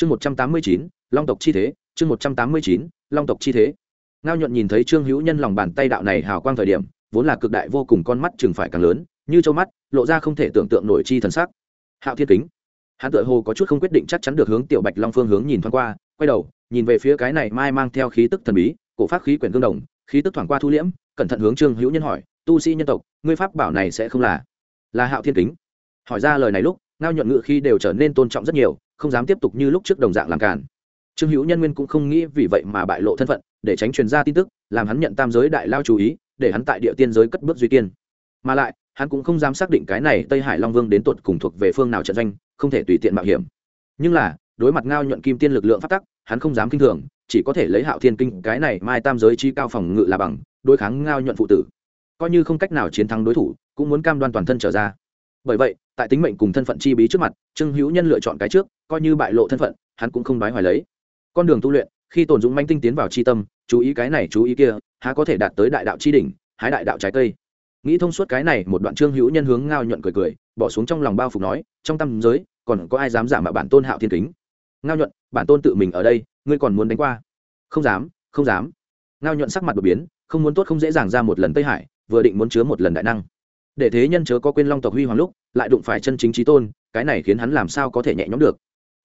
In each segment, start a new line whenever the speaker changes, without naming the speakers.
chương một trăm tám mươi chín, long tộc chi thế, chương một trăm tám mươi chín, long tộc chi thế. Ngao nhuận nhìn thấy trương hữu nhân lòng bàn tay đạo này hào quang thời điểm, vốn là cực đại vô cùng con mắt chừng phải càng lớn, như châu mắt, lộ ra không thể tưởng tượng nổi chi thần sắc. Hạo thiên kính. Hắn tự hồ có chút không quyết định chắc chắn được hướng tiểu bạch long phương hướng nhìn thoáng qua, quay đầu, nhìn về phía cái này mai mang theo khí tức thần bí, cổ pháp khí quyển gương đồng, khí tức thoảng qua thu liễm, cẩn thận hướng trương hữu nhân hỏi, tu sĩ nhân tộc, ngươi pháp bảo này sẽ không là? Là hạo thiên kính. Hỏi ra lời này lúc, ngao nhuận ngự khi đều trở nên tôn trọng rất nhiều không dám tiếp tục như lúc trước đồng dạng làm cản trương hữu nhân nguyên cũng không nghĩ vì vậy mà bại lộ thân phận, để tránh truyền ra tin tức, làm hắn nhận tam giới đại lao chú ý, để hắn tại địa tiên giới cất bước duy tiên. Mà lại, hắn cũng không dám xác định cái này tây hải long vương đến tột cùng thuộc về phương nào trận doanh, không thể tùy tiện mạo hiểm. Nhưng là, đối mặt ngao nhuận kim tiên lực lượng phát tắc, hắn không dám kinh thường, chỉ có thể lấy hạo thiên kinh, cái này mai tam giới chi cao phòng ngự là bằng, đối kháng ngao nhuận phụ tử. Coi như không cách nào chiến thắng đối thủ, cũng muốn cam đoan toàn thân trở ra. Bởi vậy, tại tính mệnh cùng thân phận chi bí trước mặt, trương hữu nhân lựa chọn cái trước coi như bại lộ thân phận, hắn cũng không đoái hoài lấy. Con đường tu luyện, khi tồn dũng manh tinh tiến vào c h i tâm, chú ý cái này chú ý kia, há có thể đạt tới đại đạo c h i đỉnh, hái đại đạo trái cây. Nghĩ thông suốt cái này, một đoạn trương hữu nhân hướng ngao nhuận cười cười, bỏ xuống trong lòng bao phục nói, trong tâm giới, còn có ai dám giả mạo bản tôn hạo thiên kính? Ngao nhuận, bản tôn tự mình ở đây, ngươi còn muốn đánh qua? Không dám không dám. Ngao nhuận sắc mặt đột biến, không muốn tốt không dễ dàng ra một lần tây hải, vừa định muốn chứa một lần đại năng. Để thế nhân chớ có quên long tộc huy hoàng lúc, lại đụng phải chân chính trí tôn, cái này khiến hắn làm sao có thể nhẹ nhõm được?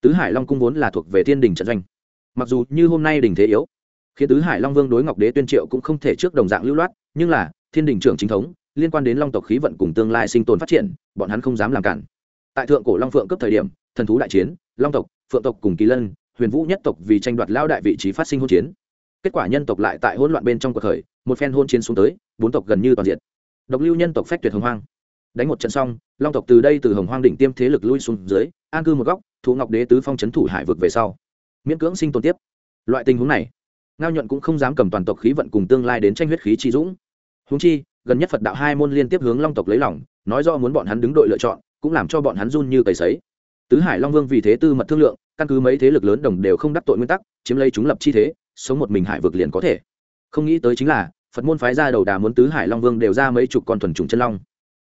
Tứ hải long cung vốn là thuộc về thiên đình trận doanh. Mặc dù như hôm nay đình thế yếu, khiến tứ hải long vương đối ngọc đế tuyên triệu cũng không thể trước đồng dạng lưu loát, nhưng là, thiên đình trưởng chính thống, liên quan đến long tộc khí vận cùng tương lai sinh tồn phát triển, bọn hắn không dám làm cản. Tại thượng cổ long phượng cấp thời điểm, thần thú đại chiến, long tộc, phượng tộc cùng kỳ lân, huyền vũ nhất tộc vì tranh đoạt lao đại vị trí phát sinh hôn chiến. Kết quả nhân tộc lại tại hỗn loạn bên trong cuộc khởi, một phen hôn chiến xuống tới, bốn tộc gần như toàn diện. Độc lưu nhân tộc phách tuyệt hồng hoang. Đánh một trận xong, long tộc từ đây từ hồng hoang đỉnh tiêm thế lực lui xuống dưới, an cư một góc thụ ngọc đế tứ phong c h ấ n thủ hải vực về sau. Miễn cưỡng sinh tồn tiếp. Loại tình huống này, ngao nhuận cũng không dám cầm toàn tộc khí vận cùng tương lai đến tranh huyết khí chi dũng. Húng chi, gần nhất phật đạo hai môn liên tiếp hướng long tộc lấy lòng, nói do muốn bọn hắn đứng đội lựa chọn, cũng làm cho bọn hắn run như cầy sấy. Tứ hải long vương vì thế tư mật thương lượng, căn cứ mấy thế lực lớn đồng đều không đắc tội nguyên tắc, chiếm lấy chúng lập chi thế, sống một mình hải vực liền có thể. Không nghĩ tới chính là, phật môn phái ra đầu đà muốn tứ hải long vương đều ra mấy chục con thuần trùng chân long.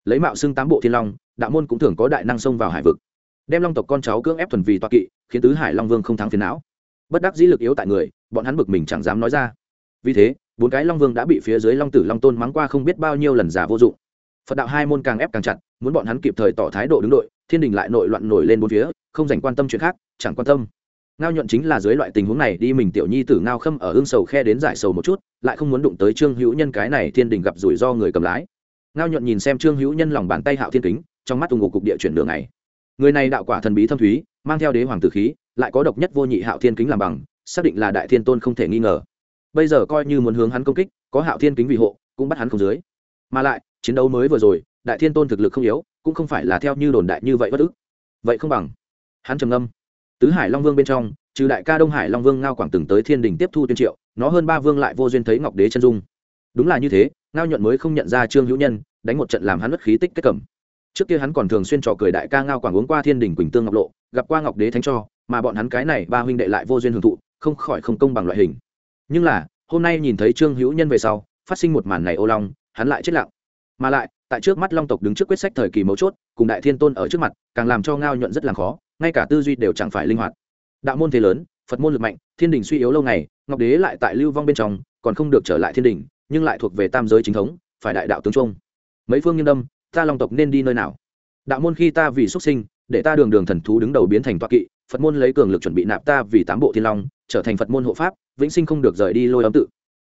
Lấy mạo xưng tám bộ thiên long, đạo môn cũng thường có đại năng xông vào hải vực đem long tộc con cháu cưỡng ép thuần vì toa kỵ, khiến tứ hải long vương không thắng phiền não. Bất đắc dĩ lực yếu tại người, bọn hắn bực mình chẳng dám nói ra. Vì thế, bốn cái long vương đã bị phía dưới long tử long tôn mắng qua không biết bao nhiêu lần giả vô dụng. Phật đạo hai môn càng ép càng chặt, muốn bọn hắn kịp thời tỏ thái độ đứng đội, thiên đình lại nội loạn nổi lên bốn phía, không dành quan tâm chuyện khác, chẳng quan tâm. Ngao nhuận chính là dưới loại tình huống này đi mình tiểu nhi tử ngao khâm ở hương sầu khe đến giải sầu một chút, lại không muốn đụng tới trương hữu nhân cái này thiên đình gặp rủi ro người cầm lái. Ngao nhuận nhìn xem trương hữu nhân lòng bàn tay hạo thiên kính, trong mắt ủng hộ cục địa chuyển đường này người này đạo quả thần bí thâm thúy, mang theo đế hoàng tử khí, lại có độc nhất vô nhị hạo thiên kính làm bằng, xác định là đại thiên tôn không thể nghi ngờ. Bây giờ coi như muốn hướng hắn công kích, có hạo thiên kính vì hộ, cũng bắt hắn không dưới. Mà lại, chiến đấu mới vừa rồi, đại thiên tôn thực lực không yếu, cũng không phải là theo như đồn đại như vậy bất ức. Vậy không bằng. Hắn trầm ngâm. Tứ hải long vương bên trong, trừ đại ca đông hải long vương ngao quảng từng tới thiên đình tiếp thu tuyên triệu, nó hơn ba vương lại vô duyên thấy ngọc đế chân dung. Đúng là như thế, ngao nhuận mới không nhận ra trương hữu nhân, đánh một trận làm hắn mất khí tích kết cẩm trước kia hắn còn thường xuyên trò cười đại ca ngao quảng uống qua thiên đình quỳnh tương ngọc lộ, gặp qua ngọc đế thánh cho, mà bọn hắn cái này ba huynh đệ lại vô duyên hưởng thụ, không khỏi không công bằng loại hình. Nhưng là, hôm nay nhìn thấy trương hữu nhân về sau, phát sinh một màn này ô long, hắn lại chết lặng. Mà lại, tại trước mắt long tộc đứng trước quyết sách thời kỳ mấu chốt, cùng đại thiên tôn ở trước mặt, càng làm cho ngao nhuận rất là khó, ngay cả tư duy đều chẳng phải linh hoạt. Đạo môn thế lớn, phật môn lực mạnh, thiên đình suy yếu lâu ngày, ngọc đế lại tại lưu vong bên trong, còn không được trở lại thiên đình, nhưng lại thuộc về tam giới chính thống, phải đại đạo tướng trung. Mấy phương nghiêm đâm ta long tộc nên đi nơi nào? Đạo môn khi ta vì xuất sinh, để ta đường đường thần thú đứng đầu biến thành toa kỵ, phật môn lấy cường lực chuẩn bị nạp ta vì tám bộ thiên long, trở thành phật môn hộ pháp, vĩnh sinh không được rời đi lôi ấm tự.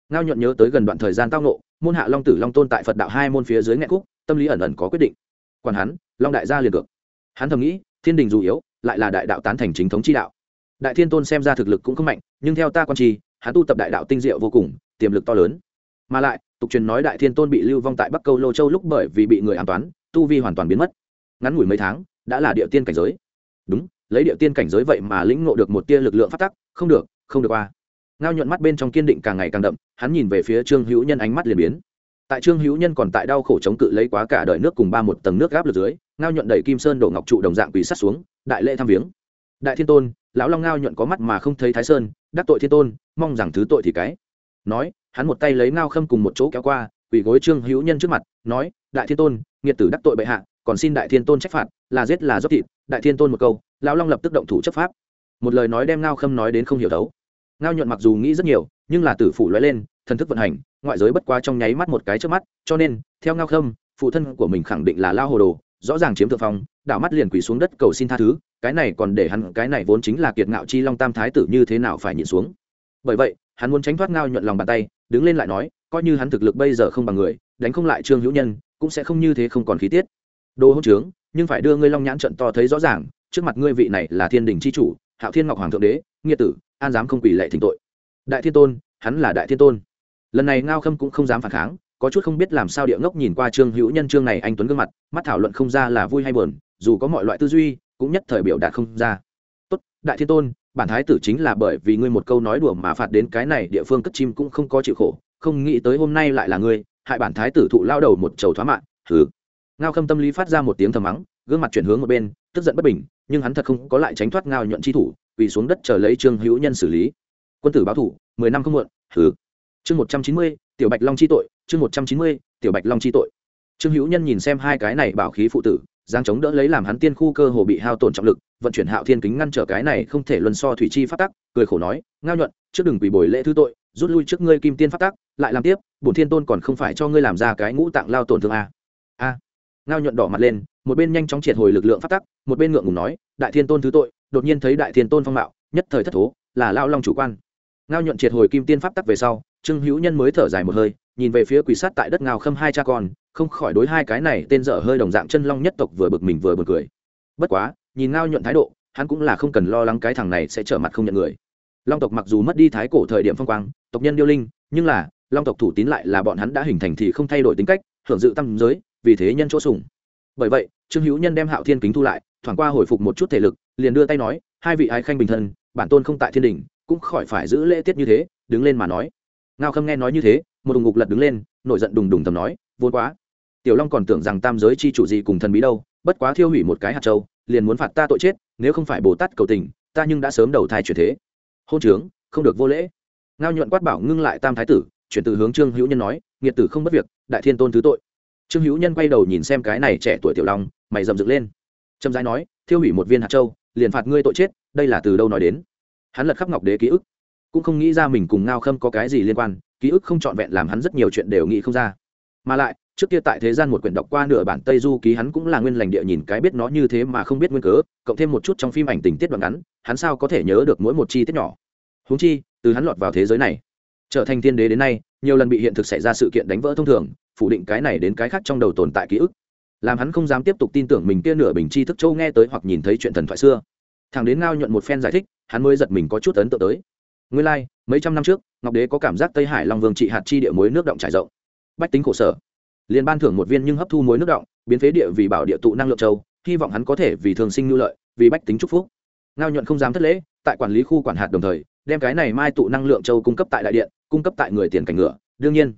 Ngao nhuận nhớ tới gần đoạn thời gian tao nộ môn hạ long tử long tôn tại phật đạo hai môn phía dưới nghe khúc, tâm lý ẩn ẩn có quyết định. Còn hắn, long đại gia liền cược. Hắn thầm nghĩ, thiên đình dù yếu, lại là đại đạo tán thành chính thống chi đạo. Đại thiên tôn xem ra thực lực cũng không mạnh, nhưng theo ta quan trì, hắn tu tập đại đạo tinh diệu vô cùng, tiềm lực to lớn mà lại, tục truyền nói đại thiên tôn bị lưu vong tại bắc câu lô châu lúc bởi vì bị người an toán tu vi hoàn toàn biến mất. Ngắn ngủi mấy tháng, đã là địa tiên cảnh giới. Đúng, lấy địa tiên cảnh giới vậy mà lĩnh ngộ được một tia lực lượng phát tắc. Không được không được qua ngao nhuận mắt bên trong kiên định càng ngày càng đậm, hắn nhìn về phía trương hữu nhân ánh mắt liền biến. Tại trương hữu nhân còn tại đau khổ chống cự lấy quá cả đời nước cùng ba một tầng nước gáp lực dưới, ngao nhuận đẩy kim sơn đổ ngọc trụ đồng dạng quỳ sắt xuống, đại lễ tham viếng. Đại thiên tôn, lão long ngao nhuận có mắt mà không thấy thái sơn, đắc tội thiên tôn, mong rằng thứ tội thì cái nói, hắn một tay lấy ngao khâm cùng một chỗ kéo qua, quỳ gối trương hữu nhân trước mặt, nói, đại thiên tôn, nghiệt tử đắc tội bệ hạ, còn xin đại thiên tôn trách phạt, là giết là dốc thịt, đại thiên tôn một câu, lão long lập tức động thủ chấp pháp. Một lời nói đem ngao khâm nói đến không hiểu đấu ngao nhuận mặc dù nghĩ rất nhiều, nhưng là tử phủ lóe lên, thần thức vận hành, ngoại giới bất quá trong nháy mắt một cái trước mắt, cho nên, theo ngao khâm, phụ thân của mình khẳng định là lao hồ đồ, rõ ràng chiếm thượng phong, đảo mắt liền quỳ xuống đất cầu xin tha thứ, cái này còn để hắn, cái này vốn chính là kiệt ngạo chi long tam thái tử như thế nào phải nhịn xuống. Bởi vậy hắn muốn tránh thoát ngao nhuận lòng bàn tay, đứng lên lại nói, coi như hắn thực lực bây giờ không bằng người, đánh không lại trương hữu nhân, cũng sẽ không như thế không còn khí tiết. Đồ hỗn trướng, nhưng phải đưa ngươi long nhãn trận to thấy rõ ràng, trước mặt ngươi vị này là thiên đình c h i chủ, hạo thiên ngọc hoàng thượng đế, nghĩa tử, an dám không quỷ lệ thỉnh tội. Đại thiên tôn, hắn là đại thiên tôn. Lần này ngao khâm cũng không dám phản kháng, có chút không biết làm sao địa ngốc nhìn qua trương hữu nhân trương này anh tuấn gương mặt, mắt thảo luận không ra là vui hay buồn, dù có mọi loại tư duy, cũng nhất thời biểu đạt không ra. Tốt, đại thiên tôn bản thái tử chính là bởi vì ngươi một câu nói đùa mà phạt đến cái này địa phương cất chim cũng không có chịu khổ, không nghĩ tới hôm nay lại là ngươi, hại bản thái tử thụ lao đầu một chầu thoá mạng thứ ngao khâm tâm lý phát ra một tiếng thầm mắng, gương mặt chuyển hướng một bên, tức giận bất bình, nhưng hắn thật không có lại tránh thoát ngao nhuận chi thủ, quỳ xuống đất chờ lấy trương hữu nhân xử lý. Quân tử báo thủ, mười năm không muộn thứ chương một trăm chín mươi, tiểu bạch long chi tội, chương một trăm chín mươi, tiểu bạch long chi tội. Trương hữu nhân nhìn xem hai cái này bảo khí phụ tử giang chống đỡ lấy làm hắn tiên khu cơ hồ bị hao tổn trọng lực, vận chuyển hạo thiên kính ngăn trở cái này không thể luân so thủy chi phát tắc, cười khổ nói, ngao nhuận, trước đừng quỳ bồi lễ thứ tội, rút lui trước ngươi kim tiên phát tắc, lại làm tiếp, bổn thiên tôn còn không phải cho ngươi làm ra cái ngũ tạng lao tổn thương a a. Ngao nhuận đỏ mặt lên, một bên nhanh chóng triệt hồi lực lượng phát tắc, một bên ngượng ngùng nói, đại thiên tôn thứ tội, đột nhiên thấy đại thiên tôn phong mạo, nhất thời thất thố, là lao long chủ quan. Ngao nhuận triệt hồi kim tiên pháp tắc về sau, trương hữu nhân mới thở dài một hơi, nhìn về phía quỷ sát tại đất ngao khâm hai cha con không khỏi đối hai cái này tên dở hơi đồng dạng chân long nhất tộc vừa bực mình vừa bực cười. Bất quá, nhìn ngao nhuận thái độ, hắn cũng là không cần lo lắng cái thằng này sẽ trở mặt không nhận người. Long tộc mặc dù mất đi thái cổ thời điểm phong quang, tộc nhân điêu linh, nhưng là, long tộc thủ tín lại là bọn hắn đã hình thành thì không thay đổi tính cách, hưởng dự tâm giới, vì thế nhân chỗ sùng. Bởi vậy, trương hữu nhân đem hạo thiên kính thu lại, thoảng qua hồi phục một chút thể lực, liền đưa tay nói, hai vị ái khanh bình thân, bản tôn không tại thiên đình, cũng khỏi phải giữ lễ tiết như thế, đứng lên mà nói. Ngao khâm nghe nói như thế, một đùng ngục lật đứng lên, nổi giận đùng đùng thầm nói vốn quá tiểu long còn tưởng rằng tam giới chi chủ gì cùng thần bí đâu, bất quá thiêu hủy một cái hạt châu, liền muốn phạt ta tội chết, nếu không phải bồ tát cầu tình, ta nhưng đã sớm đầu thai chuyển thế. Hôn trướng, không được vô lễ. Ngao nhuận quát bảo ngưng lại tam thái tử, chuyển từ hướng trương hữu nhân nói, nghiệt tử không mất việc, đại thiên tôn thứ tội. Trương hữu nhân quay đầu nhìn xem cái này trẻ tuổi tiểu long, mày dầm dựng lên. Trâm giái nói, thiêu hủy một viên hạt châu, liền phạt ngươi tội chết, đây là từ đâu nói đến? Hắn lật khắp ngọc đế ký ức, cũng không nghĩ ra mình cùng ngao khâm có cái gì liên quan, ký ức không trọn vẹn làm hắn rất nhiều chuyện đều nghĩ không ra. Mà lại trước kia tại thế gian một quyển đọc qua nửa bản tây du ký hắn cũng là nguyên lành địa nhìn cái biết nó như thế mà không biết nguyên cớ cộng thêm một chút trong phim ảnh tình tiết đoạn ngắn hắn sao có thể nhớ được mỗi một chi tiết nhỏ. Húng chi từ hắn lọt vào thế giới này trở thành tiên đế đến nay nhiều lần bị hiện thực xảy ra sự kiện đánh vỡ thông thường phủ định cái này đến cái khác trong đầu tồn tại ký ức. Làm hắn không dám tiếp tục tin tưởng mình kia nửa bình chi thức châu nghe tới hoặc nhìn thấy chuyện thần thoại xưa. Thằng đến ngao nhuận một phen giải thích hắn mới giật mình có chút ấn tượng tới. Nguyên lai、like, mấy trăm năm trước ngọc đế có cảm giác tây hải long vương trị hạt chi địa muối nước động trải rộng. Bách tính khổ sở liền ban thưởng một viên nhưng hấp thu muối nước động biến phế địa vì bảo địa tụ năng lượng châu, hy vọng hắn có thể vì thường sinh nhu lợi, vì bách tính chúc phúc. Ngao nhuận không dám thất lễ, tại quản lý khu quản hạt đồng thời, đem cái này mai tụ năng lượng châu cung cấp tại đại điện, cung cấp tại người tiền cảnh ngựa. Đương nhiên,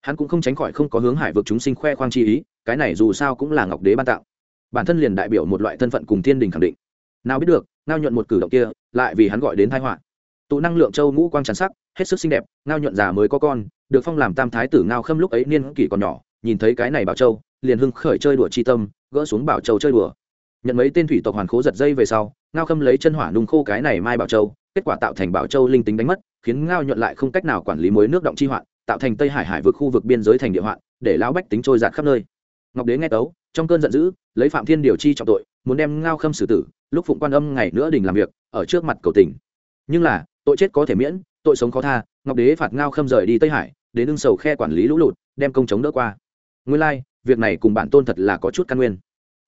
hắn cũng không tránh khỏi không có hướng hải vực chúng sinh khoe khoang chi ý, cái này dù sao cũng là ngọc đế ban tạo. Bản thân liền đại biểu một loại thân phận cùng thiên đình khẳng định. Nào biết được, ngao nhuận một cử động kia, lại vì hắn gọi đến thái họa. Tụ năng lượng châu ngũ quang tràn sắc, hết sức xinh đẹp, ngao nhuận già mới có con, được phong làm tam thái tử ngao khâm lúc ấy niên kỷ còn nhỏ nhìn thấy cái này bảo châu, liền hưng khởi chơi đùa chi tâm, gỡ xuống bảo châu chơi đùa. Nhận mấy tên thủy tộc hoàn khố giật dây về sau, ngao khâm lấy chân hỏa nung khô cái này mai bảo châu, kết quả tạo thành bảo châu linh tính đánh mất, khiến ngao nhuận lại không cách nào quản lý mối nước động chi hoạn, tạo thành tây hải hải vượt khu vực biên giới thành địa hoạn, để lão bách tính trôi giạt khắp nơi. Ngọc đế nghe tấu, trong cơn giận dữ, lấy phạm thiên điều chi trọng tội, muốn đem ngao khâm xử tử, lúc phụng quan âm ngày nữa đình làm việc, ở trước mặt cầu tỉnh nhưng là, tội chết có thể miễn, tội sống khó tha, ngọc đế phạt ngao khâm rời đi tây hải, đến ưng sầu khe quản lý lũ lụt, đem công chống đỡ qua nguyên lai、like, việc này cùng bản tôn thật là có chút căn nguyên.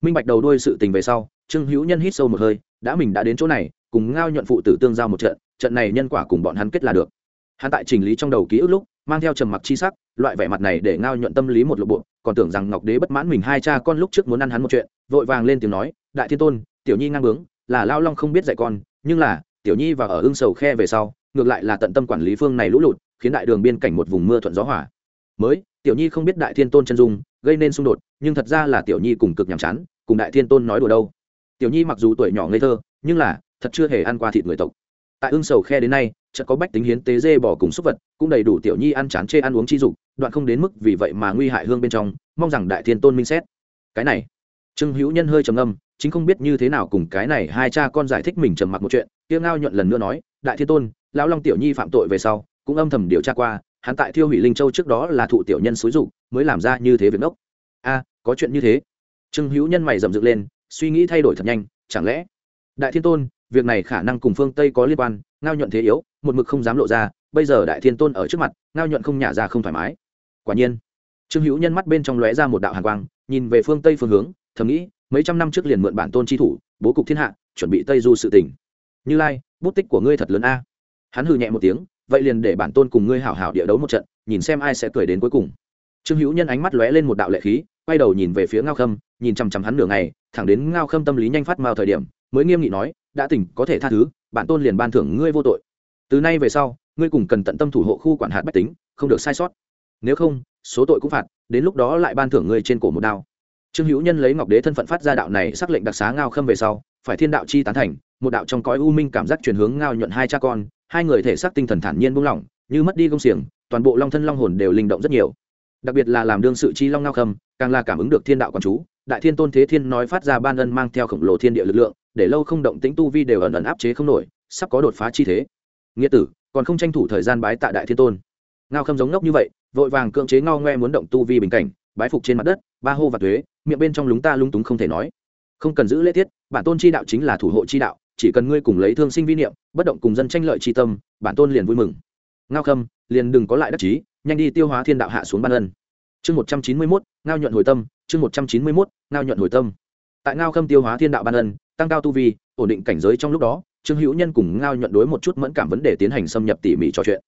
Minh bạch đầu đuôi sự tình về sau trương hữu nhân hít sâu một hơi đã mình đã đến chỗ này cùng ngao nhuận phụ tử tương giao một trận trận này nhân quả cùng bọn hắn kết là được. Hắn tại chỉnh lý trong đầu ký ức lúc mang theo trầm mặc chi sắc loại vẻ mặt này để ngao nhuận tâm lý một lộ bộ còn tưởng rằng ngọc đế bất mãn mình hai cha con lúc trước muốn ăn hắn một chuyện vội vàng lên tiếng nói đại thiên tôn tiểu nhi ngang bướng là lao long không biết dạy con nhưng là tiểu nhi và ở ưng sầu khe về sau ngược lại là tận tâm quản lý phương này lũ lụt khiến đại đường biên cảnh một vùng mưa thuận gió hỏa mới tiểu nhi không biết đại thiên tôn chân dung, gây nên xung đột, nhưng thật ra là tiểu nhi cùng cực nhàm chán, cùng đại thiên tôn nói đùa đâu. Tiểu nhi mặc dù tuổi nhỏ ngây thơ, nhưng là, thật chưa hề ăn qua thịt người tộc. Tại ương sầu khe đến nay, chợt có bách tính hiến tế dê bỏ cùng súc vật, cũng đầy đủ tiểu nhi ăn chán chê ăn uống chi dục, đoạn không đến mức vì vậy mà nguy hại hương bên trong, mong rằng đại thiên tôn minh xét. Cái này, trương hữu nhân hơi trầm âm chính không biết như thế nào cùng cái này hai cha con giải thích mình trầm mặc một chuyện, kia ngao nhuận lần nữa nói, đại thiên tôn, lão long tiểu nhi phạm tội về sau, cũng âm thầm điều tra qua hắn tại thiêu hủy linh châu trước đó là thụ tiểu nhân xúi dục, mới làm ra như thế việc đốc a, có chuyện như thế. Trương hữu nhân mày dầm dựng lên, suy nghĩ thay đổi thật nhanh, chẳng lẽ? Đại thiên tôn, việc này khả năng cùng phương tây có liên quan, ngao nhuận thế yếu, một mực không dám lộ ra, bây giờ đại thiên tôn ở trước mặt, ngao nhuận không nhả ra không thoải mái. Quả nhiên, trương hữu nhân mắt bên trong lóe ra một đạo hàn quang, nhìn về phương tây phương hướng, thầm nghĩ, mấy trăm năm trước liền mượn bản tôn chi thủ, bố cục thiên hạ, chuẩn bị tây du sự tỉnh như lai, bút tích của ngươi thật lớn a. Hắn hừ nhẹ một tiếng vậy liền để bản tôn cùng ngươi hảo hảo địa đấu một trận, nhìn xem ai sẽ cười đến cuối cùng. Trương hữu nhân ánh mắt lóe lên một đạo lệ khí, quay đầu nhìn về phía ngao khâm, nhìn chằm chằm hắn nửa ngày, thẳng đến ngao khâm tâm lý nhanh phát mao thời điểm, mới nghiêm nghị nói, đã tỉnh, có thể tha thứ, bản tôn liền ban thưởng ngươi vô tội. Từ nay về sau, ngươi cùng cần tận tâm thủ hộ khu quản hạt bách tính, không được sai sót. Nếu không, số tội cũng phạt, đến lúc đó lại ban thưởng ngươi trên cổ một đao. Trương hữu nhân lấy ngọc đế thân phận phát ra đạo này xác lệnh đặc xá ngao khâm về sau, phải thiên đạo chi tán thành, một đạo trong cõi u minh cảm giác chuyển hướng ngao nhuận hai cha con hai người thể xác tinh thần thản nhiên buông lỏng, như mất đi công xiềng, toàn bộ long thân long hồn đều linh động rất nhiều. Đặc biệt là làm đương sự chi long ngao khâm, càng là cảm ứng được thiên đạo quản chú, đại thiên tôn thế thiên nói phát ra ban ân mang theo khổng lồ thiên địa lực lượng, để lâu không động tĩnh tu vi đều ẩn ẩn áp chế không nổi, sắp có đột phá chi thế. Nghĩa tử, còn không tranh thủ thời gian bái tại đại thiên tôn. Ngao khâm giống ngốc như vậy, vội vàng cưỡng chế ngao ngoe muốn động tu vi bình cảnh, bái phục trên mặt đất, ba hô và thuế, miệng bên trong lúng ta lung túng không thể nói. Không cần giữ lễ tiết, bản tôn chi đạo chính là thủ hộ chi đạo chỉ cần ngươi cùng lấy thương sinh vi niệm, bất động cùng dân tranh lợi chi tâm, bản tôn liền vui mừng. Ngao khâm, liền đừng có lại đắc chí, nhanh đi tiêu hóa thiên đạo hạ xuống ban ân. Chương một trăm chín mươi mốt, ngao nhuận hồi tâm, chương một trăm chín mươi mốt, ngao nhuận hồi tâm. Tại ngao khâm tiêu hóa thiên đạo ban ân, tăng cao tu vi, ổn định cảnh giới trong lúc đó, trương hữu nhân cùng ngao nhuận đối một chút mẫn cảm vấn đề tiến hành xâm nhập tỉ mỉ trò chuyện.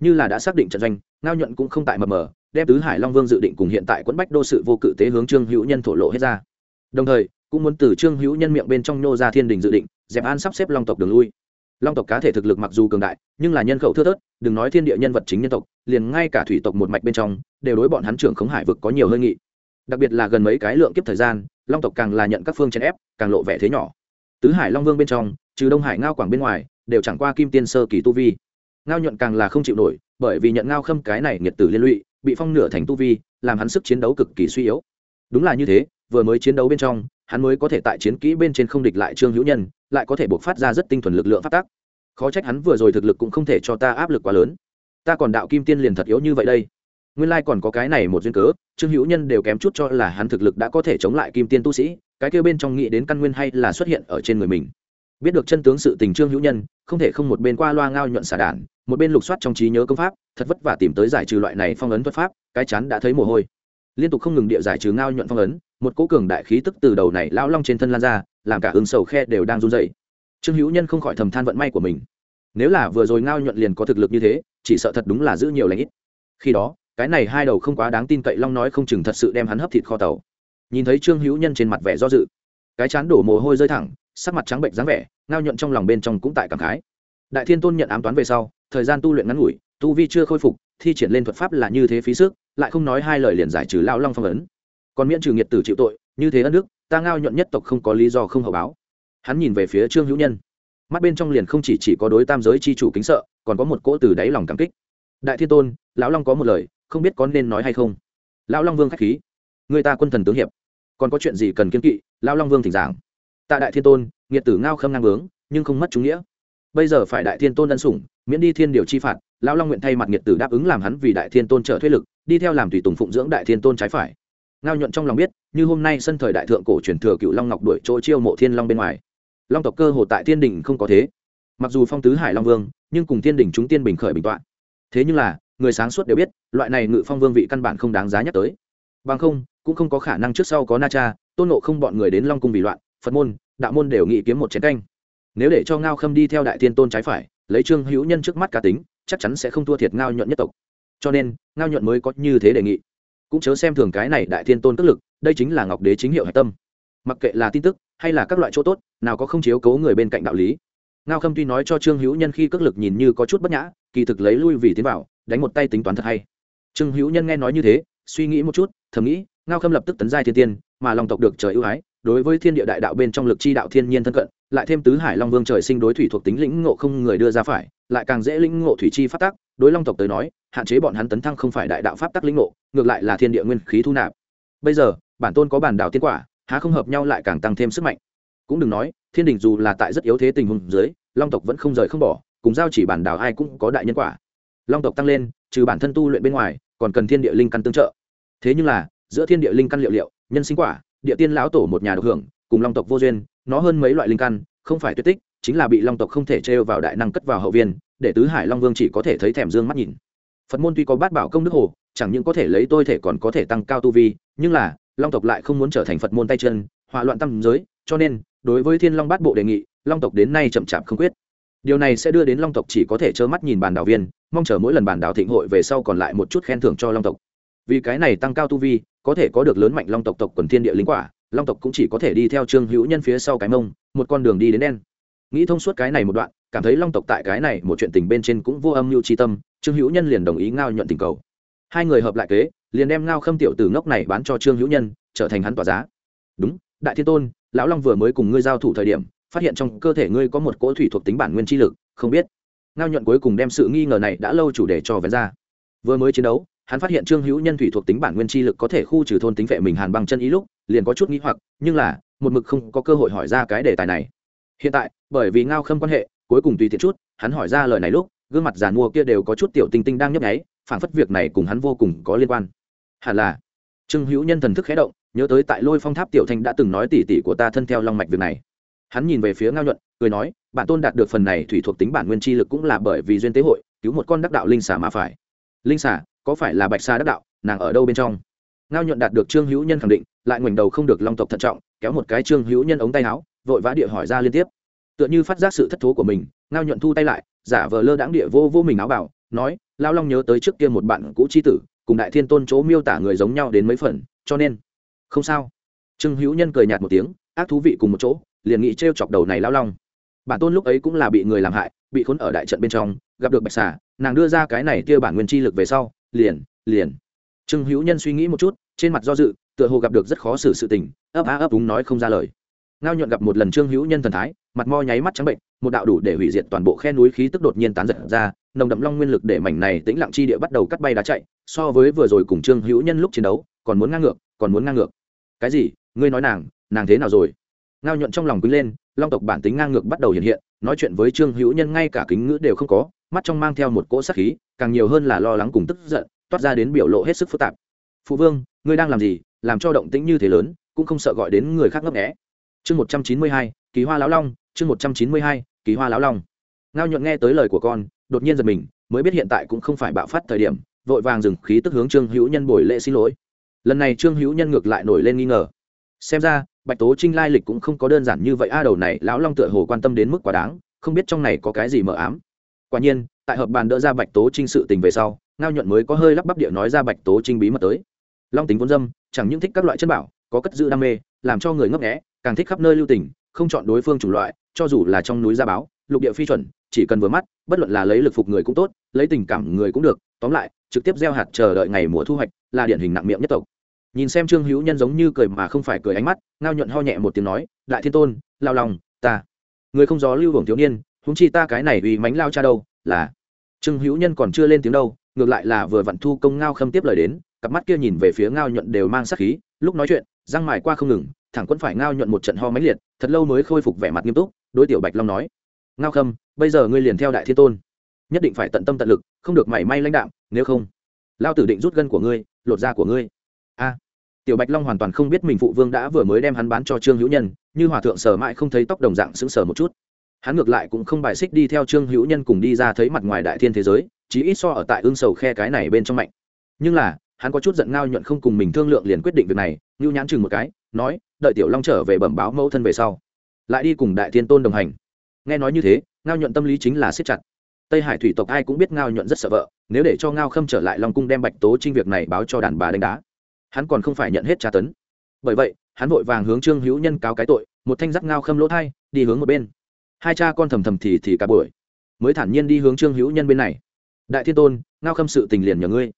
Như là đã xác định trận doanh, ngao nhuận cũng không tại mờ mờ, đem tứ hải long vương dự định cùng hiện tại quẫn bách đô sự vô cự tế hướng trương hữu nhân thổ lộ hết ra. Đồng thời, cũng muốn từ trương hữu nhân miệng bên trong nhô ra thiên đình dự định dẹp an sắp xếp long tộc đường lui. Long tộc cá thể thực lực mặc dù cường đại, nhưng là nhân khẩu thưa thớt, đừng nói thiên địa nhân vật chính nhân tộc, liền ngay cả thủy tộc một mạch bên trong, đều đối bọn hắn trưởng khống hải vực có nhiều hơi nghị. Đặc biệt là gần mấy cái lượng kiếp thời gian, long tộc càng là nhận các phương chèn ép, càng lộ vẻ thế nhỏ. Tứ hải long vương bên trong, trừ đông hải ngao quảng bên ngoài, đều chẳng qua kim tiên sơ kỳ tu vi. Ngao nhuận càng là không chịu nổi, bởi vì nhận ngao khâm cái này nghiệt tử liên lụy, bị phong nửa thành tu vi, làm hắn sức chiến đấu cực kỳ suy yếu. Đúng là như thế, vừa mới chiến đấu bên trong, hắn mới có thể tại chiến kỹ bên trên không địch lại trương hữu nhân lại có thể buộc phát ra rất tinh thuần lực lượng phát tác. Khó trách hắn vừa rồi thực lực cũng không thể cho ta áp lực quá lớn. Ta còn đạo kim tiên liền thật yếu như vậy đây. Nguyên lai còn có cái này một duyên cớ, trương hữu nhân đều kém chút cho là hắn thực lực đã có thể chống lại kim tiên tu sĩ, cái kêu bên trong nghĩ đến căn nguyên hay là xuất hiện ở trên người mình. Biết được chân tướng sự tình trương hữu nhân, không thể không một bên qua loa ngao nhuận xả đản một bên lục soát trong trí nhớ công pháp, thật vất vả tìm tới giải trừ loại này phong ấn thuật pháp, cái chắn đã thấy mồ hôi. Liên tục không ngừng địa giải trừ ngao nhuận phong ấn, một cỗ cường đại khí tức từ đầu này lão long trên thân lan ra làm cả ương sầu khe đều đang run dậy trương hữu nhân không khỏi thầm than vận may của mình. Nếu là vừa rồi ngao nhuận liền có thực lực như thế, chỉ sợ thật đúng là giữ nhiều lãnh ít. Khi đó, cái này hai đầu không quá đáng tin cậy long nói không chừng thật sự đem hắn hấp thịt kho tàu. Nhìn thấy trương hữu nhân trên mặt vẻ do dự, cái chán đổ mồ hôi rơi thẳng, sắc mặt trắng bệnh dáng vẻ, ngao nhuận trong lòng bên trong cũng tại cảm khái. Đại thiên tôn nhận ám toán về sau, thời gian tu luyện ngắn ngủi, tu vi chưa khôi phục, thi triển lên thuật pháp là như thế phí sức, lại không nói hai lời liền giải trừ lao long phong ấn. Còn miễn trừ nghiệt tử chịu tội, như thế ân đức ta ngao nhuận nhất tộc không có lý do không hậu báo. Hắn nhìn về phía trương hữu nhân. Mắt bên trong liền không chỉ, chỉ có đối tam giới c h i chủ kính sợ còn có một cỗ từ đáy lòng cảm kích. Đại thiên tôn lão long có một lời không biết có nên nói hay không? Lão long vương k h á c h khí. Người ta quân thần tướng hiệp. Còn có chuyện gì cần kiên kỵ lão long vương thỉnh giảng. Tại đại thiên tôn nghiệt tử ngao khâm ngang bướng nhưng không mất chúng nghĩa. Bây giờ phải đại thiên tôn ân sủng miễn đi thiên điều chi phạt lão long nguyện thay mặt nghiệt tử đáp ứng làm hắn vì đại thiên tôn trợ thuế lực đi theo làm tùy tùng phụng dưỡng đại thiên tôn trái phải ngao nhuận trong lòng biết, như hôm nay sân thời đại thượng cổ truyền thừa cựu long ngọc đuổi chỗ chiêu mộ thiên long bên ngoài. Long tộc cơ hồ tại thiên đình không có thế. Mặc dù phong tứ hải long vương, nhưng cùng thiên đình chúng tiên bình khởi bình toạn. Thế nhưng là, người sáng suốt đều biết, loại này ngự phong vương vị căn bản không đáng giá nhắc tới. Bằng không, cũng không có khả năng trước sau có na cha, tôn nộ không bọn người đến long cung vì loạn, phật môn, đạo môn đều nghĩ kiếm một chiến canh. Nếu để cho ngao khâm đi theo đại thiên tôn trái phải, lấy trương hữu nhân trước mắt cá tính, chắc chắn sẽ không thua thiệt ngao nhuận nhất tộc. Cho nên, ngao nhuận mới có như thế đề nghị cũng chớ xem thường cái này đại thiên tôn tức lực, đây chính là ngọc đế chính hiệu hạch tâm. Mặc kệ là tin tức, hay là các loại chỗ tốt, nào có không chiếu cố người bên cạnh đạo lý. Ngao khâm tuy nói cho trương hữu nhân khi cước lực nhìn như có chút bất nhã, kỳ thực lấy lui vì tiến vào đánh một tay tính toán thật hay. Trương hữu nhân nghe nói như thế, suy nghĩ một chút, thầm nghĩ, ngao khâm lập tức tấn giai thiên tiên, mà lòng tộc được trời ưu ái, đối với thiên địa đại đạo bên trong lực chi đạo thiên nhiên thân cận lại thêm tứ hải long vương trời sinh đối thủy thuộc tính lĩnh ngộ không người đưa ra phải, lại càng dễ lĩnh ngộ thủy chi phát tác đối long tộc tới nói, hạn chế bọn hắn tấn thăng không phải đại đạo pháp tắc lĩnh ngộ, ngược lại là thiên địa nguyên khí thu nạp. Bây giờ, bản tôn có bản đạo tiên quả, há không hợp nhau lại càng tăng thêm sức mạnh. Cũng đừng nói, thiên đình dù là tại rất yếu thế tình huống dưới, long tộc vẫn không rời không bỏ, cùng giao chỉ bản đảo ai cũng có đại nhân quả. Long tộc tăng lên, trừ bản thân tu luyện bên ngoài, còn cần thiên địa linh căn tương trợ. Thế nhưng là, giữa thiên địa linh căn liệu liệu, nhân sinh quả, địa tiên lão tổ một nhà được hưởng, cùng long tộc vô duyên nó hơn mấy loại linh căn, không phải tuyệt tích, chính là bị long tộc không thể trêu vào đại năng cất vào hậu viên, để tứ hải long vương chỉ có thể thấy thèm dương mắt nhìn. Phật môn tuy có bát bảo công đức hồ, chẳng những có thể lấy tôi thể còn có thể tăng cao tu vi, nhưng là, long tộc lại không muốn trở thành phật môn tay chân, hỏa loạn tâm giới, cho nên, đối với thiên long bát bộ đề nghị, long tộc đến nay chậm chạp không quyết. Điều này sẽ đưa đến long tộc chỉ có thể trơ mắt nhìn bàn đảo viên, mong chờ mỗi lần bàn đảo thịnh hội về sau còn lại một chút khen thưởng cho long tộc. Vì cái này tăng cao tu vi, có thể có được lớn mạnh long tộc tộc quần thiên địa linh quả long tộc cũng chỉ có thể đi theo trương hữu nhân phía sau cái mông, một con đường đi đến đen. Nghĩ thông suốt cái này một đoạn, cảm thấy long tộc tại cái này một chuyện tình bên trên cũng vô âm mưu tri tâm, trương hữu nhân liền đồng ý ngao nhuận tình cầu. Hai người hợp lại kế, liền đem ngao khâm tiểu từ ngốc này bán cho trương hữu nhân, trở thành hắn tỏa giá. Đúng, đại thiên tôn, lão long vừa mới cùng ngươi giao thủ thời điểm, phát hiện trong cơ thể ngươi có một cỗ thủy thuộc tính bản nguyên chi lực, không biết. Ngao nhuận cuối cùng đem sự nghi ngờ này đã lâu chủ đề cho vén ra. Vừa mới chiến đấu, hắn phát hiện trương hữu nhân thủy thuộc tính bản nguyên chi lực có thể khu trừ thôn tính vệ mình hàn bằng chân ý lúc liền có chút nghĩ hoặc, nhưng là, một mực không có cơ hội hỏi ra cái đề tài này. Hiện tại, bởi vì ngao khâm quan hệ, cuối cùng tùy tiện chút, hắn hỏi ra lời này lúc, gương mặt giàn mua kia đều có chút tiểu tinh tinh đang nhấp nháy phản phất việc này cùng hắn vô cùng có liên quan. Hẳn là, trương hữu nhân thần thức khé động, nhớ tới tại lôi phong tháp tiểu thanh đã từng nói tỉ tỉ của ta thân theo long mạch việc này. Hắn nhìn về phía ngao nhuận, cười nói bản tôn đạt được phần này thủy thuộc tính bản nguyên chi lực cũng là bởi vì duyên tế hội, cứu một con đắc đạo linh xả mà phải. Linh xả có phải là bạch xà đắc đạo? Nàng ở đâu bên trong? Ngao nhuận đạt được trương hữu nhân khẳng định lại ngoảnh đầu không được long tộc thận trọng, kéo một cái trương hữu nhân ống tay áo, vội vã địa hỏi ra liên tiếp. Tựa như phát giác sự thất thố của mình, ngao nhuận thu tay lại, giả vờ lơ đãng địa vô vô mình áo bảo, nói, lao long nhớ tới trước kia một bạn cũ c tử, cùng đại thiên tôn chỗ miêu tả người giống nhau đến mấy phần, cho nên không sao. Trương hữu nhân cười nhạt một tiếng, ác thú vị cùng một chỗ, liền nghĩ t r e o chọc đầu này lao long. Bản tôn lúc ấy cũng là bị người làm hại, bị khốn ở đại trận bên trong, gặp được bạch xà, nàng đưa ra cái này kia bản nguyên chi lực về sau, liền liền. Trương hữu nhân suy nghĩ một chút, trên mặt do dự tựa hồ gặp được rất khó xử sự tình, ấp á ấp đúng nói không ra lời. Ngao nhuận gặp một lần trương hữu nhân thần thái, mặt mo nháy mắt trắng bệnh, một đạo đủ để hủy diệt toàn bộ khe núi khí tức đột nhiên tán giật ra, nồng đậm long nguyên lực để mảnh này tĩnh lặng chi địa bắt đầu cắt bay đá chạy, so với vừa rồi cùng trương hữu nhân lúc chiến đấu, còn muốn ngang ngược, còn muốn ngang ngược. Cái gì? Ngươi nói nàng nàng thế nào rồi? Ngao nhuận trong lòng quý lên, long tộc bản tính ngang ngược bắt đầu hiện hiện, nói chuyện với trương hữu nhân ngay cả kính ngữ đều không có, mắt trong mang theo một cỗ sắc khí, càng nhiều hơn là lo lắng cùng tức giận, toát ra đến biểu lộ hết sức phức tạp. Phụ vương, ngươi đang làm gì? Làm cho động tĩnh như thế lớn, cũng không sợ gọi đến người khác ngấp nghé. Chương một trăm chín mươi hai, kỳ hoa lão long, chương một trăm chín mươi hai, kỳ hoa lão long. Ngao nhuận nghe tới lời của con, đột nhiên giật mình, mới biết hiện tại cũng không phải bạo phát thời điểm, vội vàng dừng khí tức hướng trương hữu nhân bồi lễ xin lỗi. Lần này trương hữu nhân ngược lại nổi lên nghi ngờ. Xem ra, bạch tố trinh lai lịch cũng không có đơn giản như vậy, a, đầu này lão long tựa hồ quan tâm đến mức quá đáng, không biết trong này có cái gì mờ ám. Quả nhiên, tại hợp bàn đỡ ra bạch tố trinh sự tình về sau, ngao nhuận mới có hơi lắp bắp địa nói ra bạch tố trinh bí mật tới long tính vốn dâm, chẳng những thích các loại chân bảo, có cất giữ đam mê, làm cho người ngấp nghẽ càng thích khắp nơi lưu tình, không chọn đối phương chủng loại, cho dù là trong núi gia báo, lục địa phi chuẩn, chỉ cần vừa mắt, bất luận là lấy lực phục người cũng tốt, lấy tình cảm người cũng được, tóm lại, trực tiếp gieo hạt chờ đợi ngày mùa thu hoạch, là điển hình nặng miệng nhất tộc. Nhìn xem trương hữu nhân giống như cười mà không phải cười ánh mắt, ngao nhuận ho nhẹ một tiếng nói, đại thiên tôn, lao lòng ta, người không gió lưu hưởng thiếu niên húng chi ta cái này vì mánh lao cha đâu, là trương hữu nhân còn chưa lên tiếng đâu, ngược lại là vừa vặn thu công ngao khâm tiếp lời đến cặp mắt kia nhìn về phía ngao nhuận đều mang sắc khí, lúc nói chuyện, răng mài qua không ngừng, thẳng quân phải ngao nhuận một trận ho máy liệt, thật lâu mới khôi phục vẻ mặt nghiêm túc, đối tiểu bạch long nói, ngao khâm, bây giờ ngươi liền theo đại thiên tôn, nhất định phải tận tâm tận lực, không được mảy may lãnh đạm, nếu không, lao tử định rút gân của ngươi, lột da của ngươi. A. Tiểu bạch long hoàn toàn không biết mình phụ vương đã vừa mới đem hắn bán cho trương hữu nhân, như hòa thượng sở mãi không thấy tóc đồng dạng sững sờ một chút. Hắn ngược lại cũng không bài xích đi theo trương hữu nhân cùng đi ra thấy mặt ngoài đại thiên thế giới chỉ ít so ở tại ương sầu khe cái này bên trong mạnh. Nhưng là hắn có chút giận ngao nhuận không cùng mình thương lượng liền quyết định việc này ngưu nhãn chừng một cái, nói, đợi tiểu long trở về bẩm báo mẫu thân về sau, lại đi cùng đại thiên tôn đồng hành. Nghe nói như thế, ngao nhuận tâm lý chính là siết chặt. Tây hải thủy tộc ai cũng biết ngao nhuận rất sợ vợ, nếu để cho ngao khâm trở lại long cung đem bạch tố trinh việc này báo cho đàn bà đánh đá, hắn còn không phải nhận hết tra tấn. Bởi vậy, hắn vội vàng hướng trương hữu nhân cáo cái tội, một thanh giác ngao khâm lỗ thai, đi hướng một bên. Hai cha con thầm thầm thì thì cả buổi, mới thản nhiên đi hướng trương hữu nhân bên này. Đại thiên tôn, ngao khâm sự tình liền nhờ ngươi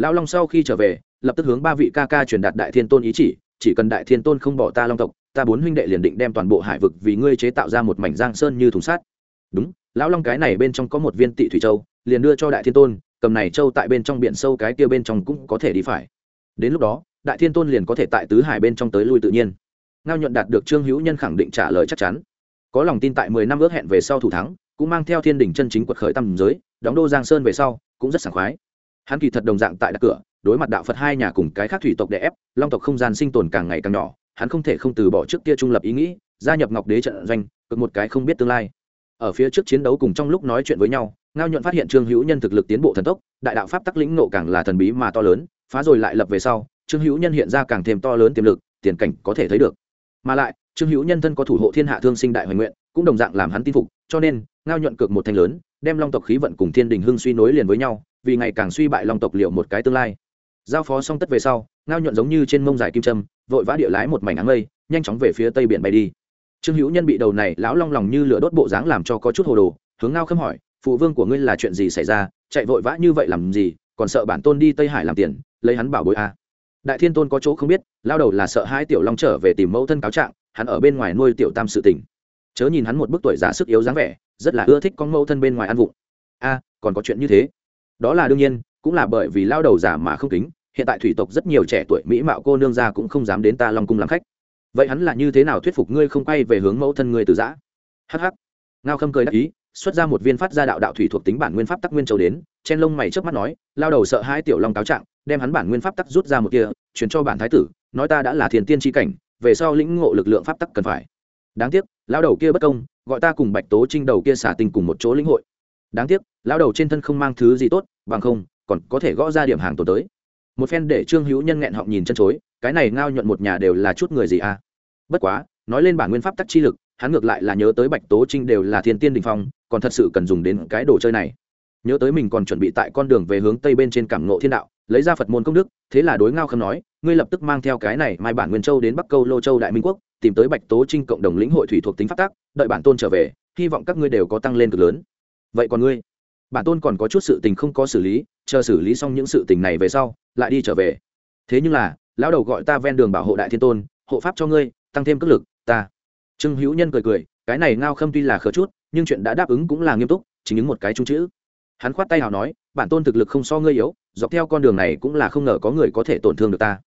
lão long sau khi trở về, lập tức hướng ba vị ca ca truyền đạt đại thiên tôn ý chỉ chỉ cần đại thiên tôn không bỏ ta long tộc, ta bốn huynh đệ liền định đem toàn bộ hải vực vì ngươi chế tạo ra một mảnh giang sơn như thùng sát đúng, lão long cái này bên trong có một viên tị thủy châu, liền đưa cho đại thiên tôn, cầm này châu tại bên trong biển sâu cái kia bên trong cũng có thể đi phải. Đến lúc đó, đại thiên tôn liền có thể tại tứ hải bên trong tới lui tự nhiên. Ngao nhuận đạt được trương hữu nhân khẳng định trả lời chắc chắn. Có lòng tin tại mười năm ước hẹn về sau thủ thắng, cũng mang theo thiên đỉnh chân chính quật khởi tâm giới, đóng đô giang sơn về sau, cũng rất sảng khoái hắn kỳ thật đồng dạng tại đặt cửa, đối mặt đạo phật hai nhà cùng cái khác thủy tộc đè ép, long tộc không gian sinh tồn càng ngày càng nhỏ, hắn không thể không từ bỏ trước kia trung lập ý nghĩ, gia nhập ngọc đế trận doanh, cực một cái không biết tương lai. Ở phía trước chiến đấu cùng trong lúc nói chuyện với nhau, ngao nhuận phát hiện trương hữu nhân thực lực tiến bộ thần tốc, đại đạo pháp tắc lĩnh nộ càng là thần bí mà to lớn, phá rồi lại lập về sau, trương hữu nhân hiện ra càng thêm to lớn tiềm lực, tiền cảnh có thể thấy được. Mà lại, trương hữu nhân thân có thủ hộ thiên hạ thương sinh đại hoành nguyện, cũng đồng dạng làm hắn tin phục, cho nên, ngao nhuận cược một thành lớn, đem long tộc khí vận cùng thiên đình hưng suy nối liền với nhau vì ngày càng suy bại long tộc liệu một cái tương lai. Giao phó xong tất về sau, ngao nhuận giống như trên mông dài kim trâm vội vã địa lái một mảnh áng mây, nhanh chóng về phía tây biển bay đi. Trương hữu nhân bị đầu này lão long lòng như lửa đốt bộ dáng làm cho có chút hồ đồ, hướng ngao khâm hỏi, phụ vương của ngươi là chuyện gì xảy ra? Chạy vội vã như vậy làm gì? Còn sợ bản tôn đi tây hải làm tiền, lấy hắn bảo bối a à. đại thiên tôn có chỗ không biết, lao đầu là sợ hai tiểu long trở về tìm mẫu thân cáo trạng, hắn ở bên ngoài nuôi tiểu tam sự tình. Chớ nhìn hắn một bức tuổi già sức yếu dáng vẻ, rất là ưa thích con mẫu thân bên ngoài ăn vụng. A, còn có chuyện như thế đó là đương nhiên, cũng là bởi vì lao đầu già mà không kính, hiện tại thủy tộc rất nhiều trẻ tuổi mỹ mạo cô nương gia cũng không dám đến ta long cung làm khách. Vậy hắn là như thế nào thuyết phục ngươi không quay về hướng mẫu thân ngươi từ giã? Hh ngao khâm cười đắc ý, xuất ra một viên phát ra đạo đạo thủy thuộc tính bản nguyên pháp tắc nguyên châu đến, chen lông mày trước mắt nói, lao đầu sợ hai tiểu long cáo trạng, đem hắn bản nguyên pháp tắc rút ra một kia chuyển cho bản thái tử, nói ta đã là thiền tiên tri cảnh, về sau lĩnh ngộ lực lượng pháp tắc cần phải. Đáng tiếc, lao đầu kia bất công, gọi ta cùng bạch tố trinh đầu kia xả tình cùng một chỗ lĩnh hội đáng tiếc, lão đầu trên thân không mang thứ gì tốt, bằng không, còn có thể gõ ra điểm hàng tổ tới. Một phen để trương hữu nhân nghẹn họng nhìn chân chối, cái này ngao nhuận một nhà đều là chút người gì à? Bất quá, nói lên bản nguyên pháp tắc chi lực, hắn ngược lại là nhớ tới bạch tố trinh đều là thiên tiên đình phong, còn thật sự cần dùng đến cái đồ chơi này. Nhớ tới mình còn chuẩn bị tại con đường về hướng tây bên trên cảng ngộ thiên đạo, lấy ra phật môn công đức, thế là đối ngao khâm nói, ngươi lập tức mang theo cái này mai bản nguyên châu đến bắc câu lô châu đại minh quốc, tìm tới bạch tố trinh cộng đồng lĩnh hội thủy thuộc tính pháp tắc, đợi bản tôn trở về, hy vọng các ngươi đều có tăng lên cực lớn vậy còn ngươi? Bản tôn còn có chút sự tình không có xử lý, chờ xử lý xong những sự tình này về sau, lại đi trở về. Thế nhưng là, lão đầu gọi ta ven đường bảo hộ đại thiên tôn, hộ pháp cho ngươi, tăng thêm cước lực, ta. Trương hữu nhân cười cười, cái này ngao khâm tuy là khờ chút, nhưng chuyện đã đáp ứng cũng là nghiêm túc, chỉ những một cái trung chữ. Hắn khoát tay hào nói, bản tôn thực lực không so ngươi yếu, dọc theo con đường này cũng là không ngờ có người có thể tổn thương được ta.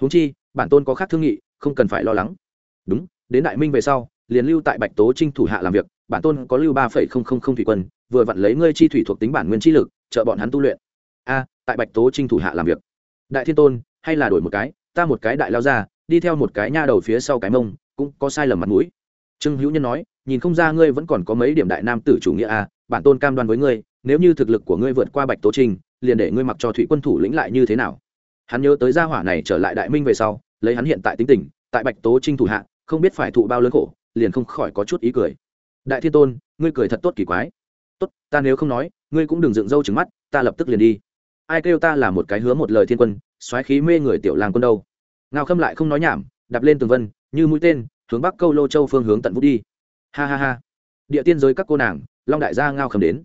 Huống chi, bản tôn có khác thương nghị, không cần phải lo lắng. Đúng, đến đại minh về sau liền lưu tại bạch tố trinh thủ hạ làm việc, bản tôn có lưu ba phẩy không không không thủy quân, vừa vặn lấy ngươi chi thủy thuộc tính bản nguyên chi lực, trợ bọn hắn tu luyện. A, tại bạch tố trinh thủ hạ làm việc. Đại thiên tôn, hay là đổi một cái, ta một cái đại lao ra, đi theo một cái nha đầu phía sau cái mông, cũng có sai lầm mặt mũi. Trương hữu nhân nói, nhìn không ra ngươi vẫn còn có mấy điểm đại nam tử chủ nghĩa a, bản tôn cam đoan với ngươi, nếu như thực lực của ngươi vượt qua bạch tố trinh, liền để ngươi mặc cho thủy quân thủ lĩnh lại như thế nào? Hắn nhớ tới gia hỏa này trở lại đại minh về sau, lấy hắn hiện tại tính tình, tại bạch tố trinh thủ hạ, không biết phải thụ bao lớn khổ liền không khỏi có chút ý cười. Đại thiên tôn, ngươi cười thật tốt kỳ quái. Tốt, ta nếu không nói, ngươi cũng đừng dựng râu trứng mắt, ta lập tức liền đi. Ai kêu ta là một cái hứa một lời thiên quân xoáy khí mê người tiểu làng quân đâu. Ngao khâm lại không nói nhảm, đạp lên tường vân, như mũi tên, hướng bắc câu lô châu phương hướng tận vút đi. Ha ha ha. Địa tiên giới các cô nàng, long đại gia ngao khâm đến.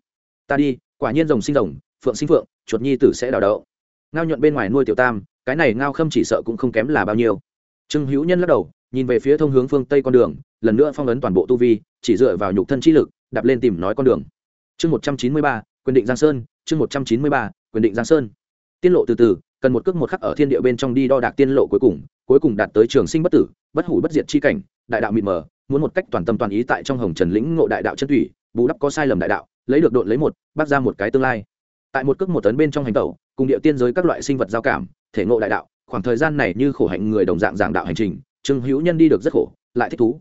Ta đi, quả nhiên rồng sinh rồng, phượng sinh phượng, chuột nhi tử sẽ đào đậu. Ngao nhuận bên ngoài nuôi tiểu tam, cái này ngao khâm chỉ sợ cũng không kém là bao nhiêu. Trương hữu nhân lắc đầu, nhìn về phía thông hướng phương tây con đường lần nữa phong ấn toàn bộ tu vi, chỉ dựa vào nhục thân chi lực, đạp lên tìm nói con đường. Chương một trăm chín mươi ba, quyền định giang sơn, chương một trăm chín mươi ba, quyền định giang sơn. Tiên lộ từ từ, cần một cước một khắc ở thiên địa bên trong đi đo đạc tiên lộ cuối cùng cuối cùng đạt tới trường sinh bất tử, bất hủ bất diệt chi cảnh, đại đạo mịt mờ, muốn một cách toàn tâm toàn ý tại trong hồng trần lĩnh ngộ đại đạo chân thủy bù đắp có sai lầm đại đạo, lấy được độn lấy một, bác ra một cái tương lai. Tại một cước một tấn bên trong hành tẩu, cùng địa tiên giới các loại sinh vật giao cảm, thể ngộ đại đạo, khoảng thời gian này như khổ hạnh người đồng dạng giảng đạo hành trình, trương hữu nhân đi được rất khổ, lại thích thú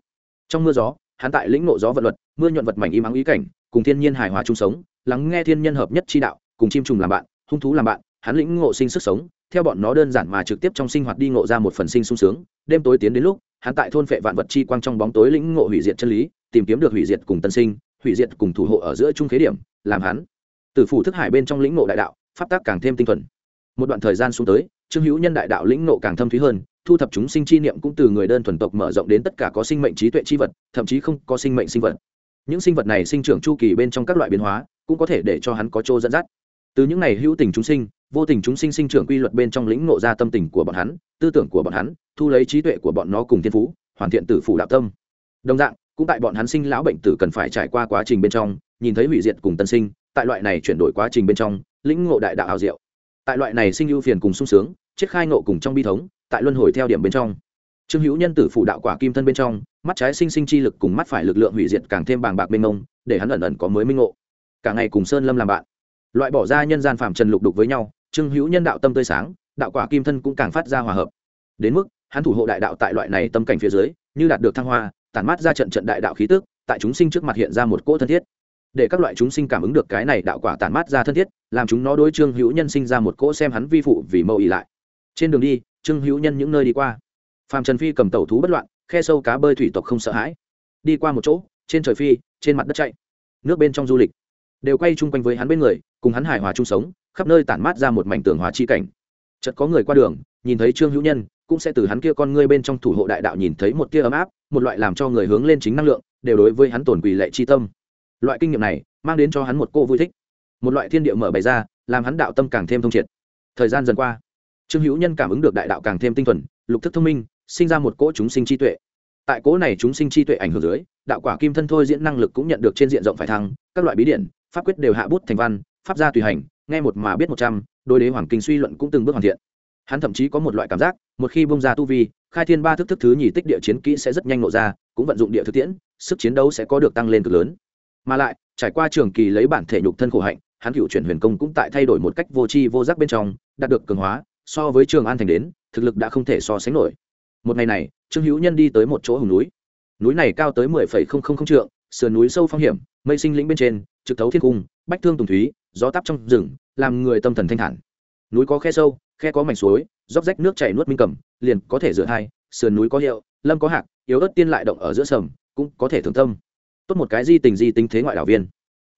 trong mưa gió, hắn tại lĩnh ngộ gió vận luật, mưa nhuận vật mảnh im ắng ý cảnh, cùng thiên nhiên hài hòa chung sống, lắng nghe thiên nhân hợp nhất chi đạo, cùng chim trùng làm bạn, hung thú làm bạn, hắn lĩnh ngộ sinh sức sống, theo bọn nó đơn giản mà trực tiếp trong sinh hoạt đi ngộ ra một phần sinh sung sướng, đêm tối tiến đến lúc, hắn tại thôn phệ vạn vật chi quang trong bóng tối lĩnh ngộ hủy diệt chân lý, tìm kiếm được hủy diệt cùng tân sinh, hủy diệt cùng thủ hộ ở giữa trung khế điểm, làm hắn từ phủ thức hải bên trong lĩnh ngộ đại đạo, pháp tác càng thêm tinh thuần. Một đoạn thời gian xuống tới, trương hữu nhân đại đạo lĩnh ngộ càng thâm thúy hơn thu thập chúng sinh chi niệm cũng từ người đơn thuần tộc mở rộng đến tất cả có sinh mệnh trí tuệ chi vật, thậm chí không có sinh mệnh sinh vật. Những sinh vật này sinh trưởng chu kỳ bên trong các loại biến hóa, cũng có thể để cho hắn có chỗ dẫn dắt. Từ những này hữu tình chúng sinh, vô tình chúng sinh sinh trưởng quy luật bên trong lĩnh ngộ ra tâm tình của bọn hắn, tư tưởng của bọn hắn, thu lấy trí tuệ của bọn nó cùng thiên phú, hoàn thiện tử phủ đạo tâm. Đồng dạng, cũng tại bọn hắn sinh lão bệnh tử cần phải trải qua quá trình bên trong, nhìn thấy hủy diệt cùng tân sinh, tại loại này chuyển đổi quá trình bên trong, lĩnh ngộ đại đạo hào diệu. Tại loại này sinh ưu phiền cùng sung sướng, chết khai ngộ cùng trong bi thống tại luân hồi theo điểm bên trong. Trương hữu nhân tử phủ đạo quả kim thân bên trong, mắt trái sinh sinh chi lực cùng mắt phải lực lượng hủy diệt càng thêm bàng bạc mênh mông, để hắn ẩn ẩn có mới minh ngộ. Cả ngày cùng sơn lâm làm bạn. Loại bỏ ra nhân gian phạm trần lục đục với nhau, trương hữu nhân đạo tâm tươi sáng, đạo quả kim thân cũng càng phát ra hòa hợp. Đến mức, hắn thủ hộ đại đạo tại loại này tâm cảnh phía dưới, như đạt được thăng hoa, tản mát ra trận trận đại đạo khí tức, tại chúng sinh trước mặt hiện ra một cỗ thân thiết. Để các loại chúng sinh cảm ứng được cái này đạo quả tản mát ra thân thiết, làm chúng nó đối trương hữu nhân sinh ra một cỗ xem hắn vi phụ vì mâu ỉ lại. Trên đường đi trương hữu nhân những nơi đi qua. Phạm trần phi cầm tẩu thú bất loạn, khe sâu cá bơi thủy tộc không sợ hãi. Đi qua một chỗ, trên trời phi, trên mặt đất chạy. Nước bên trong du lịch. Đều quay chung quanh với hắn bên người, cùng hắn hài hòa chung sống, khắp nơi tản mát ra một mảnh tường hòa chi cảnh. Chợt có người qua đường, nhìn thấy trương hữu nhân, cũng sẽ từ hắn kia con ngươi bên trong thủ hộ đại đạo nhìn thấy một tia ấm áp, một loại làm cho người hướng lên chính năng lượng, đều đối với hắn tổn quỳ lệ chi tâm. Loại kinh nghiệm này, mang đến cho hắn một cô vui thích. Một loại thiên địa mở bày ra, làm hắn đạo tâm càng thêm thông triệt. Thời gian dần qua trương hữu nhân cảm ứng được đại đạo càng thêm tinh thuần, lục thức thông minh, sinh ra một cỗ chúng sinh chi tuệ. Tại cỗ này chúng sinh chi tuệ ảnh hưởng dưới, đạo quả kim thân thôi diễn năng lực cũng nhận được trên diện rộng phải thăng, các loại bí điển, pháp quyết đều hạ bút thành văn, pháp gia tùy hành, nghe một mà biết một trăm đôi đế hoàng kinh suy luận cũng từng bước hoàn thiện. Hắn thậm chí có một loại cảm giác, một khi bông ra tu vi, khai thiên ba thức thức thứ nhì tích địa chiến kỹ sẽ rất nhanh nộ ra, cũng vận dụng địa thực tiễn, sức chiến đấu sẽ có được tăng lên cực lớn. Mà lại, trải qua trường kỳ lấy bản thể nhục thân khổ hạnh, hắn cựu chuyển huyền công cũng tại thay đổi một cách vô tri vô giác bên trong, đạt được cường hóa so với trường an thành đến, thực lực đã không thể so sánh nổi. Một ngày này, trương hữu nhân đi tới một chỗ hùng núi. Núi này cao tới mười phẩy không không không trượng, sườn núi sâu phong hiểm, mây sinh lĩnh bên trên, trực thấu thiên cung, bách thương tùng thúy, gió tắp trong rừng, làm người tâm thần thanh thản. Núi có khe sâu, khe có mảnh suối róc rách nước chảy nuốt minh cầm, liền có thể rửa hai sườn núi có hiệu, lâm có hạc, yếu ớt tiên lại động ở giữa sầm, cũng có thể thường tâm. Tốt một cái di tình di tính thế ngoại đảo viên.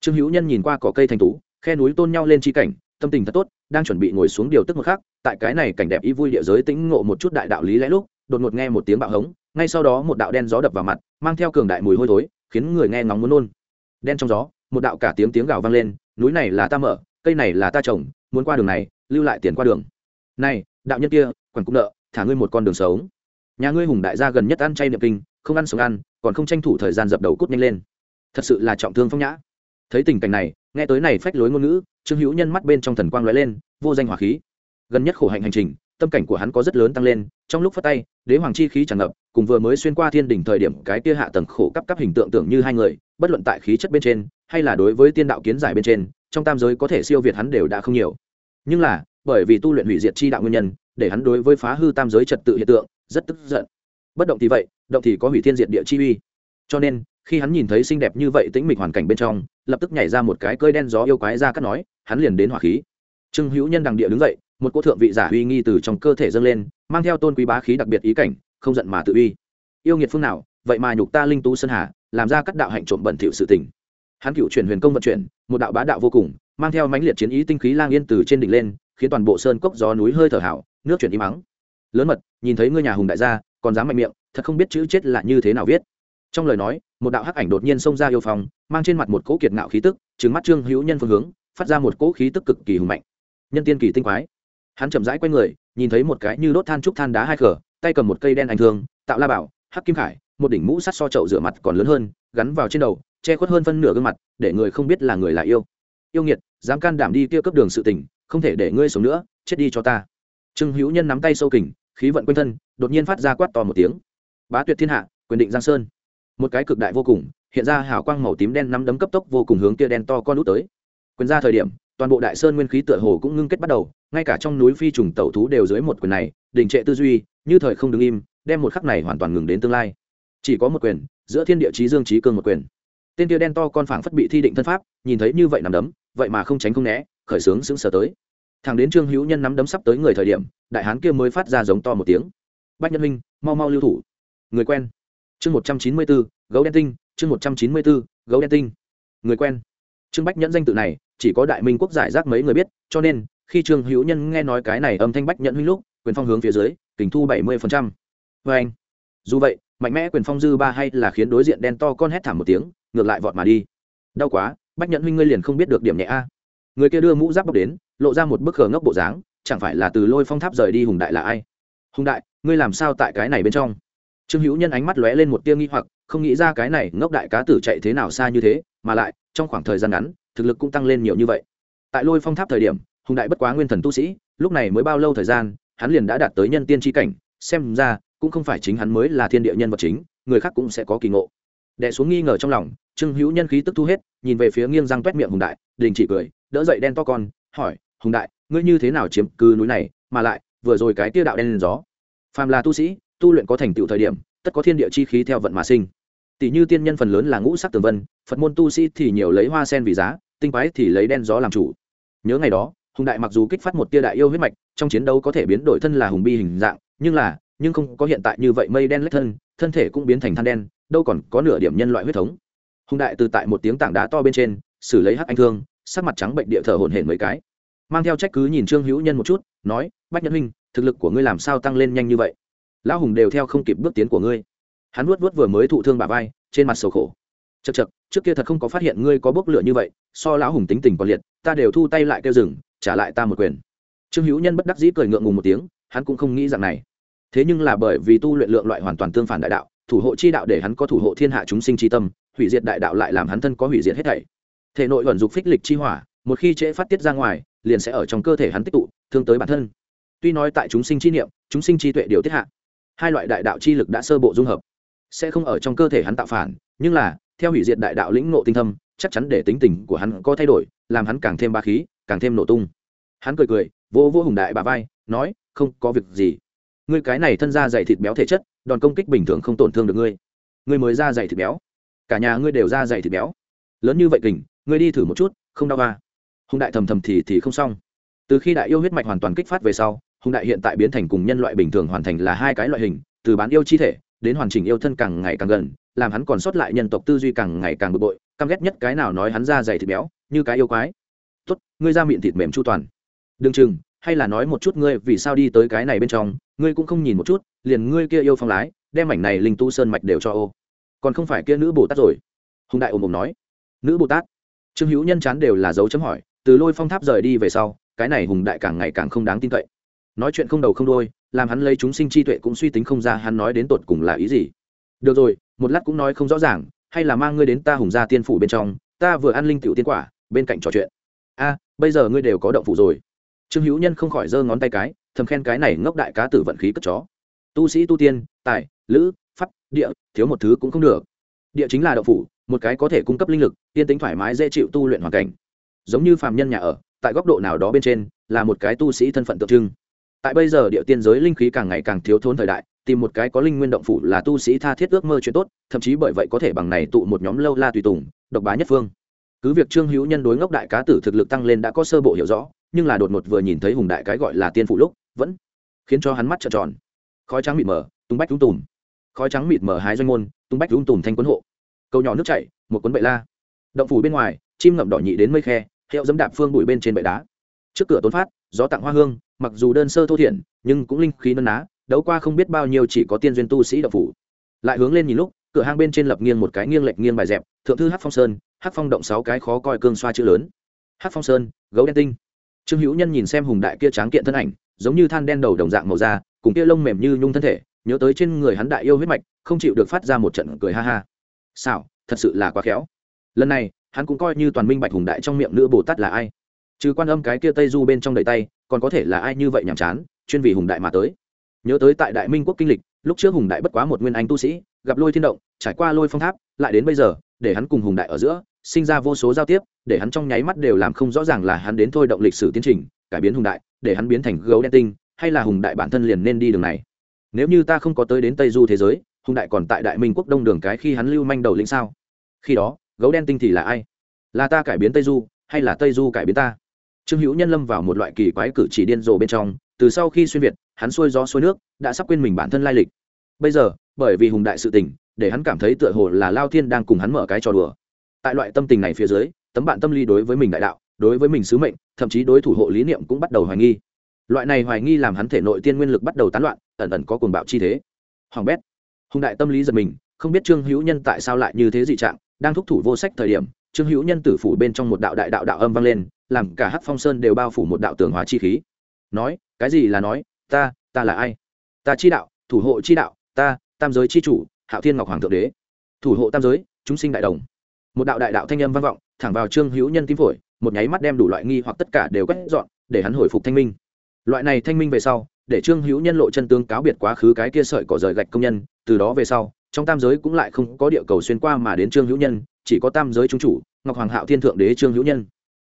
Trương hữu nhân nhìn qua cỏ cây thành tú, khe núi tôn nhau lên chi cảnh, tâm tình thật tốt đang chuẩn bị ngồi xuống điều tức một khắc, tại cái này cảnh đẹp y vui địa giới tĩnh ngộ một chút đại đạo lý lẽ lúc, đột ngột nghe một tiếng bạo hống, ngay sau đó một đạo đen gió đập vào mặt, mang theo cường đại mùi hôi thối, khiến người nghe ngóng muốn nôn. Đen trong gió, một đạo cả tiếng tiếng gào vang lên, núi này là ta mở, cây này là ta trồng, muốn qua đường này, lưu lại tiền qua đường. Này, đạo nhân kia quần cũng nợ, thả ngươi một con đường sống. Nhà ngươi hùng đại gia gần nhất ăn chay niệm kinh, không ăn sống ăn, còn không tranh thủ thời gian dập đầu cút nhanh lên. Thật sự là trọng thương phong nhã. Thấy tình cảnh này, nghe tới này phách lối ngôn ngữ trương hữu nhân mắt bên trong thần quang lóe lên, vô danh hỏa khí. Gần nhất khổ hạnh hành trình, tâm cảnh của hắn có rất lớn tăng lên, trong lúc phát tay, đế hoàng chi khí tràn ngập, cùng vừa mới xuyên qua thiên đỉnh thời điểm cái kia hạ tầng khổ cấp cấp hình tượng tưởng như hai người, bất luận tại khí chất bên trên, hay là đối với tiên đạo kiến giải bên trên, trong tam giới có thể siêu việt hắn đều đã không nhiều. Nhưng là, bởi vì tu luyện hủy diệt chi đạo nguyên nhân, để hắn đối với phá hư tam giới trật tự hiện tượng, rất tức giận. Bất động thì vậy, động thì có hủy thiên diệt địa chi uy. Cho nên, khi hắn nhìn thấy xinh đẹp như vậy tĩnh mịch hoàn cảnh bên trong, lập tức nhảy ra một cái cơi đen gió yêu quái ra cắt nói hắn liền đến hỏa khí. Trương hữu nhân đằng địa đứng dậy, một cô thượng vị giả uy nghi từ trong cơ thể dâng lên, mang theo tôn quý bá khí đặc biệt ý cảnh, không giận mà tự uy. Yêu nghiệt phương nào, vậy mà nhục ta linh tú sơn hà, làm ra các đạo hạnh trộm bẩn thỉu sự tình. Hắn cựu chuyển huyền công vận chuyển, một đạo bá đạo vô cùng, mang theo mãnh liệt chiến ý tinh khí lang yên từ trên đỉnh lên, khiến toàn bộ sơn cốc gió núi hơi thở hảo, nước chuyển im mắng. Lớn mật, nhìn thấy ngươi nhà hùng đại gia, còn dám mạnh miệng, thật không biết chữ chết là như thế nào viết. Trong lời nói, một đạo hắc ảnh đột nhiên xông ra yêu phòng mang trên mặt một cỗ kiệt ngạo khí tức, trừng mắt trương hữu nhân phương hướng phát ra một cỗ khí tức cực kỳ hùng mạnh. Nhân tiên kỳ tinh quái. Hắn chậm rãi q u a y người, nhìn thấy một cái như đốt than trúc than đá hai khở, tay cầm một cây đen ảnh thương, tạo la bảo, hắc kim khải, một đỉnh mũ sắt so trậu rửa mặt còn lớn hơn, gắn vào trên đầu, che khuất hơn phân nửa gương mặt, để người không biết là người là yêu. Yêu nghiệt, dám can đảm đi kia cấp đường sự tình, không thể để ngươi sống nữa, chết đi cho ta. Trương hữu nhân nắm tay sâu kình, khí vận quanh thân, đột nhiên phát ra quát to một tiếng. Bá tuyệt thiên hạ, quyền định giang sơn. Một cái cực đại vô cùng, hiện ra hào quang màu tím đen nắm đấm cấp tốc vô cùng hướng kia đen to con út tới quyền ra thời điểm, toàn bộ đại sơn nguyên khí tựa hồ cũng ngưng kết bắt đầu, ngay cả trong núi phi trùng tẩu thú đều dưới một quyền này, đình trệ tư duy, như thời không đứng im, đem một khắc này hoàn toàn ngừng đến tương lai. Chỉ có một quyền, giữa thiên địa chí dương chí cương một quyền. Tên tia đen to con phảng phất bị thi định thân pháp, nhìn thấy như vậy nằm đấm, vậy mà không tránh không né, khởi sướng sững sờ tới. Thằng đến trương hữu nhân nắm đấm sắp tới người thời điểm, đại hán kia mới phát ra giống to một tiếng. Bách nhân minh mau mau lưu thủ. Người quen. Chương một trăm chín mươi bốn gấu đen tinh, chương một trăm chín mươi bốn gấu đen tinh. Người quen. Trương bách nhẫn danh tự này chỉ có đại minh quốc giải rác mấy người biết, cho nên, khi trương hữu nhân nghe nói cái này âm thanh bách nhận huynh lúc, quyền phong hướng phía dưới, kình thu bảy mươi vê anh, dù vậy, mạnh mẽ quyền phong dư ba hay là khiến đối diện đen to con hét thảm một tiếng, ngược lại vọt mà đi. Đau quá, bách nhận huynh ngươi liền không biết được điểm nhẹ a. Người kia đưa mũ giáp bốc đến, lộ ra một bức khờ ngốc bộ dáng, chẳng phải là từ lôi phong tháp rời đi hùng đại là ai? Hùng đại, ngươi làm sao tại cái này bên trong? Trương hữu nhân ánh mắt lóe lên một tia nghi hoặc, không nghĩ ra cái này ngốc đại cá tử chạy thế nào xa như thế, mà lại, trong khoảng thời gian ngắn thực lực cũng tăng lên nhiều như vậy. Tại lôi phong tháp thời điểm, hùng đại bất quá nguyên thần tu sĩ, lúc này mới bao lâu thời gian, hắn liền đã đạt tới nhân tiên tri cảnh, xem ra, cũng không phải chính hắn mới là thiên địa nhân vật chính, người khác cũng sẽ có kỳ ngộ. Đẻ xuống nghi ngờ trong lòng, trương hữu nhân khí tức thu hết, nhìn về phía nghiêng răng t miệng hùng đại, đình chỉ cười, đỡ dậy đen to con, hỏi, hùng đại, ngươi như thế nào chiếm cứ núi này, mà lại, vừa rồi cái tia đạo đen lên gió? Phàm là tu sĩ, tu luyện có thành tựu thời điểm, tất có thiên địa chi khí theo vận mà sinh. Tỷ như tiên nhân phần lớn là ngũ sắc tường vân, phật môn tu sĩ thì nhiều lấy hoa sen vì giá tinh quái thì lấy đen gió làm chủ. Nhớ ngày đó, hùng đại mặc dù kích phát một tia đại yêu huyết mạch, trong chiến đấu có thể biến đổi thân là hùng bi hình dạng, nhưng là, nhưng không có hiện tại như vậy mây đen lết thân thân thể cũng biến thành than đen, đâu còn có nửa điểm nhân loại huyết thống. Hùng đại từ tại một tiếng tảng đá to bên trên, xử lấy hắc anh thương, sắc mặt trắng bệnh địa thở hổn hển mấy cái. Mang theo trách cứ nhìn trương hữu nhân một chút, nói, bách nhân huynh, thực lực của ngươi làm sao tăng lên nhanh như vậy? Lão hùng đều theo không kịp bước tiến của ngươi. Hắn vuốt vuốt vừa mới thụ thương bà vai, trên mặt sầu khổ chật chật, trước kia thật không có phát hiện ngươi có bốc lửa như vậy, so lão hùng tính tình còn liệt, ta đều thu tay lại kêu rừng trả lại ta một quyền. Trương hữu nhân bất đắc dĩ cười ngượng ngùng một tiếng, hắn cũng không nghĩ rằng này. Thế nhưng là bởi vì tu luyện lượng loại hoàn toàn tương phản đại đạo, thủ hộ chi đạo để hắn có thủ hộ thiên hạ chúng sinh chi tâm, hủy diệt đại đạo lại làm hắn thân có hủy diệt hết thảy. Thể nội vận dục phích lịch chi hỏa, một khi trễ phát tiết ra ngoài, liền sẽ ở trong cơ thể hắn tích tụ, thương tới bản thân. Tuy nói tại chúng sinh chi niệm, chúng sinh chi tuệ điều tiết hạ, hai loại đại đạo chi lực đã sơ bộ dung hợp, sẽ không ở trong cơ thể hắn tạo phản, nhưng là theo hủy diệt đại đạo lĩnh ngộ tinh thâm, chắc chắn để tính tình của hắn có thay đổi, làm hắn càng thêm ba khí, càng thêm nổ tung. Hắn cười cười, vô vô hùng đại bà vai, nói, không có việc gì. Ngươi cái này thân ra dày thịt béo thể chất, đòn công kích bình thường không tổn thương được ngươi. Ngươi mới ra dày thịt béo. Cả nhà ngươi đều ra dày thịt béo. Lớn như vậy kình, ngươi đi thử một chút, không đau va hùng đại thầm thầm thì thì không xong. Từ khi đại yêu huyết mạch hoàn toàn kích phát về sau, hùng đại hiện tại biến thành cùng nhân loại bình thường hoàn thành là hai cái loại hình, từ bán yêu chi thể đến hoàn chỉnh yêu thân càng ngày càng gần làm hắn còn sót lại nhân tộc tư duy càng ngày càng bực bội, căm ghét nhất cái nào nói hắn ra dày thịt béo, như cái yêu quái. Tốt, ngươi ra miệng thịt mềm chu toàn. Đừng chừng, hay là nói một chút ngươi vì sao đi tới cái này bên trong, ngươi cũng không nhìn một chút, liền ngươi kia yêu phong lái, đem mảnh này linh tu sơn mạch đều cho ô. Còn không phải kia nữ bồ tát rồi. Hùng đại ồm ồm nói. Nữ bồ tát? Trương hữu nhân chán đều là dấu chấm hỏi, từ lôi phong tháp rời đi về sau, cái này hùng đại càng ngày càng không đáng tin cậy. Nói chuyện không đầu không đôi làm hắn lấy chúng sinh chi tuệ cũng suy tính không ra hắn nói đến tột cùng là ý gì. Được rồi một lát cũng nói không rõ ràng, hay là mang ngươi đến ta hùng gia tiên phủ bên trong, ta vừa ăn linh tiểu tiên quả, bên cạnh trò chuyện. A, bây giờ ngươi đều có động phủ rồi. Trương hữu nhân không khỏi giơ ngón tay cái, thầm khen cái này ngốc đại cá tử vận khí cất chó. Tu sĩ tu tiên, tài, lữ, pháp, địa, thiếu một thứ cũng không được. Địa chính là động phủ, một cái có thể cung cấp linh lực, tiên tính thoải mái dễ chịu tu luyện hoàn cảnh. Giống như phàm nhân nhà ở, tại góc độ nào đó bên trên, là một cái tu sĩ thân phận tượng trưng. Tại bây giờ địa tiên giới linh khí càng ngày càng thiếu thốn thời đại tìm một cái có linh nguyên động phủ là tu sĩ tha thiết ước mơ chuyện tốt, thậm chí bởi vậy có thể bằng này tụ một nhóm lâu la tùy tùng, độc bá nhất phương. Cứ việc trương hữu nhân đối ngốc đại cá tử thực lực tăng lên đã có sơ bộ hiểu rõ, nhưng là đột ngột vừa nhìn thấy hùng đại cái gọi là tiên phụ lúc, vẫn khiến cho hắn mắt trợn tròn. Khói trắng mịt mờ, tung bách tung tùm. Khói trắng mịt mờ hái doanh môn, tung bách tung tùm thanh quấn hộ. Cầu nhỏ nước chảy, một cuốn bệ la. Động phủ bên ngoài, chim ngậm đỏ nhị đến mây khe, hiệu dẫm đạp phương bụi bên trên bệ đá. Trước cửa tốn phát, gió tặng hoa hương, mặc dù đơn sơ thô thiển, nhưng cũng linh khí nân ná đấu qua không biết bao nhiêu chỉ có tiên duyên tu sĩ đạo phủ. Lại hướng lên nhìn lúc, cửa hang bên trên lập nghiêng một cái nghiêng lệch nghiêng bài dẹp, thượng thư hát phong sơn hát phong động sáu cái khó coi cương xoa chữ lớn. Hát phong sơn, gấu đen tinh. Trương hữu nhân nhìn xem hùng đại kia tráng kiện thân ảnh, giống như than đen đầu đồng dạng màu da, cùng kia lông mềm như nhung thân thể, nhớ tới trên người hắn đại yêu huyết mạch, không chịu được phát ra một trận cười ha ha. Xảo, thật sự là quá khéo. Lần này, hắn cũng coi như toàn minh bạch hùng đại trong miệng nữ bồ tát là ai. Trừ quan âm cái kia tây du bên trong đầy tay, còn có thể là ai như vậy nhàm chán, chuyên vì hùng đại mà tới nhớ tới tại đại minh quốc kinh lịch, lúc trước hùng đại bất quá một nguyên anh tu sĩ, gặp lôi thiên động, trải qua lôi phong tháp, lại đến bây giờ, để hắn cùng hùng đại ở giữa, sinh ra vô số giao tiếp, để hắn trong nháy mắt đều làm không rõ ràng là hắn đến thôi động lịch sử tiến trình, cải biến hùng đại, để hắn biến thành gấu đen tinh, hay là hùng đại bản thân liền nên đi đường này. Nếu như ta không có tới đến tây du thế giới, hùng đại còn tại đại minh quốc đông đường cái khi hắn lưu manh đầu lĩnh sao? Khi đó, gấu đen tinh thì là ai? Là ta cải biến tây du, hay là tây du cải biến ta? Trương hữu nhân lâm vào một loại kỳ quái cử chỉ điên rồ bên trong từ sau khi xuyên việt, hắn xuôi gió xuôi nước, đã sắp quên mình bản thân lai lịch. Bây giờ, bởi vì hùng đại sự tình, để hắn cảm thấy tựa hồ là lao thiên đang cùng hắn mở cái trò đùa. Tại loại tâm tình này phía dưới, tấm bạn tâm lý đối với mình đại đạo, đối với mình sứ mệnh, thậm chí đối thủ hộ lý niệm cũng bắt đầu hoài nghi. Loại này hoài nghi làm hắn thể nội tiên nguyên lực bắt đầu tán loạn, ẩn ẩn có cuồng bạo chi thế. Hoàng bét, hùng đại tâm lý giật mình, không biết trương hữu nhân tại sao lại như thế dị trạng, đang thúc thủ vô sách thời điểm, trương hữu nhân tử phủ bên trong một đạo đại đạo đạo âm vang lên, làm cả hắc phong sơn đều bao phủ một đạo tường hóa chi khí nói, cái gì là nói, ta ta là ai? Ta chi đạo, thủ hộ chi đạo, ta, tam giới chi chủ, hạo thiên ngọc hoàng thượng đế. Thủ hộ tam giới, chúng sinh đại đồng. Một đạo đại đạo thanh âm vang vọng, thẳng vào trương hữu nhân tim phổi, một nháy mắt đem đủ loại nghi hoặc tất cả đều quét dọn, để hắn hồi phục thanh minh. Loại này thanh minh về sau, để trương hữu nhân lộ chân tướng cáo biệt quá khứ cái kia sợi cỏ rời gạch công nhân, từ đó về sau, trong tam giới cũng lại không có địa cầu xuyên qua mà đến trương hữu nhân, chỉ có tam giới trung chủ, ngọc hoàng hạo thiên thượng đế trương hữu nhân.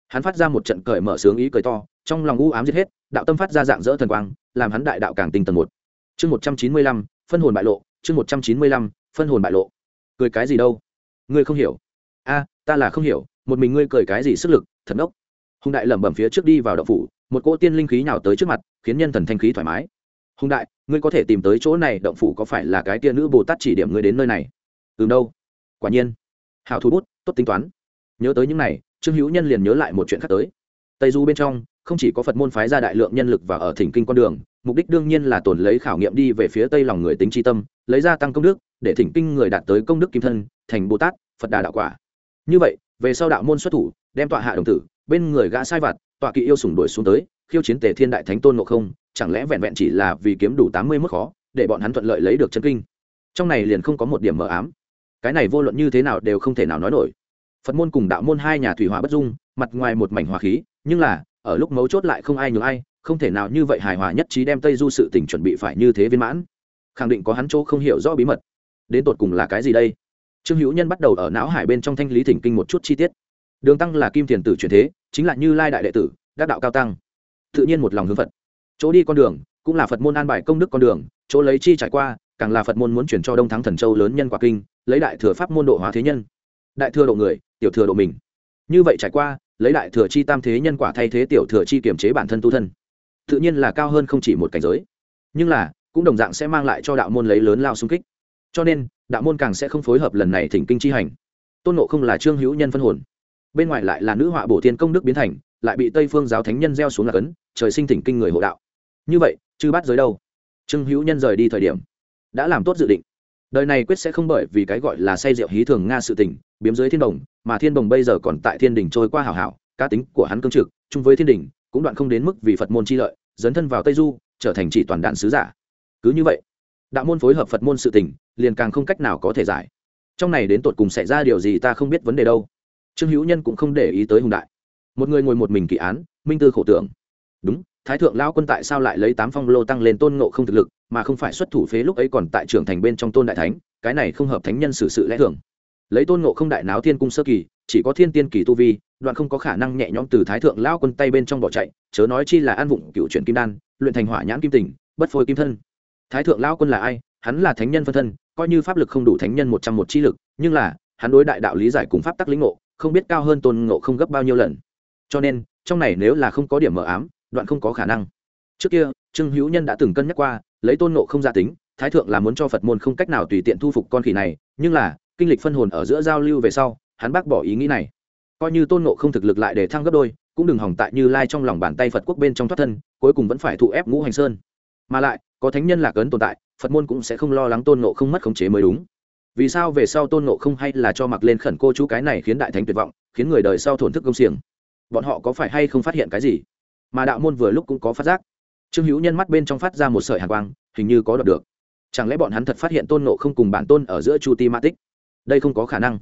Hắn phát ra một trận cởi mở sướng ý cười to, trong lòng u ám giết hết đạo tâm phát ra dạng dỡ thần quang, làm hắn đại đạo càng tinh tầng một. Chương một trăm chín mươi lăm, phân hồn bại lộ, chương một trăm chín mươi lăm, phân hồn bại lộ. Cười cái gì đâu? Ngươi không hiểu. A, ta là không hiểu, một mình ngươi cười cái gì sức lực, thần ốc. Hùng đại lẩm bẩm phía trước đi vào đậu phủ, một cỗ tiên linh khí nhào tới trước mặt, khiến nhân thần thanh khí thoải mái. Hùng đại, ngươi có thể tìm tới chỗ này, động phủ có phải là cái tia nữ bồ tát chỉ điểm ngươi đến nơi này? Từ đâu. Quả nhiên. Hào thu bút, tốt tính toán. Nhớ tới những này, trương hữu nhân liền nhớ lại một chuyện khác tới. Tây du bên trong không chỉ có phật môn phái ra đại lượng nhân lực và ở thỉnh kinh con đường, mục đích đương nhiên là tồn lấy khảo nghiệm đi về phía tây lòng người tính tri tâm, lấy ra tăng công đức, để thỉnh kinh người đạt tới công đức kim thân, thành bồ tát, phật đà đạo quả. Như vậy, về sau đạo môn xuất thủ, đem tọa hạ đồng tử, bên người gã sai vặt, tọa kỵ yêu sủng đuổi xuống tới, khiêu chiến tề thiên đại thánh tôn ngộ không, chẳng lẽ vẹn vẹn chỉ là vì kiếm đủ tám mươi mức khó, để bọn hắn thuận lợi lấy được chân kinh? Trong này liền không có một điểm mờ ám. Cái này vô luận như thế nào đều không thể nào nói nổi. Phật môn cùng đạo môn hai nhà thủy hòa bất dung, mặt ngoài một mảnh hòa khí, nhưng là ở lúc mấu chốt lại không ai nhường ai, không thể nào như vậy hài hòa nhất trí đem tây du sự tình chuẩn bị phải như thế viên mãn. Khẳng định có hắn chỗ không hiểu rõ bí mật. Đến tột cùng là cái gì đây? Trương hữu nhân bắt đầu ở não hải bên trong thanh lý thỉnh kinh một chút chi tiết. Đường tăng là kim thiền tử truyền thế, chính là như lai đại đệ tử, đắc đạo cao tăng. Tự nhiên một lòng hướng phật. Chỗ đi con đường, cũng là phật môn an bài công đức con đường, chỗ lấy chi trải qua, càng là phật môn muốn chuyển cho đông thắng thần châu lớn nhân quả kinh, lấy đại thừa pháp môn độ hóa thế nhân. Đại thừa độ người, tiểu thừa độ mình. Như vậy trải qua lấy đại thừa chi tam thế nhân quả thay thế tiểu thừa chi kiểm chế bản thân tu thân. Tự nhiên là cao hơn không chỉ một cảnh giới. Nhưng là, cũng đồng dạng sẽ mang lại cho đạo môn lấy lớn lao xung kích. Cho nên, đạo môn càng sẽ không phối hợp lần này thỉnh kinh chi hành. Tôn nộ không là trương hữu nhân phân hồn. Bên ngoài lại là nữ họa bổ tiên công đức biến thành, lại bị tây phương giáo thánh nhân gieo xuống là cấn, trời sinh thỉnh kinh người hộ đạo. Như vậy, chư bắt giới đâu? Trương hữu nhân rời đi thời điểm, đã làm tốt dự định. Đời này quyết sẽ không bởi vì cái gọi là say rượu hí thường nga sự tình, biếm giới thiên đồng mà thiên đồng bây giờ còn tại thiên đình trôi qua hảo hảo, cá tính của hắn cương trực, chung với thiên đình, cũng đoạn không đến mức vì phật môn chi lợi, dấn thân vào tây du, trở thành chỉ toàn đạn sứ giả. Cứ như vậy, đạo môn phối hợp phật môn sự tình, liền càng không cách nào có thể giải. Trong này đến tột cùng xảy ra điều gì ta không biết vấn đề đâu. Trương hữu nhân cũng không để ý tới hùng đại. Một người ngồi một mình kỳ án, minh tư khổ tưởng. Đúng, thái thượng lao quân tại sao lại lấy tám phong lô tăng lên tôn ngộ không thực lực, mà không phải xuất thủ phế lúc ấy còn tại trưởng thành bên trong tôn đại thánh, cái này không hợp thánh nhân xử sự lẽ thường lấy tôn ngộ không đại náo thiên cung sơ kỳ, chỉ có thiên tiên kỳ tu vi, đoạn không có khả năng nhẹ nhõm từ thái thượng lao quân tay bên trong bỏ chạy, chớ nói chi là an vụng cựu chuyển kim đan, luyện thành hỏa nhãn kim tình bất phôi kim thân. Thái thượng lao quân là ai? Hắn là thánh nhân phân thân, coi như pháp lực không đủ thánh nhân một trăm một chi lực, nhưng là, hắn đối đại đạo lý giải cùng pháp tắc lĩnh ngộ, không biết cao hơn tôn ngộ không gấp bao nhiêu lần. Cho nên, trong này nếu là không có điểm mờ ám, đoạn không có khả năng. Trước kia, trương hữu nhân đã từng cân nhắc qua, lấy tôn ngộ không gia tính, thái thượng là muốn cho phật môn không cách nào tùy tiện thu phục con khỉ này, nhưng là kinh lịch phân hồn ở giữa giao lưu về sau, hắn bác bỏ ý nghĩ này. Coi như tôn ngộ không thực lực lại để thăng gấp đôi, cũng đừng hỏng tại như lai trong lòng bàn tay phật quốc bên trong thoát thân, cuối cùng vẫn phải thụ ép ngũ hành sơn. Mà lại, có thánh nhân lạc ấn tồn tại, phật môn cũng sẽ không lo lắng tôn ngộ không mất khống chế mới đúng. Vì sao về sau tôn ngộ không hay là cho mặc lên khẩn cô chú cái này khiến đại thánh tuyệt vọng, khiến người đời sau thổn thức công xiềng? Bọn họ có phải hay không phát hiện cái gì? Mà đạo môn vừa lúc cũng có phát giác. Trương hữu nhân mắt bên trong phát ra một sợi hàn quang, hình như có đọc được. Chẳng lẽ bọn hắn thật phát hiện tôn nộ không cùng bản tôn ở giữa chu ti ma tích? Đây không có khả năng.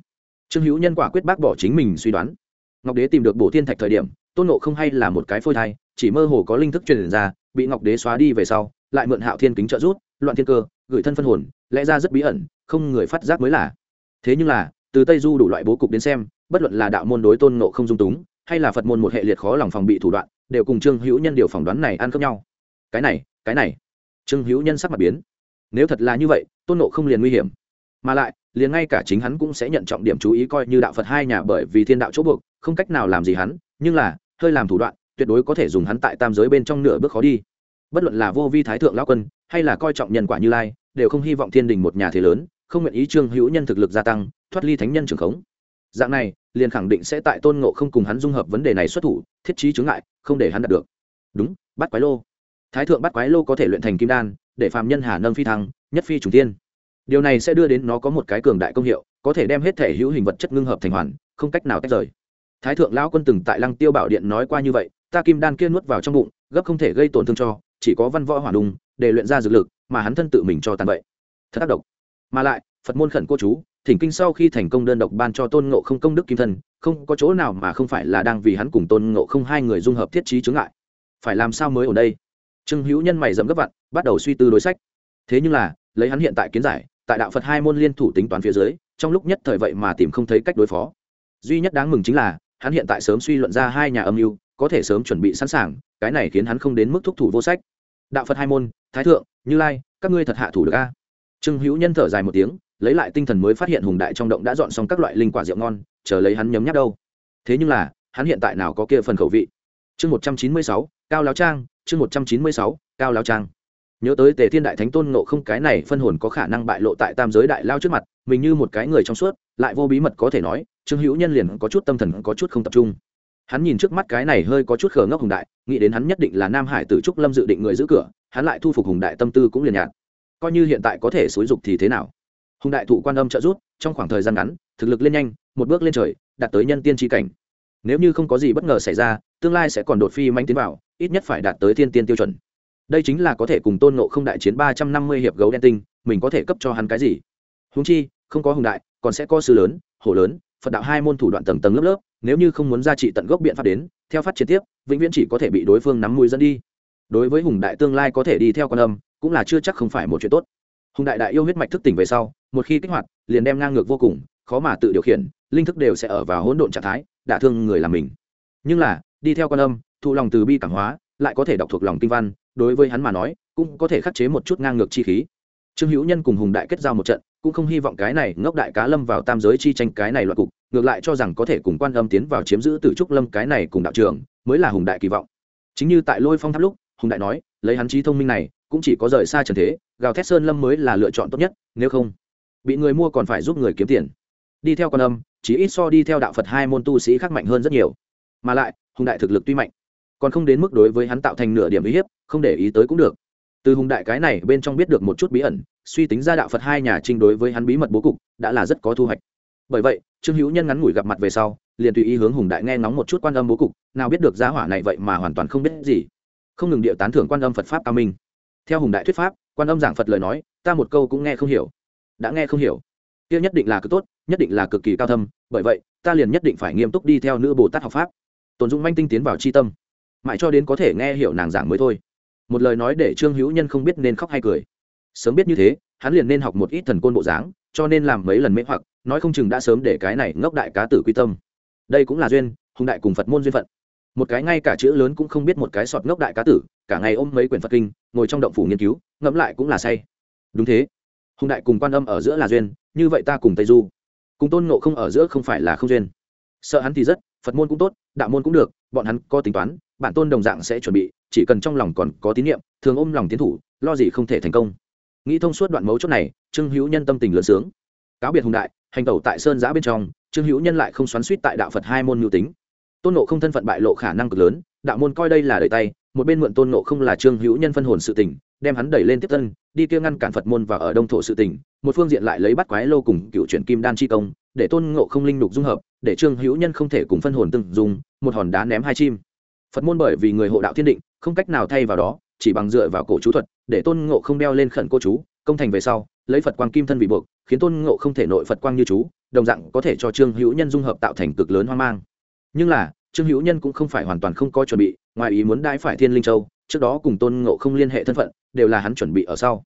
Trương hữu nhân quả quyết bác bỏ chính mình suy đoán. Ngọc đế tìm được bổ thiên thạch thời điểm, tôn nộ không hay là một cái phôi thai, chỉ mơ hồ có linh thức truyền ra, bị ngọc đế xóa đi về sau, lại mượn hạo thiên kính trợ rút loạn thiên cơ, gửi thân phân hồn, lẽ ra rất bí ẩn, không người phát giác mới là. Thế nhưng là, từ tây du đủ loại bố cục đến xem, bất luận là đạo môn đối tôn nộ không dung túng, hay là phật môn một hệ liệt khó lòng phòng bị thủ đoạn, đều cùng trương hữu nhân điều phỏng đoán này ăn khớp nhau. Cái này cái này. Trương hữu nhân sắc mặt biến. Nếu thật là như vậy, tôn nộ không liền nguy hiểm. Mà lại liền ngay cả chính hắn cũng sẽ nhận trọng điểm chú ý coi như đạo phật hai nhà bởi vì thiên đạo chỗ buộc, không cách nào làm gì hắn, nhưng là, hơi làm thủ đoạn, tuyệt đối có thể dùng hắn tại tam giới bên trong nửa bước khó đi. Bất luận là vô vi thái thượng lão quân, hay là coi trọng nhân quả như lai, đều không hy vọng thiên đình một nhà thế lớn, không nguyện ý trương hữu nhân thực lực gia tăng, thoát ly thánh nhân trường khống. Dạng này, liền khẳng định sẽ tại tôn ngộ không cùng hắn dung hợp vấn đề này xuất thủ, thiết trí chướng ngại, không để hắn đạt được. Đúng, bắt quái lô. Thái thượng bắt quái lô có thể luyện thành kim đan, để phạm nhân hà nâng phi thăng, nhất phi trùng tiên điều này sẽ đưa đến nó có một cái cường đại công hiệu, có thể đem hết thể hữu hình vật chất ngưng hợp thành hoàn, không cách nào tách rời. Thái thượng lão quân từng tại lăng tiêu bảo điện nói qua như vậy, ta kim đan kia nuốt vào trong bụng, gấp không thể gây tổn thương cho, chỉ có văn võ hỏa đùng để luyện ra dược lực, mà hắn thân tự mình cho tàn vậy. Thật tác động mà lại, phật môn khẩn cô chú, thỉnh kinh sau khi thành công đơn độc ban cho tôn ngộ không công đức kim thân, không có chỗ nào mà không phải là đang vì hắn cùng tôn ngộ không hai người dung hợp thiết trí chướng ngại. Phải làm sao mới ở đây? Trương hữu nhân mày dẫm gấp vặn, bắt đầu suy tư đối sách. Thế nhưng là, lấy hắn hiện tại kiến giải tại đạo phật hai môn liên thủ tính toán phía dưới, trong lúc nhất thời vậy mà tìm không thấy cách đối phó. Duy nhất đáng mừng chính là, hắn hiện tại sớm suy luận ra hai nhà âm mưu, có thể sớm chuẩn bị sẵn sàng, cái này khiến hắn không đến mức thúc thủ vô sách. Đạo phật hai môn, thái thượng, như lai, các ngươi thật hạ thủ được a? Trương hữu nhân thở dài một tiếng, lấy lại tinh thần mới phát hiện hùng đại trong động đã dọn xong các loại linh quả rượu ngon, chờ lấy hắn nhấm nháp đâu. Thế nhưng là, hắn hiện tại nào có kia phần khẩu vị? Chương một trăm chín mươi sáu, cao láo trang, chương một trăm chín mươi sáu, cao láo trang nhớ tới tề thiên đại thánh tôn ngộ không, cái này phân hồn có khả năng bại lộ tại tam giới đại lao trước mặt, mình như một cái người trong suốt, lại vô bí mật có thể nói, trương hữu nhân liền có chút tâm thần có chút không tập trung. Hắn nhìn trước mắt cái này hơi có chút khờ ngốc hùng đại, nghĩ đến hắn nhất định là nam hải tử trúc lâm dự định người giữ cửa, hắn lại thu phục hùng đại tâm tư cũng liền nhạt. Coi như hiện tại có thể xúi dục thì thế nào? Hùng đại thụ quan âm trợ rút, trong khoảng thời gian ngắn, thực lực lên nhanh, một bước lên trời, đạt tới nhân tiên tri cảnh. Nếu như không có gì bất ngờ xảy ra, tương lai sẽ còn đột phi manh tiến vào, ít nhất phải đạt tới thiên tiên tiêu chuẩn đây chính là có thể cùng tôn nộ không đại chiến ba trăm năm mươi hiệp gấu đen tinh, mình có thể cấp cho hắn cái gì? Húng chi, không có hùng đại, còn sẽ có sư lớn, hổ lớn, phật đạo hai môn thủ đoạn tầng tầng lớp lớp, nếu như không muốn ra trị tận gốc biện pháp đến, theo phát triển tiếp, vĩnh viễn chỉ có thể bị đối phương nắm mũi dẫn đi. Đối với hùng đại tương lai có thể đi theo con âm, cũng là chưa chắc không phải một chuyện tốt. Hùng đại đại yêu huyết mạch thức tỉnh về sau, một khi kích hoạt, liền đem ngang ngược vô cùng, khó mà tự điều khiển, linh thức đều sẽ ở vào hỗn độn trạng thái, đả thương người làm mình. Nhưng là, đi theo con âm, thụ lòng từ bi cảm hóa, lại có thể đọc thuộc lòng kinh văn đối với hắn mà nói, cũng có thể khắc chế một chút ngang ngược chi khí. Trương hữu nhân cùng hùng đại kết giao một trận, cũng không hy vọng cái này ngốc đại cá lâm vào tam giới chi tranh cái này loạt cục, ngược lại cho rằng có thể cùng quan âm tiến vào chiếm giữ từ trúc lâm cái này cùng đạo trường, mới là hùng đại kỳ vọng. Chính như tại lôi phong tháp lúc, hùng đại nói, lấy hắn trí thông minh này, cũng chỉ có rời xa trần thế, gào thét sơn lâm mới là lựa chọn tốt nhất, nếu không, bị người mua còn phải giúp người kiếm tiền. Đi theo con âm, chỉ ít so đi theo đạo phật hai môn tu sĩ khác mạnh hơn rất nhiều. Mà lại, hùng đại thực lực tuy mạnh còn không đến mức đối với hắn tạo thành nửa điểm uy hiếp, không để ý tới cũng được. Từ hùng đại cái này bên trong biết được một chút bí ẩn, suy tính ra đạo phật hai nhà trinh đối với hắn bí mật bố cục, đã là rất có thu hoạch. Bởi vậy, trương hữu nhân ngắn ngủi gặp mặt về sau, liền tùy ý hướng hùng đại nghe ngóng một chút quan âm bố cục, nào biết được giá hỏa này vậy mà hoàn toàn không biết gì. Không ngừng địa tán thưởng quan âm phật pháp cao minh. Theo hùng đại thuyết pháp, quan âm giảng phật lời nói, ta một câu cũng nghe không hiểu. Đã nghe không hiểu. Kia nhất định là cực tốt, nhất định là cực kỳ cao thâm, bởi vậy, ta liền nhất định phải nghiêm túc đi theo nữ bồ tát học pháp. Tồn dung manh tinh tiến vào c h i tâm mãi cho đến có thể nghe hiểu nàng giảng mới thôi. Một lời nói để trương hữu nhân không biết nên khóc hay cười. Sớm biết như thế, hắn liền nên học một ít thần côn bộ dáng, cho nên làm mấy lần mễ hoặc, nói không chừng đã sớm để cái này ngốc đại cá tử quy tâm. Đây cũng là duyên, hùng đại cùng phật môn duyên phận. Một cái ngay cả chữ lớn cũng không biết một cái sọt ngốc đại cá tử, cả ngày ôm mấy quyển phật kinh, ngồi trong động phủ nghiên cứu, ngẫm lại cũng là say. Đúng thế. Hùng đại cùng quan âm ở giữa là duyên, như vậy ta cùng tây du. Cùng tôn nộ không ở giữa không phải là không duyên. Sợ hắn thì rất, phật môn cũng tốt, đạo môn cũng được, bọn hắn có tính toán bản tôn đồng dạng sẽ chuẩn bị, chỉ cần trong lòng còn có tín nhiệm thường ôm lòng tiến thủ, lo gì không thể thành công. Nghĩ thông suốt đoạn mấu chốt này, trương hữu nhân tâm tình lượn sướng. Cáo biệt hùng đại, hành tẩu tại sơn giã bên trong, trương hữu nhân lại không xoắn suýt tại đạo phật hai môn mưu tính. Tôn nộ không thân phận bại lộ khả năng cực lớn, đạo môn coi đây là đời tay, một bên mượn tôn nộ không là trương hữu nhân phân hồn sự tình, đem hắn đẩy lên tiếp tân đi kia ngăn cản phật môn và ở đông thổ sự tình, một phương diện lại lấy bắt quái lô cùng cựu chuyển kim đan chi công, để tôn ngộ không linh đục dung hợp, để trương hữu nhân không thể cùng phân hồn từng dùng một hòn đá ném hai chim phật môn bởi vì người hộ đạo thiên định, không cách nào thay vào đó, chỉ bằng dựa vào cổ chú thuật, để tôn ngộ không đeo lên khẩn cô chú, công thành về sau, lấy phật quang kim thân bị buộc, khiến tôn ngộ không thể nội phật quang như chú, đồng dạng có thể cho trương hữu nhân dung hợp tạo thành cực lớn hoang mang. Nhưng là, trương hữu nhân cũng không phải hoàn toàn không có chuẩn bị, ngoài ý muốn đãi phải thiên linh châu, trước đó cùng tôn ngộ không liên hệ thân phận, đều là hắn chuẩn bị ở sau.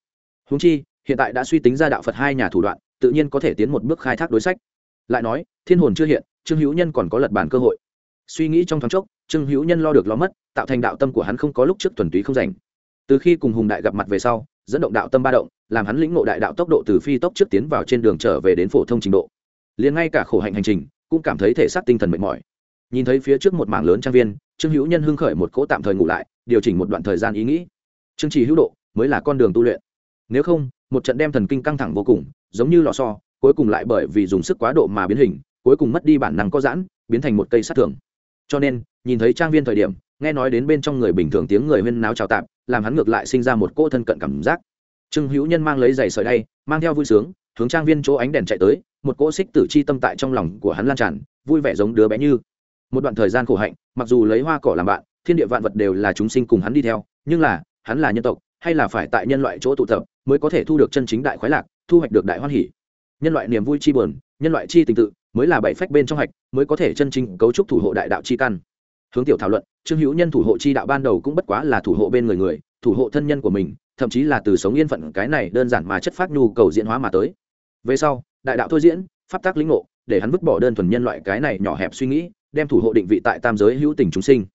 Húng chi, hiện tại đã suy tính ra đạo phật hai nhà thủ đoạn, tự nhiên có thể tiến một bước khai thác đối sách. Lại nói, thiên hồn chưa hiện, trương hữu nhân còn có lật bản cơ hội. Suy nghĩ trong thoáng chốc trương hữu nhân lo được lo mất, tạo thành đạo tâm của hắn không có lúc trước thuần túy không rảnh. từ khi cùng hùng đại gặp mặt về sau, dẫn động đạo tâm ba động, làm hắn lĩnh ngộ đại đạo tốc độ từ phi tốc trước tiến vào trên đường trở về đến phổ thông trình độ. Liền ngay cả khổ hạnh hành trình, cũng cảm thấy thể xác tinh thần mệt mỏi. Nhìn thấy phía trước một mảng lớn trang viên, trương hữu nhân hưng khởi một cỗ tạm thời ngủ lại, điều chỉnh một đoạn thời gian ý nghĩ. Chương trì hữu độ mới là con đường tu luyện. Nếu không, một trận đem thần kinh căng thẳng vô cùng, giống như lò xo, cuối cùng lại bởi vì dùng sức quá độ mà biến hình, cuối cùng mất đi bản năng có giãn, biến thành một cây sát thường cho nên, nhìn thấy trang viên thời điểm, nghe nói đến bên trong người bình thường tiếng người huyên náo chào tạm, làm hắn ngược lại sinh ra một cỗ thân cận cảm giác. Trương hữu nhân mang lấy giày sợi đay, mang theo vui sướng, hướng trang viên chỗ ánh đèn chạy tới, một cỗ xích tử chi tâm tại trong lòng của hắn lan tràn, vui vẻ giống đứa bé như. Một đoạn thời gian khổ hạnh, mặc dù lấy hoa cỏ làm bạn, thiên địa vạn vật đều là chúng sinh cùng hắn đi theo, nhưng là, hắn là nhân tộc, hay là phải tại nhân loại chỗ tụ tập, mới có thể thu được chân chính đại khoái lạc, thu hoạch được đại hoan hỷ. Nhân loại niềm vui chi buồn nhân loại chi tình tự mới là bảy phách bên trong hạch, mới có thể chân chính cấu trúc thủ hộ đại đạo chi căn. Hướng tiểu thảo luận, trương hữu nhân thủ hộ chi đạo ban đầu cũng bất quá là thủ hộ bên người người, thủ hộ thân nhân của mình, thậm chí là từ sống yên phận, cái này đơn giản mà chất phát nhu cầu diễn hóa mà tới. Về sau, đại đạo thôi diễn, pháp tác lĩnh ngộ, để hắn vứt bỏ đơn thuần nhân loại cái này nhỏ hẹp suy nghĩ, đem thủ hộ định vị tại tam giới hữu tình chúng sinh.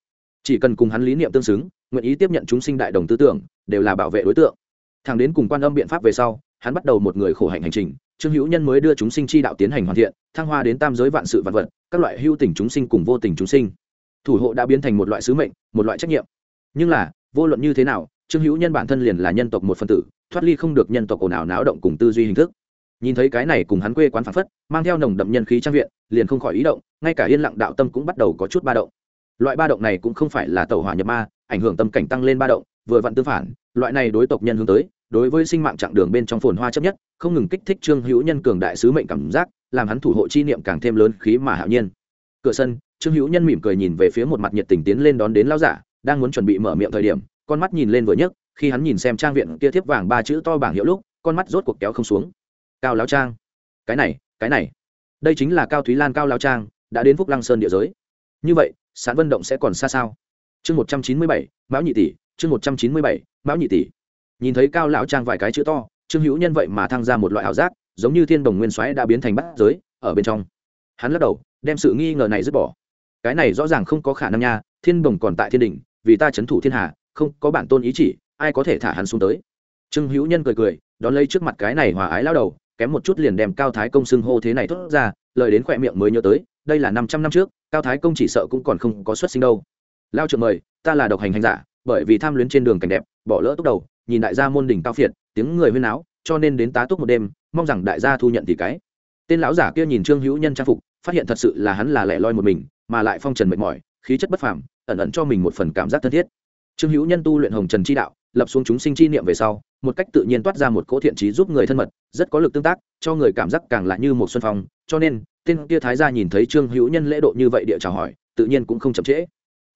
Chỉ cần cùng hắn lý niệm tương xứng, nguyện ý tiếp nhận chúng sinh đại đồng tư tưởng, đều là bảo vệ đối tượng. Thẳng đến cùng quan âm biện pháp về sau, hắn bắt đầu một người khổ hạnh hành trình trương hữu nhân mới đưa chúng sinh chi đạo tiến hành hoàn thiện, thăng hoa đến tam giới vạn sự vạn vật, các loại hữu tình chúng sinh cùng vô tình chúng sinh. Thủ hộ đã biến thành một loại sứ mệnh, một loại trách nhiệm. Nhưng là, vô luận như thế nào, trương hữu nhân bản thân liền là nhân tộc một phân tử, thoát ly không được nhân tộc ồn ào náo động cùng tư duy hình thức. Nhìn thấy cái này cùng hắn quê quán phản phất, mang theo nồng đậm nhân khí trang viện, liền không khỏi ý động, ngay cả yên lặng đạo tâm cũng bắt đầu có chút ba động. Loại ba động này cũng không phải là tàu hỏa nhập ma, ảnh hưởng tâm cảnh tăng lên ba động, vừa vặn tương phản, loại này đối tộc nhân hướng tới đối với sinh mạng chặng đường bên trong phồn hoa chấp nhất, không ngừng kích thích trương hữu nhân cường đại sứ mệnh cảm giác, làm hắn thủ hộ chi niệm càng thêm lớn khí mà hạo nhiên. Cửa sân, trương hữu nhân mỉm cười nhìn về phía một mặt nhiệt tình tiến lên đón đến lao giả, đang muốn chuẩn bị mở miệng thời điểm, con mắt nhìn lên vừa nhấc, khi hắn nhìn xem trang viện kia thiếp vàng ba chữ to bảng hiệu lúc, con mắt rốt cuộc kéo không xuống. Cao lao trang. Cái này cái này. Đây chính là cao thúy lan cao lao trang, đã đến phúc lăng sơn địa giới. Như vậy sản vân động sẽ còn xa sao? Chương một trăm chín mươi bảy, mão nhị tỷ, chương một trăm chín mươi bảy, mão nhị tỷ nhìn thấy cao lão trang vài cái chữ to, trương hữu nhân vậy mà thăng ra một loại ảo giác, giống như thiên đồng nguyên soái đã biến thành bát giới, ở bên trong. Hắn lắc đầu, đem sự nghi ngờ này dứt bỏ. Cái này rõ ràng không có khả năng nha, thiên đồng còn tại thiên đình vì ta c h ấ n thủ thiên hà, không có bản tôn ý chỉ, ai có thể thả hắn xuống tới? Trương hữu nhân cười cười, đón lấy trước mặt cái này hòa ái lao đầu, kém một chút liền đem cao thái công xưng hô thế này thốt ra, lời đến khỏe miệng mới nhớ tới, đây là năm trăm năm trước, cao thái công chỉ sợ cũng còn không có xuất sinh đâu. Lao trưởng mời, ta là độc hành hành giả, bởi vì tham luyến trên đường cảnh đẹp bỏ lỡ tốc đầu, nhìn đại gia môn đỉnh cao phiệt, tiếng người huyên áo cho nên đến tá túc một đêm, mong rằng đại gia thu nhận thì cái. Tên lão giả kia nhìn trương hữu nhân trang phục, phát hiện thật sự là hắn là lẻ loi một mình, mà lại phong trần mệt mỏi, khí chất bất phàm, ẩn ẩn cho mình một phần cảm giác thân thiết. Trương hữu nhân tu luyện hồng trần chi đạo, lập xuống chúng sinh chi niệm về sau, một cách tự nhiên toát ra một cỗ thiện trí giúp người thân mật, rất có lực tương tác, cho người cảm giác càng lạ như một xuân phong, cho nên, tên kia thái gia nhìn thấy trương hữu nhân lễ độ như vậy địa chào hỏi, tự nhiên cũng không chậm trễ.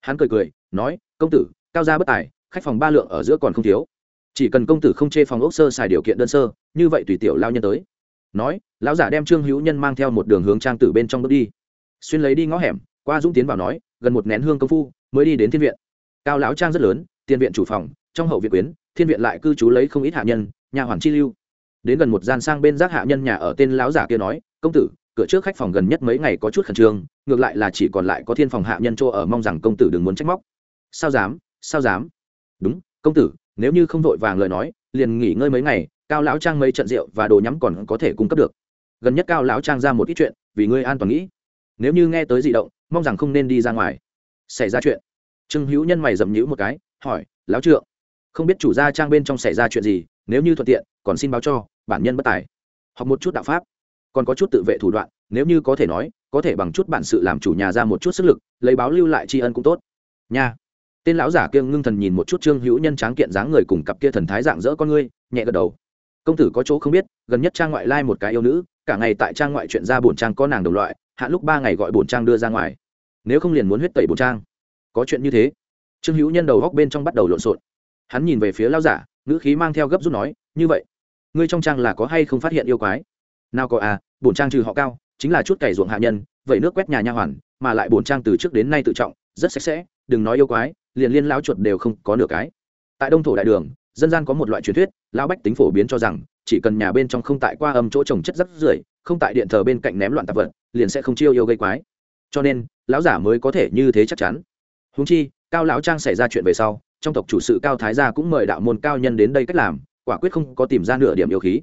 Hắn cười cười, nói, công tử, cao gia bất tài khách phòng ba lượng ở giữa còn không thiếu. Chỉ cần công tử không chê phòng ốc sơ xài điều kiện đơn sơ, như vậy tùy tiểu lao nhân tới. Nói, lão giả đem trương hữu nhân mang theo một đường hướng trang tử bên trong bước đi. Xuyên lấy đi ngõ hẻm, qua dũng tiến vào nói, gần một nén hương công phu, mới đi đến thiên viện. Cao lão trang rất lớn, tiền viện chủ phòng, trong hậu viện quyến, thiên viện lại cư trú lấy không ít hạ nhân, nhà hoàng chi lưu. Đến gần một gian sang bên giác hạ nhân nhà ở tên lão giả kia nói, công tử, cửa trước khách phòng gần nhất mấy ngày có chút khẩn trương, ngược lại là chỉ còn lại có thiên phòng hạ nhân chỗ ở, mong rằng công tử đừng muốn trách móc. Sao dám sao dám? Đúng, công tử, nếu như không vội vàng lời nói, liền nghỉ ngơi mấy ngày, cao lão trang mấy trận rượu và đồ nhắm còn có thể cung cấp được. Gần nhất cao lão trang ra một ít chuyện, vì ngươi an toàn nghĩ. Nếu như nghe tới di động, mong rằng không nên đi ra ngoài. Xảy ra chuyện. Trương hữu nhân mày dầm nhữ một cái, hỏi, lão trượng, không biết chủ gia trang bên trong xảy ra chuyện gì, nếu như thuận tiện, còn xin báo cho, bản nhân bất tài. Học một chút đạo pháp. Còn có chút tự vệ thủ đoạn, nếu như có thể nói, có thể bằng chút bản sự làm chủ nhà ra một chút sức lực, lấy báo lưu lại tri ân cũng tốt. Nha tên lão giả kia ngưng thần nhìn một chút trương hữu nhân tráng kiện dáng người cùng cặp kia thần thái dạng dỡ con ngươi, nhẹ gật đầu. Công tử có chỗ không biết, gần nhất trang ngoại lai một cái yêu nữ, cả ngày tại trang ngoại chuyện ra bổn trang có nàng đồng loại hạn lúc ba ngày gọi bổn trang đưa ra ngoài. Nếu không liền muốn huyết tẩy bổn trang. Có chuyện như thế. Trương hữu nhân đầu góc bên trong bắt đầu lộn xộn. Hắn nhìn về phía lão giả, ngữ khí mang theo gấp rút nói, như vậy, ngươi trong trang là có hay không phát hiện yêu quái? Nào có à bổn trang trừ họ cao, chính là chút cày ruộng hạ nhân, vậy nước quét nhà nha hoàn, mà lại bổn trang từ trước đến nay tự trọng, rất sạch sẽ, đừng nói yêu quái liền liên lão chuột đều không có nửa cái. Tại đông thổ đại đường, dân gian có một loại truyền thuyết, lão bách tính phổ biến cho rằng, chỉ cần nhà bên trong không tại qua âm chỗ trồng chất rất rưởi, không tại điện thờ bên cạnh ném loạn tạp vật, liền sẽ không chiêu yêu gây quái. Cho nên, lão giả mới có thể như thế chắc chắn. Húng chi, cao lão trang xảy ra chuyện về sau, trong tộc chủ sự cao thái gia cũng mời đạo môn cao nhân đến đây cách làm, quả quyết không có tìm ra nửa điểm yêu khí.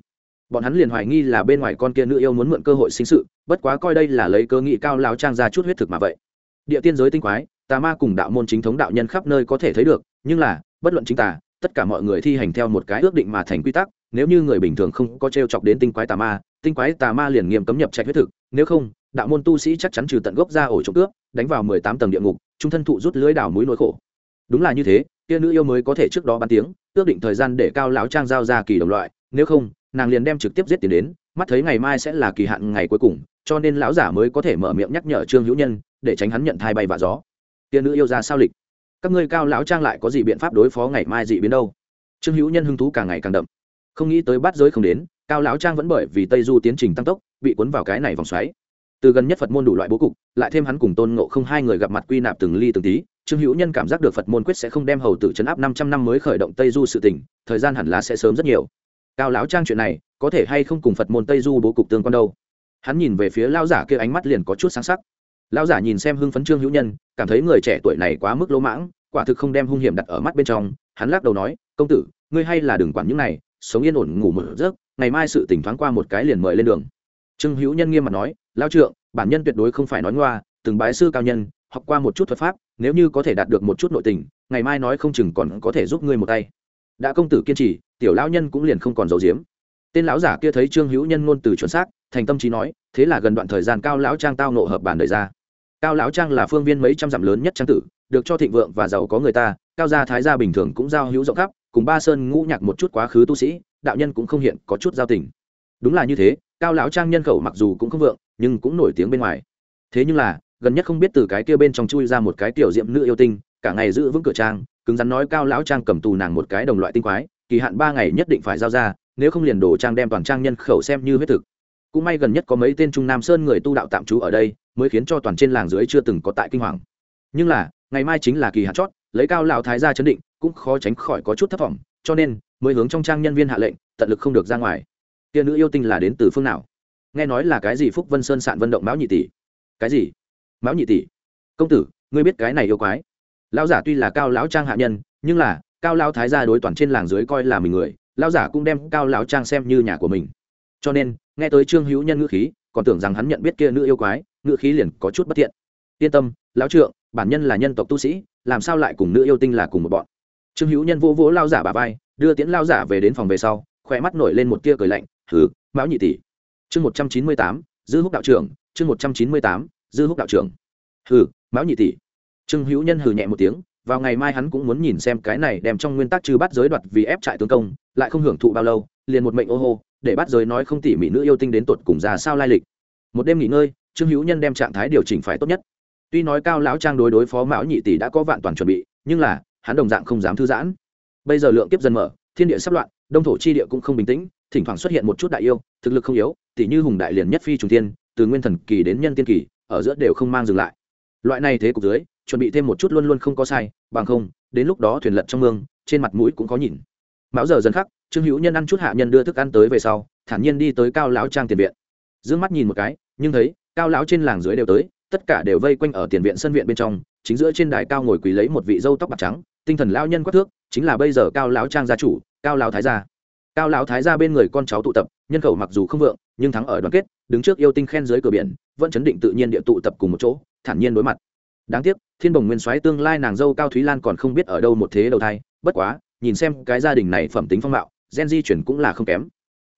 Bọn hắn liền hoài nghi là bên ngoài con kia nữ yêu muốn mượn cơ hội sinh sự, bất quá coi đây là lấy cơ nghị cao lão trang ra chút huyết thực mà vậy. Địa tiên giới tinh quái tà ma cùng đạo môn chính thống đạo nhân khắp nơi có thể thấy được, nhưng là, bất luận chính tà, tất cả mọi người thi hành theo một cái ước định mà thành quy tắc, nếu như người bình thường không có t r e o chọc đến tinh quái tà ma, tinh quái tà ma liền nghiêm cấm nhập trạch huyết thực, nếu không, đạo môn tu sĩ chắc chắn trừ tận gốc ra ổ trộm cướp, đánh vào mười tám tầng địa ngục, trung thân thụ rút lưới đảo mũi nỗi khổ. Đúng là như thế, kia nữ yêu mới có thể trước đó bán tiếng, ước định thời gian để cao lão trang giao ra kỳ đồng loại, nếu không, nàng liền đem trực tiếp giết tiền đến, mắt thấy ngày mai sẽ là kỳ hạn ngày cuối cùng, cho nên lão giả mới có thể mở miệng nhắc nhở trương hữu nhân, để tránh hắn nhận thai bay và gió kia nữ yêu ra sao lịch? Các ngươi cao lão trang lại có gì biện pháp đối phó ngày mai dị biến đâu? Trương hữu nhân hứng thú càng ngày càng đậm. Không nghĩ tới bắt giới không đến, cao lão trang vẫn bởi vì tây du tiến trình tăng tốc, bị cuốn vào cái này vòng xoáy. Từ gần nhất phật môn đủ loại bố cục, lại thêm hắn cùng tôn ngộ không hai người gặp mặt quy nạp từng ly từng tí, trương hữu nhân cảm giác được phật môn quyết sẽ không đem hầu tử chấn áp năm trăm năm mới khởi động tây du sự tỉnh thời gian hẳn là sẽ sớm rất nhiều. Cao lão trang chuyện này, có thể hay không cùng phật môn tây du bố cục tương quan đâu? Hắn nhìn về phía lao giả kia ánh mắt liền có chút sáng sắc. Lão giả nhìn xem hưng phấn trương hữu nhân, cảm thấy người trẻ tuổi này quá mức lỗ mãng, quả thực không đem hung hiểm đặt ở mắt bên trong. Hắn lắc đầu nói, công tử, ngươi hay là đừng quản những này, sống yên ổn ngủ một giấc, ngày mai sự tỉnh thoáng qua một cái liền mời lên đường. Trương hữu nhân nghiêm mặt nói lao trượng, bản nhân tuyệt đối không phải nói ngoa, từng bái sư cao nhân, học qua một chút thuật pháp, nếu như có thể đạt được một chút nội tình, ngày mai nói không chừng còn có thể giúp ngươi một tay. Đã công tử kiên trì, tiểu lão nhân cũng liền không còn giấu giếm. Tên lão giả kia thấy trương hữu nhân ngôn từ chuẩn xác, thành tâm trí nói, thế là gần đoạn thời gian cao lão trang tao nộ hợp bản đời ra cao lão trang là phương viên mấy trăm dặm lớn nhất trang tử, được cho thịnh vượng và giàu có người ta, cao gia thái gia bình thường cũng giao hữu rộng khắp, cùng ba sơn ngũ nhạc một chút quá khứ tu sĩ, đạo nhân cũng không hiện có chút giao tình. Đúng là như thế, cao lão trang nhân khẩu mặc dù cũng không vượng, nhưng cũng nổi tiếng bên ngoài. Thế nhưng là, gần nhất không biết từ cái kia bên trong chui ra một cái tiểu diệm nữ yêu tinh, cả ngày giữ vững cửa trang, cứng rắn nói cao lão trang cầm tù nàng một cái đồng loại tinh quái, kỳ hạn ba ngày nhất định phải giao ra, nếu không liền đổ trang đem toàn trang nhân khẩu xem như huyết thực cũng may gần nhất có mấy tên trung nam sơn người tu đạo tạm trú ở đây, mới khiến cho toàn trên làng dưới chưa từng có tại kinh hoàng. Nhưng là, ngày mai chính là kỳ hạn chót, lấy cao lão thái ra chấn định, cũng khó tránh khỏi có chút thất vọng, cho nên mới hướng trong trang nhân viên hạ lệnh, tận lực không được ra ngoài. Kia nữ yêu tinh là đến từ phương nào? Nghe nói là cái gì phúc vân sơn sạn vận động mão nhị tỷ? Cái gì? Mão nhị tỷ? Công tử, ngươi biết cái này yêu quái? Lão giả tuy là cao lão trang hạ nhân, nhưng là, cao lão thái gia đối toàn trên làng dưới coi là mình người, lão giả cũng đem cao lão trang xem như nhà của mình. Cho nên nghe tới trương hữu nhân ngữ khí, còn tưởng rằng hắn nhận biết kia nữ yêu quái, ngữ khí liền có chút bất thiện. Yên tâm, lão trượng, bản nhân là nhân tộc tu sĩ, làm sao lại cùng nữ yêu tinh là cùng một bọn? Trương hữu nhân vô vỗ lao giả bà vai, đưa tiễn lao giả về đến phòng về sau khỏe mắt nổi lên một tia cười lạnh thử mão nhị tỷ. Chương một trăm chín mươi tám, dư húc đạo trưởng, chương một trăm chín mươi tám, dư húc đạo trưởng. Hừ mão nhị tỷ. Trương hữu nhân hừ nhẹ một tiếng, vào ngày mai hắn cũng muốn nhìn xem cái này đem trong nguyên tắc trừ bắt giới đoạt vì ép trại tướng công, lại không hưởng thụ bao lâu, liền một mệnh ô hô để bắt giới nói không tỉ mỉ nữ yêu tinh đến tột cùng ra sao lai lịch. Một đêm nghỉ ngơi, trương hữu nhân đem trạng thái điều chỉnh phải tốt nhất. Tuy nói cao lão trang đối đối phó mão nhị tỷ đã có vạn toàn chuẩn bị, nhưng là, hắn đồng dạng không dám thư giãn. Bây giờ lượng kiếp dần mở, thiên địa sắp loạn, đông thổ chi địa cũng không bình tĩnh, thỉnh thoảng xuất hiện một chút đại yêu, thực lực không yếu tỷ như hùng đại liền nhất phi trùng tiên từ nguyên thần kỳ đến nhân tiên kỳ, ở giữa đều không mang dừng lại. Loại này thế cục dưới, chuẩn bị thêm một chút luôn luôn không có sai, bằng không, đến lúc đó thuyền lật trong mương, trên mặt mũi cũng có nhìn. Mão giờ dần khắc trương hữu nhân ăn chút hạ nhân đưa thức ăn tới về sau, thản nhiên đi tới cao lão trang tiền viện. D mắt nhìn một cái, nhưng thấy, cao lão trên làng dưới đều tới, tất cả đều vây quanh ở tiền viện sân viện bên trong, chính giữa trên đài cao ngồi quỳ lấy một vị dâu tóc bạc trắng, tinh thần lao nhân quát thước, chính là bây giờ cao lão trang gia chủ, cao lão thái gia. Cao lão thái gia bên người con cháu tụ tập, nhân khẩu mặc dù không vượng, nhưng thắng ở đoàn kết, đứng trước yêu tinh khen dưới cửa biển, vẫn chấn định tự nhiên địa tụ tập cùng một chỗ, thản nhiên đối mặt. Đáng tiếc, thiên bồng nguyên soái tương lai nàng dâu cao thúy lan còn không biết ở đâu một thế đầu thai, bất quá, nhìn xem cái gia đình này phẩm tính phong mạo gen di chuyển cũng là không kém.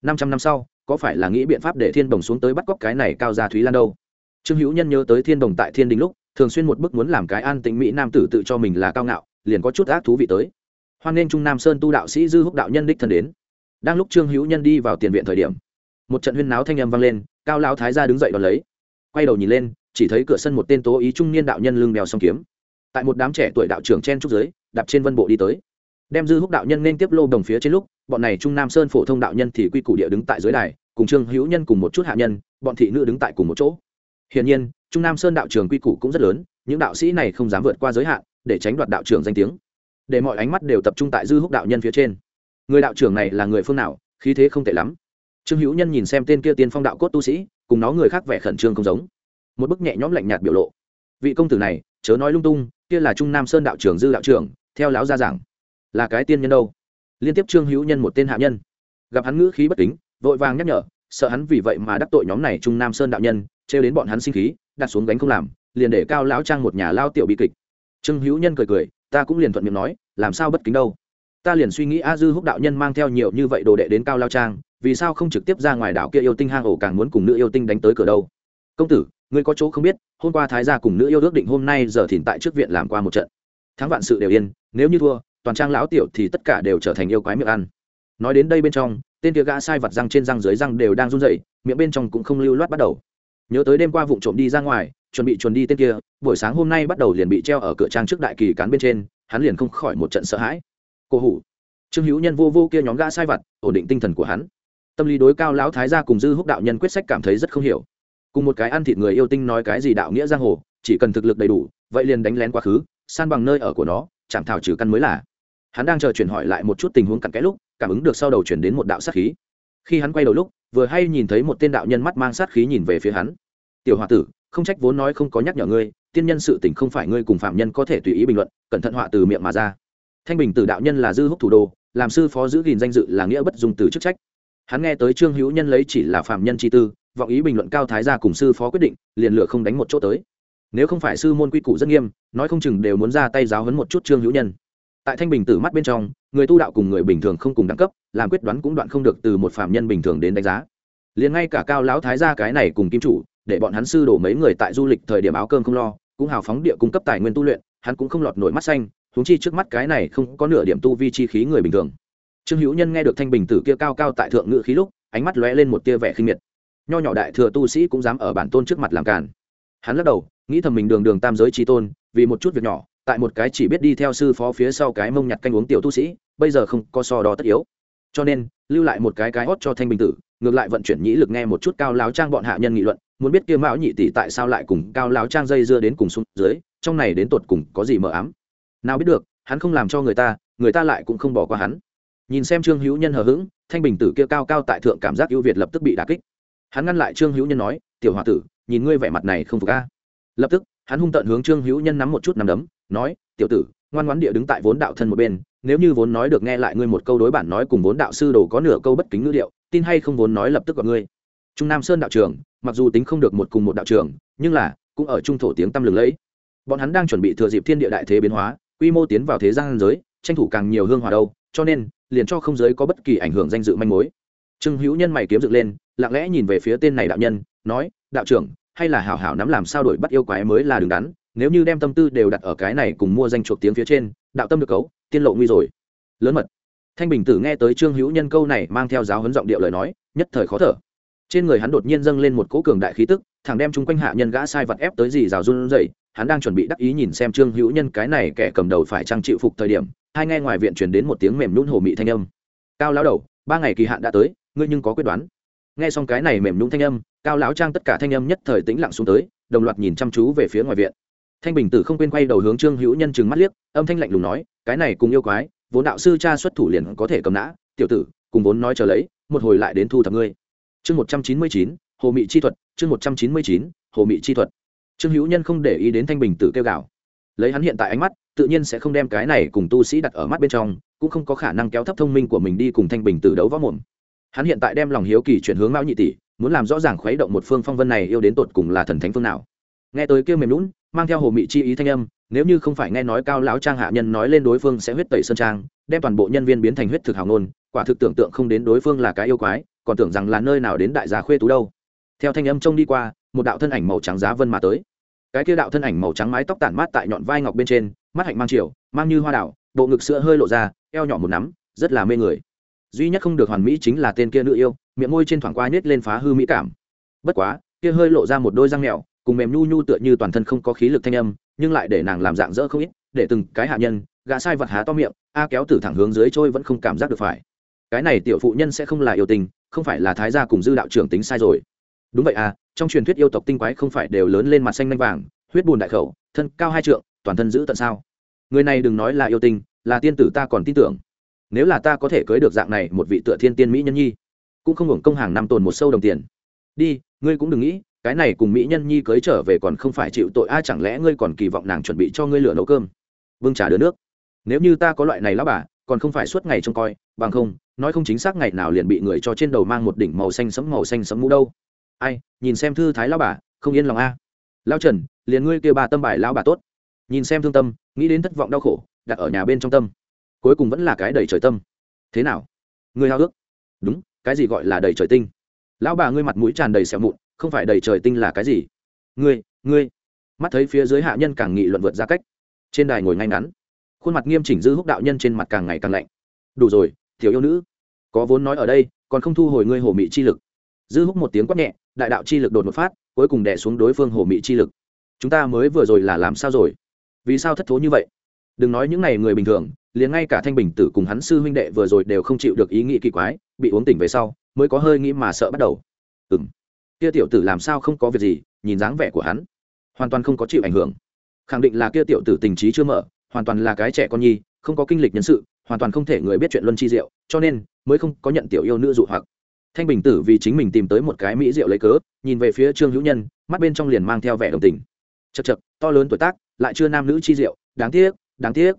Năm trăm năm sau, có phải là nghĩ biện pháp để thiên Đồng xuống tới bắt cóc cái này cao gia thúy lan đâu? Trương hữu nhân nhớ tới thiên Đồng tại thiên đình lúc, thường xuyên một bức muốn làm cái an tĩnh mỹ nam tử tự cho mình là cao ngạo, liền có chút ác thú vị tới. Hoan nghênh trung nam sơn tu đạo sĩ dư húc đạo nhân đích thân đến. Đang lúc trương hữu nhân đi vào tiền viện thời điểm, một trận huyên náo thanh âm vang lên, cao lão thái gia đứng dậy đón lấy. Quay đầu nhìn lên, chỉ thấy cửa sân một tên tố ý trung niên đạo nhân lưng bèo song kiếm. Tại một đám trẻ tuổi đạo trưởng chen trúc giới đạp trên vân bộ đi tới. Đem dư húc đạo nhân nên tiếp lô đồng phía trên lúc bọn này trung nam sơn phổ thông đạo nhân thì quy củ địa đứng tại dưới đài, cùng trương hữu nhân cùng một chút hạ nhân, bọn thị nữ đứng tại cùng một chỗ. Hiển nhiên, trung nam sơn đạo trường quy củ cũng rất lớn, những đạo sĩ này không dám vượt qua giới hạn, để tránh đoạt đạo trưởng danh tiếng. Để mọi ánh mắt đều tập trung tại dư húc đạo nhân phía trên. Người đạo trưởng này là người phương nào, khí thế không tệ lắm. Trương hữu nhân nhìn xem tên kia tiên phong đạo cốt tu sĩ, cùng nó người khác vẻ khẩn trương không giống. Một bức nhẹ nhõm lạnh nhạt biểu lộ. Vị công tử này, chớ nói lung tung, kia là trung nam sơn đạo trưởng dư đạo trưởng, theo lão gia giảng. Là cái tiên nhân đâu? Liên tiếp trương hữu nhân một tên hạ nhân. Gặp hắn ngữ khí bất kính, vội vàng nhắc nhở, sợ hắn vì vậy mà đắc tội nhóm này trung nam sơn đạo nhân, trêu đến bọn hắn sinh khí, đặt xuống gánh không làm, liền để cao lão trang một nhà lao tiểu bi kịch. Trương hữu nhân cười cười, ta cũng liền thuận miệng nói, làm sao bất kính đâu. Ta liền suy nghĩ a dư húc đạo nhân mang theo nhiều như vậy đồ đệ đến cao lao trang, vì sao không trực tiếp ra ngoài đảo kia yêu tinh hang ổ càng muốn cùng nữ yêu tinh đánh tới cửa đâu? Công tử, ngươi có chỗ không biết, hôm qua thái gia cùng nữ yêu ước định hôm nay giờ thìn tại trước viện làm qua một trận. Thắng vạn sự đều yên, nếu như thua toàn trang lão tiểu thì tất cả đều trở thành yêu quái miệng ăn. Nói đến đây bên trong, tên kia gã sai vặt răng trên răng dưới răng đều đang run rẩy, miệng bên trong cũng không lưu loát bắt đầu. Nhớ tới đêm qua vụ trộm đi ra ngoài, chuẩn bị chuẩn đi tên kia, buổi sáng hôm nay bắt đầu liền bị treo ở cửa trang trước đại kỳ cán bên trên, hắn liền không khỏi một trận sợ hãi. Cô hủ. Trương hữu nhân vô vô kia nhóm gã sai vặt ổn định tinh thần của hắn. Tâm lý đối cao lão thái gia cùng dư húc đạo nhân quyết sách cảm thấy rất không hiểu. Cùng một cái ăn thịt người yêu tinh nói cái gì đạo nghĩa giang hồ, chỉ cần thực lực đầy đủ, vậy liền đánh lén quá khứ, san bằng nơi ở của nó, chẳng thảo trừ căn mới là hắn đang chờ chuyển hỏi lại một chút tình huống cặn kẽ lúc, cảm ứng được sau đầu chuyển đến một đạo sát khí. Khi hắn quay đầu lúc, vừa hay nhìn thấy một tên đạo nhân mắt mang sát khí nhìn về phía hắn. Tiểu h o a tử, không trách vốn nói không có nhắc nhở ngươi, tiên nhân sự tình không phải ngươi cùng phạm nhân có thể tùy ý bình luận, cẩn thận họa từ miệng mà ra. Thanh bình từ đạo nhân là dư húc thủ đô, làm sư phó giữ gìn danh dự là nghĩa bất dùng từ chức trách. Hắn nghe tới trương hữu nhân lấy chỉ là phạm nhân chi tư, vọng ý bình luận cao thái gia cùng sư phó quyết định, liền lựa không đánh một chỗ tới. Nếu không phải sư môn quy củ rất nghiêm, nói không chừng đều muốn ra tay giáo hấn một chút trương hữu nhân tại thanh bình tử mắt bên trong, người tu đạo cùng người bình thường không cùng đẳng cấp, làm quyết đoán cũng đoạn không được từ một phạm nhân bình thường đến đánh giá. Liền ngay cả cao lão thái gia cái này cùng kim chủ, để bọn hắn sư đổ mấy người tại du lịch thời điểm áo cơm không lo, cũng hào phóng địa cung cấp tài nguyên tu luyện, hắn cũng không lọt nổi mắt xanh, huống chi trước mắt cái này không có nửa điểm tu vi chi khí người bình thường. Trương hữu nhân nghe được thanh bình tử kia cao cao tại thượng ngự khí lúc, ánh mắt lóe lên một tia vẻ khinh miệt. Nho nhỏ đại thừa tu sĩ cũng dám ở bản tôn trước mặt làm càn. Hắn lắc đầu, nghĩ thầm mình đường đường tam giới trí tôn, vì một chút việc nhỏ tại một cái chỉ biết đi theo sư phó phía sau cái mông nhặt canh uống tiểu tu sĩ, bây giờ không có so đó tất yếu. Cho nên, lưu lại một cái cái hót cho thanh bình tử, ngược lại vận chuyển nhĩ lực nghe một chút cao láo trang bọn hạ nhân nghị luận, muốn biết kia mão nhị tỷ tại sao lại cùng cao láo trang dây dưa đến cùng xuống dưới, trong này đến tột cùng có gì mờ ám. Nào biết được, hắn không làm cho người ta người ta lại cũng không bỏ qua hắn. Nhìn xem trương hữu nhân hờ hững, thanh bình tử kia cao cao tại thượng cảm giác ưu việt lập tức bị đà kích. Hắn ngăn lại trương hữu nhân nói, tiểu h o a tử, nhìn ngươi vẻ mặt này không phục ca lập tức, hắn hung tận hướng trương hữu nhân nắm một chút nắm đấm nói, tiểu tử, ngoan ngoãn địa đứng tại vốn đạo thân một bên, nếu như vốn nói được nghe lại ngươi một câu đối bản nói cùng vốn đạo sư đồ có nửa câu bất kính ngữ điệu, tin hay không vốn nói lập tức gọi ngươi. Trung nam sơn đạo trường mặc dù tính không được một cùng một đạo trường nhưng là, cũng ở trung thổ tiếng tăm lừng lẫy. Bọn hắn đang chuẩn bị thừa dịp thiên địa đại thế biến hóa, quy mô tiến vào thế gian giới, tranh thủ càng nhiều hương hòa đâu, cho nên, liền cho không giới có bất kỳ ảnh hưởng danh dự manh mối. Trương hữu nhân mày kiếm dựng lên, lặng lẽ nhìn về phía tên này đạo nhân, nói, đạo trưởng, hay là hảo hảo nắm làm sao đổi bắt yêu quái mới là đứng đắn nếu như đem tâm tư đều đặt ở cái này cùng mua danh chuộc tiếng phía trên, đạo tâm được cấu, tiên lộ nguy rồi. Lớn mật. Thanh bình tử nghe tới trương hữu nhân câu này mang theo giáo huấn giọng điệu lời nói, nhất thời khó thở. Trên người hắn đột nhiên dâng lên một cỗ cường đại khí tức thằng đem chung quanh hạ nhân gã sai vật ép tới gì rào run dậy hắn đang chuẩn bị đắc ý nhìn xem trương hữu nhân cái này kẻ cầm đầu phải trang chịu phục thời điểm, hai nghe ngoài viện truyền đến một tiếng mềm nhún hồ mị thanh âm. Cao lão đầu, ba ngày kỳ hạn đã tới, ngươi nhưng có quyết đoán. Nghe xong cái này mềm nhún thanh âm, cao lão trang tất cả thanh âm nhất thời tĩnh lặng xuống tới, đồng loạt nhìn chăm chú về phía ngoài viện thanh bình tử không quên quay đầu hướng trương hữu nhân chừng mắt liếc, âm thanh lạnh lùng nói, cái này cùng yêu quái, vốn đạo sư cha xuất thủ liền có thể cầm nã, tiểu tử, cùng vốn nói chờ lấy, một hồi lại đến thu thập ngươi. Chương một trăm chín mươi chín, hồ mị chi thuật, chương một trăm chín mươi chín, hồ mị chi thuật. Trương hữu nhân không để ý đến thanh bình tử kêu gào. Lấy hắn hiện tại ánh mắt, tự nhiên sẽ không đem cái này cùng tu sĩ đặt ở mắt bên trong, cũng không có khả năng kéo thấp thông minh của mình đi cùng thanh bình tử đấu võ mồm. Hắn hiện tại đem lòng hiếu kỳ chuyển hướng mão nhị tỷ, muốn làm rõ ràng khuấy động một phương phong vân này yêu đến tột cùng là thần thánh phương nào. Nghe tới kêu mềm lún mang theo hồ mị chi ý thanh âm, nếu như không phải nghe nói cao lão trang hạ nhân nói lên đối phương sẽ huyết tẩy sơn trang, đem toàn bộ nhân viên biến thành huyết thực hào ngôn, quả thực tưởng tượng không đến đối phương là cái yêu quái, còn tưởng rằng là nơi nào đến đại gia khuê tú đâu. Theo thanh âm trông đi qua, một đạo thân ảnh màu trắng giá vân mà tới. Cái kia đạo thân ảnh màu trắng mái tóc tản mát tại nhọn vai ngọc bên trên, mắt hạnh mang chiều, mang như hoa đảo, bộ ngực sữa hơi lộ ra, eo nhỏ một nắm, rất là mê người. Duy nhất không được hoàn mỹ chính là tên kia nữ yêu, miệng môi trên thoảng qua nhét lên phá hư mỹ cảm. Bất quá, kia hơi lộ ra một đôi răng mèo cùng mềm nhu nhu tựa như toàn thân không có khí lực thanh âm, nhưng lại để nàng làm dạng dỡ không ít, để từng cái hạ nhân, gã sai vật há to miệng, a kéo từ thẳng hướng dưới trôi vẫn không cảm giác được phải. Cái này tiểu phụ nhân sẽ không là yêu tình, không phải là thái gia cùng dư đạo trưởng tính sai rồi. Đúng vậy à trong truyền thuyết yêu tộc tinh quái không phải đều lớn lên mặt xanh nanh vàng, huyết bùn đại khẩu, thân cao hai trượng, toàn thân giữ tận sao? Người này đừng nói là yêu tinh là tiên tử ta còn tin tưởng. Nếu là ta có thể cưới được dạng này một vị tựa thiên tiên mỹ nhân nhi, cũng không hưởng công hàng năm tồn một sâu đồng tiền. Đi, ngươi cũng đừng nghĩ cái này cùng mỹ nhân nhi cưới trở về còn không phải chịu tội, a, chẳng lẽ ngươi còn kỳ vọng nàng chuẩn bị cho ngươi lửa nấu cơm? Vương trả đứa nước. Nếu như ta có loại này lão bà, còn không phải suốt ngày trông coi, bằng không, nói không chính xác ngày nào liền bị người cho trên đầu mang một đỉnh màu xanh sẫm màu xanh sẫm mũ đâu. Ai, nhìn xem thư thái lão bà, không yên lòng a. Lão trần, liền ngươi kêu bà tâm bài lão bà tốt. Nhìn xem thương tâm, nghĩ đến thất vọng đau khổ, đặt ở nhà bên trong tâm. Cuối cùng vẫn là cái đầy trời tâm. Thế nào? Ngươi hao ước? Đúng, cái gì gọi là đầy trời tinh? Lão bà ngươi mặt mũi tràn đầy sẹo mụn không phải đầy trời tinh là cái gì? Ngươi ngươi. Mắt thấy phía dưới hạ nhân càng nghị luận vượt ra cách. Trên đài ngồi ngay ngắn. Khuôn mặt nghiêm chỉnh dư húc đạo nhân trên mặt càng ngày càng lạnh. Đủ rồi thiếu yêu nữ. Có vốn nói ở đây, còn không thu hồi ngươi hồ mị chi lực. Dư húc một tiếng quát nhẹ, đại đạo chi lực đột một phát, cuối cùng đẻ xuống đối phương hồ mị chi lực. Chúng ta mới vừa rồi là làm sao rồi? Vì sao thất thố như vậy? Đừng nói những n à y người bình thường, liền ngay cả thanh bình tử cùng hắn sư huynh đệ vừa rồi đều không chịu được ý nghĩ kỳ quái, bị uống tỉnh về sau, mới có hơi nghĩ mà sợ bắt đầu. Ừ m kia tiểu tử làm sao không có việc gì, nhìn dáng vẻ của hắn, hoàn toàn không có chịu ảnh hưởng. Khẳng định là kia tiểu tử tình trí chưa mở, hoàn toàn là cái trẻ con nhi, không có kinh lịch nhân sự, hoàn toàn không thể người biết chuyện luân chi diệu, cho nên mới không có nhận tiểu yêu nữ dụ hoặc. Thanh bình tử vì chính mình tìm tới một cái mỹ diệu lấy cớ, nhìn về phía trương hữu nhân, mắt bên trong liền mang theo vẻ đồng tình. Chật chật to lớn tuổi tác, lại chưa nam nữ chi diệu, đáng tiếc đáng tiếc.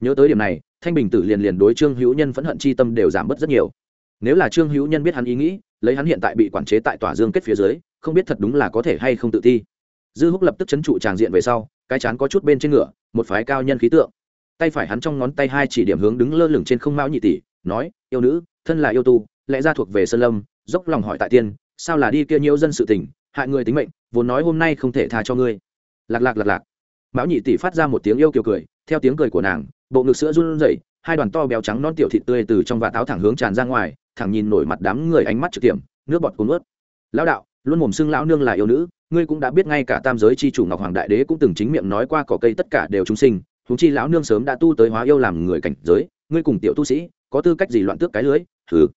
Nhớ tới điểm này, thanh bình tử liền liền đối trương hữu nhân phẫn hận chi tâm đều giảm bớt rất nhiều. Nếu là trương hữu nhân biết hắn ý nghĩ lấy hắn hiện tại bị quản chế tại tòa dương kết phía dưới, không biết thật đúng là có thể hay không tự thi. Dư húc lập tức chấn trụ tràng diện về sau, cái chán có chút bên trên ngựa, một phái cao nhân khí tượng. Tay phải hắn trong ngón tay hai chỉ điểm hướng đứng lơ lửng trên không mão nhị tỷ, nói, yêu nữ, thân là yêu tu, lẽ ra thuộc về sơn lâm, dốc lòng hỏi tại tiên, sao là đi kia nhiễu dân sự tình, hại người tính mệnh, vốn nói hôm nay không thể tha cho ngươi. Lạc lạc lạc lạc. Mão nhị tỷ phát ra một tiếng yêu kiều cười, theo tiếng cười của nàng, bộ ngực sữa run rẩy, hai đoàn to béo trắng non tiểu thịt tươi từ trong vạt áo thẳng hướng tràn ra ngoài thẳng nhìn nổi mặt đám người ánh mắt trực tiệm, nước bọt cuốn ướt lão đạo, luôn mồm xưng lão nương là yêu nữ, ngươi cũng đã biết ngay cả tam giới chi chủ ngọc hoàng đại đế cũng từng chính miệng nói qua cỏ cây tất cả đều chúng sinh chúng chi lão nương sớm đã tu tới hóa yêu làm người cảnh giới, ngươi cùng tiểu tu sĩ, có tư cách gì loạn tước cái lưới? Thứ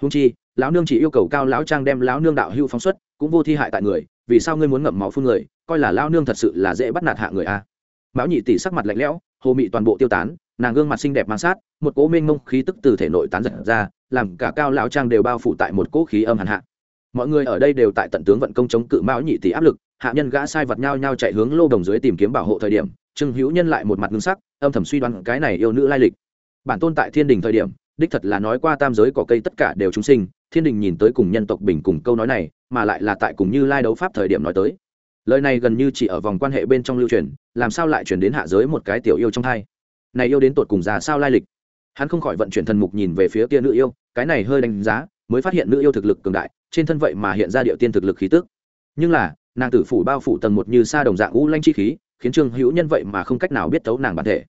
húng chi, lão nương chỉ yêu cầu cao lão trang đem lão nương đạo hưu phóng xuất, cũng vô thi hại tại người, vì sao ngươi muốn ngậm máu phun người, coi là lão nương thật sự là dễ bắt nạt hạ người a? Mão nhị tỷ sắc mặt lạnh lẽo, hồ mị toàn bộ tiêu tán nàng gương mặt xinh đẹp mang sát, một cỗ mênh mông khí tức từ thể nội tán giật ra, làm cả cao lão trang đều bao phủ tại một cỗ khí âm hàn hạ. Mọi người ở đây đều tại tận tướng vận công chống cự mão nhị tỷ áp lực, hạ nhân gã sai vật nhau nhau chạy hướng lô đồng dưới tìm kiếm bảo hộ thời điểm, trương hữu nhân lại một mặt ngưng sắc, âm thầm suy đoán cái này yêu nữ lai lịch. Bản tôn tại thiên đình thời điểm, đích thật là nói qua tam giới cỏ cây tất cả đều chúng sinh, thiên đình nhìn tới cùng nhân tộc bình cùng câu nói này, mà lại là tại cùng như lai đấu pháp thời điểm nói tới. Lời này gần như chỉ ở vòng quan hệ bên trong lưu truyền, làm sao lại chuyển đến hạ giới một cái tiểu yêu trong thai này yêu đến tột cùng già sao lai lịch. Hắn không khỏi vận chuyển thần mục nhìn về phía kia nữ yêu, cái này hơi đánh giá, mới phát hiện nữ yêu thực lực cường đại, trên thân vậy mà hiện ra điệu tiên thực lực khí tức. Nhưng là, nàng tử phủ bao phủ tầng một như sa đồng dạng u lanh chi khí, khiến trương hữu nhân vậy mà không cách nào biết tấu nàng bản thể.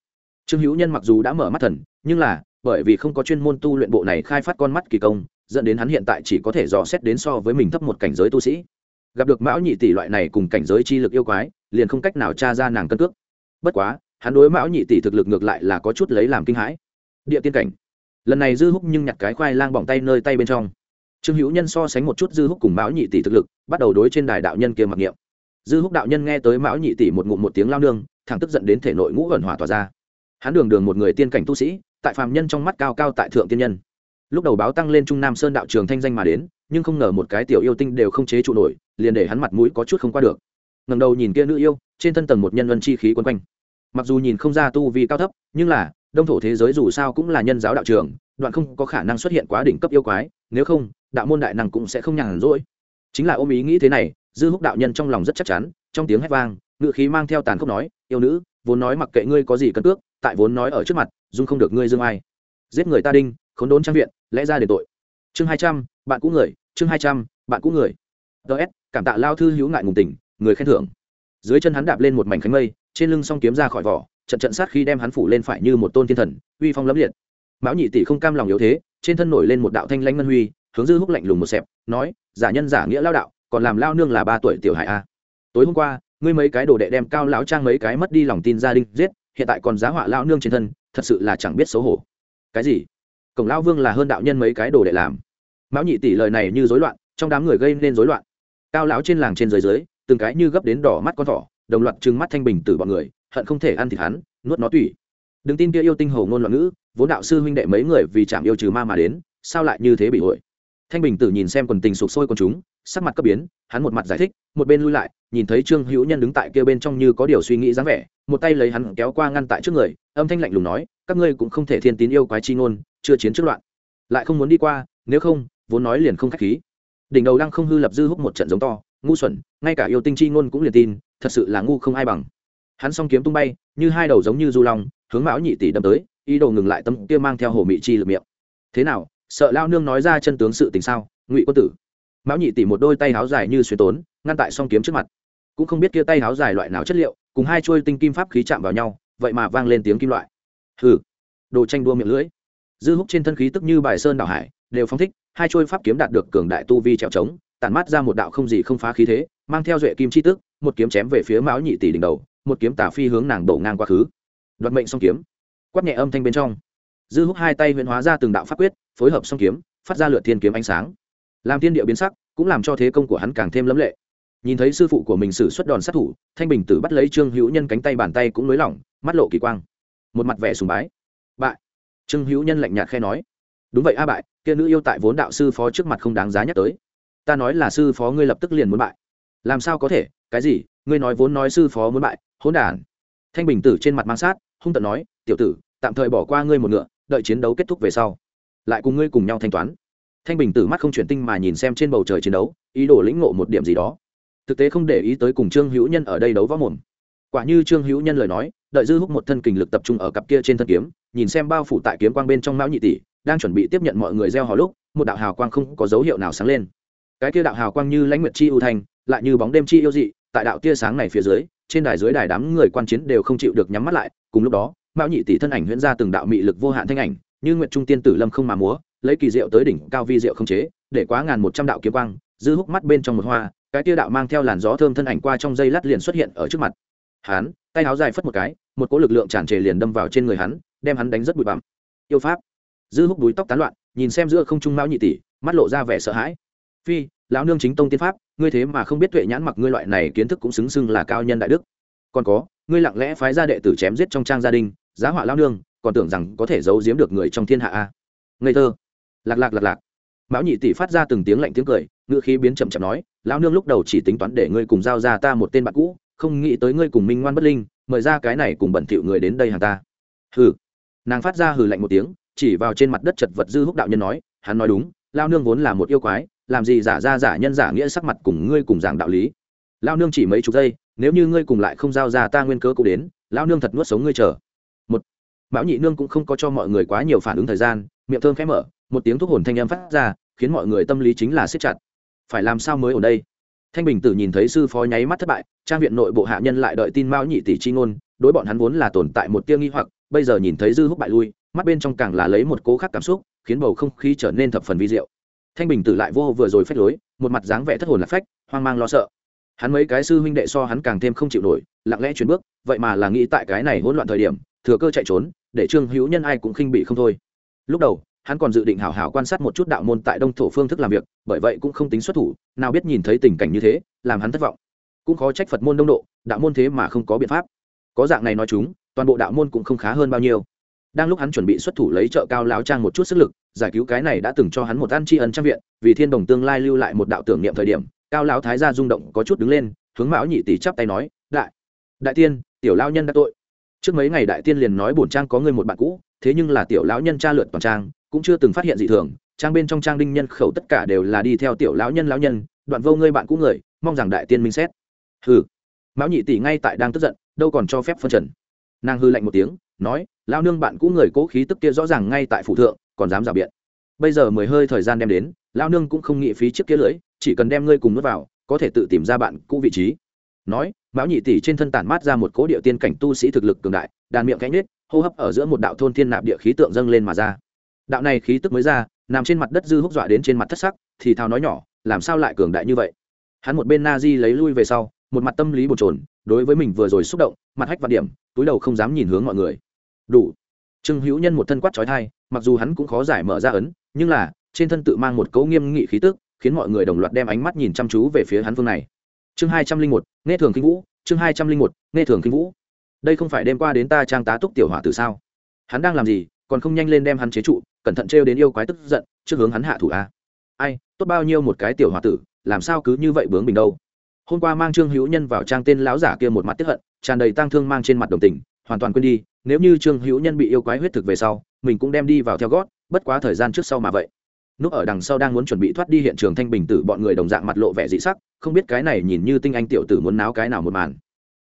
Trương hữu nhân mặc dù đã mở mắt thần, nhưng là, bởi vì không có chuyên môn tu luyện bộ này khai phát con mắt kỳ công, dẫn đến hắn hiện tại chỉ có thể dò xét đến so với mình thấp một cảnh giới tu sĩ. Gặp được mão nhị tỷ loại này cùng cảnh giới chi lực yêu quái, liền không cách nào tra ra nàng cân cước. Bất quá hắn đối mão nhị tỷ thực lực ngược lại là có chút lấy làm kinh hãi. Địa tiên cảnh. Lần này dư húc nhưng nhặt cái khoai lang bỏng tay nơi tay bên trong. Trương hữu nhân so sánh một chút dư húc cùng mão nhị tỷ thực lực, bắt đầu đối trên đài đạo nhân kia mặc niệm. Dư húc đạo nhân nghe tới mão nhị tỷ một ngụm một tiếng lao nương, thẳng tức giận đến thể nội ngũ ẩn hỏa tỏa ra. Hắn đường đường một người tiên cảnh tu sĩ, tại phàm nhân trong mắt cao cao tại thượng tiên nhân. Lúc đầu báo tăng lên trung nam sơn đạo trường thanh danh mà đến, nhưng không ngờ một cái tiểu yêu tinh đều không chế trụ nổi, liền để hắn mặt mũi có chút không qua được. Ngầm đầu nhìn kia nữ yêu, trên thân tầng một nhân vân chi khí quấn quanh mặc dù nhìn không ra tu vi cao thấp, nhưng là, đông thổ thế giới dù sao cũng là nhân giáo đạo trường, đoạn không có khả năng xuất hiện quá đỉnh cấp yêu quái, nếu không, đạo môn đại năng cũng sẽ không nhàn rỗi. Chính là ôm ý nghĩ thế này, dư húc đạo nhân trong lòng rất chắc chắn, trong tiếng hét vang ngự khí mang theo tàn khốc nói, yêu nữ, vốn nói mặc kệ ngươi có gì cân cước, tại vốn nói ở trước mặt, dung không được ngươi dương ai. Giết người ta đinh, khốn đốn trang viện, lẽ ra để tội. Chương hai trăm, bạn cũ người, chương hai trăm, bạn cũ người. Ts cảm tạ lao thư hữu ngại ngùng tỉnh, người khen thưởng. Dưới chân hắn đạp lên một mảnh khánh mây trên lưng song kiếm ra khỏi vỏ, trận trận sát khi đem hắn phủ lên phải như một tôn thiên thần, uy phong lẫm liệt. Mão nhị tỷ không cam lòng yếu thế, trên thân nổi lên một đạo thanh lãnh ngân huy, hướng dư húc lạnh lùng một xẹp, nói, giả nhân giả nghĩa lao đạo, còn làm lao nương là ba tuổi tiểu hải a. Tối hôm qua, ngươi mấy cái đồ đệ đem cao lão trang mấy cái mất đi lòng tin gia đình giết, hiện tại còn giá họa lao nương trên thân, thật sự là chẳng biết xấu hổ. Cái gì? Cổng lao vương là hơn đạo nhân mấy cái đồ đệ làm. Mão nhị tỷ lời này như rối loạn, trong đám người gây nên rối loạn. Cao lão trên làng trên dưới dưới, từng cái như gấp đến đỏ mắt con thỏ đồng loạt trừng mắt thanh bình tử bọn người, hận không thể ăn thịt hắn, nuốt nó tùy đừng tin kia yêu tinh hồ ngôn loạn ngữ, vốn đạo sư huynh đệ mấy người vì chạm yêu trừ ma mà đến, sao lại như thế bị hội? Thanh bình tử nhìn xem quần tình sụp sôi con chúng, sắc mặt cấp biến, hắn một mặt giải thích, một bên lui lại, nhìn thấy trương hữu nhân đứng tại kia bên trong như có điều suy nghĩ dáng vẻ, một tay lấy hắn kéo qua ngăn tại trước người, âm thanh lạnh lùng nói, các ngươi cũng không thể thiên tín yêu quái chi ngôn, chưa chiến trước loạn. Lại không muốn đi qua, nếu không, vốn nói liền không khách khí. Đỉnh đầu đang không hư lập dư húc một trận giống to, ngu xuẩn, ngay cả yêu tinh chi ngôn cũng liền tin thật sự là ngu không ai bằng. Hắn song kiếm tung bay, như hai đầu giống như du long, hướng mão nhị tỷ đâm tới, ý đồ ngừng lại tâm kia mang theo hồ mị chi lực miệng. Thế nào, sợ lao nương nói ra chân tướng sự tình sao, ngụy quân tử? Mão nhị tỷ một đôi tay háo dài như xuyên tốn, ngăn tại song kiếm trước mặt. Cũng không biết kia tay háo dài loại nào chất liệu, cùng hai chuôi tinh kim pháp khí chạm vào nhau, vậy mà vang lên tiếng kim loại. Hừ, đồ tranh đua miệng lưỡi. Dư húc trên thân khí tức như bài sơn đảo hải, đều phóng thích, hai chuôi pháp kiếm đạt được cường đại tu vi trèo trống, tản mát ra một đạo không gì không phá khí thế, mang theo duệ kim chi tức một kiếm chém về phía mão nhị tỷ đỉnh đầu, một kiếm tả phi hướng nàng đổ ngang quá khứ. Đoạt mệnh song kiếm. Quát nhẹ âm thanh bên trong. Dư húc hai tay huyễn hóa ra từng đạo pháp quyết, phối hợp song kiếm, phát ra lượt thiên kiếm ánh sáng. Làm thiên địa biến sắc, cũng làm cho thế công của hắn càng thêm lẫm lệ. Nhìn thấy sư phụ của mình xử xuất đòn sát thủ, thanh bình tử bắt lấy trương hữu nhân cánh tay bàn tay cũng nới lỏng, mắt lộ kỳ quang. Một mặt vẻ sùng bái. Bại. Trương hữu nhân lạnh nhạt khe nói. Đúng vậy a bại, kia nữ yêu tại vốn đạo sư phó trước mặt không đáng giá nhắc tới. Ta nói là sư phó ngươi lập tức liền muốn bại. Làm sao có thể? Cái gì? Ngươi nói vốn nói sư phó muốn bại, hỗn đản. Thanh bình tử trên mặt mang sát, hung tận nói, tiểu tử, tạm thời bỏ qua ngươi một ngựa, đợi chiến đấu kết thúc về sau, lại cùng ngươi cùng nhau thanh toán. Thanh bình tử mắt không chuyển tinh mà nhìn xem trên bầu trời chiến đấu, ý đồ lĩnh ngộ một điểm gì đó. Thực tế không để ý tới cùng trương hữu nhân ở đây đấu võ mồm. Quả như trương hữu nhân lời nói, đợi dư húc một thân kình lực tập trung ở cặp kia trên thân kiếm, nhìn xem bao phủ tại kiếm quang bên trong mão nhị tỷ, đang chuẩn bị tiếp nhận mọi người gieo hò lúc, một đạo hào quang không có dấu hiệu nào sáng lên. Cái kia đạo hào quang như lãnh nguyệt chi ưu thanh lại như bóng đêm chi yêu dị, tại đạo tia sáng này phía dưới, trên đài dưới đài đám người quan chiến đều không chịu được nhắm mắt lại. Cùng lúc đó mão nhị tỷ thân ảnh huyễn ra từng đạo mị lực vô hạn thanh ảnh, như nguyệt trung tiên tử lâm không mà múa, lấy kỳ diệu tới đỉnh cao vi diệu không chế, để quá ngàn một trăm đạo kiếm quang, dư húc mắt bên trong một hoa, cái tia đạo mang theo làn gió thơm thân ảnh qua trong dây lát liền xuất hiện ở trước mặt. Hắn, tay áo dài phất một cái, một cỗ lực lượng tràn trề liền đâm vào trên người hắn, đem hắn đánh rất bụi bặm. Yêu pháp. Dư húc đuối tóc tán loạn, nhìn xem giữa không trung mão nhị tỷ, mắt lộ ra vẻ sợ hãi. Phi, lão nương chính tông tiên pháp ngươi thế mà không biết tuệ nhãn mặc ngươi loại này kiến thức cũng xứng xưng là cao nhân đại đức. Còn có, ngươi lặng lẽ phái ra đệ tử chém giết trong trang gia đình, giá họa lao nương, còn tưởng rằng có thể giấu giếm được người trong thiên hạ a. Ngây thơ. Lạc lạc lạc lạc. Mão nhị tỷ phát ra từng tiếng lạnh tiếng cười ngựa khí biến chậm chậm nói, lão nương lúc đầu chỉ tính toán để ngươi cùng giao ra ta một tên bạn cũ, không nghĩ tới ngươi cùng minh ngoan bất linh, mời ra cái này cùng bẩn thỉu người đến đây hàng ta? Hừ. Nàng phát ra hừ lạnh một tiếng, chỉ vào trên mặt đất chật vật dư húc đạo nhân nói, hắn nói đúng lao nương vốn là một yêu quái làm gì giả ra giả nhân giả nghĩa sắc mặt cùng ngươi cùng giảng đạo lý. Lao nương chỉ mấy chục giây, nếu như ngươi cùng lại không giao ra ta nguyên cớ cũng đến lao nương thật nuốt sống ngươi chờ. Một, mão nhị nương cũng không có cho mọi người quá nhiều phản ứng thời gian, miệng thơm khẽ mở, một tiếng thuốc hồn thanh âm phát ra, khiến mọi người tâm lý chính là siết chặt. Phải làm sao mới ở đây? Thanh bình tử nhìn thấy sư phó nháy mắt thất bại, trang viện nội bộ hạ nhân lại đợi tin mão nhị tỷ chi ngôn, đối bọn hắn vốn là tồn tại một tiêu nghi hoặc, bây giờ nhìn thấy dư húc bại lui, mắt bên trong càng là lấy một cố khắc cảm xúc, khiến bầu không khí trở nên thập phần vi diệu thanh bình tử lại vô vừa rồi phách lối, một mặt dáng vẻ thất hồn lạc phách, hoang mang lo sợ. Hắn mấy cái sư huynh đệ so hắn càng thêm không chịu nổi, lặng lẽ chuyển bước, vậy mà là nghĩ tại cái này hỗn loạn thời điểm, thừa cơ chạy trốn, để trương hữu nhân ai cũng khinh bị không thôi. Lúc đầu, hắn còn dự định hảo hảo quan sát một chút đạo môn tại đông thổ phương thức làm việc, bởi vậy cũng không tính xuất thủ, nào biết nhìn thấy tình cảnh như thế, làm hắn thất vọng. Cũng khó trách phật môn đông độ, đạo môn thế mà không có biện pháp. Có dạng này nói chúng, toàn bộ đạo môn cũng không khá hơn bao nhiêu đang lúc hắn chuẩn bị xuất thủ lấy trợ cao láo trang một chút sức lực, giải cứu cái này đã từng cho hắn một ăn tri ân trang viện, vì thiên đồng tương lai lưu lại một đạo tưởng niệm thời điểm, cao lão thái gia rung động có chút đứng lên, hướng mão nhị tỷ chắp tay nói, đại đại tiên, tiểu lao nhân đã tội. Trước mấy ngày đại tiên liền nói bổn trang có người một bạn cũ, thế nhưng là tiểu lão nhân tra lượt toàn trang, cũng chưa từng phát hiện gì thường, trang bên trong trang đinh nhân khẩu tất cả đều là đi theo tiểu lão nhân lão nhân, đoạn vô ngươi bạn cũ người, mong rằng đại tiên minh xét. Hừ. Mão nhị tỷ ngay tại đang tức giận, đâu còn cho phép phân trần. Nàng hư lạnh một tiếng nói lao nương bạn cũ người cố khí tức kia rõ ràng ngay tại phủ thượng, còn dám rào biện. Bây giờ mười hơi thời gian đem đến lao nương cũng không nghị phí trước kia lưỡi, chỉ cần đem ngươi cùng nuốt vào, có thể tự tìm ra bạn cũ vị trí. Nói, mão nhị tỷ trên thân tản mát ra một cố địa tiên cảnh tu sĩ thực lực cường đại, đàn miệng cánh nết hô hấp ở giữa một đạo thôn thiên nạp địa khí tượng dâng lên mà ra. Đạo này khí tức mới ra, nằm trên mặt đất dư húc dọa đến trên mặt thất sắc, thì thào nói nhỏ, làm sao lại cường đại như vậy? Hắn một bên na di lấy lui về sau, một mặt tâm lý bồn trồn đối với mình vừa rồi xúc động, mặt hách vạn điểm, túi đầu không dám nhìn hướng mọi người đủ. Trương hữu nhân một thân quát trói thai mặc dù hắn cũng khó giải mở ra ấn, nhưng là, trên thân tự mang một cấu nghiêm nghị khí tức, khiến mọi người đồng loạt đem ánh mắt nhìn chăm chú về phía hắn phương này. Chương hai trăm linh một, nghe thường kinh vũ, chương hai trăm linh một, nghe thường kinh vũ. Đây không phải đêm qua đến ta trang tá túc tiểu hỏa từ sao? Hắn đang làm gì, còn không nhanh lên đem hắn chế trụ, cẩn thận trêu đến yêu quái tức giận, trước hướng hắn hạ thủ a ai, tốt bao nhiêu một cái tiểu hỏa tử, làm sao cứ như vậy bướng bình đâu? Hôm qua mang trương hữu nhân vào trang tên lão giả kia một mặt tiếp hận, tràn đầy tang thương mang trên mặt đồng tình hoàn toàn quên đi, nếu như trương hữu nhân bị yêu quái huyết thực về sau, mình cũng đem đi vào theo gót, bất quá thời gian trước sau mà vậy. Núp ở đằng sau đang muốn chuẩn bị thoát đi hiện trường thanh bình tử bọn người đồng dạng mặt lộ vẻ dị sắc, không biết cái này nhìn như tinh anh tiểu tử muốn náo cái nào một màn.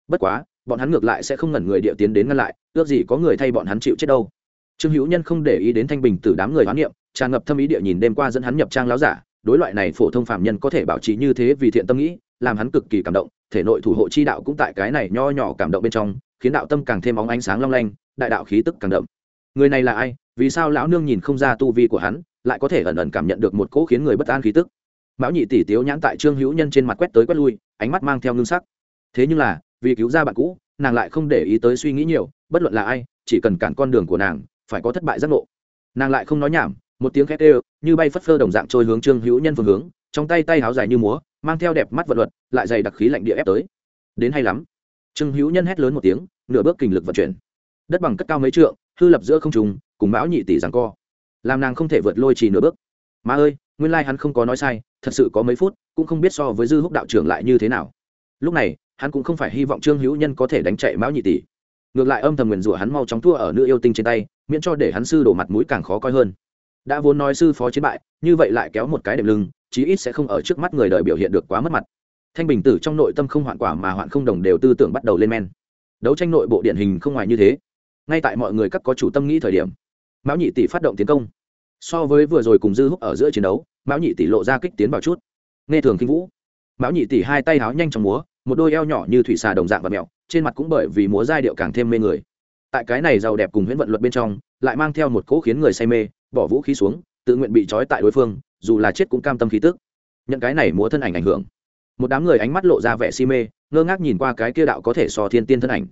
Bất quá, bọn hắn ngược lại sẽ không ngẩn người địa tiến đến ngăn lại, ước gì có người thay bọn hắn chịu chết đâu. Trương hữu nhân không để ý đến thanh bình tử đám người hoán niệm, tràn ngập thâm ý địa nhìn đêm qua dẫn hắn nhập trang láo giả, đối loại này phổ thông phạm nhân có thể bảo trì như thế vì thiện tâm nghĩ, làm hắn cực kỳ cảm động, thể nội thủ hộ chi đạo cũng tại cái này nho nhỏ cảm động bên trong khiến đạo tâm càng thêm óng ánh sáng long lanh, đại đạo khí tức càng đậm. Người này là ai? Vì sao lão nương nhìn không ra tu vi của hắn, lại có thể ẩn ẩn cảm nhận được một cỗ khiến người bất an khí tức? Mão nhị tỷ tiếu nhãn tại trương hữu nhân trên mặt quét tới quét lui, ánh mắt mang theo ngưng sắc. Thế nhưng là, vì cứu ra bạn cũ, nàng lại không để ý tới suy nghĩ nhiều, bất luận là ai, chỉ cần cản con đường của nàng, phải có thất bại giác ngộ. Nàng lại không nói nhảm, một tiếng khét ê như bay phất phơ đồng dạng trôi hướng trương hữu nhân phương hướng, trong tay tay háo dài như múa, mang theo đẹp mắt vật luật, lại dày đặc khí lạnh địa ép tới. Đến hay lắm trương hữu nhân hét lớn một tiếng, nửa bước kình lực vận chuyển. Đất bằng cất cao mấy trượng, hư lập giữa không trùng cùng mão nhị tỷ rằng co. Làm nàng không thể vượt lôi chỉ nửa bước. Má ơi, nguyên lai hắn không có nói sai, thật sự có mấy phút, cũng không biết so với dư húc đạo trưởng lại như thế nào. Lúc này, hắn cũng không phải hy vọng trương hữu nhân có thể đánh chạy mão nhị tỷ. Ngược lại âm thầm nguyền rủa hắn mau chóng thua ở nữ yêu tinh trên tay, miễn cho để hắn sư đổ mặt mũi càng khó coi hơn. Đã vốn nói sư phó chiến bại, như vậy lại kéo một cái đệm lưng, chí ít sẽ không ở trước mắt người đời biểu hiện được quá mất mặt thanh bình tử trong nội tâm không hoạn quả mà hoạn không đồng đều tư tưởng bắt đầu lên men. Đấu tranh nội bộ điện hình không ngoài như thế. Ngay tại mọi người các có chủ tâm nghĩ thời điểm, mão nhị tỷ phát động tiến công. So với vừa rồi cùng dư húc ở giữa chiến đấu, mão nhị tỷ lộ ra kích tiến vào chút. Nghe thường kinh vũ, mão nhị tỷ hai tay háo nhanh trong múa, một đôi eo nhỏ như thủy xà đồng dạng và mẹo, trên mặt cũng bởi vì múa giai điệu càng thêm mê người. Tại cái này giàu đẹp cùng huyễn vận luật bên trong, lại mang theo một cỗ khiến người say mê, bỏ vũ khí xuống, tự nguyện bị trói tại đối phương, dù là chết cũng cam tâm khí tức. Nhận cái này múa thân ảnh ảnh hưởng một đám người ánh mắt lộ ra vẻ si mê, ngơ ngác nhìn qua cái kia đạo có thể so thiên tiên thân ảnh.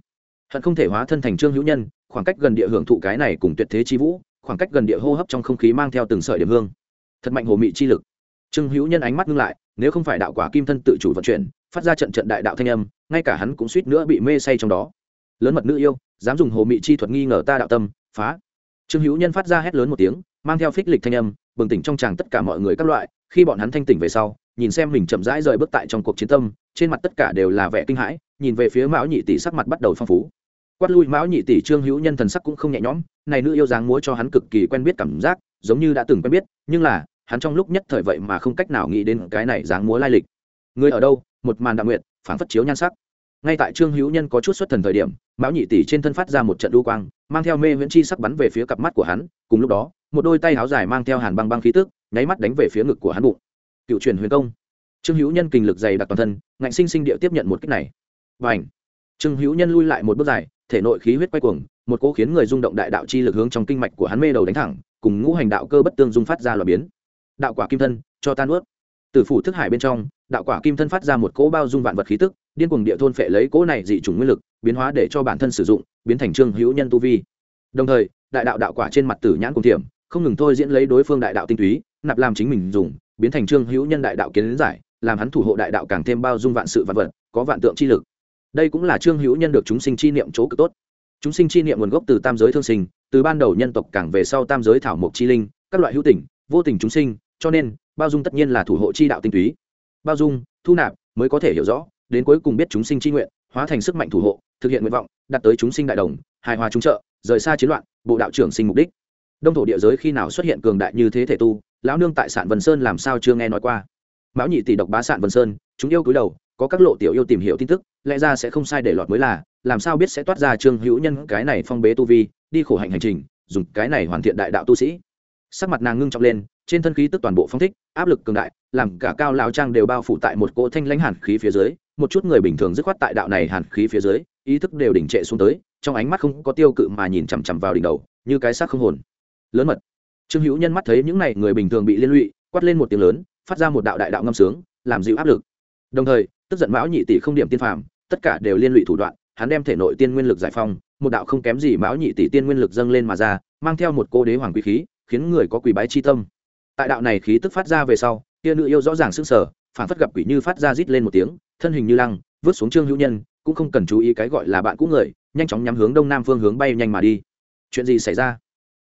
Hận không thể hóa thân thành trương hữu nhân, khoảng cách gần địa hưởng thụ cái này cùng tuyệt thế chi vũ, khoảng cách gần địa hô hấp trong không khí mang theo từng sợi điểm hương. Thật mạnh hồ mị chi lực. Trương hữu nhân ánh mắt ngưng lại, nếu không phải đạo quả kim thân tự chủ vận chuyển, phát ra trận trận đại đạo thanh âm, ngay cả hắn cũng suýt nữa bị mê say trong đó. Lớn mật nữ yêu, dám dùng hồ mị chi thuật nghi ngờ ta đạo tâm, phá. Trương hữu nhân phát ra hét lớn một tiếng, mang theo phích lịch thanh âm, bừng tỉnh trong tràng tất cả mọi người các loại, khi bọn hắn thanh tỉnh về sau nhìn xem mình chậm rãi rời bước tại trong cuộc chiến tâm, trên mặt tất cả đều là vẻ kinh hãi, nhìn về phía mão nhị tỷ sắc mặt bắt đầu phong phú. Quát lui mão nhị tỷ trương hữu nhân thần sắc cũng không nhẹ nhõm, này nữ yêu dáng múa cho hắn cực kỳ quen biết cảm giác, giống như đã từng quen biết, nhưng là, hắn trong lúc nhất thời vậy mà không cách nào nghĩ đến cái này dáng múa lai lịch. Người ở đâu? Một màn đạo nguyện phản phất chiếu nhan sắc. Ngay tại trương hữu nhân có chút xuất thần thời điểm, mão nhị tỷ trên thân phát ra một trận đu quang, mang theo mê viễn chi sắc bắn về phía cặp mắt của hắn, cùng lúc đó, một đôi tay áo dài mang theo hàn băng băng khí tức, nháy mắt đánh về phía ngực của hắn bụng cựu truyền huyền công. Trương hữu nhân kinh lực dày đặc toàn thân, ngạnh sinh sinh địa tiếp nhận một cách này. Và ảnh trương hữu nhân lui lại một bước dài, thể nội khí huyết quay cuồng, một cỗ khiến người rung động đại đạo chi lực hướng trong kinh mạch của hắn mê đầu đánh thẳng, cùng ngũ hành đạo cơ bất tương dung phát ra loại biến. Đạo quả kim thân, cho tan ướt. Từ phủ thức hải bên trong, đạo quả kim thân phát ra một cỗ bao dung vạn vật khí tức, điên cuồng địa thôn phệ lấy cỗ này dị chủng nguyên lực, biến hóa để cho bản thân sử dụng, biến thành trương hữu nhân tu vi. Đồng thời, đại đạo đạo quả trên mặt tử nhãn cùng thiểm, không ngừng thôi diễn lấy đối phương đại đạo tinh túy, nạp làm chính mình dùng biến thành trương hữu nhân đại đạo kiến giải, làm hắn thủ hộ đại đạo càng thêm bao dung vạn sự vạn vật, có vạn tượng chi lực. Đây cũng là trương hữu nhân được chúng sinh chi niệm chỗ cực tốt. Chúng sinh chi niệm nguồn gốc từ tam giới thương sinh, từ ban đầu nhân tộc càng về sau tam giới thảo mộc chi linh, các loại hữu tình, vô tình chúng sinh, cho nên, bao dung tất nhiên là thủ hộ chi đạo tinh túy. Bao dung, thu nạp mới có thể hiểu rõ, đến cuối cùng biết chúng sinh chi nguyện, hóa thành sức mạnh thủ hộ, thực hiện nguyện vọng, đạt tới chúng sinh đại đồng, hài hòa trung trợ, rời xa chiến loạn, bộ đạo trưởng sinh mục đích. Đông thổ địa giới khi nào xuất hiện cường đại như thế thể tu lão nương tại sạn vân sơn làm sao chưa nghe nói qua mão nhị tỷ độc bá sạn vân sơn chúng yêu cúi đầu có các lộ tiểu yêu tìm hiểu tin tức lẽ ra sẽ không sai để lọt mới là làm sao biết sẽ toát ra trương hữu nhân cái này phong bế tu vi đi khổ hạnh hành trình dùng cái này hoàn thiện đại đạo tu sĩ sắc mặt nàng ngưng trọng lên trên thân khí tức toàn bộ phong thích áp lực cường đại làm cả cao lao trang đều bao phủ tại một cỗ thanh lãnh hàn khí phía dưới một chút người bình thường dứt khoát tại đạo này hàn khí phía dưới ý thức đều đỉnh trệ xuống tới trong ánh mắt không có tiêu cự mà nhìn chằm chằm vào đỉnh đầu như cái xác không hồn lớn mật trương hữu nhân mắt thấy những này người bình thường bị liên lụy, quát lên một tiếng lớn, phát ra một đạo đại đạo ngâm sướng, làm dịu áp lực. Đồng thời, tức giận mão nhị tỷ không điểm tiên phàm, tất cả đều liên lụy thủ đoạn, hắn đem thể nội tiên nguyên lực giải phong một đạo không kém gì mão nhị tỷ tiên nguyên lực dâng lên mà ra, mang theo một cô đế hoàng quý khí, khiến người có quỷ bái chi tâm. Tại đạo này khí tức phát ra về sau, tia nữ yêu rõ ràng sững sờ, phản phất gặp quỷ như phát ra rít lên một tiếng, thân hình như lăng, vứt xuống trương hữu nhân, cũng không cần chú ý cái gọi là bạn cũ người, nhanh chóng nhắm hướng đông nam phương hướng bay nhanh mà đi. Chuyện gì xảy ra?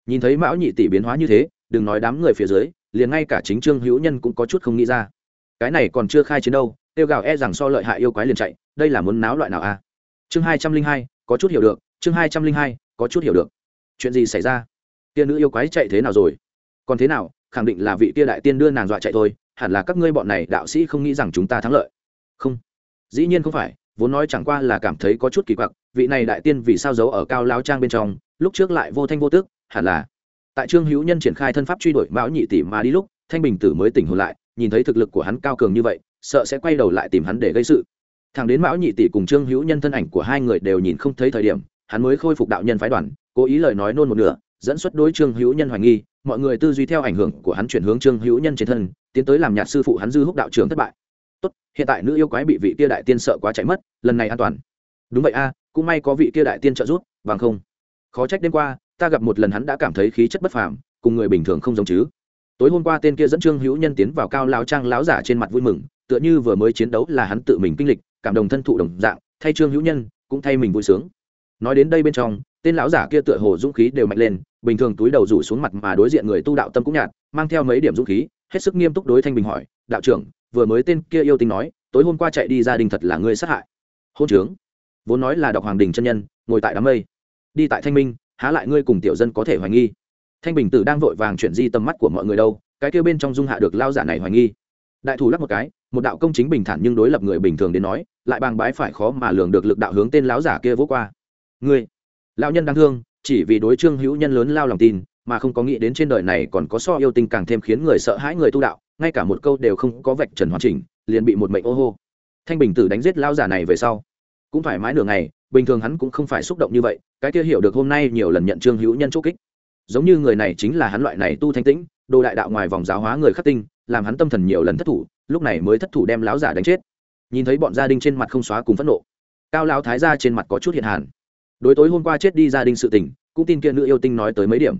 Nhìn thấy mão nhị tỷ biến hóa như thế, đừng nói đám người phía dưới, liền ngay cả chính trương hữu nhân cũng có chút không nghĩ ra. Cái này còn chưa khai chiến đâu, tiêu gào e rằng so lợi hại yêu quái liền chạy, đây là muốn náo loại nào a? À? chương hai trăm linh hai, có chút hiểu được, chương hai trăm linh hai, có chút hiểu được. Chuyện gì xảy ra? Tia nữ yêu quái chạy thế nào rồi? Còn thế nào, khẳng định là vị tia đại tiên đưa nàng dọa chạy thôi, hẳn là các ngươi bọn này đạo sĩ không nghĩ rằng chúng ta thắng lợi. Không. Dĩ nhiên không phải, vốn nói chẳng qua là cảm thấy có chút kỳ quặc, vị này đại tiên vì sao giấu ở cao lao trang bên trong, lúc trước lại vô thanh vô tước hẳn là. Tại trương hữu nhân triển khai thân pháp truy đuổi mão nhị tỷ mà đi lúc, thanh bình tử mới tỉnh hồn lại, nhìn thấy thực lực của hắn cao cường như vậy, sợ sẽ quay đầu lại tìm hắn để gây sự. Thằng đến mão nhị tỷ cùng trương hữu nhân thân ảnh của hai người đều nhìn không thấy thời điểm, hắn mới khôi phục đạo nhân phái đoàn, cố ý lời nói nôn một nửa, dẫn xuất đối trương hữu nhân hoài nghi, mọi người tư duy theo ảnh hưởng của hắn chuyển hướng trương hữu nhân trên thân, tiến tới làm nhạt sư phụ hắn dư húc đạo trưởng thất bại. Tốt, hiện tại nữ yêu quái bị vị kia đại tiên sợ quá chạy mất, lần này an toàn. Đúng vậy a, cũng may có vị kia đại tiên trợ giúp, bằng không. Khó trách đêm qua ta gặp một lần hắn đã cảm thấy khí chất bất phàm, cùng người bình thường không giống chứ. Tối hôm qua tên kia dẫn trương hữu nhân tiến vào cao lão trang lão giả trên mặt vui mừng, tựa như vừa mới chiến đấu là hắn tự mình kinh lịch, cảm động thân thụ đồng dạng, thay trương hữu nhân cũng thay mình vui sướng. Nói đến đây bên trong, tên lão giả kia tựa hồ dũng khí đều mạnh lên, bình thường túi đầu rủ xuống mặt mà đối diện người tu đạo tâm cũng nhạt, mang theo mấy điểm dũng khí, hết sức nghiêm túc đối thanh bình hỏi, đạo trưởng, vừa mới tên kia yêu tinh nói, tối hôm qua chạy đi gia đình thật là ngươi sát hại. Hôn trướng. Vốn nói là đọc hoàng đình chân nhân, ngồi tại đám mây. Đi tại thanh minh há lại ngươi cùng tiểu dân có thể hoài nghi. Thanh bình tử đang vội vàng chuyển di tầm mắt của mọi người đâu, cái kia bên trong dung hạ được lao giả này hoài nghi. Đại thủ lắc một cái, một đạo công chính bình thản nhưng đối lập người bình thường đến nói, lại bàng bái phải khó mà lường được lực đạo hướng tên lão giả kia vỗ qua. Ngươi, lão nhân đáng thương, chỉ vì đối trương hữu nhân lớn lao lòng tin, mà không có nghĩ đến trên đời này còn có so yêu tinh càng thêm khiến người sợ hãi người tu đạo, ngay cả một câu đều không có vạch trần hoàn chỉnh, liền bị một mệnh ô hô. Thanh bình tử đánh giết lao giả này về sau, cũng thoải mái nửa ngày bình thường hắn cũng không phải xúc động như vậy, cái kia hiểu được hôm nay nhiều lần nhận trương hữu nhân chúc kích. Giống như người này chính là hắn loại này tu thanh tĩnh, đồ đại đạo ngoài vòng giáo hóa người khắc tinh, làm hắn tâm thần nhiều lần thất thủ, lúc này mới thất thủ đem lão giả đánh chết. Nhìn thấy bọn gia đình trên mặt không xóa cùng phẫn nộ, cao lão thái gia trên mặt có chút hiện hàn. Đối tối hôm qua chết đi gia đình sự tình, cũng tin kia nữ yêu tinh nói tới mấy điểm.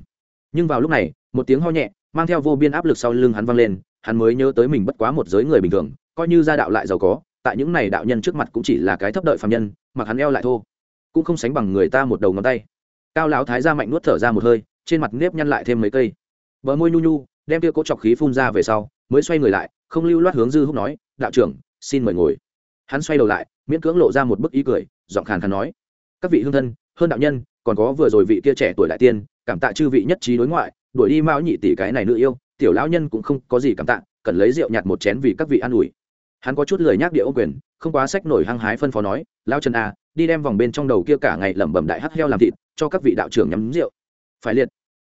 Nhưng vào lúc này, một tiếng ho nhẹ, mang theo vô biên áp lực sau lưng hắn vang lên, hắn mới nhớ tới mình bất quá một giới người bình thường, coi như gia đạo lại giàu có tại những này đạo nhân trước mặt cũng chỉ là cái thấp đợi phạm nhân, mặc hắn eo lại thô, cũng không sánh bằng người ta một đầu ngón tay. Cao lão thái gia mạnh nuốt thở ra một hơi, trên mặt nếp nhăn lại thêm mấy cây. Bờ môi nhu nhu, đem tia cỗ chọc khí phun ra về sau, mới xoay người lại, không lưu loát hướng dư húc nói, đạo trưởng, xin mời ngồi. Hắn xoay đầu lại, miễn cưỡng lộ ra một bức ý cười, giọng khàn khàn nói, các vị hương thân, hơn đạo nhân, còn có vừa rồi vị kia trẻ tuổi đại tiên, cảm tạ chư vị nhất trí đối ngoại, đuổi đi mão nhị tỷ cái này nữ yêu, tiểu lão nhân cũng không có gì cảm tạ, cần lấy rượu nhạt một chén vì các vị an ủi hắn có chút lời nhắc địa ô quyền, không quá sách nổi hăng hái phân phó nói lao chân a đi đem vòng bên trong đầu kia cả ngày lẩm bẩm đại hắc heo làm thịt, cho các vị đạo trưởng nhắm rượu. Phải liệt.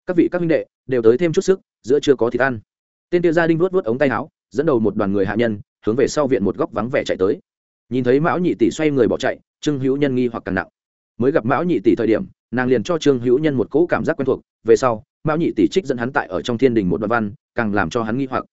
Các vị, các minh đệ, đều tới thêm chút sức, giữa chưa có thịt ăn. Tên kia gia đình vuốt vuốt ống tay áo, dẫn đầu một đoàn người hạ nhân, hướng về sau viện một góc vắng vẻ chạy tới. Nhìn thấy mão nhị tỷ xoay người bỏ chạy, trương hữu nhân nghi hoặc càng nặng. Mới gặp mão nhị tỷ thời điểm, nàng liền cho trương hữu nhân một cỗ cảm giác quen thuộc, về sau, mão nhị tỷ trích dẫn hắn tại ở trong thiên đình một đoạn văn, càng làm cho hắn nghi hoặc.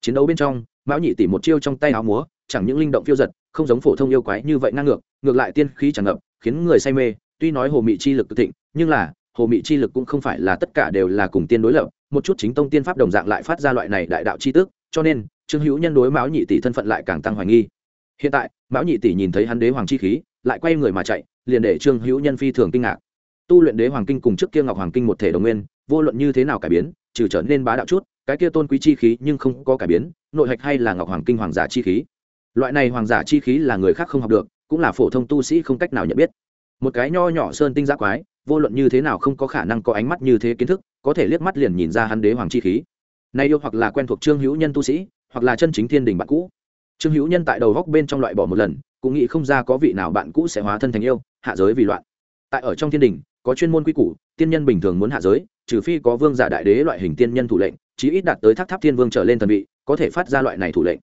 Chiến đấu bên trong mão nhị tỷ một chiêu trong tay áo múa, chẳng những linh động phiêu giật, không giống phổ thông yêu quái như vậy ngang ngược ngược lại tiên khí tràn ngập, khiến người say mê. Tuy nói hồ mị chi lực cực thịnh, nhưng là, hồ mị chi lực cũng không phải là tất cả đều là cùng tiên đối lập. Một chút chính tông tiên pháp đồng dạng lại phát ra loại này đại đạo chi tức, cho nên, trương hữu nhân đối mão nhị tỷ thân phận lại càng tăng hoài nghi. Hiện tại, mão nhị tỷ nhìn thấy hắn đế hoàng chi khí, lại quay người mà chạy, liền để trương hữu nhân phi thường kinh ngạc. Tu luyện đế hoàng kinh cùng trước kia ngọc hoàng kinh một thể đồng nguyên, vô luận như thế nào cải biến, trừ trở nên bá đạo chút, cái kia tôn quý chi khí nhưng không có cải biến nội hạch hay là ngọc hoàng kinh hoàng giả chi khí. Loại này hoàng giả chi khí là người khác không học được, cũng là phổ thông tu sĩ không cách nào nhận biết. Một cái nho nhỏ sơn tinh giác quái, vô luận như thế nào không có khả năng có ánh mắt như thế kiến thức, có thể liếc mắt liền nhìn ra hắn đế hoàng chi khí. Nay yêu hoặc là quen thuộc trương hữu nhân tu sĩ, hoặc là chân chính thiên đình bạn cũ. Trương hữu nhân tại đầu góc bên trong loại bỏ một lần, cũng nghĩ không ra có vị nào bạn cũ sẽ hóa thân thành yêu, hạ giới vì loạn. Tại ở trong thiên đình, có chuyên môn quy củ, tiên nhân bình thường muốn hạ giới, trừ phi có vương giả đại đế loại hình tiên nhân thủ lệnh, chí ít đạt tới tháp tháp thiên vương trở lên thần vị có thể phát ra loại này thủ lệnh.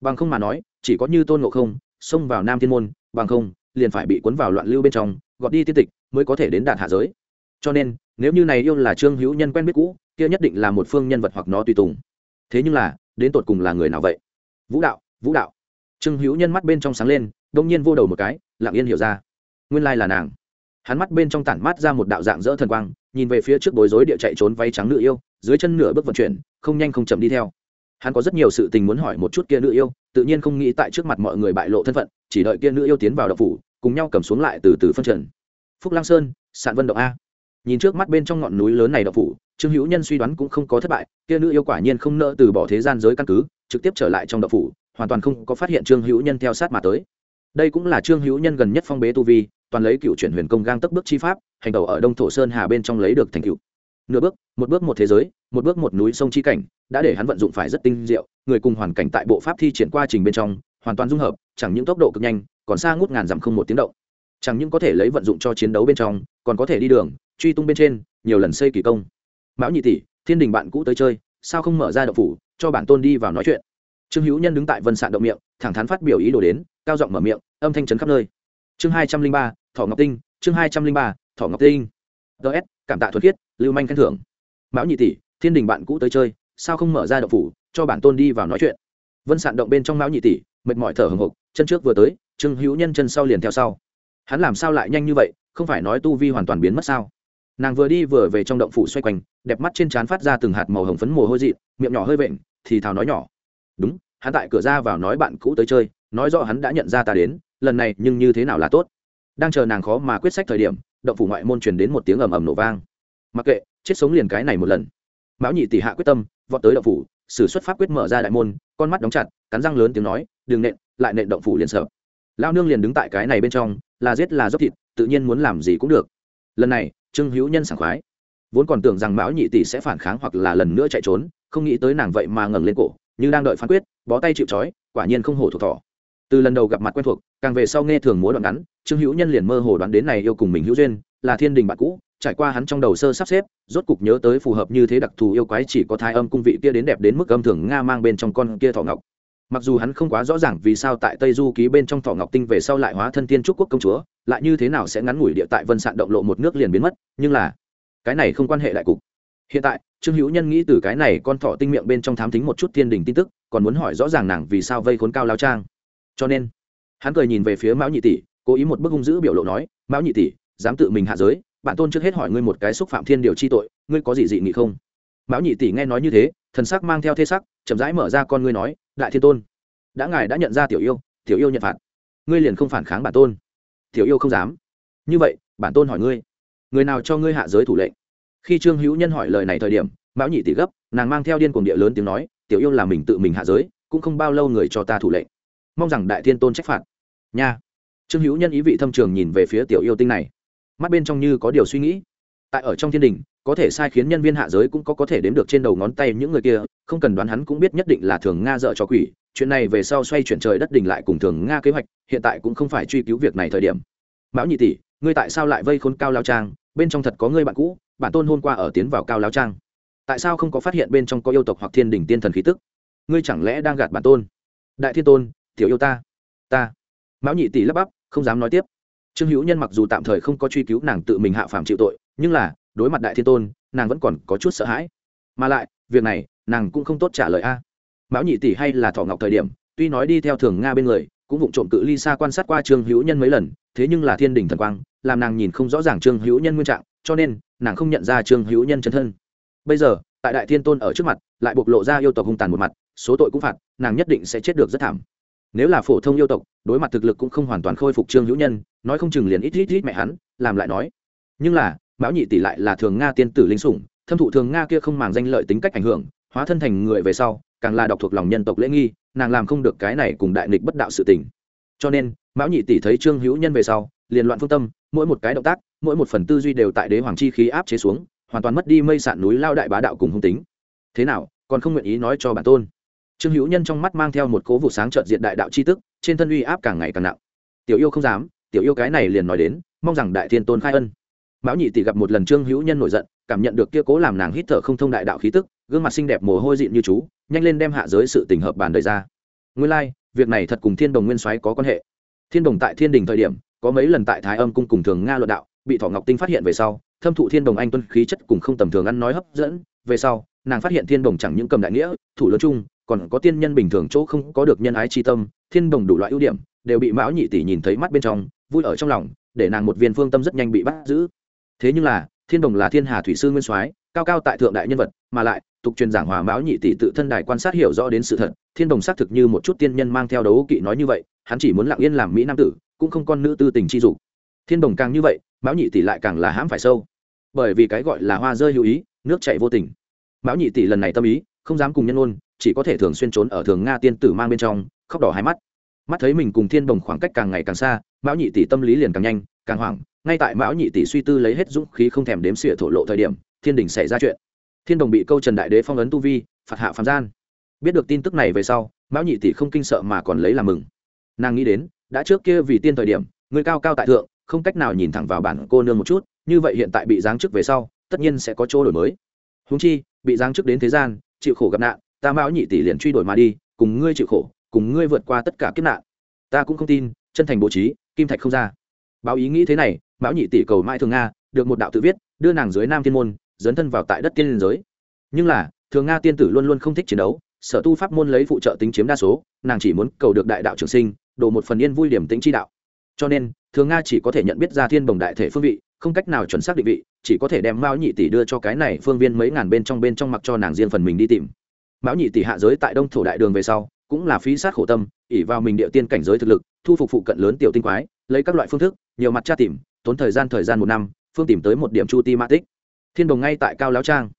Bằng không mà nói, chỉ có như tôn ngộ không, xông vào nam thiên môn, bằng không, liền phải bị cuốn vào loạn lưu bên trong, gọt đi tiên tịch mới có thể đến đạt hạ giới. Cho nên, nếu như này yêu là trương hữu nhân quen biết cũ, kia nhất định là một phương nhân vật hoặc nó tùy tùng. Thế nhưng là, đến tột cùng là người nào vậy? Vũ đạo vũ đạo. Trương hữu nhân mắt bên trong sáng lên, đông nhiên vô đầu một cái, lặng yên hiểu ra. Nguyên lai là nàng. Hắn mắt bên trong tản mát ra một đạo dạng dỡ thần quang, nhìn về phía trước bối rối địa chạy trốn váy trắng nữ yêu, dưới chân nửa bước vận chuyển, không nhanh không chậm đi theo hắn có rất nhiều sự tình muốn hỏi một chút kia nữ yêu, tự nhiên không nghĩ tại trước mặt mọi người bại lộ thân phận, chỉ đợi kia nữ yêu tiến vào đậu phủ, cùng nhau cầm xuống lại từ từ phân trần. Phúc Lang sơn, sạn vân động a. Nhìn trước mắt bên trong ngọn núi lớn này đậu phủ, trương hữu nhân suy đoán cũng không có thất bại, kia nữ yêu quả nhiên không nỡ từ bỏ thế gian giới căn cứ, trực tiếp trở lại trong đậu phủ, hoàn toàn không có phát hiện trương hữu nhân theo sát mà tới. Đây cũng là trương hữu nhân gần nhất phong bế tu vi, toàn lấy cựu chuyển huyền công gang tấp bước chi pháp, hành tàu ở đông thổ sơn hà bên trong lấy được thành cựu nửa bước, một bước một thế giới, một bước một núi sông chi cảnh, đã để hắn vận dụng phải rất tinh diệu, người cùng hoàn cảnh tại bộ pháp thi triển qua trình bên trong, hoàn toàn dung hợp, chẳng những tốc độ cực nhanh, còn xa ngút ngàn dặm không một tiếng động. Chẳng những có thể lấy vận dụng cho chiến đấu bên trong, còn có thể đi đường, truy tung bên trên, nhiều lần xây kỳ công. Mão nhị tỷ, thiên đình bạn cũ tới chơi, sao không mở ra đậu phủ, cho bản tôn đi vào nói chuyện? Trương hữu nhân đứng tại vân sạn động miệng, thẳng thắn phát biểu ý đồ đến, cao giọng mở miệng, âm thanh trấn khắp nơi. Chương hai trăm linh ba, thỏ ngọc tinh, chương hai trăm linh ba, thỏ ngọc tinh. Ts cảm tạ thuật khiết, lưu manh khen thưởng. Mão nhị tỷ, thiên đình bạn cũ tới chơi, sao không mở ra động phủ, cho bản tôn đi vào nói chuyện? Vân sạn động bên trong mão nhị tỷ, mệt mỏi thở hồng hộc, chân trước vừa tới, trương hữu nhân chân sau liền theo sau. Hắn làm sao lại nhanh như vậy, không phải nói tu vi hoàn toàn biến mất sao? Nàng vừa đi vừa về trong động phủ xoay quanh, đẹp mắt trên trán phát ra từng hạt màu hồng phấn mồ hôi dị miệng nhỏ hơi vện, thì thào nói nhỏ. Đúng, hắn tại cửa ra vào nói bạn cũ tới chơi, nói rõ hắn đã nhận ra ta đến, lần này nhưng như thế nào là tốt. Đang chờ nàng khó mà quyết sách thời điểm động phủ ngoại môn truyền đến một tiếng ầm ầm nổ vang. Mặc kệ, chết sống liền cái này một lần. Mão nhị tỷ hạ quyết tâm, vọt tới động phủ, sử xuất pháp quyết mở ra đại môn, con mắt đóng chặt, cắn răng lớn tiếng nói, đừng nện, lại nện động phủ liền sợ. Lao nương liền đứng tại cái này bên trong, là giết là dốc thịt, tự nhiên muốn làm gì cũng được. Lần này, trương hữu nhân sảng khoái. Vốn còn tưởng rằng mão nhị tỷ sẽ phản kháng hoặc là lần nữa chạy trốn, không nghĩ tới nàng vậy mà ngẩng lên cổ, như đang đợi phán quyết, bó tay chịu trói, quả nhiên không hổ thuộc thỏ từ lần đầu gặp mặt quen thuộc, càng về sau nghe thường múa đoạn ngắn, trương hữu nhân liền mơ hồ đoán đến này yêu cùng mình hữu duyên, là thiên đình bạn cũ, trải qua hắn trong đầu sơ sắp xếp, rốt cục nhớ tới phù hợp như thế đặc thù yêu quái chỉ có thái âm cung vị kia đến đẹp đến mức âm thường nga mang bên trong con kia thọ ngọc. Mặc dù hắn không quá rõ ràng vì sao tại tây du ký bên trong thọ ngọc tinh về sau lại hóa thân tiên trúc quốc công chúa, lại như thế nào sẽ ngắn ngủi địa tại vân sạn động lộ một nước liền biến mất, nhưng là, cái này không quan hệ đại cục. Hiện tại, trương hữu nhân nghĩ từ cái này con thọ tinh miệng bên trong thám tính một chút thiên đình tin tức, còn muốn hỏi rõ ràng nàng vì sao vây khốn cao lao trang cho nên hắn cười nhìn về phía mão nhị tỷ, cố ý một bức hung dữ biểu lộ nói, mão nhị tỷ, dám tự mình hạ giới, bản tôn trước hết hỏi ngươi một cái xúc phạm thiên điều chi tội, ngươi có gì dị nghị không? Mão nhị tỷ nghe nói như thế, thần sắc mang theo thế sắc, chậm rãi mở ra con ngươi nói, đại thiên tôn, đã ngài đã nhận ra tiểu yêu tiểu yêu nhận phạt, ngươi liền không phản kháng bản tôn. Tiểu yêu không dám. Như vậy, bản tôn hỏi ngươi, người nào cho ngươi hạ giới thủ lệnh? Khi trương hữu nhân hỏi lời này thời điểm, mão nhị tỷ gấp, nàng mang theo điên cuồng địa lớn tiếng nói, tiểu yêu là mình tự mình hạ giới, cũng không bao lâu người cho ta thủ lệnh mong rằng đại thiên tôn trách phạt. Nha. Trương hữu nhân ý vị thâm trường nhìn về phía tiểu yêu tinh này. Mắt bên trong như có điều suy nghĩ. Tại ở trong thiên đình, có thể sai khiến nhân viên hạ giới cũng có có thể đếm được trên đầu ngón tay những người kia, không cần đoán hắn cũng biết nhất định là thường nga dợ cho quỷ. Chuyện này về sau xoay chuyển trời đất đình lại cùng thường nga kế hoạch, hiện tại cũng không phải truy cứu việc này thời điểm. Mão nhị tỷ, ngươi tại sao lại vây khốn cao lao trang? Bên trong thật có ngươi bạn cũ, bản tôn hôm qua ở tiến vào cao lao trang. Tại sao không có phát hiện bên trong có yêu tộc hoặc thiên đình tiên thần khí tức? Ngươi chẳng lẽ đang gạt bản tôn? Đại thiên tôn tiểu yêu ta ta. Mão nhị tỷ lắp bắp, không dám nói tiếp. Trương hữu nhân mặc dù tạm thời không có truy cứu nàng tự mình hạ phàm chịu tội, nhưng là, đối mặt đại thiên tôn, nàng vẫn còn có chút sợ hãi. Mà lại, việc này, nàng cũng không tốt trả lời a. Mão nhị tỷ hay là thọ ngọc thời điểm, tuy nói đi theo thường nga bên người, cũng vụng trộm cự ly xa quan sát qua trương hữu nhân mấy lần, thế nhưng là thiên đình thần quang, làm nàng nhìn không rõ ràng trương hữu nhân nguyên trạng, cho nên, nàng không nhận ra trương hữu nhân chân thân. Bây giờ, tại đại thiên tôn ở trước mặt, lại bộc lộ ra yêu tộc hung tàn một mặt, số tội cũng phạt, nàng nhất định sẽ chết được rất thảm nếu là phổ thông yêu tộc, đối mặt thực lực cũng không hoàn toàn khôi phục trương hữu nhân, nói không chừng liền ít ít ít mẹ hắn, làm lại nói. Nhưng là, mão nhị tỷ lại là thường nga tiên tử linh sủng, thâm thụ thường nga kia không màng danh lợi tính cách ảnh hưởng, hóa thân thành người về sau, càng là đọc thuộc lòng nhân tộc lễ nghi, nàng làm không được cái này cùng đại nghịch bất đạo sự tình. Cho nên, mão nhị tỷ thấy trương hữu nhân về sau, liền loạn phương tâm, mỗi một cái động tác, mỗi một phần tư duy đều tại đế hoàng chi khí áp chế xuống, hoàn toàn mất đi mây sạn núi lao đại bá đạo cùng hung tính. Thế nào, còn không nguyện ý nói cho bản tôn? Trương hữu nhân trong mắt mang theo một cố vụ sáng trợt diện đại đạo c h i tức trên thân uy áp càng ngày càng nặng. Tiểu yêu không dám tiểu yêu cái này liền nói đến mong rằng đại thiên tôn khai ân. Mão nhị tỷ gặp một lần trương hữu nhân nổi giận cảm nhận được kia cố làm nàng hít thở không thông đại đạo khí tức gương mặt xinh đẹp mồ hôi dịn như chú nhanh lên đem hạ giới sự tình hợp bàn đời ra. Nguyên lai、like, việc này thật cùng thiên đồng nguyên soái có quan hệ. Thiên đồng tại thiên đình thời điểm có mấy lần tại thái âm cung cùng thường nga luận đạo bị thọ ngọc tinh phát hiện về sau thâm thụ thiên đồng anh tuân khí chất cùng không tầm thường ăn nói hấp dẫn về sau nàng phát hiện thiên đồng chẳng những cầm đại nghĩa thủ lớn chung còn có tiên nhân bình thường chỗ không có được nhân ái chi tâm, thiên đồng đủ loại ưu điểm, đều bị mão nhị tỷ nhìn thấy mắt bên trong, vui ở trong lòng, để nàng một viên phương tâm rất nhanh bị bắt giữ. Thế nhưng là, thiên đồng là thiên hà thủy sư nguyên soái, cao cao tại thượng đại nhân vật, mà lại, tục truyền giảng hòa mão nhị tỷ tự thân đài quan sát hiểu rõ đến sự thật, thiên đồng xác thực như một chút tiên nhân mang theo đấu kỵ nói như vậy, hắn chỉ muốn lặng yên làm mỹ nam tử, cũng không con nữ tư tình chi dục. Thiên đồng càng như vậy, mão nhị tỷ lại càng là hãm phải sâu. Bởi vì cái gọi là hoa rơi hữu ý, nước chảy vô tình. Mão nhị tỷ lần này tâm ý, không dám cùng nhân ôn chỉ có thể thường xuyên trốn ở thường nga tiên tử mang bên trong, khóc đỏ hai mắt. Mắt thấy mình cùng thiên đồng khoảng cách càng ngày càng xa, mão nhị tỷ tâm lý liền càng nhanh, càng hoảng. Ngay tại mão nhị tỷ suy tư lấy hết dũng khí không thèm đếm xỉa thổ lộ thời điểm, thiên đình xảy ra chuyện. Thiên đồng bị câu trần đại đế phong ấn tu vi, phạt hạ phạm gian. Biết được tin tức này về sau, mão nhị tỷ không kinh sợ mà còn lấy làm mừng. Nàng nghĩ đến, đã trước kia vì tiên thời điểm, người cao cao tại thượng, không cách nào nhìn thẳng vào bản cô nương một chút, như vậy hiện tại bị giáng chức về sau, tất nhiên sẽ có chỗ đổi mới. Húng chi, bị giáng chức đến thế gian, chịu khổ gặp nạn ta mão nhị tỷ liền truy đuổi mà đi, cùng ngươi chịu khổ, cùng ngươi vượt qua tất cả kiếp nạn. Ta cũng không tin, chân thành bố trí, kim thạch không ra. Báo ý nghĩ thế này, mão nhị tỷ cầu mai thường nga, được một đạo tự viết, đưa nàng dưới nam thiên môn, dấn thân vào tại đất tiên liên giới. Nhưng là, thường nga tiên tử luôn luôn không thích chiến đấu, sở tu pháp môn lấy phụ trợ tính chiếm đa số, nàng chỉ muốn cầu được đại đạo trường sinh đổ một phần yên vui điểm tính chi đạo. Cho nên, thường nga chỉ có thể nhận biết ra thiên bồng đại thể phương vị, không cách nào chuẩn xác định vị, chỉ có thể đem mão nhị tỷ đưa cho cái này phương viên mấy ngàn bên trong bên trong mặc cho nàng riêng phần mình đi tìm mão nhị tỷ hạ giới tại đông thổ đại đường về sau, cũng là phí sát khổ tâm ỉ vào mình địa tiên cảnh giới thực lực, thu phục phụ cận lớn tiểu tinh quái, lấy các loại phương thức, nhiều mặt tra tìm, tốn thời gian thời gian một năm, phương tìm tới một điểm chu ti mã tích. Thiên đồng ngay tại cao lão trang.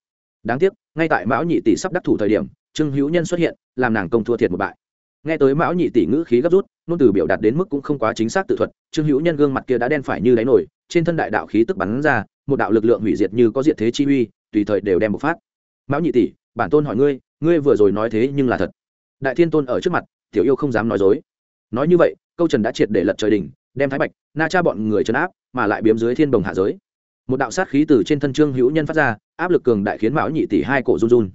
Đáng tiếc, ngay tại mão nhị tỷ sắp đắc thủ thời điểm, trương hữu nhân xuất hiện, làm nàng công thua thiệt một bại. Nghe tới mão nhị tỷ ngữ khí gấp rút nôn từ biểu đạt đến mức cũng không quá chính xác tự thuật, trương hữu nhân gương mặt kia đã đen phải như đáy nổi, trên thân đại đạo khí tức bắn ra, một đạo lực lượng hủy diệt như có diệt thế chi uy, tùy thời đều đem bộc phát. Mão nhị tỷ, bản tôn hỏi ngươi ngươi vừa rồi nói thế nhưng là thật. Đại thiên tôn ở trước mặt, tiểu yêu không dám nói dối. Nói như vậy, câu trần đã triệt để lật trời đỉnh, đem thái bạch, na cha bọn người trấn áp, mà lại biếm dưới thiên đồng hạ giới. Một đạo sát khí từ trên thân trương hữu nhân phát ra, áp lực cường đại khiến mão nhị tỷ hai cổ run run.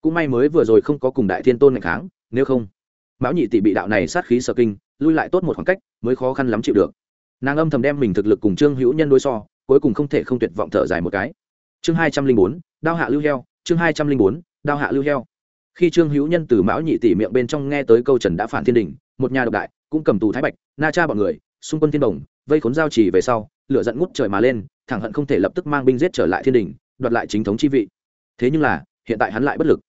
Cũng may mới vừa rồi không có cùng đại thiên tôn ngày kháng, nếu không, mão nhị tỷ bị đạo này sát khí sợ kinh, lui lại tốt một khoảng cách, mới khó khăn lắm chịu được. Nàng âm thầm đem mình thực lực cùng trương hữu nhân đối so, cuối cùng không thể không tuyệt vọng thở dài một cái. Chương hai trăm linh bốn, đao hạ lưu heo, chương hai trăm linh bốn, đao hạ lưu heo khi trương hữu nhân từ mão nhị tỷ miệng bên trong nghe tới câu trần đã phản thiên đình, một nhà độc đại, cũng cầm tù thái bạch, na cha bọn người, xung quân thiên đồng vây khốn giao trì về sau, lửa giận ngút trời mà lên, thẳng hận không thể lập tức mang binh giết trở lại thiên đình, đoạt lại chính thống chi vị. Thế nhưng là, hiện tại hắn lại bất lực.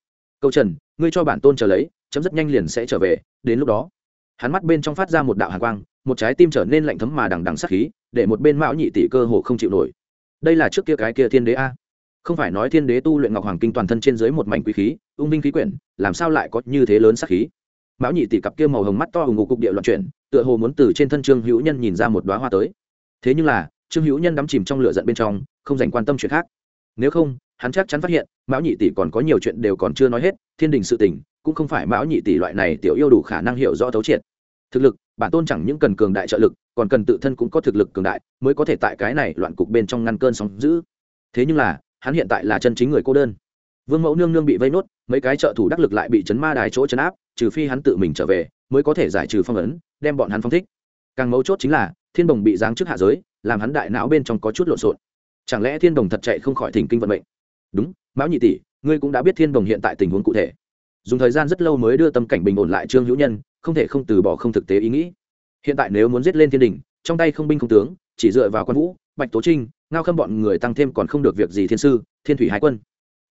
Câu trần, ngươi cho bản tôn chờ lấy, chấm rất nhanh liền sẽ trở về, đến lúc đó. Hắn mắt bên trong phát ra một đạo hàn quang, một trái tim trở nên lạnh thấm mà đằng đằng sắc khí, để một bên mão nhị tỷ cơ hồ không chịu nổi. Đây là trước kia cái kia thiên đế a không phải nói thiên đế tu luyện ngọc hoàng kinh toàn thân trên dưới một mảnh quý khí, ung Minh khí quyển, làm sao lại có như thế lớn sắc khí? Mão nhị tỷ cặp kia màu hồng mắt to hùng ngục cục địa loạn chuyển, tựa hồ muốn từ trên thân trương hữu nhân nhìn ra một đoá hoa tới. Thế nhưng là, trương hữu nhân đắm chìm trong lửa giận bên trong, không dành quan tâm chuyện khác. Nếu không, hắn chắc chắn phát hiện, mão nhị tỷ còn có nhiều chuyện đều còn chưa nói hết, thiên đình sự tình, cũng không phải mão nhị tỷ loại này tiểu yêu đủ khả năng hiểu rõ thấu triệt. Thực lực, bản tôn chẳng những cần cường đại trợ lực, còn cần tự thân cũng có thực lực cường đại, mới có thể tại cái này loạn cục bên trong ngăn cơn sóng giữ thế nhưng là hắn hiện tại là chân chính người cô đơn. Vương mẫu nương nương bị vây nốt, mấy cái trợ thủ đắc lực lại bị chấn ma đài chỗ chấn áp, trừ phi hắn tự mình trở về, mới có thể giải trừ phong ấn, đem bọn hắn phong thích. Càng mấu chốt chính là, thiên đồng bị giáng trước hạ giới, làm hắn đại não bên trong có chút lộn xộn. Chẳng lẽ thiên đồng thật chạy không khỏi thỉnh kinh vận mệnh? Đúng, mão nhị tỷ, ngươi cũng đã biết thiên đồng hiện tại tình huống cụ thể. Dùng thời gian rất lâu mới đưa tâm cảnh bình ổn lại trương hữu nhân, không thể không từ bỏ không thực tế ý nghĩ. Hiện tại nếu muốn giết lên thiên đình, trong tay không binh không tướng, chỉ dựa vào quan vũ bạch tố trinh, ngao khâm bọn người tăng thêm còn không được việc gì thiên sư, thiên thủy hải quân.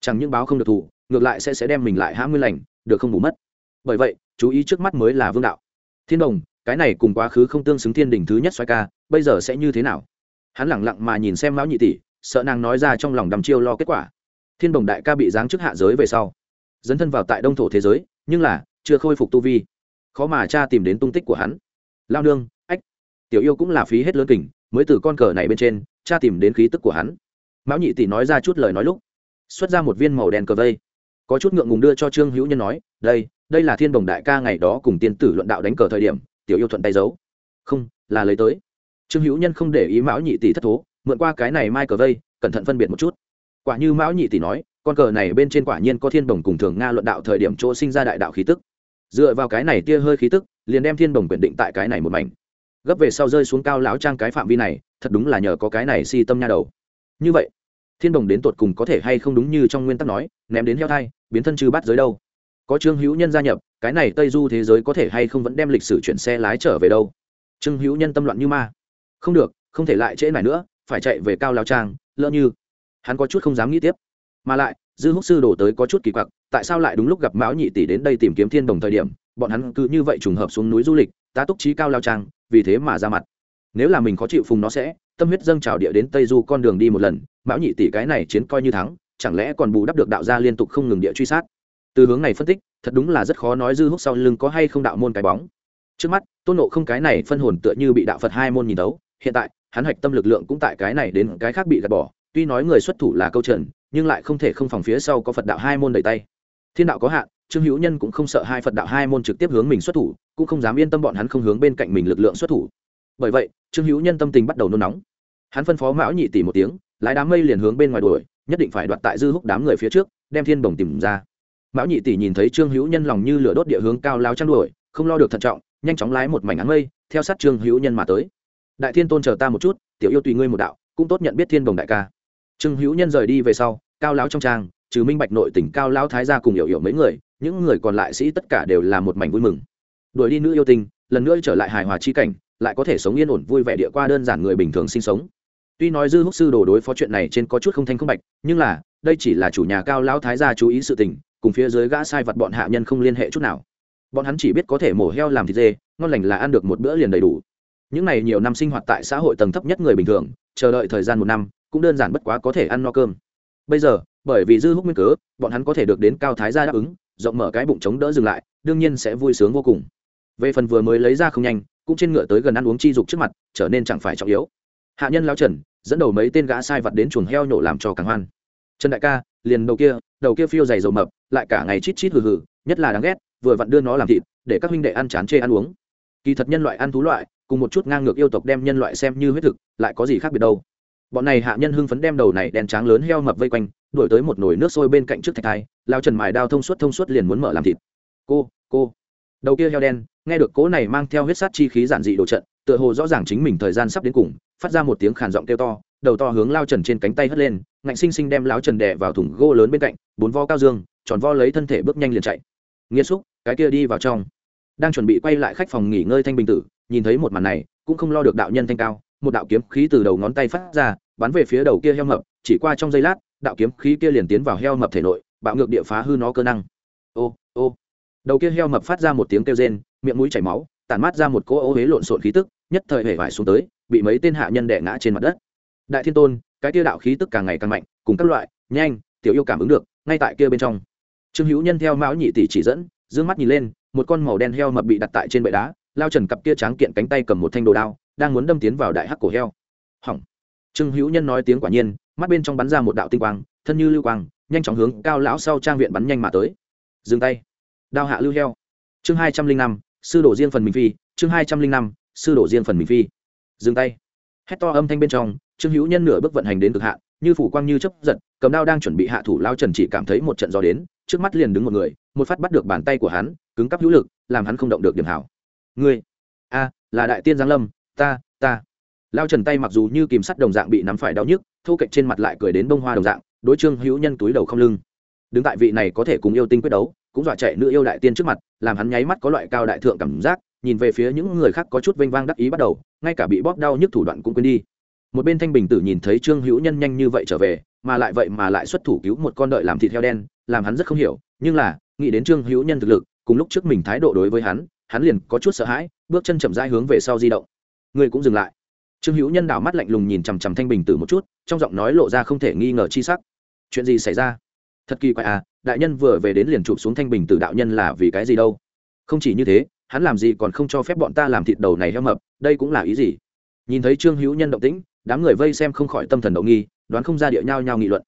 Chẳng những báo không được thủ, ngược lại sẽ sẽ đem mình lại hãm nguyên lành, được không bù mất. Bởi vậy, chú ý trước mắt mới là vương đạo. Thiên đồng, cái này cùng quá khứ không tương xứng thiên đình thứ nhất xoay ca, bây giờ sẽ như thế nào? Hắn lẳng lặng mà nhìn xem mão nhị tỷ, sợ nàng nói ra trong lòng đầm chiêu lo kết quả. Thiên đồng đại ca bị giáng chức hạ giới về sau, dấn thân vào tại đông thổ thế giới, nhưng là, chưa khôi phục tu vi. Khó mà cha tìm đến tung tích của hắn. Lao nương, ách, tiểu yêu cũng là phí hết lớn kình mới từ con cờ này bên trên cha tìm đến khí tức của hắn. Mão nhị tỷ nói ra chút lời nói lúc, xuất ra một viên màu đen cờ vây. Có chút ngượng ngùng đưa cho trương hữu nhân nói, đây đây là thiên đồng đại ca ngày đó cùng tiên tử luận đạo đánh cờ thời điểm, tiểu yêu thuận tay giấu. Không, là lấy tới. Trương hữu nhân không để ý mão nhị tỷ thất thố, mượn qua cái này mai cờ vây, cẩn thận phân biệt một chút. Quả như mão nhị tỷ nói, con cờ này bên trên quả nhiên có thiên đồng cùng thường nga luận đạo thời điểm chỗ sinh ra đại đạo khí tức. Dựa vào cái này tia hơi khí tức, liền đem thiên đồng quyền định tại cái này một mảnh gấp về sau rơi xuống cao lão trang cái phạm vi này, thật đúng là nhờ có cái này si tâm nha đầu. Như vậy, thiên đồng đến tột cùng có thể hay không đúng như trong nguyên tắc nói, ném đến heo thai, biến thân chư bắt giới đâu? Có trương hữu nhân gia nhập, cái này tây du thế giới có thể hay không vẫn đem lịch sử chuyển xe lái trở về đâu? Trương hữu nhân tâm loạn như ma. Không được, không thể lại trễ này nữa, phải chạy về cao lao trang, lỡ như hắn có chút không dám nghĩ tiếp. Mà lại, dư húc sư đổ tới có chút kỳ quặc, tại sao lại đúng lúc gặp mão nhị tỷ đến đây tìm kiếm thiên đồng thời điểm, bọn hắn cứ như vậy trùng hợp xuống núi du lịch tá túc trí cao lao trang, vì thế mà ra mặt. Nếu là mình khó chịu phùng nó sẽ, tâm huyết dâng trào địa đến tây du con đường đi một lần, mão nhị tỷ cái này chiến coi như thắng, chẳng lẽ còn bù đắp được đạo gia liên tục không ngừng địa truy sát? Từ hướng này phân tích, thật đúng là rất khó nói dư húc sau lưng có hay không đạo môn cái bóng. Trước mắt, tôn nộ không cái này phân hồn tựa như bị đạo phật hai môn nhìn đấu hiện tại, hắn hạch tâm lực lượng cũng tại cái này đến cái khác bị gạt bỏ, tuy nói người xuất thủ là câu trần, nhưng lại không thể không phòng phía sau có phật đạo hai môn đầy tay. Thiên đạo có hạn trương hữu nhân cũng không sợ hai phật đạo hai môn trực tiếp hướng mình xuất thủ, cũng không dám yên tâm bọn hắn không hướng bên cạnh mình lực lượng xuất thủ. Bởi vậy, trương hữu nhân tâm tình bắt đầu nôn nóng. Hắn phân phó mão nhị tỷ một tiếng, lái đám mây liền hướng bên ngoài đuổi, nhất định phải đoạt tại dư húc đám người phía trước, đem thiên bồng tìm ra. Mão nhị tỷ nhìn thấy trương hữu nhân lòng như lửa đốt địa hướng cao lao chăn đuổi, không lo được thận trọng, nhanh chóng lái một mảnh áng mây, theo sát trương hữu nhân mà tới. Đại thiên tôn chờ ta một chút, tiểu yêu tùy ngươi một đạo, cũng tốt nhận biết thiên đồng đại ca. Trương hữu nhân rời đi về sau, cao lão trong trang trừ minh bạch nội tỉnh cao lão thái gia cùng hiểu hiểu mấy người, những người còn lại sĩ tất cả đều là một mảnh vui mừng. Đuổi đi nữ yêu tinh, lần nữa trở lại hài hòa chi cảnh, lại có thể sống yên ổn vui vẻ địa qua đơn giản người bình thường sinh sống. Tuy nói dư húc sư đồ đối phó chuyện này trên có chút không thanh không bạch, nhưng là, đây chỉ là chủ nhà cao lão thái gia chú ý sự tình, cùng phía dưới gã sai vật bọn hạ nhân không liên hệ chút nào. Bọn hắn chỉ biết có thể mổ heo làm thịt dê, ngon lành là ăn được một bữa liền đầy đủ. Những này nhiều năm sinh hoạt tại xã hội tầng thấp nhất người bình thường, chờ đợi thời gian một năm, cũng đơn giản bất quá có thể ăn no cơm. Bây giờ bởi vì dư húc nguyên cớ, bọn hắn có thể được đến cao thái gia đáp ứng, rộng mở cái bụng chống đỡ dừng lại, đương nhiên sẽ vui sướng vô cùng. Về phần vừa mới lấy ra không nhanh, cũng trên ngựa tới gần ăn uống chi dục trước mặt, trở nên chẳng phải trọng yếu. Hạ nhân lao trần, dẫn đầu mấy tên gã sai vật đến chuồng heo nhổ làm cho càng hoan. Trần đại ca, liền đầu kia đầu kia phiêu dày dầu mập, lại cả ngày chít chít hừ hừ, nhất là đáng ghét, vừa vặn đưa nó làm thịt, để các huynh đệ ăn chán chê ăn uống. Kỳ thật nhân loại ăn thú loại, cùng một chút ngang ngược yêu tộc đem nhân loại xem như huyết thực, lại có gì khác biệt đâu? Bọn này hạ nhân hưng phấn đem đầu này đèn tráng lớn heo mập vây quanh đổi tới một nồi nước sôi bên cạnh trước thạch thai, lao trần mài đao thông suốt thông suốt liền muốn mở làm thịt. Cô cô. Đầu kia heo đen, nghe được cố này mang theo huyết sát chi khí giản dị đồ trận, tựa hồ rõ ràng chính mình thời gian sắp đến cùng, phát ra một tiếng khàn giọng kêu to, đầu to hướng lao trần trên cánh tay hất lên, ngạnh xinh xinh đem lao trần đè vào thùng gỗ lớn bên cạnh, bốn vo cao dương, tròn vo lấy thân thể bước nhanh liền chạy. Nghiêm xúc, cái kia đi vào trong. Đang chuẩn bị quay lại khách phòng nghỉ ngơi thanh bình tử, nhìn thấy một màn này, cũng không lo được đạo nhân thanh cao một đạo kiếm khí từ đầu ngón tay phát ra, bắn về phía đầu kia heo mập, chỉ qua trong giây lát, đạo kiếm khí kia liền tiến vào heo mập thể nội, bạo ngược địa phá hư nó cơ năng. Ô ô. Đầu kia heo mập phát ra một tiếng kêu rên, miệng mũi chảy máu, tản mát ra một cỗ ô huế lộn xộn khí tức, nhất thời hể vải xuống tới, bị mấy tên hạ nhân đẻ ngã trên mặt đất. Đại thiên tôn, cái kia đạo khí tức càng ngày càng mạnh, cùng các loại, nhanh, tiểu yêu cảm ứng được, ngay tại kia bên trong. Trương hữu nhân theo mão nhị tỷ chỉ dẫn d mắt nhìn lên, một con màu đen heo mập bị đặt tại trên bệ đá, lao trần cặp kia tráng kiện cánh tay cầm một thanh đồ đao đang muốn đâm tiến vào đại hắc cổ heo. Hỏng. Trương hữu nhân nói tiếng quả nhiên, mắt bên trong bắn ra một đạo tinh quang, thân như lưu quang, nhanh chóng hướng cao lão sau trang viện bắn nhanh mà tới. Dừng tay. Đao hạ lưu heo. Chương hai trăm linh năm, sư đổ riêng phần mình phi, chương hai trăm linh năm, sư đổ riêng phần mình phi. Dừng tay. Hét to âm thanh bên trong, trương hữu nhân nửa bước vận hành đến cực hạn như phủ quang như chấp giật, cầm đao đang chuẩn bị hạ thủ lao trần chỉ cảm thấy một trận gió đến, trước mắt liền đứng một người, một phát bắt được bàn tay của hắn, cứng cắp hữu lực, làm hắn không động được điểm hảo. Ngươi, a, là đại tiên giáng lâm ta ta. Lao trần tay mặc dù như kìm sắt đồng dạng bị nắm phải đau nhức thô kệch trên mặt lại cười đến bông hoa đồng dạng, đối trương hữu nhân túi đầu không lưng. Đứng tại vị này có thể cùng yêu tinh quyết đấu, cũng dọa chạy nữ yêu đại tiên trước mặt, làm hắn nháy mắt có loại cao đại thượng cảm giác, nhìn về phía những người khác có chút vênh vang đắc ý bắt đầu, ngay cả bị bóp đau nhức thủ đoạn cũng quên đi. Một bên thanh bình tử nhìn thấy trương hữu nhân nhanh như vậy trở về, mà lại vậy mà lại xuất thủ cứu một con đợi làm thịt heo đen, làm hắn rất không hiểu, nhưng là, nghĩ đến trương hữu nhân thực lực, cùng lúc trước mình thái độ đối với hắn hắn liền có chút sợ hãi, bước chân chậm rãi hướng về sau di động. Ngươi cũng dừng lại. Trương hữu nhân đảo mắt lạnh lùng nhìn chằm chằm thanh bình tử một chút, trong giọng nói lộ ra không thể nghi ngờ chi sắc. Chuyện gì xảy ra? Thật kỳ quái à đại nhân vừa về đến liền chụp xuống thanh bình tử đạo nhân là vì cái gì đâu? Không chỉ như thế, hắn làm gì còn không cho phép bọn ta làm thịt đầu này heo mập, đây cũng là ý gì? Nhìn thấy trương hữu nhân động tĩnh, đám người vây xem không khỏi tâm thần động nghi, đoán không ra địa nhau nhau nghị luận.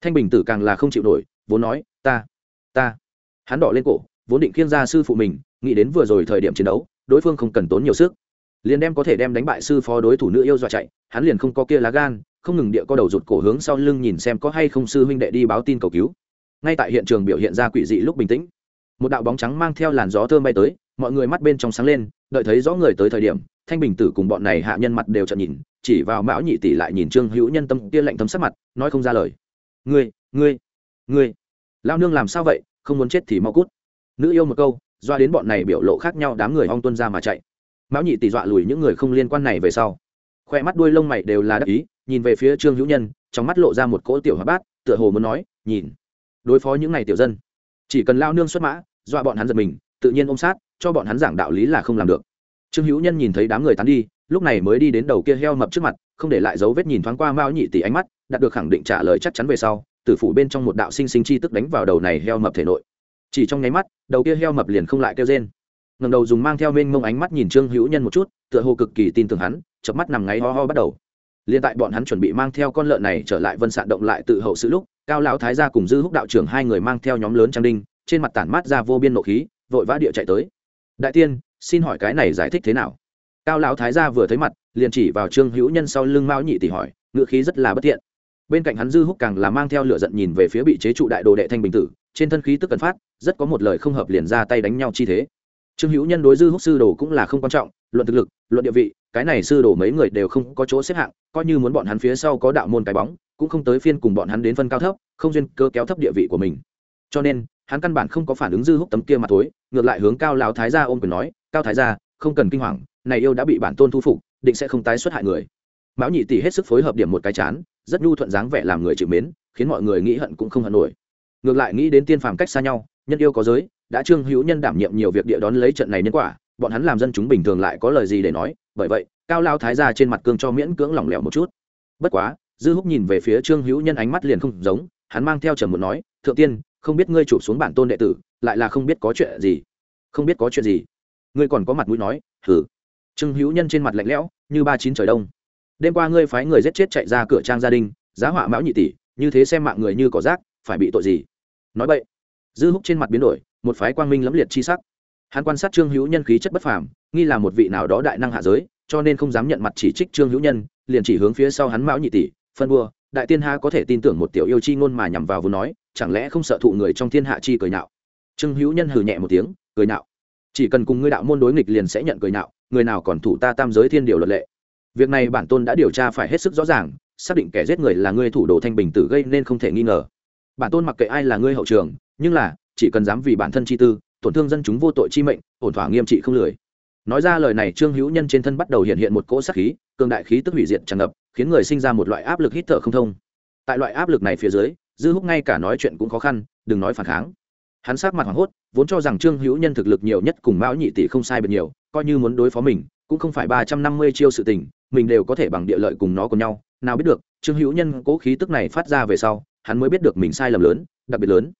Thanh bình tử càng là không chịu nổi, vốn nói, ta ta. Hắn đỏ lên cổ, vốn định khiêng ra sư phụ mình, nghĩ đến vừa rồi thời điểm chiến đấu, đối phương không cần tốn nhiều sức liền đem có thể đem đánh bại sư phó đối thủ nữ yêu dọa chạy, hắn liền không có kia lá gan, không ngừng địa co đầu rụt cổ hướng sau lưng nhìn xem có hay không sư huynh đệ đi báo tin cầu cứu. Ngay tại hiện trường biểu hiện ra quỷ dị lúc bình tĩnh, một đạo bóng trắng mang theo làn gió thơm bay tới, mọi người mắt bên trong sáng lên, đợi thấy rõ người tới thời điểm, thanh bình tử cùng bọn này hạ nhân mặt đều chợt nhìn, chỉ vào mão nhị tỷ lại nhìn trương hữu nhân tâm kia lạnh thấm sắc mặt, nói không ra lời. Ngươi ngươi ngươi lao nương làm sao vậy? Không muốn chết thì mau cút. Nữ yêu một câu, doa đến bọn này biểu lộ khác nhau đám người ong tuân ra mà chạy mão nhị tỷ dọa lùi những người không liên quan này về sau. Khoe mắt đuôi lông mày đều là đắc ý, nhìn về phía trương hữu nhân, trong mắt lộ ra một cỗ tiểu hóa bát, tựa hồ muốn nói, nhìn, đối phó những n à y tiểu dân, chỉ cần lao nương xuất mã, dọa bọn hắn giật mình, tự nhiên ôm sát, cho bọn hắn giảng đạo lý là không làm được. Trương hữu nhân nhìn thấy đám người tán đi, lúc này mới đi đến đầu kia heo mập trước mặt, không để lại dấu vết nhìn thoáng qua mao nhị tỷ ánh mắt, đạt được khẳng định trả lời chắc chắn về sau tử phủ bên trong một đạo sinh sinh chi tức đánh vào đầu này heo mập thể nội. Chỉ trong nháy mắt, đầu kia heo mập liền không lại kêu trên ngầm đầu dùng mang theo mênh mông ánh mắt nhìn trương hữu nhân một chút, tựa hồ cực kỳ tin tưởng hắn, chớp mắt nằm ngáy ho ho bắt đầu. Liên tại bọn hắn chuẩn bị mang theo con lợn này trở lại vân sạn động lại tự hậu sự lúc, cao lão thái gia cùng dư húc đạo trưởng hai người mang theo nhóm lớn trang đinh, trên mặt tản mát ra vô biên nộ khí, vội vã địa chạy tới. Đại tiên, xin hỏi cái này giải thích thế nào? Cao lão thái gia vừa thấy mặt, liền chỉ vào trương hữu nhân sau lưng mao nhị tỷ hỏi ngựa khí rất là bất thiện. Bên cạnh hắn dư húc càng là mang theo lửa giận nhìn về phía bị chế trụ đại đồ đệ thanh bình tử, trên thân khí tức cần phát, rất có một lời không hợp liền ra tay đánh nhau chi thế trương hữu nhân đối dư húc sư đồ cũng là không quan trọng, luận thực lực, luận địa vị, cái này sư đồ mấy người đều không có chỗ xếp hạng, coi như muốn bọn hắn phía sau có đạo môn cái bóng, cũng không tới phiên cùng bọn hắn đến phân cao thấp, không duyên cơ kéo thấp địa vị của mình. Cho nên, hắn căn bản không có phản ứng dư húc tấm kia mặt tối ngược lại hướng cao lão thái gia ôm quyền nói, cao thái gia, không cần kinh hoàng, này yêu đã bị bản tôn thu phục, định sẽ không tái xuất hại người. Mão nhị tỷ hết sức phối hợp điểm một cái chán, rất nhu thuận dáng vẻ làm người chịu mến, khiến mọi người nghĩ hận cũng không hận nổi. Ngược lại nghĩ đến tiên phàm cách xa nhau, nhân yêu có giới đã trương hữu nhân đảm nhiệm nhiều việc địa đón lấy trận này nhân quả, bọn hắn làm dân chúng bình thường lại có lời gì để nói? Bởi vậy, cao lao thái ra trên mặt cương cho miễn cưỡng lỏng lẻo một chút. Bất quá, dư húc nhìn về phía trương hữu nhân ánh mắt liền không giống, hắn mang theo trầm một nói, thượng tiên, không biết ngươi chụp xuống bản tôn đệ tử, lại là không biết có chuyện gì? Không biết có chuyện gì? Ngươi còn có mặt mũi nói hử trương hữu nhân trên mặt lạnh lẽo, như ba chín trời đông. Đêm qua ngươi phái người giết chết chạy ra cửa trang gia đình, giá họa mão nhị tỷ, như thế xem mạng người như cỏ rác, phải bị tội gì? Nói vậy, dư húc trên mặt biến đổi một phái quang minh lẫm liệt chi sắc. Hắn quan sát trương hữu nhân khí chất bất phàm, nghi là một vị nào đó đại năng hạ giới, cho nên không dám nhận mặt chỉ trích trương hữu nhân, liền chỉ hướng phía sau hắn mão nhị tỷ, phân bua, đại tiên ha có thể tin tưởng một tiểu yêu chi ngôn mà nhằm vào vừa nói, chẳng lẽ không sợ thụ người trong thiên hạ chi cười nhạo trương hữu nhân hừ nhẹ một tiếng, cười nhạo chỉ cần cùng ngươi đạo môn đối nghịch liền sẽ nhận cười nhạo người nào còn thủ ta tam giới thiên điều luật lệ. Việc này bản tôn đã điều tra phải hết sức rõ ràng, xác định kẻ giết người là ngươi thủ đồ thanh bình tử gây nên không thể nghi ngờ. Bản tôn mặc kệ ai là ngươi hậu trường, nhưng là chỉ cần dám vì bản thân chi tư, tổn thương dân chúng vô tội chi mệnh, ổn thỏa nghiêm trị không lười. Nói ra lời này, trương hữu nhân trên thân bắt đầu hiện hiện một cỗ sắc khí, cường đại khí tức hủy diệt tràn ngập, khiến người sinh ra một loại áp lực hít thở không thông. Tại loại áp lực này phía dưới, dư húc ngay cả nói chuyện cũng khó khăn, đừng nói phản kháng. Hắn sát mặt hoảng hốt, vốn cho rằng trương hữu nhân thực lực nhiều nhất cùng mão nhị tỷ không sai biệt nhiều, coi như muốn đối phó mình, cũng không phải ba trăm năm mươi chiêu sự tình, mình đều có thể bằng địa lợi cùng nó cùng nhau. Nào biết được, trương hữu nhân cố khí tức này phát ra về sau, hắn mới biết được mình sai lầm lớn, đặc biệt lớn.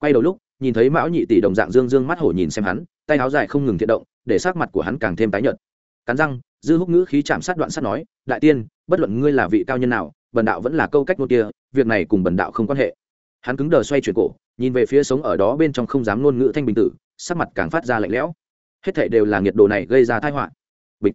Quay đầu lúc nhìn thấy mão nhị tỷ đồng dạng dương dương mắt hổ nhìn xem hắn, tay áo dài không ngừng thiện động, để sắc mặt của hắn càng thêm tái nhợt. Cắn răng, dư húc ngữ khí chạm sát đoạn sát nói, đại tiên, bất luận ngươi là vị cao nhân nào, bần đạo vẫn là câu cách nô kia, việc này cùng bần đạo không quan hệ. Hắn cứng đờ xoay chuyển cổ, nhìn về phía sống ở đó bên trong không dám ngôn ngữ thanh bình tử, sắc mặt càng phát ra lạnh lẽo. Hết thảy đều là nhiệt độ này gây ra tai họa. Bịch.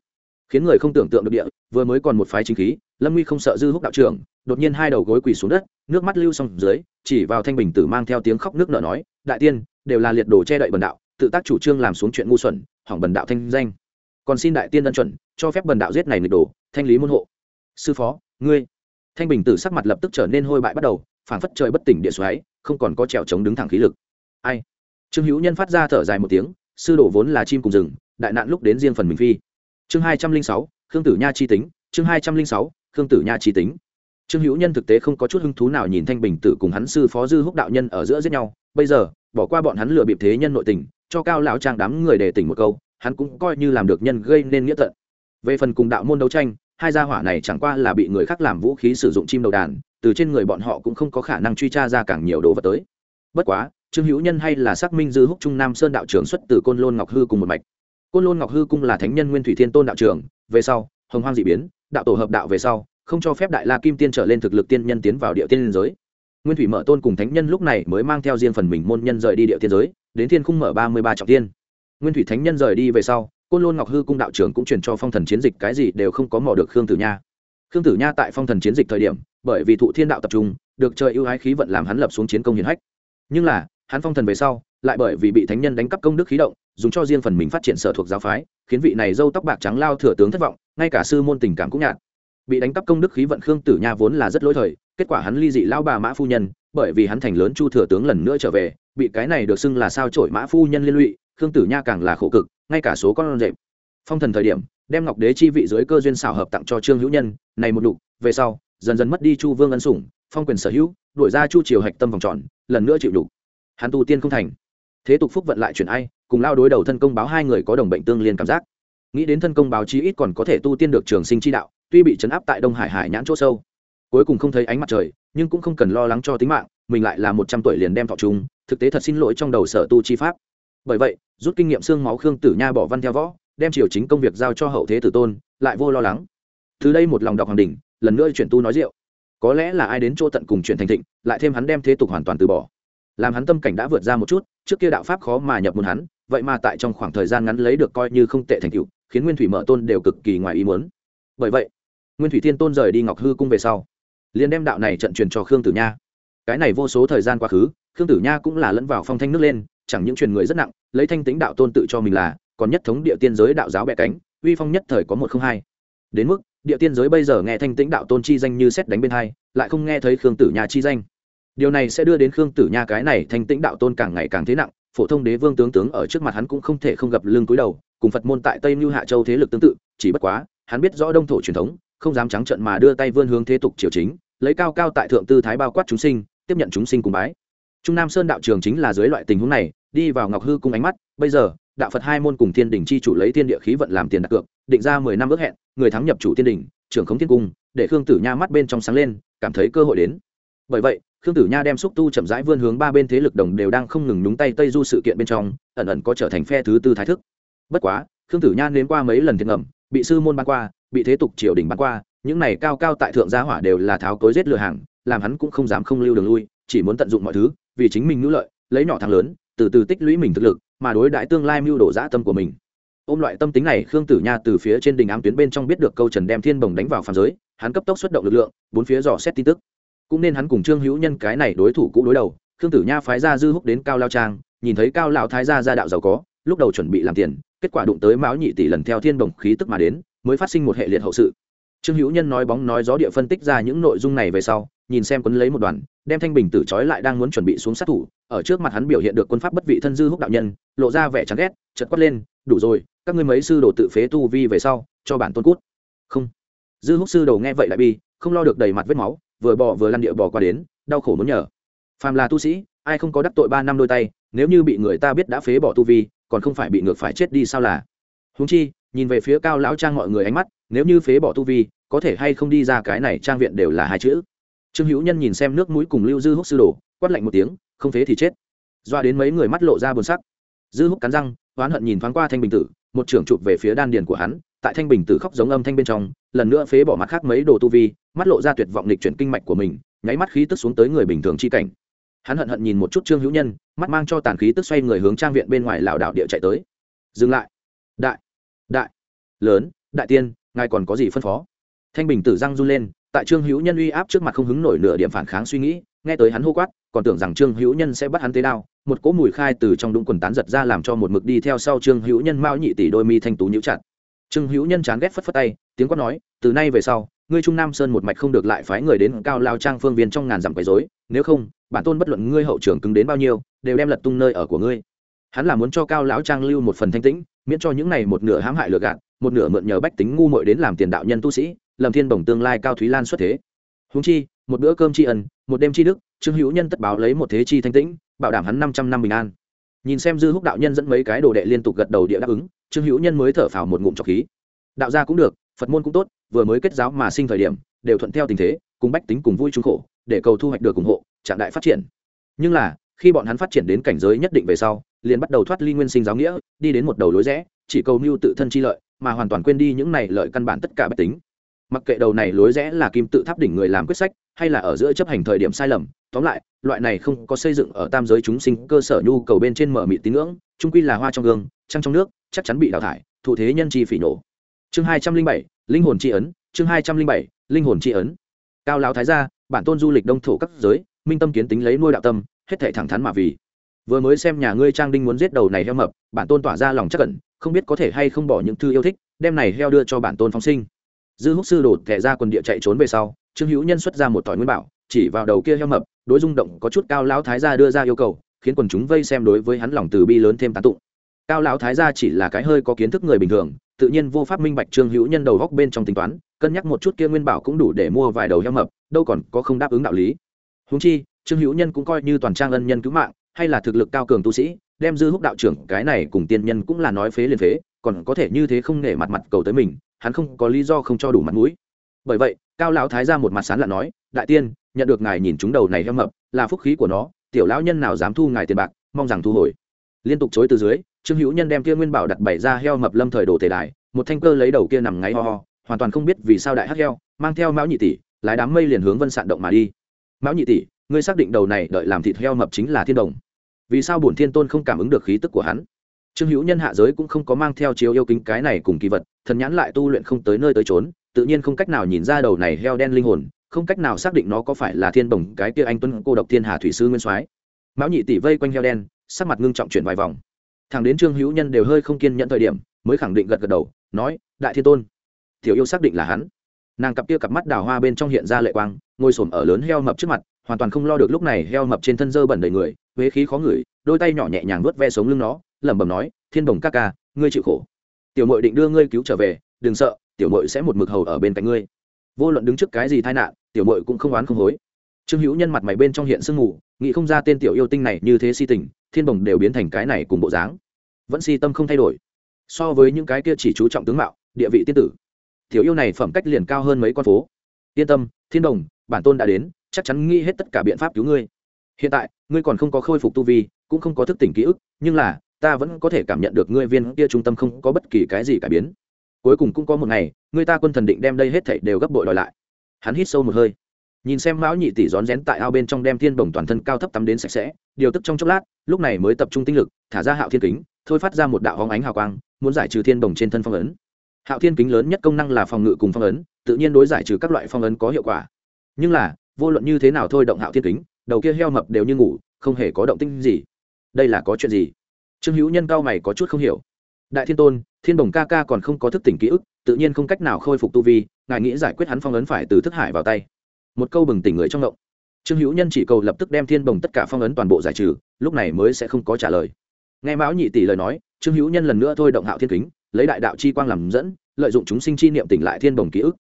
Khiến người không tưởng tượng được địa, vừa mới còn một phái chính khí, lâm nguy không sợ dư húc đạo trưởng, đột nhiên hai đầu gối quỳ xuống đất, nước mắt lưu xong dưới, chỉ vào thanh bình tử mang theo tiếng khóc nước nở nói đại tiên, đều là liệt đồ che đậy bần đạo, tự tác chủ trương làm xuống chuyện ngu xuẩn, hỏng bần đạo thanh danh. Còn xin đại tiên ân chuẩn, cho phép bần đạo giết này nghịch đồ, thanh lý môn hộ. Sư phó, ngươi. Thanh bình tử sắc mặt lập tức trở nên hôi bại bắt đầu, phảng phất trời bất tỉnh địa xoáy, không còn có trèo chống đứng thẳng khí lực. Ai? Trương hữu nhân phát ra thở dài một tiếng, sư đồ vốn là chim cùng rừng, đại nạn lúc đến riêng phần mình phi. Chương hai trăm linh sáu, khương tử nha chi tính, chương hai trăm linh sáu, khương tử nha chi tính trương hữu nhân thực tế không có chút hứng thú nào nhìn thanh bình tử cùng hắn sư phó dư húc đạo nhân ở giữa giết nhau. Bây giờ, bỏ qua bọn hắn lừa bịp thế nhân nội tình, cho cao lão trang đám người để tỉnh một câu, hắn cũng coi như làm được nhân gây nên nghĩa tận. Về phần cùng đạo môn đấu tranh, hai gia hỏa này chẳng qua là bị người khác làm vũ khí sử dụng chim đầu đàn, từ trên người bọn họ cũng không có khả năng truy tra ra càng nhiều đồ vật tới. Bất quá, trương hữu nhân hay là xác minh dư húc trung nam sơn đạo trưởng xuất từ côn lôn ngọc hư cùng một mạch. Côn lôn ngọc hư cung là thánh nhân nguyên thủy thiên tôn đạo trưởng, về sau, hồng hoang d ị biến, đạo tổ hợp đạo về sau không cho phép đại la kim tiên trở lên thực lực tiên nhân tiến vào địa tiên liên giới. Nguyên thủy mở tôn cùng thánh nhân lúc này mới mang theo riêng phần mình môn nhân rời đi địa tiên giới, đến thiên khung mở ba mươi ba trọng tiên. Nguyên thủy thánh nhân rời đi về sau, côn lôn ngọc hư cung đạo trưởng cũng truyền cho phong thần chiến dịch cái gì đều không có mò được khương tử nha. Khương tử nha tại phong thần chiến dịch thời điểm, bởi vì thụ thiên đạo tập trung, được trời ưu ái khí vận làm hắn lập xuống chiến công hiển hách. Nhưng là, hắn phong thần về sau, lại bởi vì bị thánh nhân đánh cắp công đức khí động, dùng cho riêng phần mình phát triển sở thuộc giáo phái, khiến vị này dâu tóc bạc trắng lao thừa tướng thất vọng, ngay cả sư môn tình cảm cũng nhạt bị đánh cắp công đức khí vận khương tử nha vốn là rất lỗi thời, kết quả hắn ly dị lao bà mã phu nhân, bởi vì hắn thành lớn chu thừa tướng lần nữa trở về, bị cái này được xưng là sao trổi mã phu nhân liên lụy, khương tử nha càng là khổ cực, ngay cả số con rệp. Phong thần thời điểm, đem ngọc đế chi vị dưới cơ duyên xảo hợp tặng cho trương hữu nhân, này một lục về sau, dần dần mất đi chu vương ân sủng, phong quyền sở hữu, đổi ra chu triều hạch tâm vòng tròn, lần nữa chịu đủ hắn tu tiên không thành. Thế tục phúc vận lại chuyển ai, cùng lao đối đầu thân công báo hai người có đồng bệnh tương liên cảm giác. Nghĩ đến thân công báo chí ít còn có thể tu tiên được trường sinh chi đạo tuy bị chấn áp tại đông hải hải nhãn chỗ sâu, cuối cùng không thấy ánh mặt trời, nhưng cũng không cần lo lắng cho tính mạng, mình lại là một trăm tuổi liền đem thọ trung. thực tế thật xin lỗi trong đầu sở tu chi pháp. Bởi vậy, rút kinh nghiệm xương máu khương tử nha bỏ văn theo võ, đem triều chính công việc giao cho hậu thế tử tôn, lại vô lo lắng. Từ đây một lòng đọc hoàng đình lần nữa chuyển tu nói rượu. Có lẽ là ai đến chỗ tận cùng chuyển thành thịnh, lại thêm hắn đem thế tục hoàn toàn từ bỏ. Làm hắn tâm cảnh đã vượt ra một chút, trước kia đạo pháp khó mà nhập môn hắn, vậy mà tại trong khoảng thời gian ngắn lấy được coi như không tệ thành tựu, khiến nguyên thủy mở tôn đều cực kỳ ngoài ý muốn. Bởi vậy nguyên thủy thiên tôn rời đi ngọc hư cung về sau, liền đem đạo này trận truyền cho khương tử nha. Cái này vô số thời gian quá khứ, khương tử nha cũng là lẫn vào phong thanh nước lên, chẳng những truyền người rất nặng, lấy thanh tính đạo tôn tự cho mình là, còn nhất thống địa tiên giới đạo giáo bẹ cánh, uy phong nhất thời có một không hai. Đến mức, địa tiên giới bây giờ nghe thanh tĩnh đạo tôn chi danh như xét đánh bên hai, lại không nghe thấy khương tử nha chi danh. Điều này sẽ đưa đến khương tử nha cái này thanh tĩnh đạo tôn càng ngày càng thế nặng, phổ thông đế vương tướng tướng ở trước mặt hắn cũng không thể không gặp lưng cúi đầu, cùng phật môn tại tây mưu hạ châu thế lực tương tự, chỉ bất quá, hắn biết rõ đông thổ truyền thống không dám trắng trận mà đưa tay vươn hướng thế tục triều chính, lấy cao cao tại thượng tư thái bao quát chúng sinh, tiếp nhận chúng sinh cùng bái. Trung nam sơn đạo trường chính là dưới loại tình huống này, đi vào ngọc hư cung ánh mắt, bây giờ, đạo phật hai môn cùng thiên đình chi chủ lấy thiên địa khí vận làm tiền đặt cược, định ra mười năm ước hẹn, người thắng nhập chủ thiên đình, trưởng khống thiên cung, để khương tử nha mắt bên trong sáng lên, cảm thấy cơ hội đến. Bởi vậy, khương tử nha đem xúc tu chậm rãi vươn hướng ba bên thế lực đồng đều đang không ngừng nhúng tay tây du sự kiện bên trong, ẩn ẩn có trở thành phe thứ tư thái thức. Bất quá, khương tử nha nếm qua mấy lần thiệt ngầm, bị sư môn ban qua bị thế tục triều đình bắn qua, những này cao cao tại thượng gia hỏa đều là tháo cối giết lừa hàng, làm hắn cũng không dám không lưu đường lui, chỉ muốn tận dụng mọi thứ, vì chính mình ngữ lợi, lấy nhỏ thắng lớn, từ từ tích lũy mình thực lực, mà đối đại tương lai mưu đồ dã tâm của mình. Ôm loại tâm tính này, khương tử nha từ phía trên đình ám tuyến bên trong biết được câu trần đem thiên bồng đánh vào phàm giới, hắn cấp tốc xuất động lực lượng, bốn phía dò xét tin tức. Cũng nên hắn cùng trương hữu nhân cái này đối thủ cũ đối đầu, khương tử nha phái ra dư húc đến cao lao trang, nhìn thấy cao lão thái gia gia đạo giàu có, lúc đầu chuẩn bị làm tiền, kết quả đụng tới mão nhị tỷ lần theo thiên bồng khí tức mà đến mới phát sinh một hệ liệt hậu sự. Trương hữu nhân nói bóng nói gió địa phân tích ra những nội dung này về sau, nhìn xem quấn lấy một đoàn, đem thanh bình tử trói lại đang muốn chuẩn bị xuống sát thủ, ở trước mặt hắn biểu hiện được quân pháp bất vị thân dư húc đạo nhân, lộ ra vẻ chán ghét chật quát lên, đủ rồi, các ngươi mấy sư đồ tự phế tu vi về sau, cho bản tôn cút. Không. Dư húc sư đồ nghe vậy lại bi, không lo được đầy mặt vết máu, vừa bỏ vừa lăn địa bò qua đến, đau khổ muốn nhờ. Phàm là tu sĩ, ai không có đắc tội ba năm đôi tay, nếu như bị người ta biết đã phế bỏ tu vi, còn không phải bị ngược phải chết đi sao là? Húng chi nhìn về phía cao lão trang mọi người ánh mắt, nếu như phế bỏ tu vi, có thể hay không đi ra cái này trang viện đều là hai chữ. Trương hữu nhân nhìn xem nước mũi cùng lưu dư húc sư đồ, quát lạnh một tiếng, không phế thì chết. Doa đến mấy người mắt lộ ra buồn sắc. Dư húc cắn răng, oán hận nhìn thoáng qua thanh bình tử, một trưởng chụp về phía đan điền của hắn, tại thanh bình tử khóc giống âm thanh bên trong, lần nữa phế bỏ mặt khác mấy đồ tu vi, mắt lộ ra tuyệt vọng lịch chuyển kinh mạch của mình, nháy mắt khí tức xuống tới người bình thường chi cảnh. Hắn hận hận nhìn một chút trương hữu nhân, mắt mang cho tàn khí tức xoay người hướng trang viện bên ngoài lảo đảo địa chạy tới. Dừng lại. Đại đại, lớn, đại tiên, ngài còn có gì phân phó? Thanh bình tử răng run lên, tại trương hữu nhân uy áp trước mặt không hứng nổi nửa điểm phản kháng suy nghĩ, nghe tới hắn hô quát, còn tưởng rằng trương hữu nhân sẽ bắt hắn tế đao, một cỗ mùi khai từ trong đúng quần tán giật ra làm cho một mực đi theo sau trương hữu nhân mao nhị tỷ đôi mi thanh tú nhữ chặt. Trương hữu nhân chán ghét phất phất tay, tiếng quát nói, từ nay về sau, ngươi trung nam sơn một mạch không được lại phái người đến cao lao trang phương viên trong ngàn dặm quấy rối, nếu không, bản tôn bất luận ngươi hậu trưởng cứng đến bao nhiêu, đều đem lật tung nơi ở của ngươi. Hắn là muốn cho cao lão trang lưu một phần thanh tĩnh miễn cho những này một nửa hãm hại lừa gạt, một nửa mượn nhờ bách tính ngu muội đến làm tiền đạo nhân tu sĩ lầm thiên bổng tương lai cao thúy lan xuất thế. Húng chi, một bữa cơm tri ân, một đêm tri đức, trương hữu nhân tất báo lấy một thế chi thanh tĩnh, bảo đảm hắn năm trăm năm bình an. Nhìn xem dư húc đạo nhân dẫn mấy cái đồ đệ liên tục gật đầu địa đáp ứng, trương hữu nhân mới thở phào một ngụm trọc khí. Đạo gia cũng được, phật môn cũng tốt, vừa mới kết giáo mà sinh thời điểm, đều thuận theo tình thế, cùng bách tính cùng vui chung khổ, để cầu thu hoạch được ủng hộ, trạng đại phát triển. Nhưng là khi bọn hắn phát triển đến cảnh giới nhất định về sau, liền bắt đầu thoát ly nguyên sinh giáo nghĩa, đi đến một đầu lối rẽ, chỉ cầu mưu tự thân chi lợi, mà hoàn toàn quên đi những này lợi căn bản tất cả bất tính. Mặc kệ đầu này lối rẽ là kim tự tháp đỉnh người làm quyết sách, hay là ở giữa chấp hành thời điểm sai lầm, tóm lại, loại này không có xây dựng ở tam giới chúng sinh cơ sở nhu cầu bên trên mở mị tín ngưỡng trung quy là hoa trong gương, trăng trong nước, chắc chắn bị đào thải, thụ thế nhân chi phỉ nổ. Chương hai trăm linh bảy, linh hồn tri ấn, chương hai trăm linh bảy, linh hồn tri ấn. Cao lão thái gia, bản tôn du lịch đông thổ các giới, minh tâm kiến tính lấy nuôi đạo tâm hết thể thẳng thắn mà vì. Vừa mới xem nhà ngươi trang đinh muốn giết đầu này heo mập, bản tôn tỏa ra lòng chắc cẩn không biết có thể hay không bỏ những thư yêu thích, đem này heo đưa cho bản tôn phóng sinh. Dư húc sư đột thẻ ra quần địa chạy trốn về sau, trương hữu nhân xuất ra một tỏi nguyên bảo, chỉ vào đầu kia heo mập, đối rung động có chút cao lão thái gia đưa ra yêu cầu, khiến quần chúng vây xem đối với hắn lòng từ bi lớn thêm tán tụng. Cao lão thái gia chỉ là cái hơi có kiến thức người bình thường, tự nhiên vô pháp minh bạch trương hữu nhân đầu góc bên trong tính toán, cân nhắc một chút kia nguyên bảo cũng đủ để mua vài đầu heo mập, đâu còn có không đáp ứng đạo lý. Húng chi trương hữu nhân cũng coi như toàn trang ân nhân cứu mạng, hay là thực lực cao cường tu sĩ, đem dư húc đạo trưởng cái này cùng tiên nhân cũng là nói phế liền phế, còn có thể như thế không nể mặt mặt cầu tới mình, hắn không có lý do không cho đủ mặt mũi. Bởi vậy, cao lão thái ra một mặt sán lạ nói, đại tiên, nhận được ngài nhìn chúng đầu này heo mập, là phúc khí của nó, tiểu lão nhân nào dám thu ngài tiền bạc, mong rằng thu hồi. Liên tục chối từ dưới, trương hữu nhân đem kia nguyên bảo đặt bảy ra heo mập lâm thời đồ thể đài, một thanh cơ lấy đầu kia nằm ngáy ho ho, hoàn toàn không biết vì sao đại hắc heo, mang theo mão nhị tỷ, lái đám mây liền hướng vân sạn động mà đi. Mão nhị tỷ ngươi xác định đầu này đợi làm thịt heo mập chính là thiên đồng. Vì sao bổn thiên tôn không cảm ứng được khí tức của hắn? Trương hữu nhân hạ giới cũng không có mang theo chiếu yêu kính cái này cùng kỳ vật, thần nhãn lại tu luyện không tới nơi tới trốn tự nhiên không cách nào nhìn ra đầu này heo đen linh hồn, không cách nào xác định nó có phải là thiên đồng, cái kia anh tuấn cô độc thiên hà thủy sư nguyên soái. Mão nhị tỷ vây quanh heo đen, sắc mặt ngưng trọng chuyển vài vòng. Thằng đến trương hữu nhân đều hơi không kiên nhẫn thời điểm, mới khẳng định gật gật đầu, nói, đại thiên tôn, tiểu yêu xác định là hắn. Nàng cặp kia cặp mắt đào hoa bên trong hiện ra lệ quang, ngồi xổm ở lớn heo mập trước mặt hoàn toàn không lo được lúc này heo mập trên thân dơ bẩn đầy người, huế khí khó ngửi, đôi tay nhỏ nhẹ nhàng vớt ve sống lưng nó, lẩm bẩm nói, thiên đồng các ca, ngươi chịu khổ. Tiểu mội định đưa ngươi cứu trở về, đừng sợ, tiểu mội sẽ một mực hầu ở bên cạnh ngươi. Vô luận đứng trước cái gì tai nạn, tiểu mội cũng không oán không hối. Trương hữu nhân mặt mày bên trong hiện sương mù, nghĩ không ra tên tiểu yêu tinh này như thế si tình, thiên bồng đều biến thành cái này cùng bộ dáng. Vẫn si tâm không thay đổi. So với những cái kia chỉ chú trọng tướng mạo, địa vị tiên tử, tiểu yêu này phẩm cách liền cao hơn mấy con phố. Yên tâm, thiên đồng, bản tôn đã đến chắc chắn nghĩ hết tất cả biện pháp cứu ngươi. Hiện tại, ngươi còn không có khôi phục tu vi, cũng không có thức tỉnh ký ức, nhưng là, ta vẫn có thể cảm nhận được ngươi viên kia trung tâm không có bất kỳ cái gì cải biến. Cuối cùng cũng có một ngày người ta quân thần định đem đây hết thảy đều gấp bội đòi lại. Hắn hít sâu một hơi. Nhìn xem mão nhị tỷ rón rén tại ao bên trong đem thiên bồng toàn thân cao thấp tắm đến sạch sẽ, điều tức trong chốc lát, lúc này mới tập trung tinh lực, thả ra hạo thiên kính, thôi phát ra một đạo hóng ánh hào quang, muốn giải trừ thiên bồng trên thân phong ấn. Hạo thiên kính lớn nhất công năng là phòng ngự cùng phong ấn, tự nhiên đối giải trừ các loại phong ấn có hiệu quả. Nhưng là vô luận như thế nào thôi động hạo thiên kính, đầu kia heo mập đều như ngủ, không hề có động tinh gì. Đây là có chuyện gì? Trương hữu nhân cao mày có chút không hiểu. Đại thiên tôn, thiên đồng ca ca còn không có thức tỉnh ký ức, tự nhiên không cách nào khôi phục tu vi, ngài nghĩ giải quyết hắn phong ấn phải từ thức hải vào tay. Một câu bừng tỉnh người trong ngộng. Trương hữu nhân chỉ cầu lập tức đem thiên bồng tất cả phong ấn toàn bộ giải trừ, lúc này mới sẽ không có trả lời. Nghe mão nhị tỷ lời nói, trương hữu nhân lần nữa thôi động hạo thiên kính, lấy đại đạo chi quang làm dẫn, lợi dụng chúng sinh chi niệm tỉnh lại thiên bồng ký ức.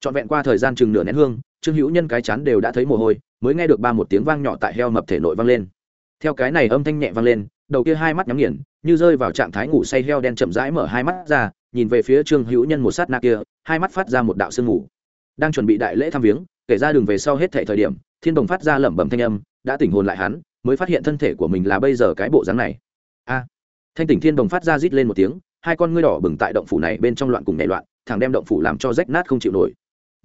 Trọn vẹn qua thời gian chừng nửa nén hương trương hữu nhân cái chán đều đã thấy mồ hôi, mới nghe được ba một tiếng vang nhỏ tại heo mập thể nội vang lên. Theo cái này âm thanh nhẹ vang lên, đầu kia hai mắt nhắm nghiền, như rơi vào trạng thái ngủ say heo đen chậm rãi mở hai mắt ra, nhìn về phía trương hữu nhân một sát na kia, hai mắt phát ra một đạo sương ngủ đang chuẩn bị đại lễ thăm viếng, kể ra đường về sau hết thể thời điểm, thiên đồng phát ra lẩm bẩm thanh âm, đã tỉnh hồn lại hắn, mới phát hiện thân thể của mình là bây giờ cái bộ dáng này. A! Thanh tỉnh thiên đồng phát ra rít lên một tiếng, hai con ngươi đỏ bừng tại động phủ này bên trong loạn cùng nhảy loạn thằng đem động phủ làm cho rách nát không chịu nổi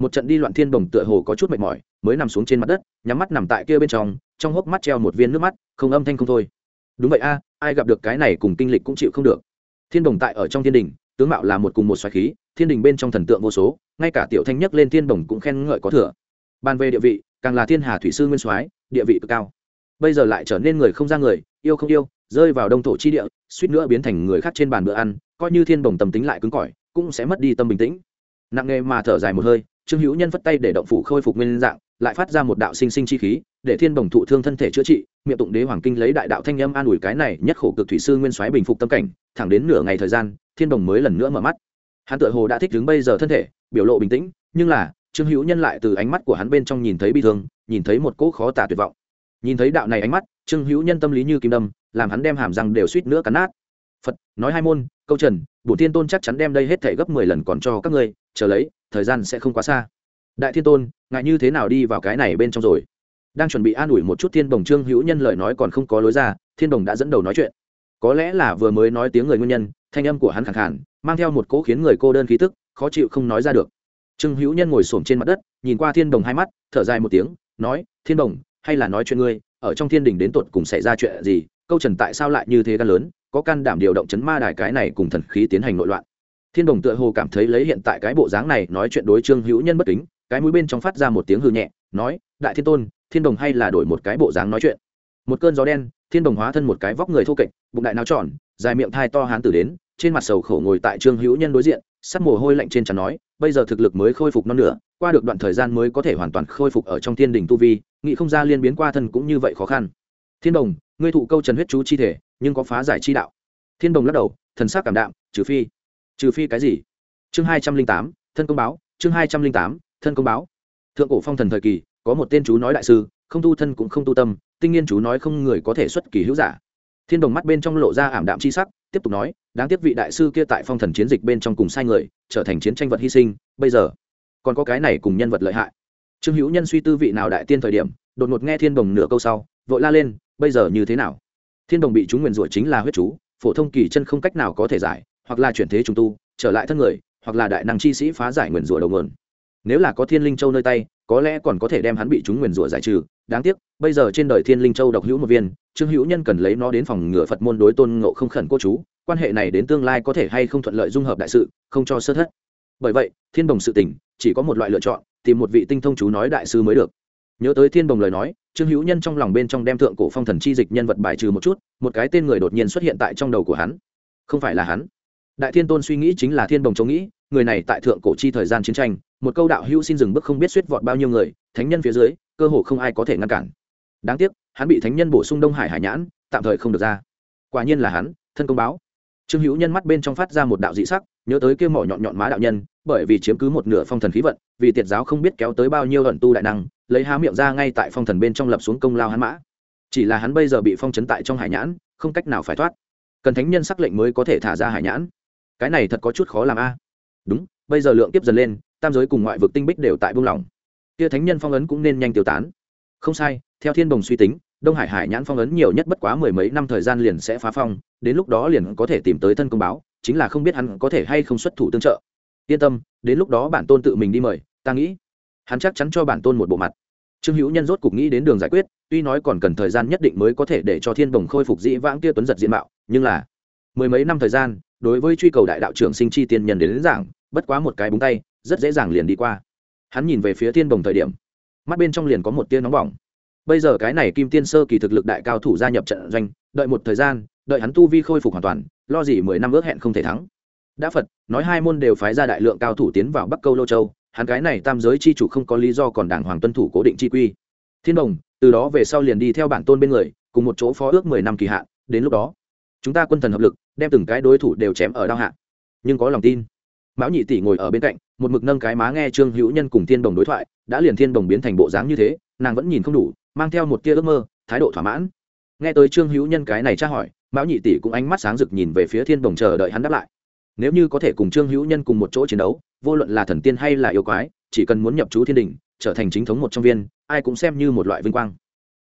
một trận đi loạn thiên đồng tựa hồ có chút mệt mỏi, mới nằm xuống trên mặt đất, nhắm mắt nằm tại kia bên trong trong hốc mắt treo một viên nước mắt, không âm thanh không thôi. Đúng vậy a, ai gặp được cái này cùng kinh lịch cũng chịu không được. Thiên đồng tại ở trong thiên đình, tướng mạo là một cùng một xoáy khí, thiên đình bên trong thần tượng vô số, ngay cả tiểu thanh nhất lên thiên đồng cũng khen ngợi có thừa. Bàn về địa vị, càng là thiên hà thủy sư nguyên soái, địa vị cực cao. Bây giờ lại trở nên người không ra người, yêu không yêu, rơi vào đông thổ chi địa, suýt nữa biến thành người khác trên bàn bữa ăn, coi như thiên bồng tâm tính lại cứng cỏi, cũng sẽ mất đi tâm bình tĩnh. Nặng nghề mà thở dài một hơi trương hữu nhân phất tay để động phủ khôi phục nguyên dạng, lại phát ra một đạo sinh sinh chi khí, để thiên bồng thụ thương thân thể chữa trị, miệng tụng đế hoàng kinh lấy đại đạo thanh âm an ủi cái này nhất khổ cực thủy sư nguyên soái bình phục tâm cảnh, thẳng đến nửa ngày thời gian, thiên bồng mới lần nữa mở mắt. Hắn tự hồ đã thích đứng bây giờ thân thể, biểu lộ bình tĩnh, nhưng là, trương hữu nhân lại từ ánh mắt của hắn bên trong nhìn thấy bi thương, nhìn thấy một cỗ khó tả tuyệt vọng. Nhìn thấy đạo này ánh mắt, trương hữu nhân tâm lý như kim đâm, làm hắn đem hàm răng đều suýt nữa cắn nát. Phật, nói hai môn, câu trần bổ thiên tôn chắc chắn đem đây hết thể gấp mười lần còn cho các ngươi, chờ lấy thời gian sẽ không quá xa. Đại thiên tôn ngại như thế nào đi vào cái này bên trong rồi? Đang chuẩn bị an ủi một chút thiên đồng trương hữu nhân lời nói còn không có lối ra, thiên đồng đã dẫn đầu nói chuyện. Có lẽ là vừa mới nói tiếng người nguyên nhân, thanh âm của hắn khẳng khản mang theo một cỗ khiến người cô đơn khí tức, khó chịu không nói ra được. Trương hữu nhân ngồi xổm trên mặt đất, nhìn qua thiên đồng hai mắt, thở dài một tiếng, nói, thiên đồng hay là nói chuyện ngươi, ở trong thiên đình đến tột cùng xảy ra chuyện gì, câu trần tại sao lại như thế gan lớn, có can đảm điều động chấn ma đài cái này cùng thần khí tiến hành nội loạn? Thiên đồng tựa hồ cảm thấy lấy hiện tại cái bộ dáng này nói chuyện đối trương hữu nhân bất kính cái mũi bên trong phát ra một tiếng hư nhẹ nói đại thiên tôn thiên đồng hay là đổi một cái bộ dáng nói chuyện? Một cơn gió đen thiên đồng hóa thân một cái vóc người thô kệch bụng đại nao tròn dài miệng thai to hán tử đến trên mặt sầu khổ ngồi tại trương hữu nhân đối diện sắt mồ hôi lạnh trên trán nói bây giờ thực lực mới khôi phục non nửa, qua được đoạn thời gian mới có thể hoàn toàn khôi phục ở trong thiên đình tu vi nghị không ra liên biến qua thân cũng như vậy khó khăn. Thiên đồng ngươi thụ câu trần huyết chú chi thể nhưng có phá giải chi đạo. Thiên đồng lắc đầu thần sắc cảm đạm trừ phi trừ phi cái gì? Chương hai trăm linh tám, thân công báo, chương hai trăm linh tám, thân công báo. Thượng cổ phong thần thời kỳ, có một tên chú nói đại sư, không tu thân cũng không tu tâm, tinh nghiên chú nói không người có thể xuất kỳ hữu giả. Thiên đồng mắt bên trong lộ ra ảm đạm chi sắc, tiếp tục nói, đáng tiếc vị đại sư kia tại phong thần chiến dịch bên trong cùng sai người, trở thành chiến tranh vật hy sinh, bây giờ còn có cái này cùng nhân vật lợi hại. Trương hữu nhân suy tư vị nào đại tiên thời điểm, đột ngột nghe thiên đồng nửa câu sau, vội la lên, bây giờ như thế nào? Thiên đồng bị chúng nguyền rủa chính là huyết chú, phổ thông kỳ chân không cách nào có thể giải hoặc là chuyển thế trùng tu, trở lại thân người, hoặc là đại năng chi sĩ phá giải nguyền rủa đầu nguồn. Nếu là có thiên linh châu nơi tay, có lẽ còn có thể đem hắn bị chúng nguyền rủa giải trừ. Đáng tiếc, bây giờ trên đời thiên linh châu độc hữu một viên, trương hữu nhân cần lấy nó đến phòng ngựa phật môn đối tôn ngộ không khẩn cô chú, quan hệ này đến tương lai có thể hay không thuận lợi dung hợp đại sự, không cho sơ thất. Bởi vậy, thiên đồng sự tỉnh, chỉ có một loại lựa chọn, tìm một vị tinh thông chú nói đại sư mới được. Nhớ tới thiên đồng lời nói, trương hữu nhân trong lòng bên trong đem thượng cổ phong thần chi dịch nhân vật bài trừ một chút, một cái tên người đột nhiên xuất hiện tại trong đầu của hắn. Không phải là hắn đại thiên tôn suy nghĩ chính là thiên đồng chống nghĩ, người này tại thượng cổ chi thời gian chiến tranh, một câu đạo hữu xin dừng bước không biết suýt vọt bao nhiêu người, thánh nhân phía dưới, cơ hồ không ai có thể ngăn cản. Đáng tiếc, hắn bị thánh nhân bổ sung đông hải hải nhãn, tạm thời không được ra. Quả nhiên là hắn, thân công báo. Trương hữu nhân mắt bên trong phát ra một đạo dị sắc, nhớ tới kêu mỏ nhọn nhọn má đạo nhân, bởi vì chiếm cứ một nửa phong thần khí vận, vì tiệt giáo không biết kéo tới bao nhiêu ẩn tu đại năng, lấy há miệng ra ngay tại phong thần bên trong lập xuống công lao hắn mã. Chỉ là hắn bây giờ bị phong chấn tại trong hải nhãn, không cách nào phải thoát. Cần thánh nhân sắc lệnh mới có thể thả ra hải nhãn cái này thật có chút khó làm a. Đúng, bây giờ lượng tiếp dần lên, tam giới cùng ngoại vực tinh bích đều tại buông lỏng. Kia thánh nhân phong ấn cũng nên nhanh tiêu tán. Không sai, theo thiên đồng suy tính, đông hải hải nhãn phong ấn nhiều nhất bất quá mười mấy năm thời gian liền sẽ phá phong, đến lúc đó liền có thể tìm tới thân công báo, chính là không biết hắn có thể hay không xuất thủ tương trợ. Yên tâm, đến lúc đó bản tôn tự mình đi mời, ta nghĩ. Hắn chắc chắn cho bản tôn một bộ mặt. Trương hữu nhân rốt cục nghĩ đến đường giải quyết, tuy nói còn cần thời gian nhất định mới có thể để cho thiên đồng khôi phục dĩ vãng kia tuấn giật diện mạo, nhưng là mười mấy năm thời gian đối với truy cầu đại đạo trưởng sinh chi tiên nhân đến, đến giảng bất quá một cái búng tay rất dễ dàng liền đi qua. Hắn nhìn về phía thiên đồng thời điểm mắt bên trong liền có một tia nóng bỏng. Bây giờ cái này kim tiên sơ kỳ thực lực đại cao thủ gia nhập trận doanh đợi một thời gian đợi hắn tu vi khôi phục hoàn toàn lo gì mười năm ước hẹn không thể thắng. Đã phật nói hai môn đều phái ra đại lượng cao thủ tiến vào bắc câu lô châu hắn cái này tam giới chi chủ không có lý do còn đàng hoàng tuân thủ cố định chi quy. Thiên đồng từ đó về sau liền đi theo bản tôn bên người cùng một chỗ phó ước mười năm kỳ hạn đến lúc đó chúng ta quân thần hợp lực, đem từng cái đối thủ đều chém ở đao hạ. Nhưng có lòng tin. Mão nhị tỷ ngồi ở bên cạnh, một mực nâng cái má nghe trương hữu nhân cùng thiên đồng đối thoại, đã liền thiên đồng biến thành bộ dáng như thế, nàng vẫn nhìn không đủ, mang theo một tia ước mơ, thái độ thỏa mãn. Nghe tới trương hữu nhân cái này tra hỏi, mão nhị tỷ cũng ánh mắt sáng rực nhìn về phía thiên đồng chờ đợi hắn đáp lại. Nếu như có thể cùng trương hữu nhân cùng một chỗ chiến đấu, vô luận là thần tiên hay là yêu quái, chỉ cần muốn nhập chú thiên đình, trở thành chính thống một trong viên, ai cũng xem như một loại vinh quang.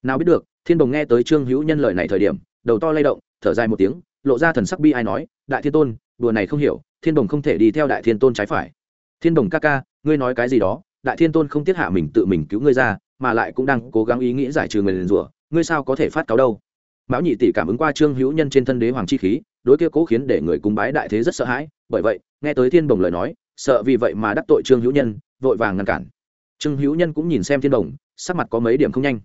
Nào biết được, thiên đồng nghe tới trương hữu nhân lời này thời điểm, đầu to lay động thở dài một tiếng, lộ ra thần sắc bi ai nói, đại thiên tôn, đùa này không hiểu, thiên đồng không thể đi theo đại thiên tôn trái phải. Thiên đồng ca ca, ngươi nói cái gì đó, đại thiên tôn không tiết hạ mình tự mình cứu ngươi ra, mà lại cũng đang cố gắng ý nghĩ giải trừ người liền rủa, ngươi sao có thể phát cáo đâu? Mão nhị tỷ cảm ứng qua trương hữu nhân trên thân đế hoàng chi khí, đối kia cố khiến để người cúng bái đại thế rất sợ hãi, bởi vậy, nghe tới thiên đồng lời nói, sợ vì vậy mà đắc tội trương hữu nhân, vội vàng ngăn cản. Trương hữu nhân cũng nhìn xem thiên đồng, sắc mặt có mấy điểm không nhanh.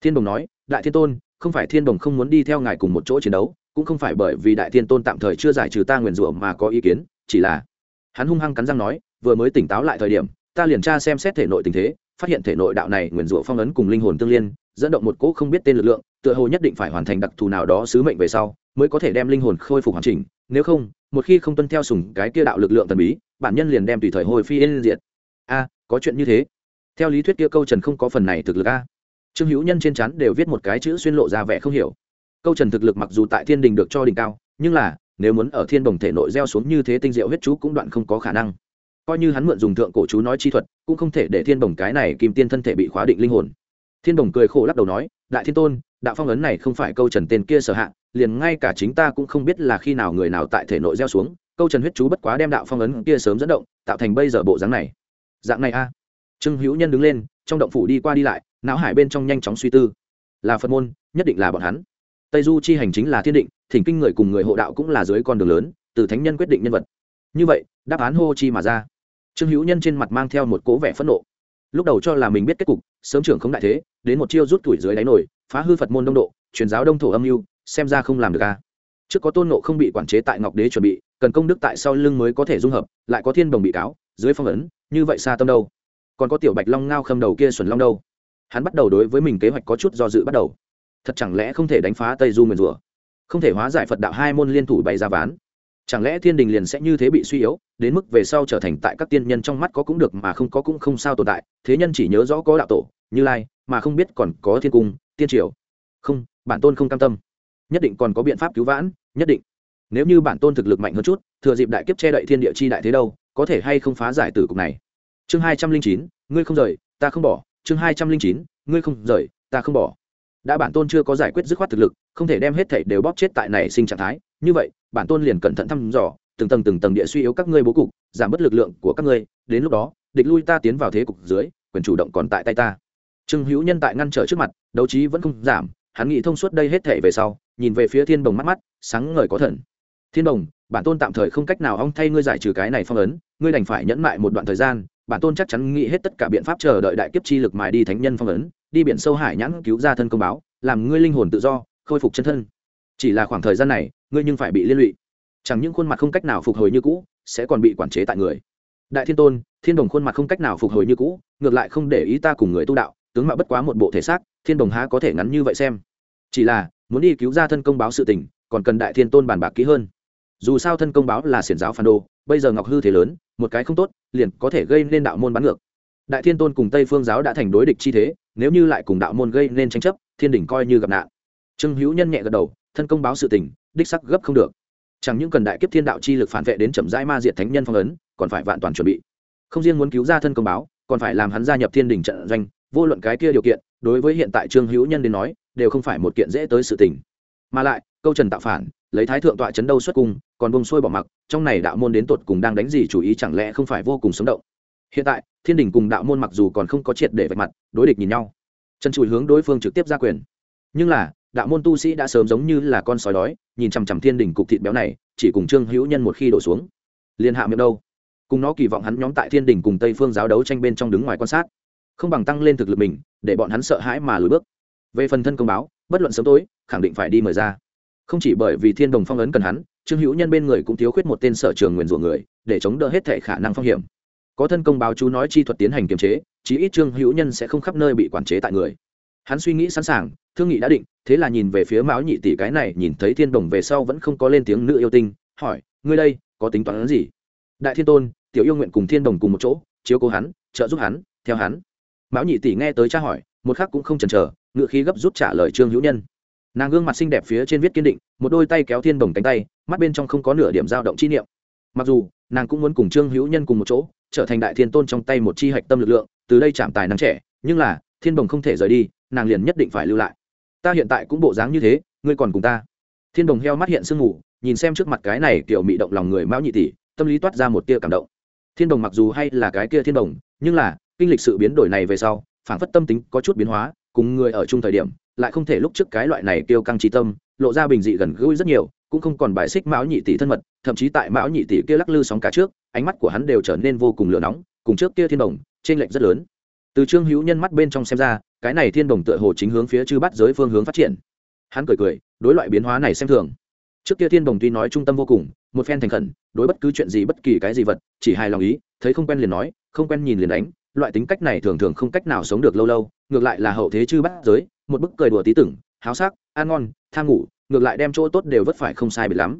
Thiên đồng nói, đại thiên tôn không phải thiên đồng không muốn đi theo ngài cùng một chỗ chiến đấu, cũng không phải bởi vì đại thiên tôn tạm thời chưa giải trừ ta nguyền rủa mà có ý kiến, chỉ là hắn hung hăng cắn răng nói, vừa mới tỉnh táo lại thời điểm, ta liền tra xem xét thể nội tình thế, phát hiện thể nội đạo này nguyền rủa phong ấn cùng linh hồn tương liên, dẫn động một cỗ không biết tên lực lượng, tựa hồ nhất định phải hoàn thành đặc thù nào đó sứ mệnh về sau, mới có thể đem linh hồn khôi phục hoàn chỉnh, nếu không, một khi không tuân theo sùng cái kia đạo lực lượng tần bí, bản nhân liền đem tùy thời hồi phi yên diệt. A, có chuyện như thế. Theo lý thuyết kia câu trần không có phần này thực lực a trương hữu nhân trên chắn đều viết một cái chữ xuyên lộ ra vẻ không hiểu. Câu trần thực lực mặc dù tại thiên đình được cho đỉnh cao, nhưng là, nếu muốn ở thiên đồng thể nội gieo xuống như thế tinh diệu huyết chú cũng đoạn không có khả năng. Coi như hắn mượn dùng thượng cổ chú nói chi thuật, cũng không thể để thiên đồng cái này kim tiên thân thể bị khóa định linh hồn. Thiên đồng cười khổ lắc đầu nói, đại thiên tôn, đạo phong ấn này không phải câu trần tên kia sở hạ, liền ngay cả chính ta cũng không biết là khi nào người nào tại thể nội gieo xuống, câu trần huyết chú bất quá đem đạo phong ấn kia sớm dẫn động, tạo thành bây giờ bộ dáng này. Dạng này a. Trương hữu nhân đứng lên trong động phủ đi qua đi lại, não hải bên trong nhanh chóng suy tư. Là phật môn, nhất định là bọn hắn. Tây du chi hành chính là thiên định, thỉnh kinh người cùng người hộ đạo cũng là dưới con đường lớn, từ thánh nhân quyết định nhân vật. Như vậy, đáp án hô chi mà ra. Trương hữu nhân trên mặt mang theo một cố vẻ phẫn nộ. Lúc đầu cho là mình biết kết cục, sớm trưởng không đại thế, đến một chiêu rút tuổi dưới đáy nổi, phá hư phật môn đông độ, truyền giáo đông thổ âm mưu, xem ra không làm được ca trước có tôn nộ không bị quản chế tại ngọc đế chuẩn bị, cần công đức tại sau lưng mới có thể dung hợp, lại có thiên đồng bị cáo, dưới phong ấn, như vậy xa tâm đâu còn có tiểu bạch long ngao khâm đầu kia xuẩn long đâu? Hắn bắt đầu đối với mình kế hoạch có chút do dự bắt đầu. Thật chẳng lẽ không thể đánh phá tây du nguyền rủa không thể hóa giải phật đạo hai môn liên thủ bày ra ván. Chẳng lẽ thiên đình liền sẽ như thế bị suy yếu, đến mức về sau trở thành tại các tiên nhân trong mắt có cũng được mà không có cũng không sao tồn tại, thế nhân chỉ nhớ rõ có đạo tổ, như lai, mà không biết còn có thiên cung, tiên triều. Không, bản tôn không cam tâm. Nhất định còn có biện pháp cứu vãn, nhất định. Nếu như bản tôn thực lực mạnh hơn chút, thừa dịp đại kiếp che đậy thiên địa chi đại thế đâu, có thể hay không phá giải tử cục này? Chương hai trăm linh chín, ngươi không rời, ta không bỏ. Chương hai trăm linh chín, ngươi không rời, ta không bỏ. Đã bản tôn chưa có giải quyết dứt khoát thực lực, không thể đem hết thảy đều bóp chết tại này sinh trạng thái. Như vậy, bản tôn liền cẩn thận thăm dò, từng tầng từng tầng địa suy yếu các ngươi bố cục, giảm bớt lực lượng của các ngươi. Đến lúc đó, địch lui ta tiến vào thế cục dưới, quyền chủ động còn tại tay ta. Trương hữu nhân tại ngăn trở trước mặt, đấu trí vẫn không giảm. Hắn nghĩ thông suốt đây hết thể về sau, nhìn về phía thiên đồng mắt mắt, sáng ngời có thần. Thiên đồng bản tôn tạm thời không cách nào ong thay ngươi giải trừ cái này phong ấn, ngươi đành phải nhẫn mại một đoạn thời gian bản tôn chắc chắn nghĩ hết tất cả biện pháp chờ đợi đại kiếp chi lực mài đi thánh nhân phong ấn, đi biển sâu hải nhãn cứu ra thân công báo, làm ngươi linh hồn tự do, khôi phục chân thân. Chỉ là khoảng thời gian này, ngươi nhưng phải bị liên lụy. Chẳng những khuôn mặt không cách nào phục hồi như cũ, sẽ còn bị quản chế tại người. Đại thiên tôn, thiên đồng khuôn mặt không cách nào phục hồi như cũ, ngược lại không để ý ta cùng người tu đạo, tướng mạo bất quá một bộ thể xác, thiên đồng há có thể ngắn như vậy xem. Chỉ là, muốn đi cứu ra thân công báo sự tình, còn cần đại thiên tôn bàn bạc kỹ hơn dù sao thân công báo là xiển giáo phản đồ, bây giờ ngọc hư thế lớn, một cái không tốt, liền có thể gây nên đạo môn bắn ngược. Đại thiên tôn cùng tây phương giáo đã thành đối địch chi thế, nếu như lại cùng đạo môn gây nên tranh chấp, thiên đình coi như gặp nạn. Trương hữu nhân nhẹ gật đầu, thân công báo sự tình, đích sắc gấp không được. Chẳng những cần đại kiếp thiên đạo chi lực phản vệ đến chậm rãi ma diệt thánh nhân phong ấn, còn phải vạn toàn chuẩn bị. Không riêng muốn cứu ra thân công báo, còn phải làm hắn gia nhập thiên đình trận doanh, vô luận cái kia điều kiện, đối với hiện tại trương hữu nhân đến nói, đều không phải một kiện dễ tới sự tình. Mà lại câu trần tạo phản, lấy thái thượng tọa chấn đâu xuất cung, còn bông xuôi bỏ mặc, trong này đạo môn đến tột cùng đang đánh gì chủ ý chẳng lẽ không phải vô cùng sống động. Hiện tại, thiên đình cùng đạo môn mặc dù còn không có triệt để vạch mặt, đối địch nhìn nhau. Trần trụi hướng đối phương trực tiếp ra quyền. Nhưng là, đạo môn tu sĩ đã sớm giống như là con sói đói, nhìn chằm chằm thiên đình cục thịt béo này, chỉ cùng trương hữu nhân một khi đổ xuống. Liên hạ miệng đâu? Cùng nó kỳ vọng hắn nhóm tại thiên đình cùng tây phương giáo đấu tranh bên trong đứng ngoài quan sát. Không bằng tăng lên thực lực mình, để bọn hắn sợ hãi mà lùi bước. Về phần thân công báo, bất luận sớm tối, khẳng định phải đi mời ra không chỉ bởi vì thiên đồng phong ấn cần hắn, trương hữu nhân bên người cũng thiếu khuyết một tên sở trường nguyền rủa người, để chống đỡ hết thể khả năng phong hiểm. Có thân công báo chú nói chi thuật tiến hành kiềm chế, chí ít trương hữu nhân sẽ không khắp nơi bị quản chế tại người. Hắn suy nghĩ sẵn sàng, thương nghị đã định, thế là nhìn về phía mão nhị tỷ cái này, nhìn thấy thiên đồng về sau vẫn không có lên tiếng nữ yêu tinh, hỏi, ngươi đây, có tính toán gì? Đại thiên tôn, tiểu yêu nguyện cùng thiên đồng cùng một chỗ, chiếu cố hắn, trợ giúp hắn, theo hắn. Mão nhị tỷ nghe tới cha hỏi, một khắc cũng không chần chờ, ngựa khí gấp rút trả lời trương hữu nhân nàng gương mặt xinh đẹp phía trên viết kiên định, một đôi tay kéo thiên đồng cánh tay, mắt bên trong không có nửa điểm dao động chi niệm. Mặc dù, nàng cũng muốn cùng trương hữu nhân cùng một chỗ, trở thành đại thiên tôn trong tay một chi hạch tâm lực lượng, từ đây chạm tài năng trẻ, nhưng là, thiên đồng không thể rời đi, nàng liền nhất định phải lưu lại. Ta hiện tại cũng bộ dáng như thế, ngươi còn cùng ta. Thiên đồng heo mắt hiện sương ngủ nhìn xem trước mặt cái này kiểu mị động lòng người mão nhị tỷ, tâm lý toát ra một tia cảm động. Thiên đồng mặc dù hay là cái kia thiên đồng nhưng là, kinh lịch sự biến đổi này về sau phản phất tâm tính có chút biến hóa, cùng người ở chung thời điểm lại không thể lúc trước cái loại này kêu căng trí tâm, lộ ra bình dị gần gũi rất nhiều, cũng không còn bài xích mão nhị tỷ thân mật, thậm chí tại mão nhị tỷ kia lắc lư sóng cả trước, ánh mắt của hắn đều trở nên vô cùng lửa nóng, cùng trước kia thiên đồng trên lệnh rất lớn. Từ trương hữu nhân mắt bên trong xem ra, cái này thiên đồng tựa hồ chính hướng phía chư bắt giới phương hướng phát triển. Hắn cười cười, đối loại biến hóa này xem thường. Trước kia thiên đồng tuy nói trung tâm vô cùng, một phen thành khẩn, đối bất cứ chuyện gì bất kỳ cái gì vật, chỉ hài lòng ý, thấy không quen liền nói, không quen nhìn liền đánh, loại tính cách này thường thường không cách nào sống được lâu lâu, ngược lại là hậu thế chư bắt giới một bức cười đùa tí tưởng, háo sắc, ăn ngon, tham ngủ, ngược lại đem chỗ tốt đều vất phải không sai biệt lắm.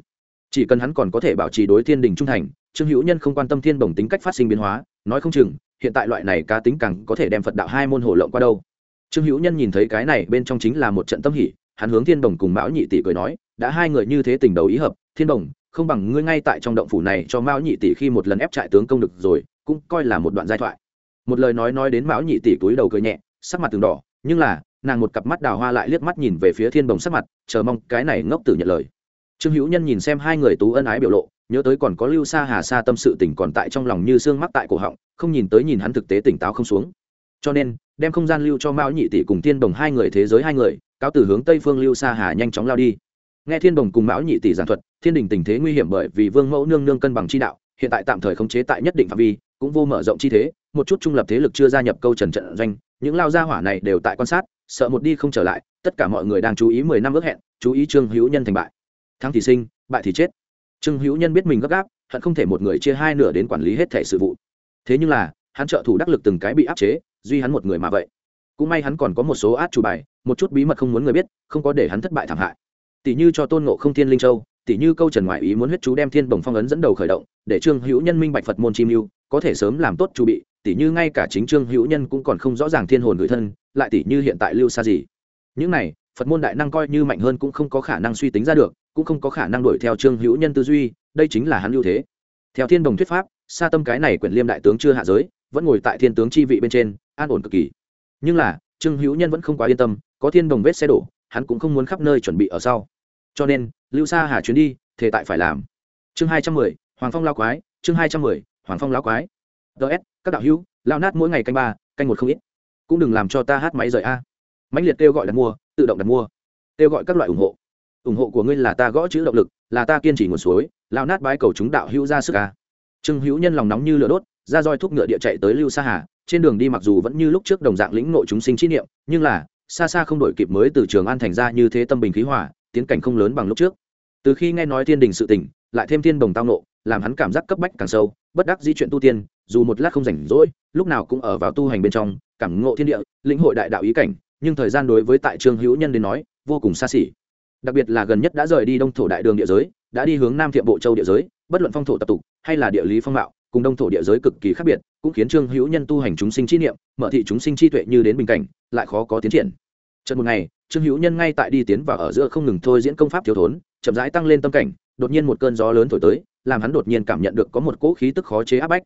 Chỉ cần hắn còn có thể bảo trì đối thiên đình trung thành, trương hữu nhân không quan tâm thiên bổng tính cách phát sinh biến hóa, nói không chừng, hiện tại loại này cá tính càng có thể đem phật đạo hai môn hổ lộng qua đâu. Trương hữu nhân nhìn thấy cái này bên trong chính là một trận tâm hỉ, hắn hướng thiên bổng cùng mão nhị tỷ cười nói, đã hai người như thế tình đầu ý hợp, thiên bổng, không bằng ngươi ngay tại trong động phủ này cho mão nhị tỷ khi một lần ép trại tướng công được rồi, cũng coi là một đoạn giai thoại. Một lời nói nói đến mão nhị tỷ túi đầu cười nhẹ, sắc mặt từng đỏ, nhưng là nàng một cặp mắt đào hoa lại liếc mắt nhìn về phía thiên bồng sắc mặt, chờ mong cái này ngốc tử nhận lời. Trương hữu nhân nhìn xem hai người tú ân ái biểu lộ, nhớ tới còn có lưu xa hà xa tâm sự tỉnh còn tại trong lòng như xương mắc tại cổ họng, không nhìn tới nhìn hắn thực tế tỉnh táo không xuống. Cho nên, đem không gian lưu cho mao nhị tỷ cùng thiên đồng hai người thế giới hai người, cáo từ hướng tây phương lưu xa hà nhanh chóng lao đi. Nghe thiên đồng cùng mão nhị tỷ giảng thuật, thiên đình tình thế nguy hiểm bởi vì vương mẫu nương nương cân bằng chi đạo, hiện tại tạm thời khống chế tại nhất định phạm vi, cũng vô mở rộng chi thế, một chút trung lập thế lực chưa gia nhập câu trần trận doanh, những lao gia hỏa này đều tại quan sát sợ một đi không trở lại, tất cả mọi người đang chú ý mười năm ước hẹn, chú ý trương hữu nhân thành bại. Thắng thì sinh, bại thì chết. Trương hữu nhân biết mình gấp gáp, hận không thể một người chia hai nửa đến quản lý hết thể sự vụ. Thế nhưng là, hắn trợ thủ đắc lực từng cái bị áp chế, duy hắn một người mà vậy. Cũng may hắn còn có một số át chủ bài, một chút bí mật không muốn người biết, không có để hắn thất bại thảm hại. Tỷ như cho tôn ngộ không thiên linh châu, tỷ như câu trần ngoại ý muốn huyết chú đem thiên bồng phong ấn dẫn đầu khởi động, để trương hữu nhân minh bạch phật môn chi mưu, có thể sớm làm tốt chu bị tỷ như ngay cả chính trương hữu nhân cũng còn không rõ ràng thiên hồn người thân, lại tỷ như hiện tại lưu xa gì những này, phật môn đại năng coi như mạnh hơn cũng không có khả năng suy tính ra được, cũng không có khả năng đuổi theo trương hữu nhân tư duy, đây chính là hắn ưu thế. Theo thiên đồng thuyết pháp xa tâm cái này quyển liêm đại tướng chưa hạ giới, vẫn ngồi tại thiên tướng chi vị bên trên, an ổn cực kỳ. Nhưng là, trương hữu nhân vẫn không quá yên tâm, có thiên đồng vết xe đổ, hắn cũng không muốn khắp nơi chuẩn bị ở sau. Cho nên, lưu xa hà chuyến đi thể tại phải làm. Chương hai trăm mười, hoàng phong lao quái, chương hai trăm mười, hoàng phong lao quái ts các đạo hữu, lao nát mỗi ngày canh ba, canh một không ít. Cũng đừng làm cho ta hát máy rời a. Mãnh liệt kêu gọi đặt mua, tự động đặt mua. Kêu gọi các loại ủng hộ. Ủng hộ của ngươi là ta gõ chữ động lực, là ta kiên trì nguồn suối, lao nát bái cầu chúng đạo hữu ra sức a. Trương hữu nhân lòng nóng như lửa đốt, ra roi thúc ngựa địa chạy tới lưu sa hà. Trên đường đi mặc dù vẫn như lúc trước đồng dạng lĩnh nội chúng sinh trí niệm, nhưng là, xa xa không đổi kịp mới từ trường an thành ra như thế tâm bình khí hỏa tiến cảnh không lớn bằng lúc trước. Từ khi nghe nói thiên đình sự tình, lại thêm thiên đồng tao nộ làm hắn cảm giác cấp bách càng sâu, bất đắc di chuyện tu tiên dù một lát không rảnh rỗi, lúc nào cũng ở vào tu hành bên trong, cảm ngộ thiên địa, lĩnh hội đại đạo ý cảnh, nhưng thời gian đối với tại trương hữu nhân đến nói, vô cùng xa xỉ. Đặc biệt là gần nhất đã rời đi đông thổ đại đường địa giới, đã đi hướng nam thiệm bộ châu địa giới, bất luận phong thổ tập tục hay là địa lý phong mạo, cùng đông thổ địa giới cực kỳ khác biệt, cũng khiến trương hữu nhân tu hành chúng sinh chi niệm, mở thị chúng sinh chi tuệ như đến bình cảnh, lại khó có tiến triển. Trận một ngày, trương hữu nhân ngay tại đi tiến vào ở giữa không ngừng thôi diễn công pháp thiếu thốn, chậm rãi tăng lên tâm cảnh, đột nhiên một cơn gió lớn thổi tới, làm hắn đột nhiên cảm nhận được có một cỗ khí tức khó chế áp bách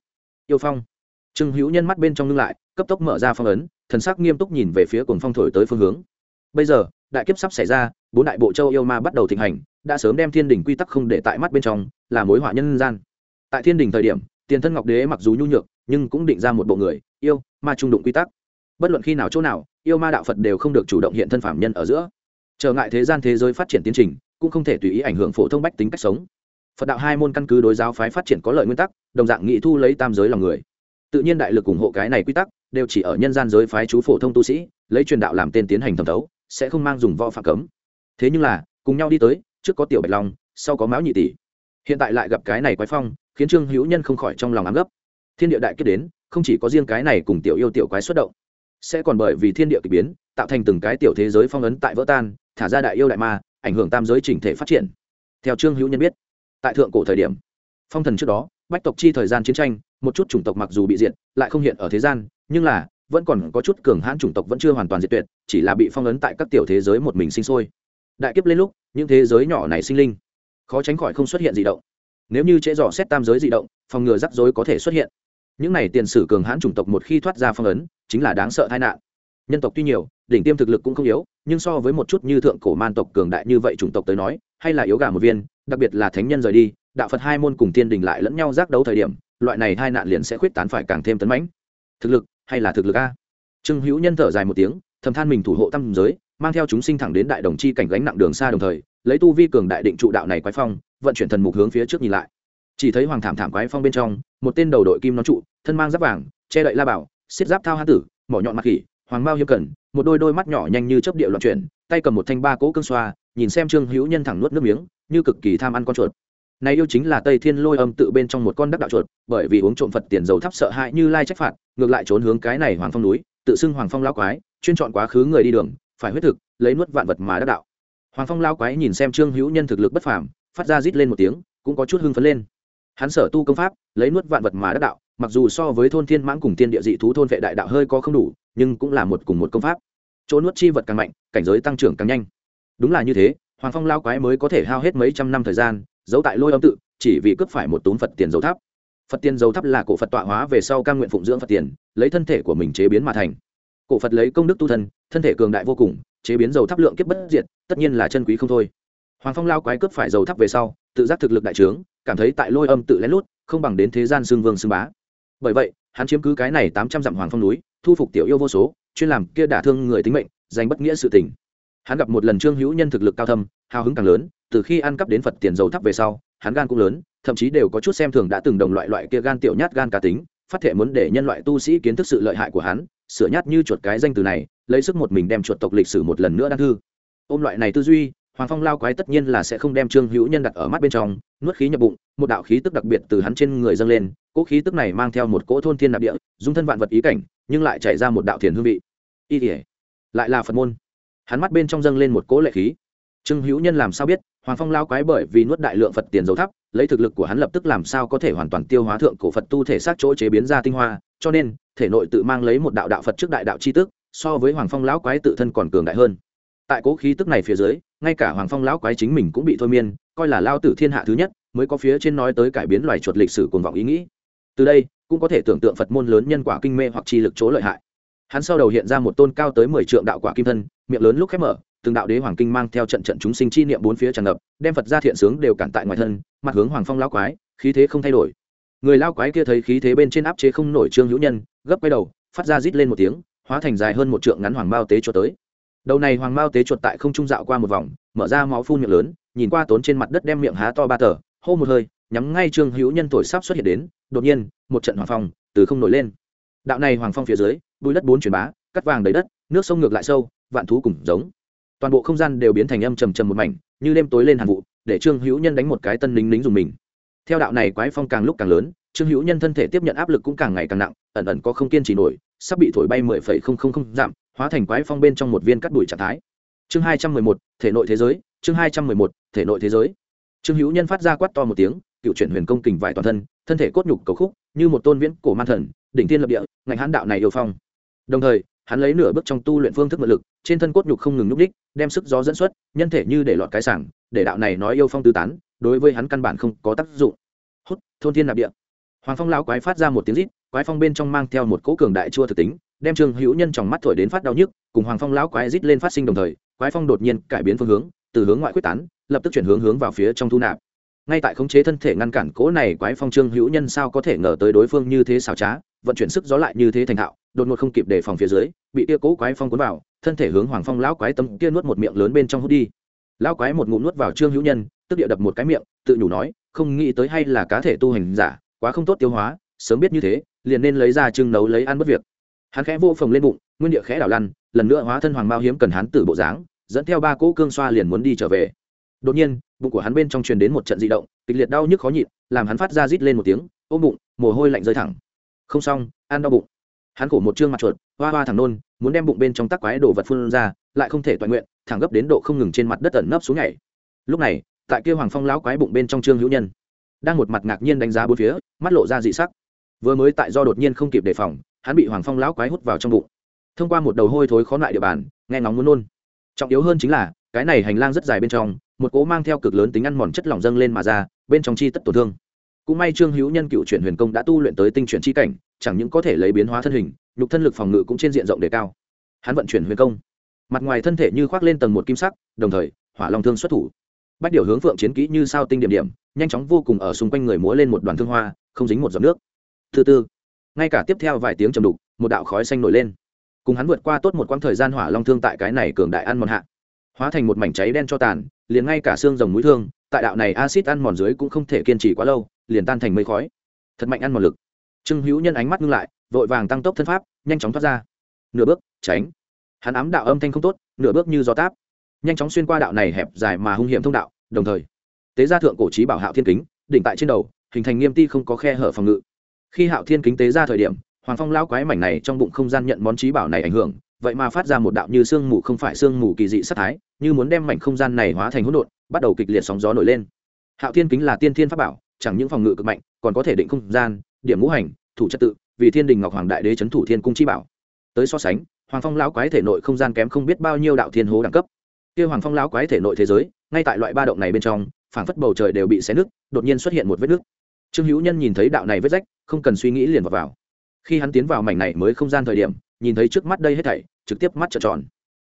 yêu phong. Trương hữu nhân mắt bên trong ngưng lại, cấp tốc mở ra phong ấn, thần sắc nghiêm túc nhìn về phía cuồng phong thổi tới phương hướng. Bây giờ, đại kiếp sắp xảy ra, bốn đại bộ châu yêu ma bắt đầu thịnh hành, đã sớm đem thiên đình quy tắc không để tại mắt bên trong, là mối họa nhân gian. Tại thiên đình thời điểm, tiền thân ngọc đế mặc dù nhu nhược, nhưng cũng định ra một bộ người, yêu, ma trung đụng quy tắc. Bất luận khi nào chỗ nào, yêu ma đạo phật đều không được chủ động hiện thân phạm nhân ở giữa. Trở ngại thế gian thế giới phát triển tiến trình, cũng không thể tùy ý ảnh hưởng phổ thông bách tính cách sống phật đạo hai môn căn cứ đối giáo phái phát triển có lợi nguyên tắc, đồng dạng nghị thu lấy tam giới lòng người. Tự nhiên đại lực ủng hộ cái này quy tắc, đều chỉ ở nhân gian giới phái chú phổ thông tu sĩ, lấy truyền đạo làm tên tiến hành thẩm thấu, sẽ không mang dùng võ phạm cấm. Thế nhưng là, cùng nhau đi tới, trước có tiểu bạch long, sau có mão nhị tỷ. Hiện tại lại gặp cái này quái phong, khiến trương hữu nhân không khỏi trong lòng ám gấp. Thiên địa đại kết đến, không chỉ có riêng cái này cùng tiểu yêu tiểu quái xuất động, sẽ còn bởi vì thiên địa k ỳ biến, tạo thành từng cái tiểu thế giới phong ấn tại vỡ tan, thả ra đại yêu đại ma, ảnh hưởng tam giới chỉnh thể phát triển. Theo trương hữu nhân biết tại thượng cổ thời điểm. Phong thần trước đó, bách tộc chi thời gian chiến tranh, một chút chủng tộc mặc dù bị diệt, lại không hiện ở thế gian, nhưng là, vẫn còn có chút cường hãn chủng tộc vẫn chưa hoàn toàn diệt tuyệt, chỉ là bị phong ấn tại các tiểu thế giới một mình sinh sôi. Đại kiếp lên lúc, những thế giới nhỏ này sinh linh, khó tránh khỏi không xuất hiện di động. Nếu như trễ dò xét tam giới di động, phòng ngừa rắc rối có thể xuất hiện. Những này tiền sử cường hãn chủng tộc một khi thoát ra phong ấn, chính là đáng sợ tai nạn. Nhân tộc tuy nhiều, đỉnh tiêm thực lực cũng không yếu, nhưng so với một chút như thượng cổ man tộc cường đại như vậy chủng tộc tới nói, hay là yếu gà một viên đặc biệt là thánh nhân rời đi, đạo phật hai môn cùng tiên đình lại lẫn nhau giác đấu thời điểm, loại này hai nạn liền sẽ khuyết tán phải càng thêm tấn mãnh. Thực lực, hay là thực lực a? Trương hữu nhân thở dài một tiếng, thầm than mình thủ hộ tâm giới, mang theo chúng sinh thẳng đến đại đồng chi cảnh gánh nặng đường xa đồng thời, lấy tu vi cường đại định trụ đạo này quái phong, vận chuyển thần mục hướng phía trước nhìn lại. Chỉ thấy hoàng thảm thảm quái phong bên trong, một tên đầu đội kim nó trụ, thân mang giáp vàng, che đậy la bảo, xiết giáp thao hán tử, mỏ nhọn mặt khỉ, hoàng mao hiếm cẩn một đôi đôi mắt nhỏ nhanh như chấp địa loạn chuyển tay cầm một thanh ba cỗ cương xoa, nhìn xem trương hữu nhân thẳng nuốt nước miếng, như cực kỳ tham ăn con chuột. Này yêu chính là tây thiên lôi âm tự bên trong một con đắc đạo chuột, bởi vì uống trộm phật tiền dầu thắp sợ hãi như lai trách phạt, ngược lại trốn hướng cái này hoàng phong núi, tự xưng hoàng phong lao quái, chuyên chọn quá khứ người đi đường, phải huyết thực, lấy nuốt vạn vật mà đắc đạo. Hoàng phong lao quái nhìn xem trương hữu nhân thực lực bất phàm, phát ra rít lên một tiếng, cũng có chút hưng phấn lên. Hắn sở tu công pháp, lấy nuốt vạn vật mà đắc đạo, mặc dù so với thôn thiên mãng cùng tiên địa dị thú thôn vệ đại đạo hơi có không đủ, nhưng cũng là một cùng một công pháp chỗ nuốt chi vật càng mạnh, cảnh giới tăng trưởng càng nhanh. Đúng là như thế, hoàng phong lao quái mới có thể hao hết mấy trăm năm thời gian, giấu tại lôi âm tự, chỉ vì cướp phải một tốn phật tiền dầu tháp. Phật tiền dầu tháp là cổ phật tọa hóa về sau căn nguyện phụng dưỡng phật tiền, lấy thân thể của mình chế biến mà thành. Cổ phật lấy công đức tu thân thân thể cường đại vô cùng, chế biến dầu tháp lượng kiếp bất diệt, tất nhiên là chân quý không thôi. Hoàng phong lao quái cướp phải dầu tháp về sau, tự giác thực lực đại trướng, cảm thấy tại lôi âm tự lén lút, không bằng đến thế gian xương vương xương bá. Bởi vậy, hắn chiếm cứ cái này tám trăm dặm hoàng phong núi, thu phục tiểu yêu vô số chuyên làm kia đả thương người tính mệnh giành bất nghĩa sự tình. Hắn gặp một lần trương hữu nhân thực lực cao thâm, hào hứng càng lớn, từ khi ăn cắp đến phật tiền dầu thắp về sau, hắn gan cũng lớn, thậm chí đều có chút xem thường đã từng đồng loại loại kia gan tiểu nhát gan cá tính, phát thể muốn để nhân loại tu sĩ kiến thức sự lợi hại của hắn, sửa nhát như chuột cái danh từ này, lấy sức một mình đem chuột tộc lịch sử một lần nữa đăng thư. Ôm loại này tư duy hoàng phong lao quái tất nhiên là sẽ không đem trương hữu nhân đặt ở mắt bên trong, nuốt khí nhập bụng, một đạo khí tức đặc biệt từ hắn trên người dâng lên, cỗ khí tức này mang theo một cỗ thôn thiên nạp địa, dung thân vạn vật ý cảnh, nhưng lại chảy ra một đạo thiền hương vị. Y ỉa lại là phật môn. Hắn mắt bên trong dâng lên một cỗ lệ khí. Trương hữu nhân làm sao biết, hoàng phong lao quái bởi vì nuốt đại lượng phật tiền dầu thắp, lấy thực lực của hắn lập tức làm sao có thể hoàn toàn tiêu hóa thượng cổ phật tu thể xác chỗ chế biến ra tinh hoa, cho nên, thể nội tự mang lấy một đạo đạo phật trước đại đạo c h i tức, so với hoàng phong lão quái tự thân còn cường đại hơn. Tại cố khí tức này phía dưới ngay cả hoàng phong lão quái chính mình cũng bị thôi miên, coi là lao tử thiên hạ thứ nhất, mới có phía trên nói tới cải biến loài chuột lịch sử cuồng vọng ý nghĩ. Từ đây, cũng có thể tưởng tượng phật môn lớn nhân quả kinh mê hoặc chi lực chỗ lợi hại. Hắn sau đầu hiện ra một tôn cao tới mười trượng đạo quả kim thân, miệng lớn lúc khép mở, từng đạo đế hoàng kinh mang theo trận trận chúng sinh chi niệm bốn phía tràn ngập, đem phật ra thiện sướng đều cản tại ngoài thân, mặt hướng hoàng phong lao quái, khí thế không thay đổi. Người lao quái kia thấy khí thế bên trên áp chế không nổi trương hữu nhân, gấp quay đầu, phát ra rít lên một tiếng, hóa thành dài hơn một trượng ngắn hoàng bao tế cho tới đầu này hoàng mao tế chuột tại không trung dạo qua một vòng, mở ra máu phun miệng lớn, nhìn qua tốn trên mặt đất đem miệng há to ba tờ, hô một hơi, nhắm ngay trương hữu nhân thổi sắp xuất hiện đến, đột nhiên, một trận hoàng phong từ không nổi lên. Đạo này hoàng phong phía dưới, bùi đất bốn truyền bá, cắt vàng đầy đất, nước sông ngược lại sâu, vạn thú cùng giống. Toàn bộ không gian đều biến thành âm trầm trầm một mảnh, như đêm tối lên hàn vụ, để trương hữu nhân đánh một cái tân lính lính dùng mình. Theo đạo này quái phong càng lúc càng lớn, trương hữu nhân thân thể tiếp nhận áp lực cũng càng ngày càng nặng, ẩn ẩn có không kiên trì nổi, sắp bị thổi bay mười phẩy không không không giảm hóa thành quái phong bên trong một viên cắt đùi trạng thái. Chương hai trăm mười một, thể nội thế giới, chương hai trăm mười một, thể nội thế giới. Trương hữu nhân phát ra quát to một tiếng, cựu chuyển huyền công kình vải toàn thân thân thể cốt nhục cầu khúc, như một tôn viễn cổ man thần, đỉnh tiên lập địa, ngạnh hãn đạo này yêu phong. Đồng thời, hắn lấy nửa bước trong tu luyện phương thức mượn lực, trên thân cốt nhục không ngừng nhúc đích đem sức gió dẫn xuất, nhân thể như để lọt cái sảng, để đạo này nói yêu phong tứ tán, đối với hắn căn bản không có tác dụng. Hút, thôn thiên nạp địa. Hoàng phong lão quái phát ra một tiếng rít, quái phong bên trong mang theo một cỗ cường đại chua thực tính đem trương hữu nhân trong mắt thổi đến phát đau nhức, cùng hoàng phong lão quái rít lên phát sinh đồng thời, quái phong đột nhiên cải biến phương hướng, từ hướng ngoại quyết tán, lập tức chuyển hướng hướng vào phía trong thu nạp. Ngay tại khống chế thân thể ngăn cản cỗ này quái phong trương hữu nhân sao có thể ngờ tới đối phương như thế xảo trá, vận chuyển sức gió lại như thế thành thạo, đột ngột không kịp đề phòng phía dưới, bị tia cỗ quái phong cuốn vào, thân thể hướng hoàng phong lão quái tâm kia nuốt một miệng lớn bên trong hút đi. Lão quái một ngụm nuốt vào trương hữu nhân, tức địa đập một cái miệng, tự nhủ nói, không nghĩ tới hay là cá thể tu hành giả, quá không tốt tiêu hóa, sớm biết như thế, liền nên lấy ra trưng nấu lấy ăn bất việc hắn khẽ vô phồng lên bụng, nguyên địa khẽ đảo lăn, lần nữa hóa thân hoàng mao hiếm cần hắn tử bộ dáng, dẫn theo ba cỗ cương xoa liền muốn đi trở về. Đột nhiên, bụng của hắn bên trong truyền đến một trận di động, kịch liệt đau nhức khó nhịn, làm hắn phát ra rít lên một tiếng, ôm bụng, mồ hôi lạnh rơi thẳng. Không xong, ăn đau bụng. Hắn khổ một chương mặt chuột, hoa hoa thẳng nôn, muốn đem bụng bên trong tắc quái đồ vật phun ra, lại không thể toàn nguyện, thẳng gấp đến độ không ngừng trên mặt đất ẩn nấp xuống nhảy. Lúc này, tại kia hoàng phong lão quái bụng bên trong trương hữu nhân, đang một mặt ngạc nhiên đánh giá bốn phía, mắt lộ ra dị sắc. Vừa mới tại do đột nhiên không kịp đề phòng hắn bị hoàng phong lão quái hút vào trong bụng. Thông qua một đầu hôi thối khó lại địa bàn, nghe ngóng muốn nôn. Trọng yếu hơn chính là, cái này hành lang rất dài bên trong, một cố mang theo cực lớn tính ăn mòn chất lỏng dâng lên mà ra, bên trong chi tất tổn thương. Cũng may trương hữu nhân cựu chuyển huyền công đã tu luyện tới tinh chuyển chi cảnh, chẳng những có thể lấy biến hóa thân hình, nhục thân lực phòng ngự cũng trên diện rộng đề cao. Hắn vận chuyển huyền công. Mặt ngoài thân thể như khoác lên tầng một kim sắc, đồng thời, hỏa long thương xuất thủ. Bách điều hướng phượng chiến kỹ như sao tinh điểm điểm, nhanh chóng vô cùng ở xung quanh người múa lên một đoàn thương hoa, không dính một giọt nước. Thứ tư ngay cả tiếp theo vài tiếng trầm đục, một đạo khói xanh nổi lên. Cùng hắn vượt qua tốt một quãng thời gian hỏa long thương tại cái này cường đại ăn mòn hạ. Hóa thành một mảnh cháy đen cho tàn, liền ngay cả xương rồng mũi thương, tại đạo này acid ăn mòn dưới cũng không thể kiên trì quá lâu, liền tan thành mây khói. Thật mạnh ăn mòn lực. Trương hữu nhân ánh mắt ngưng lại, vội vàng tăng tốc thân pháp, nhanh chóng thoát ra. Nửa bước, tránh. Hắn ám đạo âm thanh không tốt, nửa bước như gió táp. Nhanh chóng xuyên qua đạo này hẹp dài mà hung hiểm thông đạo, đồng thời, tế gia thượng cổ trí bảo hạo thiên kính, đỉnh tại trên đầu, hình thành nghiêm ti không có khe hở phòng ngự khi hạo thiên kính tế ra thời điểm, hoàng phong lao quái mảnh này trong bụng không gian nhận món trí bảo này ảnh hưởng, vậy mà phát ra một đạo như sương mù không phải sương mù kỳ dị sát thái, như muốn đem mảnh không gian này hóa thành hỗn độn, bắt đầu kịch liệt sóng gió nổi lên. Hạo thiên kính là tiên thiên pháp bảo, chẳng những phòng ngự cực mạnh, còn có thể định không gian, điểm ngũ hành, thủ trật tự, vì thiên đình ngọc hoàng đại đế trấn thủ thiên cung chi bảo. Tới so sánh, hoàng phong lão quái thể nội không gian kém không biết bao nhiêu đạo thiên hố đẳng cấp. Kia hoàng phong lão quái thể nội thế giới, ngay tại loại ba động này bên trong, phảng phất bầu trời đều bị xé nứt, đột nhiên xuất hiện một vết nứt. Trương hữu nhân nhìn thấy đạo này vết rách không cần suy nghĩ liền vào, vào. khi hắn tiến vào mảnh này mới không gian thời điểm nhìn thấy trước mắt đây hết thảy trực tiếp mắt trợn tròn.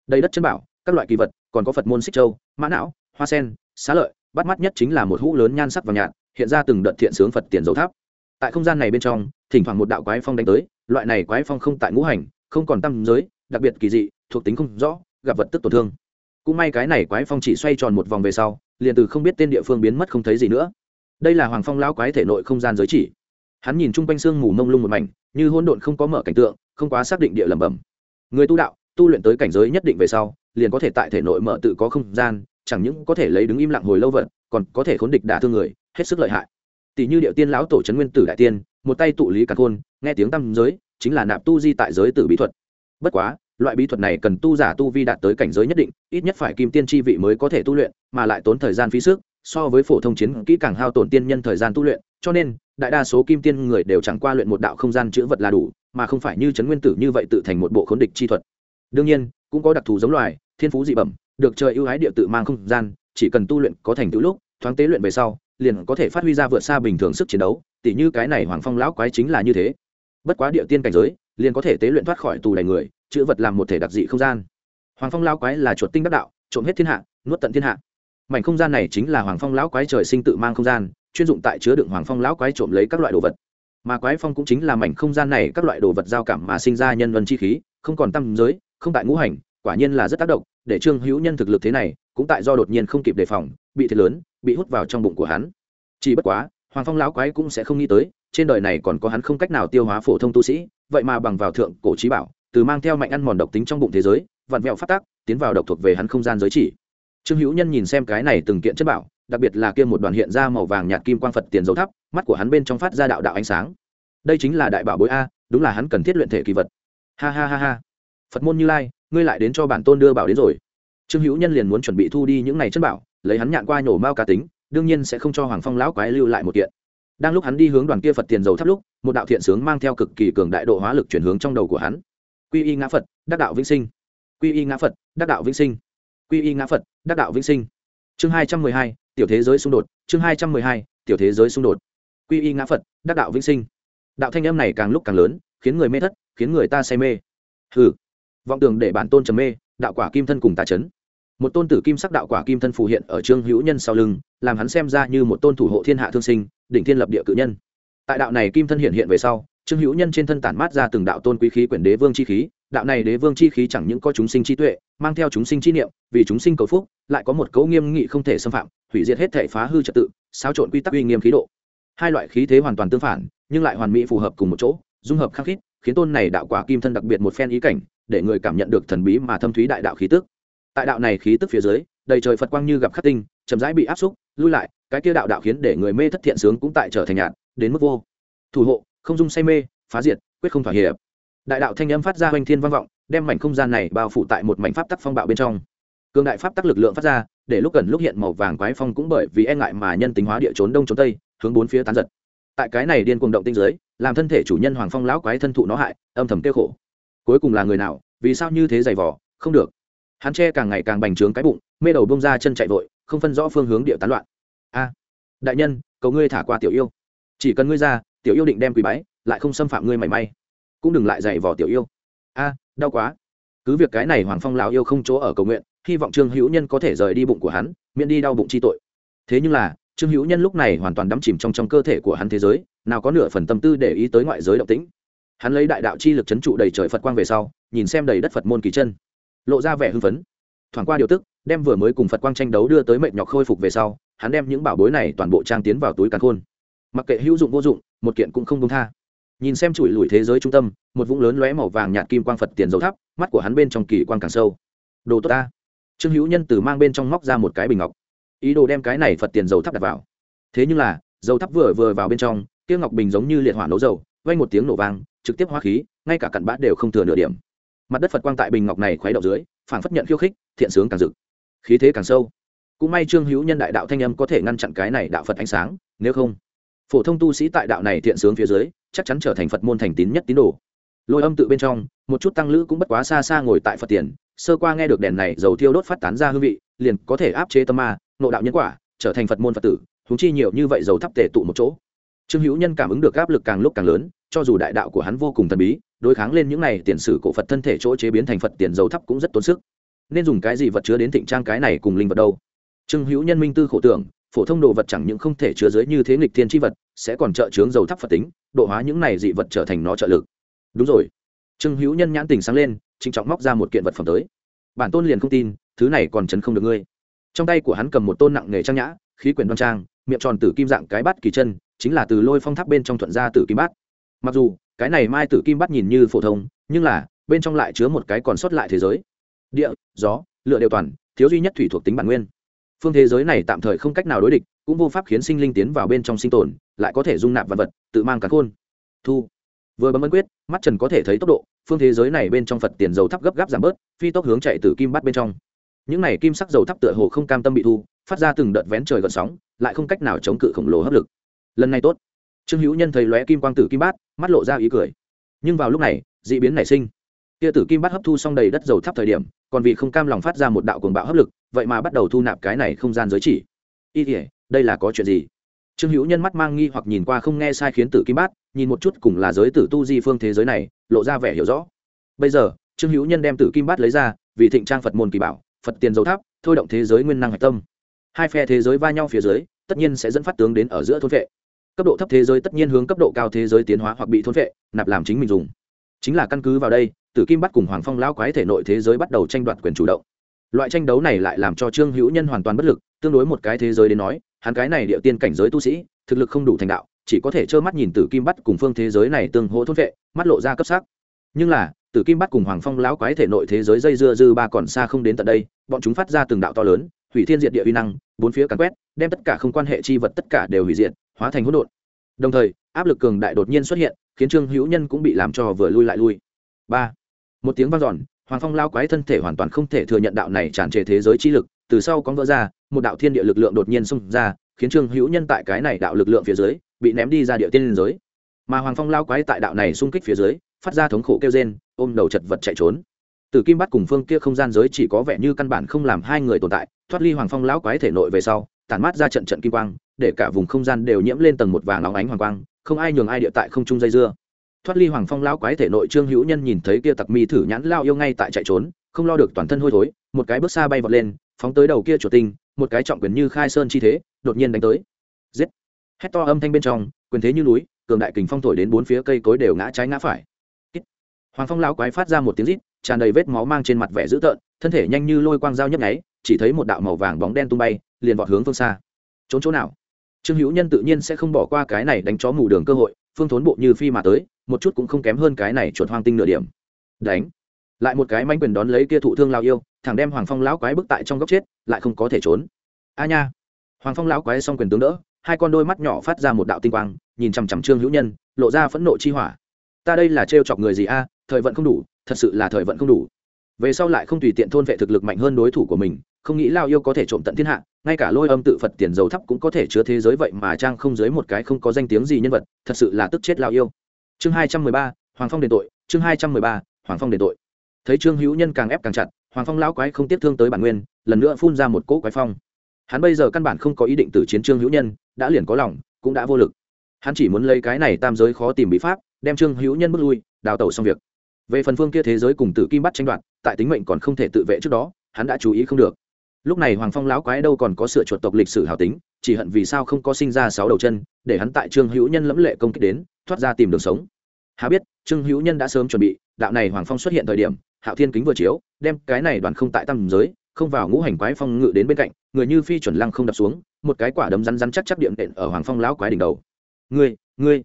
Đây đất chân bảo các loại kỳ vật còn có phật môn xích châu mã não hoa sen xá lợi bắt mắt nhất chính là một hũ lớn nhan sắc và nhạt hiện ra từng đợt thiện sướng phật tiền dầu tháp. Tại không gian này bên trong thỉnh thoảng một đạo quái phong đánh tới loại này quái phong không tại ngũ hành không còn tâm giới đặc biệt kỳ dị thuộc tính không rõ gặp vật tức tổn thương. Cũng may cái này quái phong chỉ xoay tròn một vòng về sau liền từ không biết tên địa phương biến mất không thấy gì nữa. Đây là hoàng phong lão quái thể nội không gian giới chỉ hắn nhìn chung quanh sương mù mông lung một mảnh, như hỗn độn không có mở cảnh tượng, không quá xác định địa lẩm bẩm. Người tu đạo, tu luyện tới cảnh giới nhất định về sau, liền có thể tại thể nội mở tự có không gian, chẳng những có thể lấy đứng im lặng hồi lâu vận, còn có thể khốn địch đả thương người, hết sức lợi hại. Tỷ như điệu tiên lão tổ trấn nguyên tử đại tiên, một tay tụ lý cả khôn, nghe tiếng tăm giới, chính là nạp tu di tại giới tử bí thuật. Bất quá, loại bí thuật này cần tu giả tu vi đạt tới cảnh giới nhất định, ít nhất phải kim tiên tri vị mới có thể tu luyện, mà lại tốn thời gian phí sức, so với phổ thông chiến kỹ càng hao tổn tiên nhân thời gian tu luyện, cho nên đại đa số kim tiên người đều chẳng qua luyện một đạo không gian chữ vật là đủ, mà không phải như trấn nguyên tử như vậy tự thành một bộ khốn địch chi thuật. Đương nhiên, cũng có đặc thù giống loài, thiên phú dị bẩm, được trời ưu ái địa tự mang không gian, chỉ cần tu luyện có thành tựu lúc, thoáng tế luyện về sau, liền có thể phát huy ra vượt xa bình thường sức chiến đấu, tỉ như cái này hoàng phong lão quái chính là như thế. Bất quá địa tiên cảnh giới, liền có thể tế luyện thoát khỏi tù đầy người, chữ vật làm một thể đặc dị không gian. Hoàng phong lão quái là chuột tinh đắc đạo, trộm hết thiên hạ, nuốt tận thiên hạ. Mảnh không gian này chính là hoàng phong lão quái trời sinh tự mang không gian chuyên dụng tại chứa đựng hoàng phong lão quái trộm lấy các loại đồ vật. Mà quái phong cũng chính là mảnh không gian này các loại đồ vật giao cảm mà sinh ra nhân vân chi khí, không còn tâm giới, không tại ngũ hành, quả nhiên là rất tác động, để trương hữu nhân thực lực thế này, cũng tại do đột nhiên không kịp đề phòng, bị thiệt lớn, bị hút vào trong bụng của hắn. Chỉ bất quá, hoàng phong lão quái cũng sẽ không nghĩ tới, trên đời này còn có hắn không cách nào tiêu hóa phổ thông tu sĩ, vậy mà bằng vào thượng cổ trí bảo, từ mang theo mạnh ăn mòn độc tính trong bụng thế giới, vặn vẹo phát tác, tiến vào độc thuộc về hắn không gian giới chỉ. Trương hữu nhân nhìn xem cái này từng kiện chất bảo đặc biệt là kia một đoàn hiện ra màu vàng nhạt kim quang phật tiền dấu thắp mắt của hắn bên trong phát ra đạo đạo ánh sáng. Đây chính là đại bảo bối a, đúng là hắn cần thiết luyện thể kỳ vật. Ha ha ha ha. Phật môn như lai, ngươi lại đến cho bản tôn đưa bảo đến rồi. Trương hữu nhân liền muốn chuẩn bị thu đi những này chân bảo, lấy hắn nhạn qua nhổ mao cá tính, đương nhiên sẽ không cho hoàng phong lão quái lưu lại một kiện. Đang lúc hắn đi hướng đoàn kia phật tiền dầu thắp lúc, một đạo thiện sướng mang theo cực kỳ cường đại độ hóa lực chuyển hướng trong đầu của hắn. Quy y ngã phật, đắc đạo vĩnh sinh. Quy y ngã phật, đắc đạo vĩnh sinh. Quy y ngã phật, đắc đạo vĩnh sinh. Chương hai trăm mười hai tiểu thế giới xung đột, chương hai trăm mười hai, tiểu thế giới xung đột. Quy y ngã phật, đắc đạo vĩnh sinh. Đạo thanh âm này càng lúc càng lớn, khiến người mê thất, khiến người ta say mê. Hừ. Vọng tưởng để bản tôn trầm mê, đạo quả kim thân cùng tà chấn. Một tôn tử kim sắc đạo quả kim thân phù hiện ở trương hữu nhân sau lưng, làm hắn xem ra như một tôn thủ hộ thiên hạ thương sinh, đỉnh thiên lập địa cự nhân. Tại đạo này kim thân hiện hiện về sau, trương hữu nhân trên thân tản mát ra từng đạo tôn quý khí quyển đế vương chi khí đạo này đế vương chi khí chẳng những có chúng sinh trí tuệ, mang theo chúng sinh chi niệm, vì chúng sinh cầu phúc, lại có một cấu nghiêm nghị không thể xâm phạm, hủy diệt hết thể phá hư trật tự, xáo trộn quy tắc uy nghiêm khí độ. Hai loại khí thế hoàn toàn tương phản, nhưng lại hoàn mỹ phù hợp cùng một chỗ, dung hợp khắc khít, khiến tôn này đạo quả kim thân đặc biệt một phen ý cảnh, để người cảm nhận được thần bí mà thâm thúy đại đạo khí tức. Tại đạo này khí tức phía dưới, đầy trời phật quang như gặp khắc tinh, chậm rãi bị áp xúc, lui lại, cái kia đạo đạo khiến để người mê thất thiện sướng cũng tại trở thành nhạt, đến mức vô. Thủ hộ, không dung say mê, phá diệt, quyết không thỏa hiệp đại đạo thanh âm phát ra hoành thiên vang vọng, đem mảnh không gian này bao phủ tại một mảnh pháp tắc phong bạo bên trong. Cường đại pháp tắc lực lượng phát ra, để lúc cần lúc hiện màu vàng quái phong cũng bởi vì e ngại mà nhân tính hóa địa trốn đông trốn tây, hướng bốn phía tán giật. Tại cái này điên cuồng động tinh dưới, làm thân thể chủ nhân hoàng phong lão quái thân thụ nó hại, âm thầm kêu khổ. Cuối cùng là người nào, vì sao như thế dày vỏ không được. Hắn che càng ngày càng bành trướng cái bụng, mê đầu bông ra chân chạy vội, không phân rõ phương hướng địa tán loạn. A, đại nhân, cầu ngươi thả qua tiểu yêu. Chỉ cần ngươi ra, tiểu yêu định đem quỳ bái, lại không xâm phạm ngươi mảy may cũng đừng lại dày vò tiểu yêu. A, đau quá. Cứ việc cái này hoàng phong lão yêu không chỗ ở cầu nguyện, hy vọng trương hữu nhân có thể rời đi bụng của hắn, miễn đi đau bụng chi tội. Thế nhưng là, trương hữu nhân lúc này hoàn toàn đắm chìm trong trong cơ thể của hắn thế giới, nào có nửa phần tâm tư để ý tới ngoại giới động tĩnh. Hắn lấy đại đạo chi lực c h ấ n trụ đầy trời phật quang về sau, nhìn xem đầy đất phật môn kỳ chân, lộ ra vẻ hưng phấn. Thoảng qua điều tức, đem vừa mới cùng phật quang tranh đấu đưa tới mệnh nhọc khôi phục về sau, hắn đem những bảo bối này toàn bộ trang tiến vào túi càn khôn. Mặc kệ hữu dụng vô dụng, một kiện cũng không công tha nhìn xem chùi lùi thế giới trung tâm, một vũng lớn lóe màu vàng nhạt kim quang phật tiền dầu thắp mắt của hắn bên trong kỳ quang càng sâu. Đồ tốt ta. Trương hữu nhân từ mang bên trong móc ra một cái bình ngọc. Ý đồ đem cái này phật tiền dầu thắp đặt vào. Thế nhưng là, dầu thắp vừa vừa vào bên trong, kia ngọc bình giống như liệt hỏa nấu dầu vay một tiếng nổ vang, trực tiếp hóa khí, ngay cả cặn bã đều không thừa nửa điểm. Mặt đất phật quang tại bình ngọc này khuấy động dưới phản phất nhận khiêu khích, thiện sướng càng rực. Khí thế càng sâu. Cũng may trương hữu nhân đại đạo thanh âm có thể ngăn chặn cái này đạo phật ánh sáng, nếu không phổ thông tu sĩ tại đạo này thiện sướng phía dưới, chắc chắn trở thành phật môn thành tín nhất tín đồ. Lôi âm tự bên trong, một chút tăng lữ cũng bất quá xa xa ngồi tại phật tiền, sơ qua nghe được đèn này dầu thiêu đốt phát tán ra hương vị, liền có thể áp chế tâm ma, nộ đạo nhân quả, trở thành phật môn phật tử húng chi nhiều như vậy dầu thắp tề tụ một chỗ. Trương hữu nhân cảm ứng được áp lực càng lúc càng lớn, cho dù đại đạo của hắn vô cùng thần bí, đối kháng lên những này tiền sử cổ phật thân thể chỗ chế biến thành phật tiền dầu thắp cũng rất tốn sức. Nên dùng cái gì vật chứa đến thịnh trang cái này cùng linh vật đâu? Trương hữu nhân minh tư khổ tưởng phổ thông đồ vật chẳng những không thể chứa dưới như thế nghịch thiên tri vật, sẽ còn trợ chướng dầu thắp phật tính, độ hóa những này dị vật trở thành nó trợ lực. Đúng rồi. Trương hữu nhân nhãn tình sáng lên, trịnh trọng móc ra một kiện vật phẩm tới. Bản tôn liền không tin, thứ này còn chấn không được ngươi. Trong tay của hắn cầm một tôn nặng nghề trang nhã, khí quyển đoan trang, miệng tròn tử kim dạng cái bát kỳ chân, chính là từ lôi phong tháp bên trong thuận ra tử kim bát. Mặc dù, cái này mai tử kim bát nhìn như phổ thông, nhưng là, bên trong lại chứa một cái còn sót lại thế giới. Địa, gió lựa đều toàn, thiếu duy nhất thủy thuộc tính bản nguyên phương thế giới này tạm thời không cách nào đối địch, cũng vô pháp khiến sinh linh tiến vào bên trong sinh tồn, lại có thể dung nạp vật vật, tự mang cả khôn. Thu. Vừa bấm ấn quyết, mắt trần có thể thấy tốc độ, phương thế giới này bên trong phật tiền dầu thắp gấp gáp giảm bớt, phi tốc hướng chạy từ kim bắt bên trong. Những này kim sắc dầu thắp tựa hồ không cam tâm bị thu, phát ra từng đợt vén trời gần sóng, lại không cách nào chống cự khổng lồ hấp lực. Lần này tốt. Trương hữu nhân thấy lóe kim quang tử kim bát, mắt lộ ra ý cười. Nhưng vào lúc này d ị biến nảy sinh. Kia tử kim bát hấp thu xong đầy đất dầu thắp thời điểm còn vì không cam lòng phát ra một đạo cuồng bạo hấp lực, vậy mà bắt đầu thu nạp cái này không gian giới chỉ. Y thể đây là có chuyện gì? Trương hữu nhân mắt mang nghi hoặc nhìn qua không nghe sai khiến tử kim bát, nhìn một chút cùng là giới tử tu di phương thế giới này, lộ ra vẻ hiểu rõ. Bây giờ, trương hữu nhân đem tử kim bát lấy ra, vì thịnh trang phật môn kỳ bảo, phật tiền dầu tháp, thôi động thế giới nguyên năng hạch tâm. Hai phe thế giới va nhau phía dưới, tất nhiên sẽ dẫn phát tướng đến ở giữa thôn vệ. Cấp độ thấp thế giới tất nhiên hướng cấp độ cao thế giới tiến hóa hoặc bị thôn vệ, nạp làm chính mình dùng. Chính là căn cứ vào đây tử kim bắt cùng hoàng phong lão quái thể nội thế giới bắt đầu tranh đoạt quyền chủ động. Loại tranh đấu này lại làm cho trương hữu nhân hoàn toàn bất lực, tương đối một cái thế giới đến nói, hắn cái này địa tiên cảnh giới tu sĩ, thực lực không đủ thành đạo, chỉ có thể trơ mắt nhìn tử kim bắt cùng phương thế giới này tương hỗ thốt vệ, mắt lộ ra cấp sắc. Nhưng là, tử kim bắt cùng hoàng phong lão quái thể nội thế giới dây dưa dư ba còn xa không đến tận đây, bọn chúng phát ra từng đạo to lớn, hủy thiên diệt địa uy năng, bốn phía càn quét, đem tất cả không quan hệ chi vật tất cả đều hủy diệt, hóa thành hỗn độn. Đồng thời, áp lực cường đại đột nhiên xuất hiện, khiến trương hữu nhân cũng bị làm cho vừa lui lại lui. Ba một tiếng vang dọn, hoàng phong lao quái thân thể hoàn toàn không thể thừa nhận đạo này tràn trề thế giới chi lực, từ sau có vỡ ra, một đạo thiên địa lực lượng đột nhiên xông ra, khiến trương hữu nhân tại cái này đạo lực lượng phía dưới, bị ném đi ra địa tiên liên giới. Mà hoàng phong lao quái tại đạo này xung kích phía dưới, phát ra thống khổ kêu rên, ôm đầu chật vật chạy trốn. Từ kim bắt cùng phương kia không gian giới chỉ có vẻ như căn bản không làm hai người tồn tại, thoát ly hoàng phong lão quái thể nội về sau, tản mát ra trận trận kim quang, để cả vùng không gian đều nhiễm lên tầng một vàng óng ánh hoàng quang, không ai nhường ai địa tại không trung dây dưa thoát ly hoàng phong lão quái thể nội trương hữu nhân nhìn thấy kia tặc mi thử nhãn lao yêu ngay tại chạy trốn, không lo được toàn thân hôi thối, một cái bước xa bay vọt lên, phóng tới đầu kia chuột tinh, một cái trọng quyền như khai sơn chi thế, đột nhiên đánh tới. Giết! Hét to âm thanh bên trong, quyền thế như núi, cường đại kình phong thổi đến bốn phía cây cối đều ngã trái ngã phải. Hoàng phong lão quái phát ra một tiếng rít, tràn đầy vết máu mang trên mặt vẻ dữ tợn, thân thể nhanh như lôi quang dao nhấp nháy, chỉ thấy một đạo màu vàng bóng đen tung bay, liền vọt hướng phương xa. Trốn chỗ nào? Trương hữu nhân tự nhiên sẽ không bỏ qua cái này đánh chó mù đường cơ hội, phương thốn bộ như phi mà tới một chút cũng không kém hơn cái này chuột hoang tinh nửa điểm. Đánh. Lại một cái manh quyền đón lấy kia thụ thương lao yêu, thẳng đem hoàng phong lão quái bức tại trong góc chết, lại không có thể trốn. A nha. Hoàng phong lão quái xong quyền tướng đỡ, hai con đôi mắt nhỏ phát ra một đạo tinh quang, nhìn chằm chằm trương hữu nhân, lộ ra phẫn nộ chi hỏa. Ta đây là trêu chọc người gì a, thời vận không đủ, thật sự là thời vận không đủ. Về sau lại không tùy tiện thôn vệ thực lực mạnh hơn đối thủ của mình, không nghĩ lao yêu có thể trộm tận thiên hạ, ngay cả lôi âm tự phật tiền dầu thấp cũng có thể chứa thế giới vậy mà trang không dưới một cái không có danh tiếng gì nhân vật, thật sự là tức chết lao yêu chương hai trăm mười ba, hoàng phong đền tội, chương hai trăm mười ba, hoàng phong đền tội. Thấy trương hữu nhân càng ép càng chặt, hoàng phong lão quái không tiếp thương tới bản nguyên, lần nữa phun ra một cỗ quái phong. Hắn bây giờ căn bản không có ý định từ chiến trương hữu nhân, đã liền có lòng, cũng đã vô lực. Hắn chỉ muốn lấy cái này tam giới khó tìm bí pháp, đem trương hữu nhân bước lui, đào tẩu xong việc. Về phần phương kia thế giới cùng tử kim bắt tranh đoạt, tại tính mệnh còn không thể tự vệ trước đó, hắn đã chú ý không được lúc này hoàng phong lão quái đâu còn có sửa chuột tộc lịch sử hào tính, chỉ hận vì sao không có sinh ra sáu đầu chân, để hắn tại trương hữu nhân lẫm lệ công kích đến, thoát ra tìm đường sống. Hà biết, trương hữu nhân đã sớm chuẩn bị, đạo này hoàng phong xuất hiện thời điểm, hạo thiên kính vừa chiếu, đem cái này đoàn không tại tâm giới, không vào ngũ hành quái phong ngự đến bên cạnh, người như phi chuẩn lăng không đập xuống, một cái quả đấm rắn rắn chắc chắc điện đệm ở hoàng phong lão quái đỉnh đầu. Ngươi ngươi.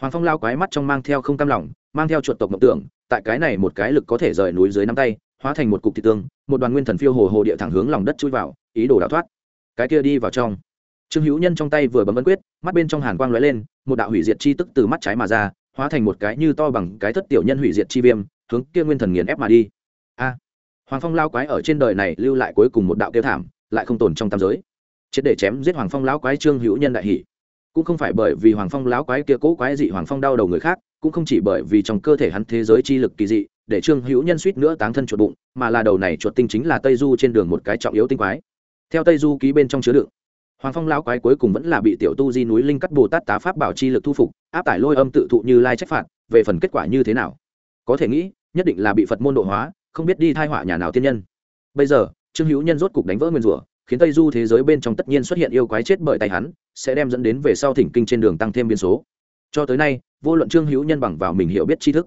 Hoàng phong lão quái mắt trong mang theo không cam lòng, mang theo chuột tộc mộng tưởng, tại cái này một cái lực có thể rời núi dưới nắm tay hóa thành một cục thịt tương, một đoàn nguyên thần phiêu hồ hồ địa thẳng hướng lòng đất chui vào, ý đồ đào thoát. Cái kia đi vào trong. Trương hữu nhân trong tay vừa bấm ấn quyết, mắt bên trong hàn quang lóe lên, một đạo hủy diệt chi tức từ mắt trái mà ra, hóa thành một cái như to bằng cái thất tiểu nhân hủy diệt chi viêm, hướng kia nguyên thần nghiền ép mà đi. A! Hoàng phong lao quái ở trên đời này lưu lại cuối cùng một đạo tiêu thảm, lại không tồn trong tam giới. Chết để chém giết hoàng phong lão quái trương hữu nhân đại hỷ cũng không phải bởi vì hoàng phong lão quái kia cố quái dị hoàng phong đau đầu người khác, cũng không chỉ bởi vì trong cơ thể hắn thế giới chi lực kỳ dị để trương hữu nhân suýt nữa táng thân chuột bụng, mà là đầu này chuột tinh chính là tây du trên đường một cái trọng yếu tinh quái. Theo tây du ký bên trong chứa đựng, hoàng phong lão quái cuối cùng vẫn là bị tiểu tu di núi linh cắt bồ tát tá pháp bảo chi lực thu phục, áp tải lôi âm tự thụ như lai trách phạt, về phần kết quả như thế nào? Có thể nghĩ, nhất định là bị phật môn độ hóa, không biết đi thai họa nhà nào tiên nhân. Bây giờ, trương hữu nhân rốt cục đánh vỡ nguyên rủa, khiến tây du thế giới bên trong tất nhiên xuất hiện yêu quái chết bởi tay hắn, sẽ đem dẫn đến về sau thỉnh kinh trên đường tăng thêm biên số. Cho tới nay, vô luận trương hữu nhân bằng vào mình hiểu biết tri thức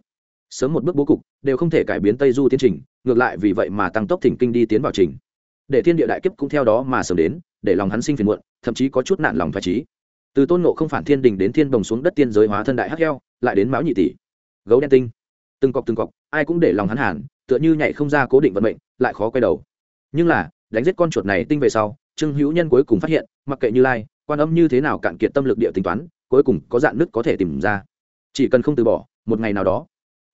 sớm một bước bố cục, đều không thể cải biến tây du tiến trình, ngược lại vì vậy mà tăng tốc thỉnh kinh đi tiến vào trình. Để thiên địa đại kiếp cũng theo đó mà sớm đến, để lòng hắn sinh phiền muộn, thậm chí có chút nạn lòng phải trí. Từ tôn nộ không phản thiên đình đến thiên đồng xuống đất tiên giới hóa thân đại hắc heo, lại đến mão nhị tỷ. Gấu đen tinh. Từng cọc từng cọc, ai cũng để lòng hắn hẳn tựa như nhảy không ra cố định vận mệnh, lại khó quay đầu. Nhưng là, đánh giết con chuột này tinh về sau, trương hữu nhân cuối cùng phát hiện, mặc kệ như lai, quan âm như thế nào cạn kiệt tâm lực địa tính toán, cuối cùng có dạn nứt có thể tìm ra. Chỉ cần không từ bỏ, một ngày nào đó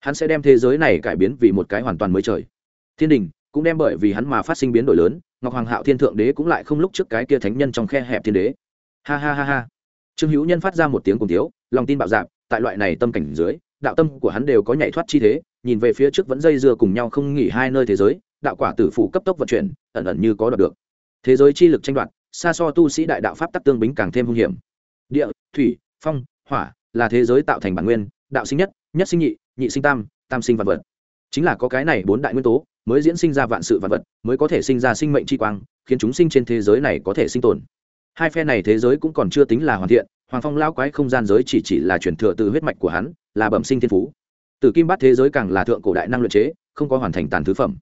hắn sẽ đem thế giới này cải biến vì một cái hoàn toàn mới trời. Thiên đình cũng đem bởi vì hắn mà phát sinh biến đổi lớn, ngọc hoàng hạo thiên thượng đế cũng lại không lúc trước cái kia thánh nhân trong khe hẹp thiên đế. Ha ha ha ha. Trương hữu nhân phát ra một tiếng cùng tiếu lòng tin bạo dạp tại loại này tâm cảnh dưới, đạo tâm của hắn đều có nhảy thoát chi thế, nhìn về phía trước vẫn dây dưa cùng nhau không nghỉ hai nơi thế giới, đạo quả tử phụ cấp tốc vận chuyển, ẩn ẩn như có đoạt được. Thế giới chi lực tranh đoạt, xa so tu sĩ đại đạo pháp tắc tương bính càng thêm hung hiểm. Địa, thủy, phong, hỏa là thế giới tạo thành bản nguyên, đạo sinh nhất nhất sinh nhị nhị sinh tam tam sinh vạn vật. Chính là có cái này bốn đại nguyên tố, mới diễn sinh ra vạn sự vạn vật, mới có thể sinh ra sinh mệnh chi quang, khiến chúng sinh trên thế giới này có thể sinh tồn. Hai phe này thế giới cũng còn chưa tính là hoàn thiện, hoàng phong lao quái không gian giới chỉ chỉ là truyền thừa từ huyết mạch của hắn, là bẩm sinh thiên phú. Từ kim bát thế giới càng là thượng cổ đại năng luyện chế, không có hoàn thành tàn thứ phẩm.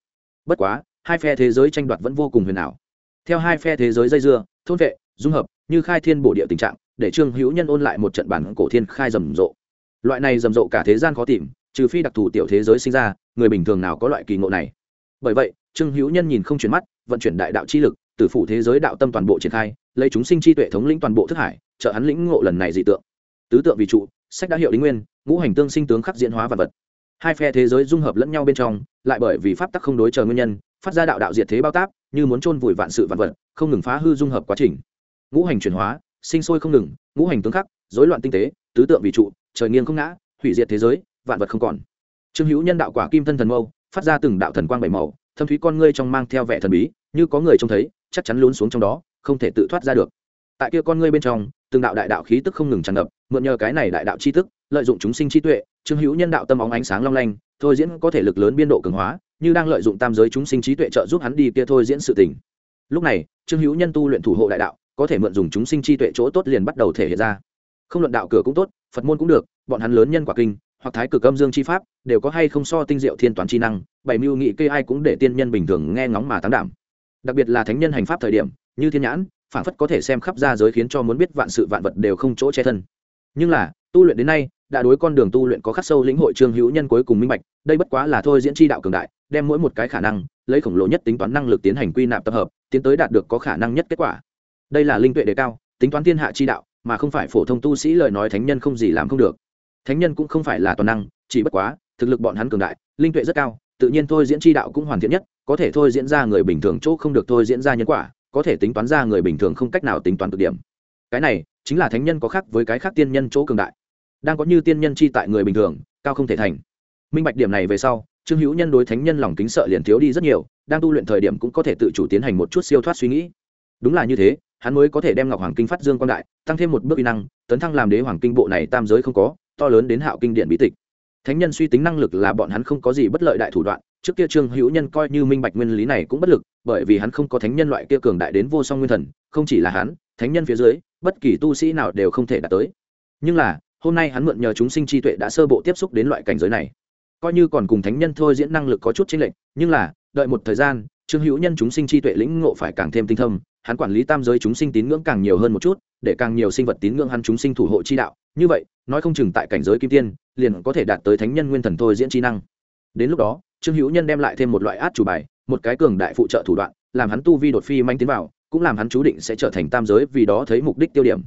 Bất quá, hai phe thế giới tranh đoạt vẫn vô cùng huyền ảo. Theo hai phe thế giới dây dưa, thôn vệ, dung hợp, như khai thiên bổ địa tình trạng, để trương hữu nhân ôn lại một trận bản cổ thiên khai rầm rộ. Loại này rầm rộ cả thế gian khó tìm trừ phi đặc thù tiểu thế giới sinh ra, người bình thường nào có loại kỳ ngộ này. Bởi vậy, trương hữu nhân nhìn không chuyển mắt, vận chuyển đại đạo chi lực, từ phủ thế giới đạo tâm toàn bộ triển khai, lấy chúng sinh chi tuệ thống lĩnh toàn bộ thức hải, trợ hắn lĩnh ngộ lần này dị tượng. Tứ tượng vì trụ, sách đã hiệu đính nguyên, ngũ hành tương sinh tướng khắc diễn hóa vật vật. Hai phe thế giới dung hợp lẫn nhau bên trong, lại bởi vì pháp tắc không đối chờ nguyên nhân, phát ra đạo đạo diệt thế bao tác như muốn chôn vùi vạn sự vạn vật, không ngừng phá hư dung hợp quá trình. Ngũ hành chuyển hóa, sinh sôi không ngừng, ngũ hành tướng khắc, rối loạn tinh tế, tứ tượng vì trụ, trời nghiêng không ngã, hủy diệt thế giới vạn vật không còn. Trương hữu nhân đạo quả kim thân thần mâu, phát ra từng đạo thần quang bảy màu, thâm thúy con ngươi trong mang theo vẻ thần bí, như có người trông thấy, chắc chắn lún xuống trong đó, không thể tự thoát ra được. Tại kia con ngươi bên trong, từng đạo đại đạo khí tức không ngừng tràn ngập, mượn nhờ cái này đại đạo chi tức, lợi dụng chúng sinh trí tuệ, trương hữu nhân đạo tâm óng ánh sáng long lanh, thôi diễn có thể lực lớn biên độ cường hóa, như đang lợi dụng tam giới chúng sinh trí tuệ trợ giúp hắn đi kia thôi diễn sự tình. Lúc này, trương hữu nhân tu luyện thủ hộ đại đạo, có thể mượn dùng chúng sinh trí tuệ chỗ tốt liền bắt đầu thể hiện ra. Không luận đạo cửa cũng tốt, phật môn cũng được, bọn hắn lớn nhân quả kinh hoặc thái cực âm dương chi pháp, đều có hay không so tinh diệu thiên toán chi năng, bảy mưu nghị kê ai cũng để tiên nhân bình thường nghe ngóng mà tán đảm. Đặc biệt là thánh nhân hành pháp thời điểm, như thiên nhãn, phản phất có thể xem khắp ra giới khiến cho muốn biết vạn sự vạn vật đều không chỗ che thân. Nhưng là, tu luyện đến nay, đã đối con đường tu luyện có khắc sâu lĩnh hội trương hữu nhân cuối cùng minh bạch, đây bất quá là thôi diễn tri đạo cường đại, đem mỗi một cái khả năng, lấy khổng lồ nhất tính toán năng lực tiến hành quy nạp tập hợp, tiến tới đạt được có khả năng nhất kết quả. Đây là linh tuệ đề cao, tính toán thiên hạ chi đạo, mà không phải phổ thông tu sĩ lời nói thánh nhân không gì làm không được thánh nhân cũng không phải là toàn năng, chỉ bất quá, thực lực bọn hắn cường đại, linh tuệ rất cao, tự nhiên thôi diễn tri đạo cũng hoàn thiện nhất, có thể thôi diễn ra người bình thường chỗ không được thôi diễn ra nhân quả, có thể tính toán ra người bình thường không cách nào tính toán cực điểm. Cái này, chính là thánh nhân có khác với cái khác tiên nhân chỗ cường đại. Đang có như tiên nhân chi tại người bình thường, cao không thể thành. Minh bạch điểm này về sau, trương hữu nhân đối thánh nhân lòng kính sợ liền thiếu đi rất nhiều, đang tu luyện thời điểm cũng có thể tự chủ tiến hành một chút siêu thoát suy nghĩ. Đúng là như thế, hắn mới có thể đem ngọc hoàng kinh phát dương quan đại, tăng thêm một bước uy năng, tấn thăng làm đế hoàng kinh bộ này tam giới không có to lớn đến hạo kinh điển bí tịch. Thánh nhân suy tính năng lực là bọn hắn không có gì bất lợi đại thủ đoạn, trước kia trương hữu nhân coi như minh bạch nguyên lý này cũng bất lực, bởi vì hắn không có thánh nhân loại kia cường đại đến vô song nguyên thần, không chỉ là hắn, thánh nhân phía dưới, bất kỳ tu sĩ nào đều không thể đạt tới. Nhưng là, hôm nay hắn mượn nhờ chúng sinh chi tuệ đã sơ bộ tiếp xúc đến loại cảnh giới này. Coi như còn cùng thánh nhân thôi diễn năng lực có chút chênh lệch, nhưng là, đợi một thời gian, trương hữu nhân chúng sinh chi tuệ lĩnh ngộ phải càng thêm tinh thâm hắn quản lý tam giới chúng sinh tín ngưỡng càng nhiều hơn một chút, để càng nhiều sinh vật tín ngưỡng hắn chúng sinh thủ hộ chi đạo. Như vậy, nói không chừng tại cảnh giới kim tiên, liền có thể đạt tới thánh nhân nguyên thần thôi diễn chi năng. Đến lúc đó, trương hữu nhân đem lại thêm một loại át chủ bài, một cái cường đại phụ trợ thủ đoạn, làm hắn tu vi đột phi manh tiến vào, cũng làm hắn chú định sẽ trở thành tam giới vì đó thấy mục đích tiêu điểm.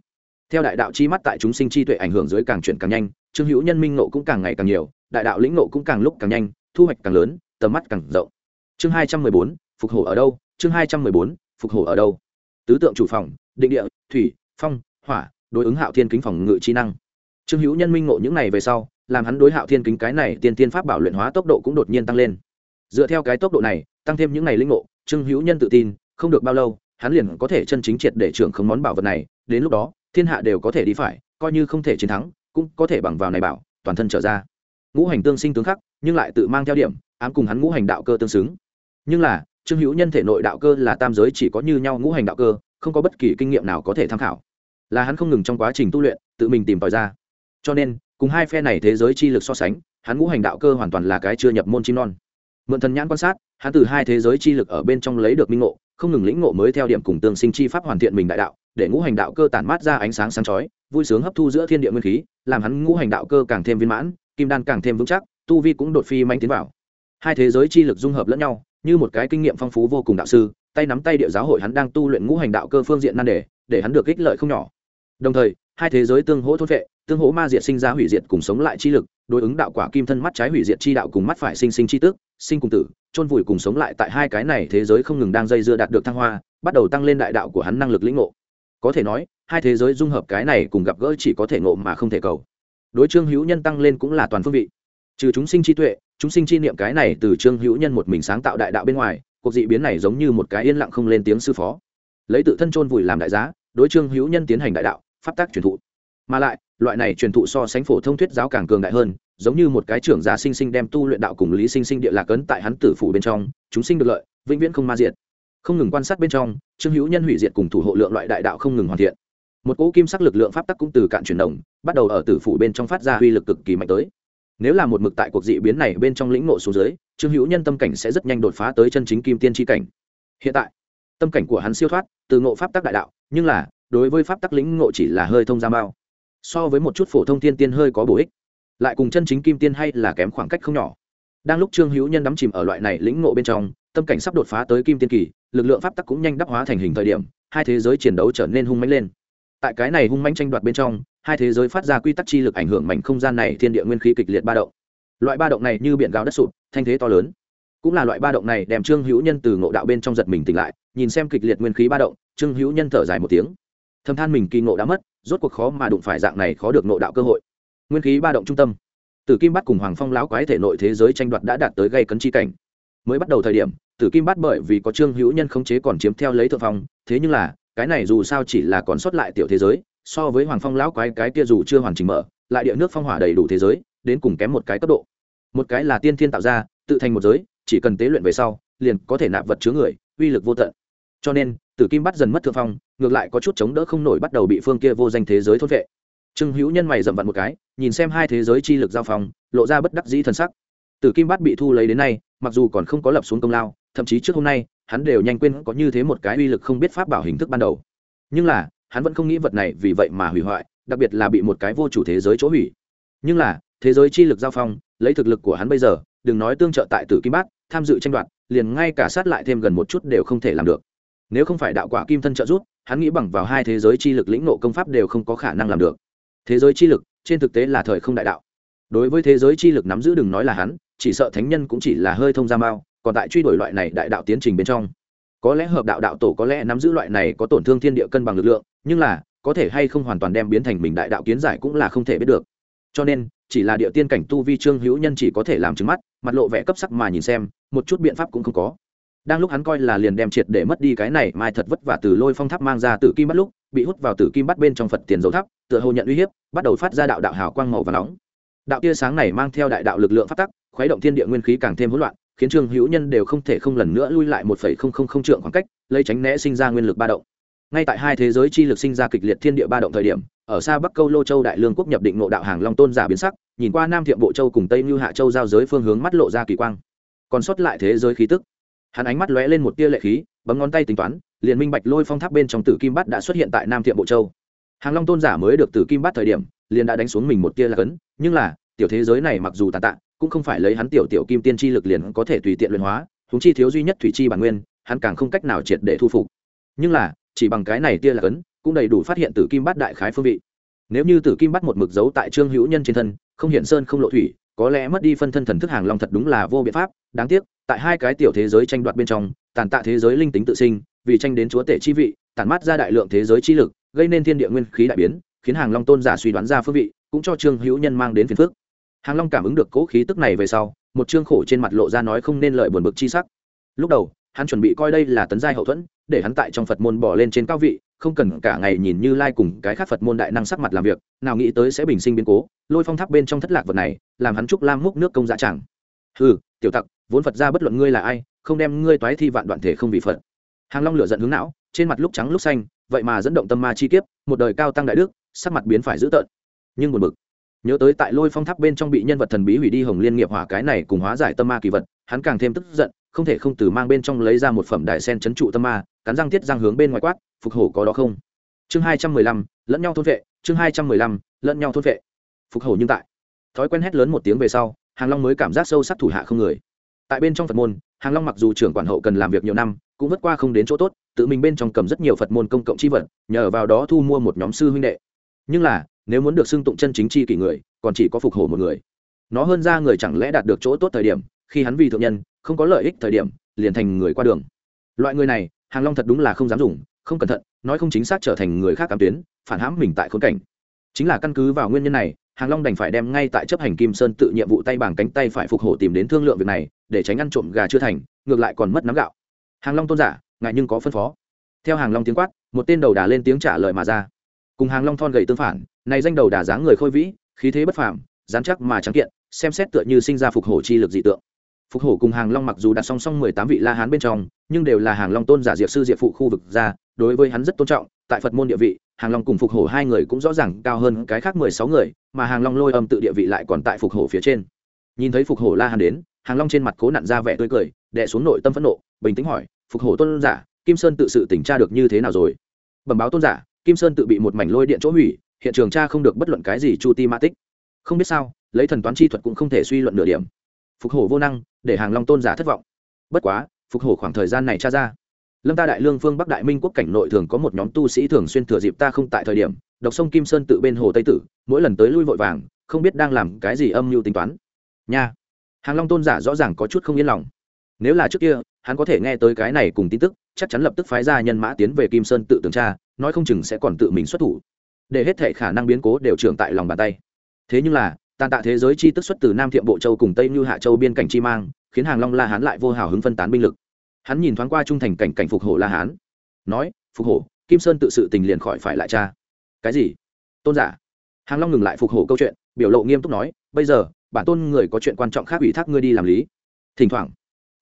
Theo đại đạo chi mắt tại chúng sinh chi tuệ ảnh hưởng dưới càng chuyển càng nhanh, trương hữu nhân minh nộ cũng càng ngày càng nhiều, đại đạo lĩnh nộ cũng càng lúc càng nhanh, thu hoạch càng lớn, tầm mắt càng rộng. Chương hai trăm mười bốn, phục hổ ở đâu? Chương hai trăm mười bốn, phục hổ ở đâu? Tứ tượng chủ phòng, định địa, thủy, phong, hỏa, đối ứng hạo thiên kính phòng ngự chi năng. Trương hữu nhân minh ngộ những này về sau, làm hắn đối hạo thiên kính cái này tiên tiên pháp bảo luyện hóa tốc độ cũng đột nhiên tăng lên. Dựa theo cái tốc độ này, tăng thêm những ngày linh ngộ, trương hữu nhân tự tin, không được bao lâu, hắn liền có thể chân chính triệt để trưởng không món bảo vật này, đến lúc đó, thiên hạ đều có thể đi phải, coi như không thể chiến thắng, cũng có thể bằng vào này bảo, toàn thân trở ra. Ngũ hành tương sinh tướng khắc, nhưng lại tự mang theo điểm, ám cùng hắn ngũ hành đạo cơ tương xứng. Nhưng là trương hữu nhân thể nội đạo cơ là tam giới chỉ có như nhau ngũ hành đạo cơ, không có bất kỳ kinh nghiệm nào có thể tham khảo. Là hắn không ngừng trong quá trình tu luyện, tự mình tìm tòi ra. Cho nên, cùng hai phe này thế giới chi lực so sánh, hắn ngũ hành đạo cơ hoàn toàn là cái chưa nhập môn chim non. Mượn thần nhãn quan sát, hắn từ hai thế giới chi lực ở bên trong lấy được minh ngộ, không ngừng lĩnh ngộ mới theo điểm cùng tương sinh chi pháp hoàn thiện mình đại đạo, để ngũ hành đạo cơ tản mát ra ánh sáng sáng chói, vui sướng hấp thu giữa thiên địa nguyên khí, làm hắn ngũ hành đạo cơ càng thêm viên mãn, kim đan càng thêm vững chắc, tu vi cũng đột phi manh tiến vào. Hai thế giới chi lực dung hợp lẫn nhau như một cái kinh nghiệm phong phú vô cùng đạo sư, tay nắm tay địa giáo hội hắn đang tu luyện ngũ hành đạo cơ phương diện nan đề, để hắn được ích lợi không nhỏ. Đồng thời, hai thế giới tương hỗ thốt vệ, tương hỗ ma diệt sinh ra hủy diệt cùng sống lại chi lực, đối ứng đạo quả kim thân mắt trái hủy diệt chi đạo cùng mắt phải sinh sinh chi tước, sinh cùng tử, chôn vùi cùng sống lại tại hai cái này thế giới không ngừng đang dây dưa đạt được thăng hoa, bắt đầu tăng lên đại đạo của hắn năng lực lĩnh ngộ. Có thể nói, hai thế giới dung hợp cái này cùng gặp gỡ chỉ có thể ngộ mà không thể cầu. Đối trương hữu nhân tăng lên cũng là toàn phương vị. Trừ chúng sinh chi tuệ chúng sinh chi niệm cái này từ trương hữu nhân một mình sáng tạo đại đạo bên ngoài, cuộc dị biến này giống như một cái yên lặng không lên tiếng sư phó. Lấy tự thân chôn vùi làm đại giá, đối trương hữu nhân tiến hành đại đạo, pháp tác truyền thụ. Mà lại, loại này truyền thụ so sánh phổ thông thuyết giáo càng cường đại hơn, giống như một cái trưởng giả sinh sinh đem tu luyện đạo cùng lý sinh sinh địa lạc ấn tại hắn tử phủ bên trong, chúng sinh được lợi, vĩnh viễn không ma diệt. Không ngừng quan sát bên trong, trương hữu nhân hủy diệt cùng thủ hộ lượng loại đại đạo không ngừng hoàn thiện. Một cỗ kim sắc lực lượng pháp tắc cũng từ cạn chuyển động, bắt đầu ở tử phủ bên trong phát ra uy lực cực kỳ mạnh tới nếu là một mực tại cuộc dị biến này bên trong lĩnh ngộ xuống dưới, trương hữu nhân tâm cảnh sẽ rất nhanh đột phá tới chân chính kim tiên tri cảnh. Hiện tại, tâm cảnh của hắn siêu thoát, từ ngộ pháp tắc đại đạo, nhưng là, đối với pháp tắc lĩnh ngộ chỉ là hơi thông gia mao so với một chút phổ thông tiên tiên hơi có bổ ích. Lại cùng chân chính kim tiên hay là kém khoảng cách không nhỏ. Đang lúc trương hữu nhân đắm chìm ở loại này lĩnh ngộ bên trong, tâm cảnh sắp đột phá tới kim tiên kỳ, lực lượng pháp tắc cũng nhanh đắp hóa thành hình thời điểm, hai thế giới chiến đấu trở nên hung mãnh lên tại cái này hung mãnh tranh đoạt bên trong, hai thế giới phát ra quy tắc chi lực ảnh hưởng mảnh không gian này thiên địa nguyên khí kịch liệt ba động. Loại ba động này như biển gạo đất sụt thanh thế to lớn. Cũng là loại ba động này đem trương hữu nhân từ ngộ đạo bên trong giật mình tỉnh lại, nhìn xem kịch liệt nguyên khí ba động, trương hữu nhân thở dài một tiếng. Thâm than mình kỳ ngộ đã mất, rốt cuộc khó mà đụng phải dạng này khó được ngộ đạo cơ hội. Nguyên khí ba động trung tâm. Tử kim bắt cùng hoàng phong lão quái thể nội thế giới tranh đoạt đã đạt tới gây cấn chi cảnh. Mới bắt đầu thời điểm, tử kim bắt bởi vì có trương hữu nhân khống chế còn chiếm theo lấy thượng phong, thế nhưng là cái này dù sao chỉ là còn sót lại tiểu thế giới, so với hoàng phong lão quái cái kia dù chưa hoàn chỉnh mở, lại địa nước phong hỏa đầy đủ thế giới, đến cùng kém một cái cấp độ. Một cái là tiên thiên tạo ra, tự thành một giới, chỉ cần tế luyện về sau, liền có thể nạp vật chứa người, uy lực vô tận. Cho nên, tử kim bắt dần mất thượng phong, ngược lại có chút chống đỡ không nổi bắt đầu bị phương kia vô danh thế giới thốt vệ. Trương hữu nhân mày dậm vặn một cái, nhìn xem hai thế giới chi lực giao phong, lộ ra bất đắc dĩ thần sắc. Tử kim bát bị thu lấy đến nay, mặc dù còn không có lập xuống công lao, thậm chí trước hôm nay hắn đều nhanh quên có như thế một cái uy lực không biết pháp bảo hình thức ban đầu. Nhưng là, hắn vẫn không nghĩ vật này vì vậy mà hủy hoại, đặc biệt là bị một cái vô chủ thế giới chỗ hủy. Nhưng là, thế giới chi lực giao phong, lấy thực lực của hắn bây giờ, đừng nói tương trợ tại tử kim bát, tham dự tranh đoạt, liền ngay cả sát lại thêm gần một chút đều không thể làm được. Nếu không phải đạo quả kim thân trợ giúp, hắn nghĩ bằng vào hai thế giới chi lực lĩnh nộ công pháp đều không có khả năng làm được. Thế giới chi lực, trên thực tế là thời không đại đạo. Đối với thế giới chi lực nắm giữ đừng nói là hắn, chỉ sợ thánh nhân cũng chỉ là hơi thông gia mao còn tại truy đuổi loại này đại đạo tiến trình bên trong. Có lẽ hợp đạo đạo tổ có lẽ nắm giữ loại này có tổn thương thiên địa cân bằng lực lượng, nhưng là, có thể hay không hoàn toàn đem biến thành mình đại đạo kiến giải cũng là không thể biết được. Cho nên, chỉ là địa tiên cảnh tu vi trương hữu nhân chỉ có thể làm trứng mắt, mặt lộ vẻ cấp sắc mà nhìn xem, một chút biện pháp cũng không có. Đang lúc hắn coi là liền đem triệt để mất đi cái này, mai thật vất vả từ lôi phong tháp mang ra tử kim bắt lúc, bị hút vào tử kim bắt bên trong phật tiền dầu tháp, tựa hồ nhận uy hiếp, bắt đầu phát ra đạo đạo hào quang màu và nóng. Đạo tia sáng này mang theo đại đạo lực lượng phát tắc, khuấy động thiên địa nguyên khí càng thêm hỗn loạn khiến trương hữu nhân đều không thể không lần nữa lui lại một phẩy không không không trượng khoảng cách, lấy tránh né sinh ra nguyên lực ba động. Ngay tại hai thế giới chi lực sinh ra kịch liệt thiên địa ba động thời điểm, ở xa bắc câu lô châu đại lương quốc nhập định nộ đạo hàng long tôn giả biến sắc, nhìn qua nam thiệm bộ châu cùng tây như hạ châu giao giới phương hướng mắt lộ ra kỳ quang. Còn sót lại thế giới khí tức. Hắn ánh mắt lóe lên một tia lệ khí, bấm ngón tay tính toán, liền minh bạch lôi phong tháp bên trong tử kim bát đã xuất hiện tại nam thiệm bộ châu. Hàng long tôn giả mới được tử kim bát thời điểm, liền đã đánh xuống mình một tia là cấn, nhưng là, tiểu thế giới này mặc dù tàn tạ cũng không phải lấy hắn tiểu tiểu kim tiên chi lực liền có thể tùy tiện luyện hóa húng chi thiếu duy nhất thủy chi bản nguyên, hắn càng không cách nào triệt để thu phục. Nhưng là, chỉ bằng cái này tia là cấn, cũng đầy đủ phát hiện tử kim bát đại khái phương vị. Nếu như tử kim bắt một mực dấu tại trương hữu nhân trên thân, không hiện sơn không lộ thủy, có lẽ mất đi phân thân thần thức hàng long thật đúng là vô biện pháp. Đáng tiếc, tại hai cái tiểu thế giới tranh đoạt bên trong, tàn tạ thế giới linh tính tự sinh, vì tranh đến chúa tể chi vị tàn mát ra đại lượng thế giới chi lực, gây nên thiên địa nguyên khí đại biến, khiến hàng long tôn giả suy đoán ra phương vị, cũng cho trương hữu nhân mang đến phiền phức hàng long cảm ứng được cố khí tức này về sau một trương khổ trên mặt lộ ra nói không nên lợi buồn bực chi sắc. Lúc đầu hắn chuẩn bị coi đây là tấn giai hậu thuẫn để hắn tại trong phật môn bỏ lên trên cao vị không cần cả ngày nhìn như lai cùng cái khác phật môn đại năng sắc mặt làm việc nào nghĩ tới sẽ bình sinh biến cố lôi phong tháp bên trong thất lạc vật này làm hắn trúc lam múc nước công dạ chẳng Hừ, tiểu tặc vốn phật ra bất luận ngươi là ai không đem ngươi toái thi vạn đoạn thể không vì phật. Hàng long lửa giận hướng não trên mặt lúc trắng lúc xanh vậy mà dẫn động tâm ma chi kiếp một đời cao tăng đại đức sắc mặt biến phải dữ tợn nhưng buồn bực nhớ tới tại lôi phong tháp bên trong bị nhân vật thần bí hủy đi hồng liên nghiệp hỏa cái này cùng hóa giải tâm ma kỳ vật, hắn càng thêm tức giận, không thể không từ mang bên trong lấy ra một phẩm đại sen chấn trụ tâm ma, cắn răng tiết răng hướng bên ngoài quát, phục hổ có đó không? Chương hai trăm mười lăm, lẫn nhau thôn vệ, chương hai trăm mười lăm, lẫn nhau thôn vệ. Phục hổ nhưng tại. Thói quen hét lớn một tiếng về sau, hàng long mới cảm giác sâu sắc thủ hạ không người. Tại bên trong phật môn, hàng long mặc dù trưởng quản hậu cần làm việc nhiều năm, cũng vất qua không đến chỗ tốt, tự mình bên trong cầm rất nhiều phật môn công cộng chi vật, nhờ vào đó thu mua một nhóm sư huynh đệ. Nhưng là nếu muốn được xưng tụng chân chính chi kỷ người, còn chỉ có phục hổ một người. Nó hơn ra người chẳng lẽ đạt được chỗ tốt thời điểm, khi hắn vì thượng nhân, không có lợi ích thời điểm, liền thành người qua đường. Loại người này, hàng long thật đúng là không dám dùng, không cẩn thận, nói không chính xác trở thành người khác cảm tuyến, phản hãm mình tại khốn cảnh. Chính là căn cứ vào nguyên nhân này, hàng long đành phải đem ngay tại chấp hành kim sơn tự nhiệm vụ tay bằng cánh tay phải phục hổ tìm đến thương lượng việc này, để tránh ăn trộm gà chưa thành, ngược lại còn mất nắm gạo. Hàng long tôn giả, ngại nhưng có phân phó. Theo hàng long tiếng quát, một tên đầu đà lên tiếng trả lời mà ra. Cùng hàng long thon gầy tương phản này danh đầu đà dáng người khôi vĩ, khí thế bất phàm, dán chắc mà trắng kiện, xem xét tựa như sinh ra phục hổ chi lực dị tượng. Phục hổ cùng hàng long mặc dù đặt song song mười tám vị la hán bên trong, nhưng đều là hàng long tôn giả diệp sư diệp phụ khu vực ra, đối với hắn rất tôn trọng, tại phật môn địa vị, hàng long cùng phục hổ hai người cũng rõ ràng cao hơn cái khác mười sáu người, mà hàng long lôi âm tự địa vị lại còn tại phục hổ phía trên. Nhìn thấy phục hổ la hán đến, hàng long trên mặt cố nặn ra vẻ tươi cười đẻ xuống nội tâm phẫn nộ, bình tĩnh hỏi, phục hổ tôn giả, kim sơn tự sự tỉnh tra được như thế nào rồi? Bẩm báo tôn giả, kim sơn tự bị một mảnh lôi điện chỗ hủy hiện trường tra không được bất luận cái gì chu ti ma tích. Không biết sao, lấy thần toán chi thuật cũng không thể suy luận nửa điểm. Phục hổ vô năng, để hàng long tôn giả thất vọng. Bất quá, phục hổ khoảng thời gian này tra ra. Lâm ta đại lương phương bắc đại minh quốc cảnh nội thường có một nhóm tu sĩ thường xuyên thừa dịp ta không tại thời điểm đọc sông kim sơn tự bên hồ tây tử, mỗi lần tới lui vội vàng, không biết đang làm cái gì âm mưu tính toán. Nha. Hàng long tôn giả rõ ràng có chút không yên lòng. Nếu là trước kia, hắn có thể nghe tới cái này cùng tin tức, chắc chắn lập tức phái ra nhân mã tiến về kim sơn tự tường tra, nói không chừng sẽ còn tự mình xuất thủ để hết thể khả năng biến cố đều trưởng tại lòng bàn tay. Thế nhưng là, tàn tạ thế giới chi tức xuất từ nam thiệm bộ châu cùng tây như hạ châu biên cảnh chi mang, khiến hàng long la hán lại vô hào hứng phân tán binh lực. Hắn nhìn thoáng qua trung thành cảnh cảnh phục hổ la hán. Nói, phục hổ, kim sơn tự sự tình liền khỏi phải lại cha cái gì? Tôn giả. Hàng long ngừng lại phục hổ câu chuyện, biểu lộ nghiêm túc nói, bây giờ, bản tôn người có chuyện quan trọng khác ủy thác ngươi đi làm lý. Thỉnh thoảng,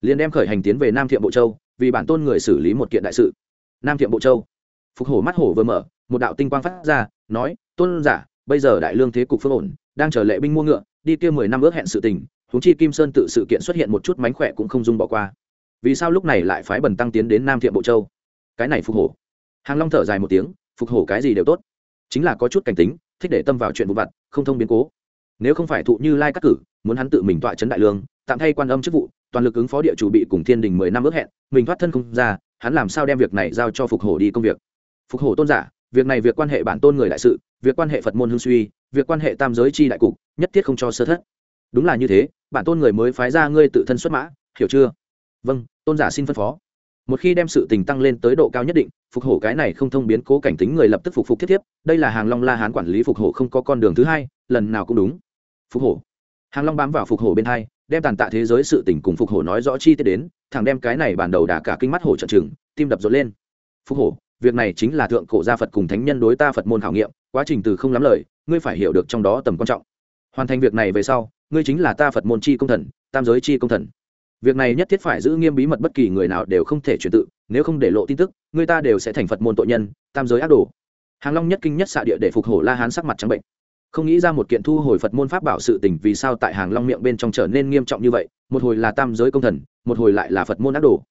liền đem khởi hành tiến về nam thiệm bộ châu, vì bản tôn người xử lý một kiện đại sự. Nam thiệm bộ châu phục hổ mắt hổ vừa mở, một đạo tinh quang phát ra, nói, tôn giả, bây giờ đại lương thế cục phương ổn, đang chờ lệ binh mua ngựa, đi kia mười năm ước hẹn sự tình. Huống chi kim sơn tự sự kiện xuất hiện một chút mánh khỏe cũng không dung bỏ qua. Vì sao lúc này lại phái bần tăng tiến đến nam Thiện bộ châu? Cái này phục hổ. Hàng long thở dài một tiếng, phục hổ cái gì đều tốt, chính là có chút cảnh tính, thích để tâm vào chuyện vụ vặt, không thông biến cố. Nếu không phải thụ như lai cắt cử, muốn hắn tự mình tọa chấn đại lương, tạm thay quan âm chức vụ, toàn lực ứng phó địa chủ bị cùng thiên đình mười năm ước hẹn, mình thoát thân không ra, hắn làm sao đem việc này giao cho phục hổ đi công việc? Phục hổ tôn giả, việc này việc quan hệ bản tôn người đại sự, việc quan hệ phật môn hương suy, việc quan hệ tam giới chi đại cục, nhất thiết không cho sơ thất. Đúng là như thế, bản tôn người mới phái ra ngươi tự thân xuất mã, hiểu chưa? Vâng tôn giả xin phân phó. Một khi đem sự tình tăng lên tới độ cao nhất định, phục hổ cái này không thông biến cố cảnh tính người lập tức phục phục thiết thiếp, đây là hàng long la hán quản lý phục hổ không có con đường thứ hai, lần nào cũng đúng. Phục hổ. Hàng long bám vào phục hổ bên hai, đem tàn tạ thế giới sự tình cùng phục hổ nói rõ chi tiết đến thằng đem cái này bản đầu đà cả kinh mắt hổ trận chừng tim đập rộn lên. Phục hổ việc này chính là thượng cổ gia phật cùng thánh nhân đối ta phật môn khảo nghiệm, quá trình từ không lắm lời, ngươi phải hiểu được trong đó tầm quan trọng. Hoàn thành việc này về sau, ngươi chính là ta phật môn chi công thần, tam giới chi công thần. Việc này nhất thiết phải giữ nghiêm bí mật bất kỳ người nào đều không thể truyền tự, nếu không để lộ tin tức người ta đều sẽ thành phật môn tội nhân, tam giới ác đồ. Hàng long nhất kinh nhất xạ địa để phục hổ la hán sắc mặt trắng bệnh. Không nghĩ ra một kiện thu hồi phật môn pháp bảo sự tình vì sao tại hàng long miệng bên trong trở nên nghiêm trọng như vậy, một hồi là tam giới công thần, một hồi lại là phật môn ác đồ.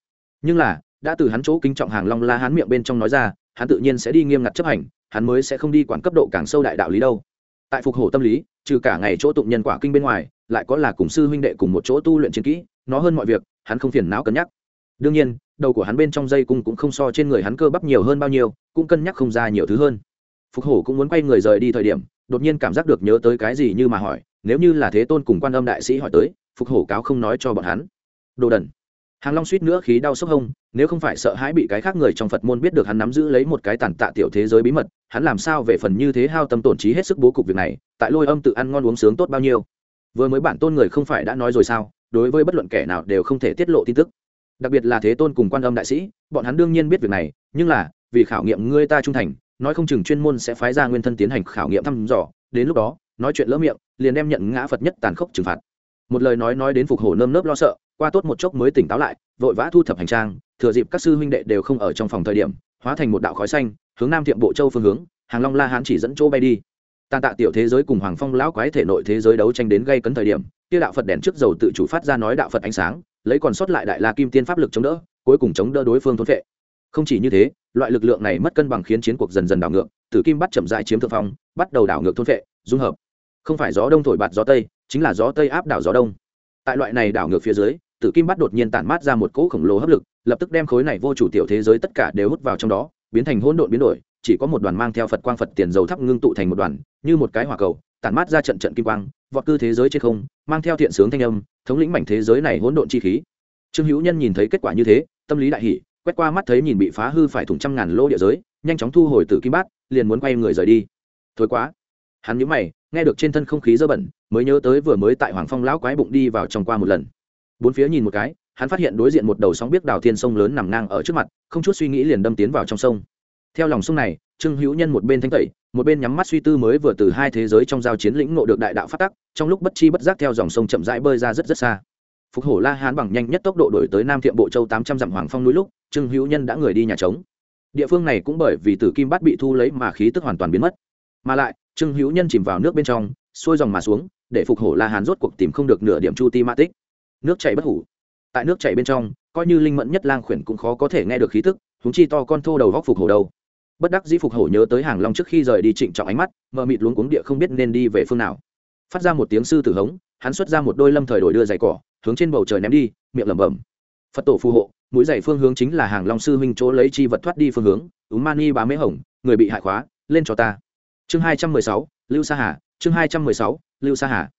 Nhưng là đã từ hắn chỗ kính trọng hàng long la hán miệng bên trong nói ra, hắn tự nhiên sẽ đi nghiêm ngặt chấp hành, hắn mới sẽ không đi quản cấp độ càng sâu đại đạo lý đâu. Tại phục hổ tâm lý, trừ cả ngày chỗ tụng nhân quả kinh bên ngoài, lại có là cùng sư huynh đệ cùng một chỗ tu luyện chiến kỹ, nó hơn mọi việc, hắn không phiền não cân nhắc. Đương nhiên, đầu của hắn bên trong dây cung cũng không so trên người hắn cơ bắp nhiều hơn bao nhiêu, cũng cân nhắc không ra nhiều thứ hơn. Phục hổ cũng muốn quay người rời đi thời điểm, đột nhiên cảm giác được nhớ tới cái gì như mà hỏi, nếu như là thế tôn cùng quan âm đại sĩ hỏi tới, phục hổ cáo không nói cho bọn hắn. Đồ đần hàng long suýt nữa khí đau sốc hông, nếu không phải sợ hãi bị cái khác người trong phật môn biết được hắn nắm giữ lấy một cái tàn tạ tiểu thế giới bí mật, hắn làm sao về phần như thế hao tâm tổn trí hết sức bố cục việc này, tại lôi âm tự ăn ngon uống sướng tốt bao nhiêu. Vừa mới bản tôn người không phải đã nói rồi sao, đối với bất luận kẻ nào đều không thể tiết lộ tin tức. Đặc biệt là thế tôn cùng quan âm đại sĩ, bọn hắn đương nhiên biết việc này, nhưng là, vì khảo nghiệm ngươi ta trung thành, nói không chừng chuyên môn sẽ phái ra nguyên thân tiến hành khảo nghiệm thăm dò, đến lúc đó, nói chuyện lỡ miệng, liền đem nhận ngã phật nhất tàn khốc trừng phạt. Một lời nói nói đến phục hổ nơm nớp lo sợ qua tốt một chốc mới tỉnh táo lại, vội vã thu thập hành trang, thừa dịp các sư huynh đệ đều không ở trong phòng thời điểm, hóa thành một đạo khói xanh, hướng nam thiệm bộ châu phương hướng, hàng long la hán chỉ dẫn chỗ bay đi. Tàn tạ tiểu thế giới cùng hoàng phong lão quái thể nội thế giới đấu tranh đến gây cấn thời điểm, kia đạo phật đèn trước dầu tự chủ phát ra nói đạo phật ánh sáng, lấy còn sót lại đại la kim tiên pháp lực chống đỡ, cuối cùng chống đỡ đối phương thốn vệ không chỉ như thế, loại lực lượng này mất cân bằng khiến chiến cuộc dần dần đảo ngược, tử kim bắt chậm dại chiếm thượng phong, bắt đầu đảo ngược thôn vệ dung hợp. Không phải gió đông thổi bạt gió tây, chính là gió tây áp đảo gió đông. Tại loại này đảo ngược phía dưới tử kim bắt đột nhiên tản mát ra một cỗ khổng lồ hấp lực, lập tức đem khối này vô chủ tiểu thế giới tất cả đều hút vào trong đó, biến thành hỗn độn biến đổi, chỉ có một đoàn mang theo phật quang phật tiền dầu thắp ngưng tụ thành một đoàn, như một cái hỏa cầu, tản mát ra trận trận kim quang, vọt cư thế giới trên không, mang theo thiện sướng thanh âm, thống lĩnh mảnh thế giới này hỗn độn chi khí. Trương hữu nhân nhìn thấy kết quả như thế, tâm lý đại hỷ quét qua mắt thấy nhìn bị phá hư phải thủng trăm ngàn lô địa giới, nhanh chóng thu hồi tử kim bát, liền muốn quay người rời đi. Thôi quá. Hắn nhíu mày, nghe được trên thân không khí dơ bẩn, mới nhớ tới vừa mới tại hoàng phong lão quái bụng đi vào trong qua một lần bốn phía nhìn một cái, hắn phát hiện đối diện một đầu sóng biết đào thiên sông lớn nằm ngang ở trước mặt, không chút suy nghĩ liền đâm tiến vào trong sông. Theo lòng sông này, trương hữu nhân một bên thanh tẩy, một bên nhắm mắt suy tư mới vừa từ hai thế giới trong giao chiến lĩnh ngộ được đại đạo phát tắc, trong lúc bất chi bất giác theo dòng sông chậm rãi bơi ra rất rất xa. Phục hổ la hán bằng nhanh nhất tốc độ đổi tới nam thiệm bộ châu tám trăm dặm hoàng phong núi lúc, trương hữu nhân đã người đi nhà trống. Địa phương này cũng bởi vì tử kim bát bị thu lấy mà khí tức hoàn toàn biến mất. Mà lại, trương hữu nhân chìm vào nước bên trong, xuôi dòng mà xuống, để phục hổ la hán rốt cuộc tìm không được nửa điểm chu ti ma tích nước chảy bất hủ. Tại nước chảy bên trong, coi như linh mẫn nhất lang khuyển cũng khó có thể nghe được khí tức húng chi to con thô đầu góc phục hổ đâu. Bất đắc dĩ phục hổ nhớ tới hàng long trước khi rời đi trịnh trọng ánh mắt, mờ mịt luống cuống địa không biết nên đi về phương nào. Phát ra một tiếng sư tử hống, hắn xuất ra một đôi lâm thời đổi đưa giày cỏ, hướng trên bầu trời ném đi, miệng lẩm bẩm. Phật tổ phù hộ, mũi giày phương hướng chính là hàng long sư huynh chỗ lấy chi vật thoát đi phương hướng, úng mani bá mễ hồng, người bị hại khóa, lên cho ta. Chương hai trăm mười sáu, lưu sa hà, chương hai trăm mười sáu, lưu sa hà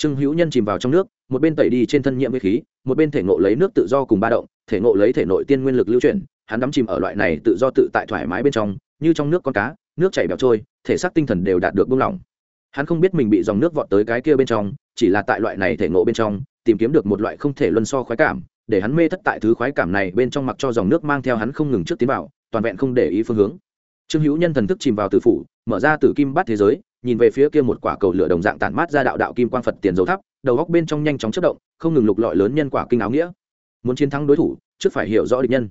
trương hữu nhân chìm vào trong nước, một bên tẩy đi trên thân nhiễm với khí, một bên thể ngộ lấy nước tự do cùng ba động, thể ngộ lấy thể nội tiên nguyên lực lưu chuyển, hắn đắm chìm ở loại này tự do tự tại thoải mái bên trong, như trong nước con cá, nước chảy bẹo trôi, thể xác tinh thần đều đạt được buông lỏng. Hắn không biết mình bị dòng nước vọt tới cái kia bên trong, chỉ là tại loại này thể ngộ bên trong, tìm kiếm được một loại không thể luân so khoái cảm, để hắn mê thất tại thứ khoái cảm này bên trong mặc cho dòng nước mang theo hắn không ngừng trước tiến vào, toàn vẹn không để ý phương hướng. Trương hữu nhân thần thức chìm vào tử phủ, mở ra tử kim bát thế giới nhìn về phía kia một quả cầu lửa đồng dạng tản mát ra đạo đạo kim quang phật tiền dầu thắp đầu góc bên trong nhanh chóng chất động, không ngừng lục lọi lớn nhân quả kinh áo nghĩa. Muốn chiến thắng đối thủ, trước phải hiểu rõ địch nhân.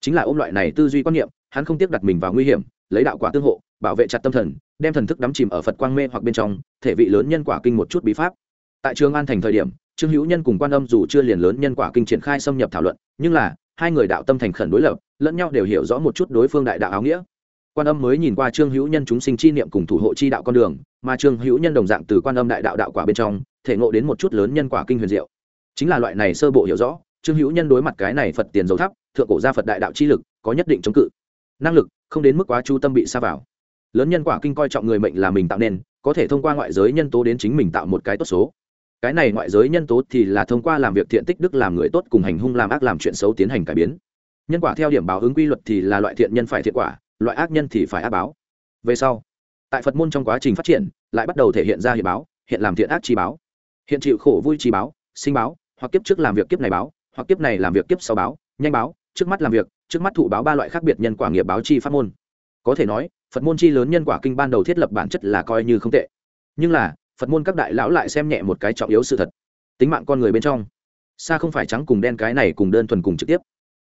Chính là ôm loại này tư duy quan niệm, hắn không tiếc đặt mình vào nguy hiểm, lấy đạo quả tương hộ, bảo vệ chặt tâm thần, đem thần thức đắm chìm ở phật quang mê hoặc bên trong, thể vị lớn nhân quả kinh một chút bí pháp. Tại trường an thành thời điểm, trương hữu nhân cùng quan âm dù chưa liền lớn nhân quả kinh triển khai xâm nhập thảo luận, nhưng là, hai người đạo tâm thành khẩn đối lập, lẫn nhau đều hiểu rõ một chút đối phương đại đạo áo nghĩa quan âm mới nhìn qua trương hữu nhân chúng sinh chi niệm cùng thủ hộ chi đạo con đường, mà trương hữu nhân đồng dạng từ quan âm đại đạo đạo quả bên trong, thể ngộ đến một chút lớn nhân quả kinh huyền diệu. Chính là loại này sơ bộ hiểu rõ, trương hữu nhân đối mặt cái này phật tiền dầu thắp thượng cổ gia phật đại đạo chi lực, có nhất định chống cự. Năng lực, không đến mức quá chu tâm bị xa vào. Lớn nhân quả kinh coi trọng người mệnh là mình tạo nên, có thể thông qua ngoại giới nhân tố đến chính mình tạo một cái tốt số. Cái này ngoại giới nhân tố thì là thông qua làm việc thiện tích đức làm người tốt cùng hành hung làm ác làm chuyện xấu tiến hành cải biến. Nhân quả theo điểm báo ứng quy luật thì là loại thiện nhân phải thiện quả loại ác nhân thì phải ác báo. Về sau, tại phật môn trong quá trình phát triển, lại bắt đầu thể hiện ra hiện báo, hiện làm thiện ác chi báo. Hiện chịu khổ vui chi báo, sinh báo, hoặc kiếp trước làm việc kiếp này báo, hoặc kiếp này làm việc kiếp sau báo, nhanh báo, trước mắt làm việc, trước mắt thụ báo ba loại khác biệt nhân quả nghiệp báo chi pháp môn. Có thể nói, phật môn chi lớn nhân quả kinh ban đầu thiết lập bản chất là coi như không tệ. Nhưng là, phật môn các đại lão lại xem nhẹ một cái trọng yếu sự thật. Tính mạng con người bên trong, xa không phải trắng cùng đen cái này cùng đơn thuần cùng trực tiếp.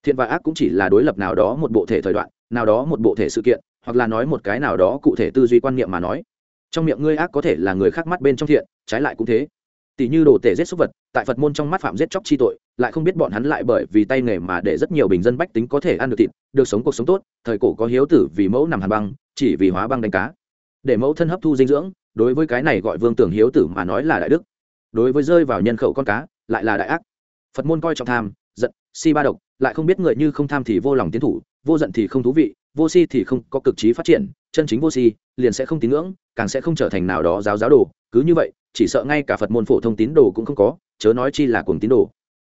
Thiện và ác cũng chỉ là đối lập nào đó một bộ thể thời đoạn nào đó một bộ thể sự kiện, hoặc là nói một cái nào đó cụ thể tư duy quan niệm mà nói. Trong miệng ngươi ác có thể là người khác mắt bên trong thiện, trái lại cũng thế. Tỷ như đồ tể giết súc vật, tại phật môn trong mắt phạm giết chóc chi tội, lại không biết bọn hắn lại bởi vì tay nghề mà để rất nhiều bình dân bách tính có thể ăn được thịt, được sống cuộc sống tốt, thời cổ có hiếu tử vì mẫu nằm hàn băng, chỉ vì hóa băng đánh cá. Để mẫu thân hấp thu dinh dưỡng, đối với cái này gọi vương tưởng hiếu tử mà nói là đại đức. Đối với rơi vào nhân khẩu con cá, lại là đại ác. Phật môn coi trọng tham, giận, si ba độc, lại không biết người như không tham thì vô lòng tiến thủ vô giận thì không thú vị, vô si thì không có cực trí phát triển, chân chính vô si, liền sẽ không tín ngưỡng, càng sẽ không trở thành nào đó giáo giáo đồ. Cứ như vậy, chỉ sợ ngay cả phật môn phổ thông tín đồ cũng không có, chớ nói chi là cuồng tín đồ.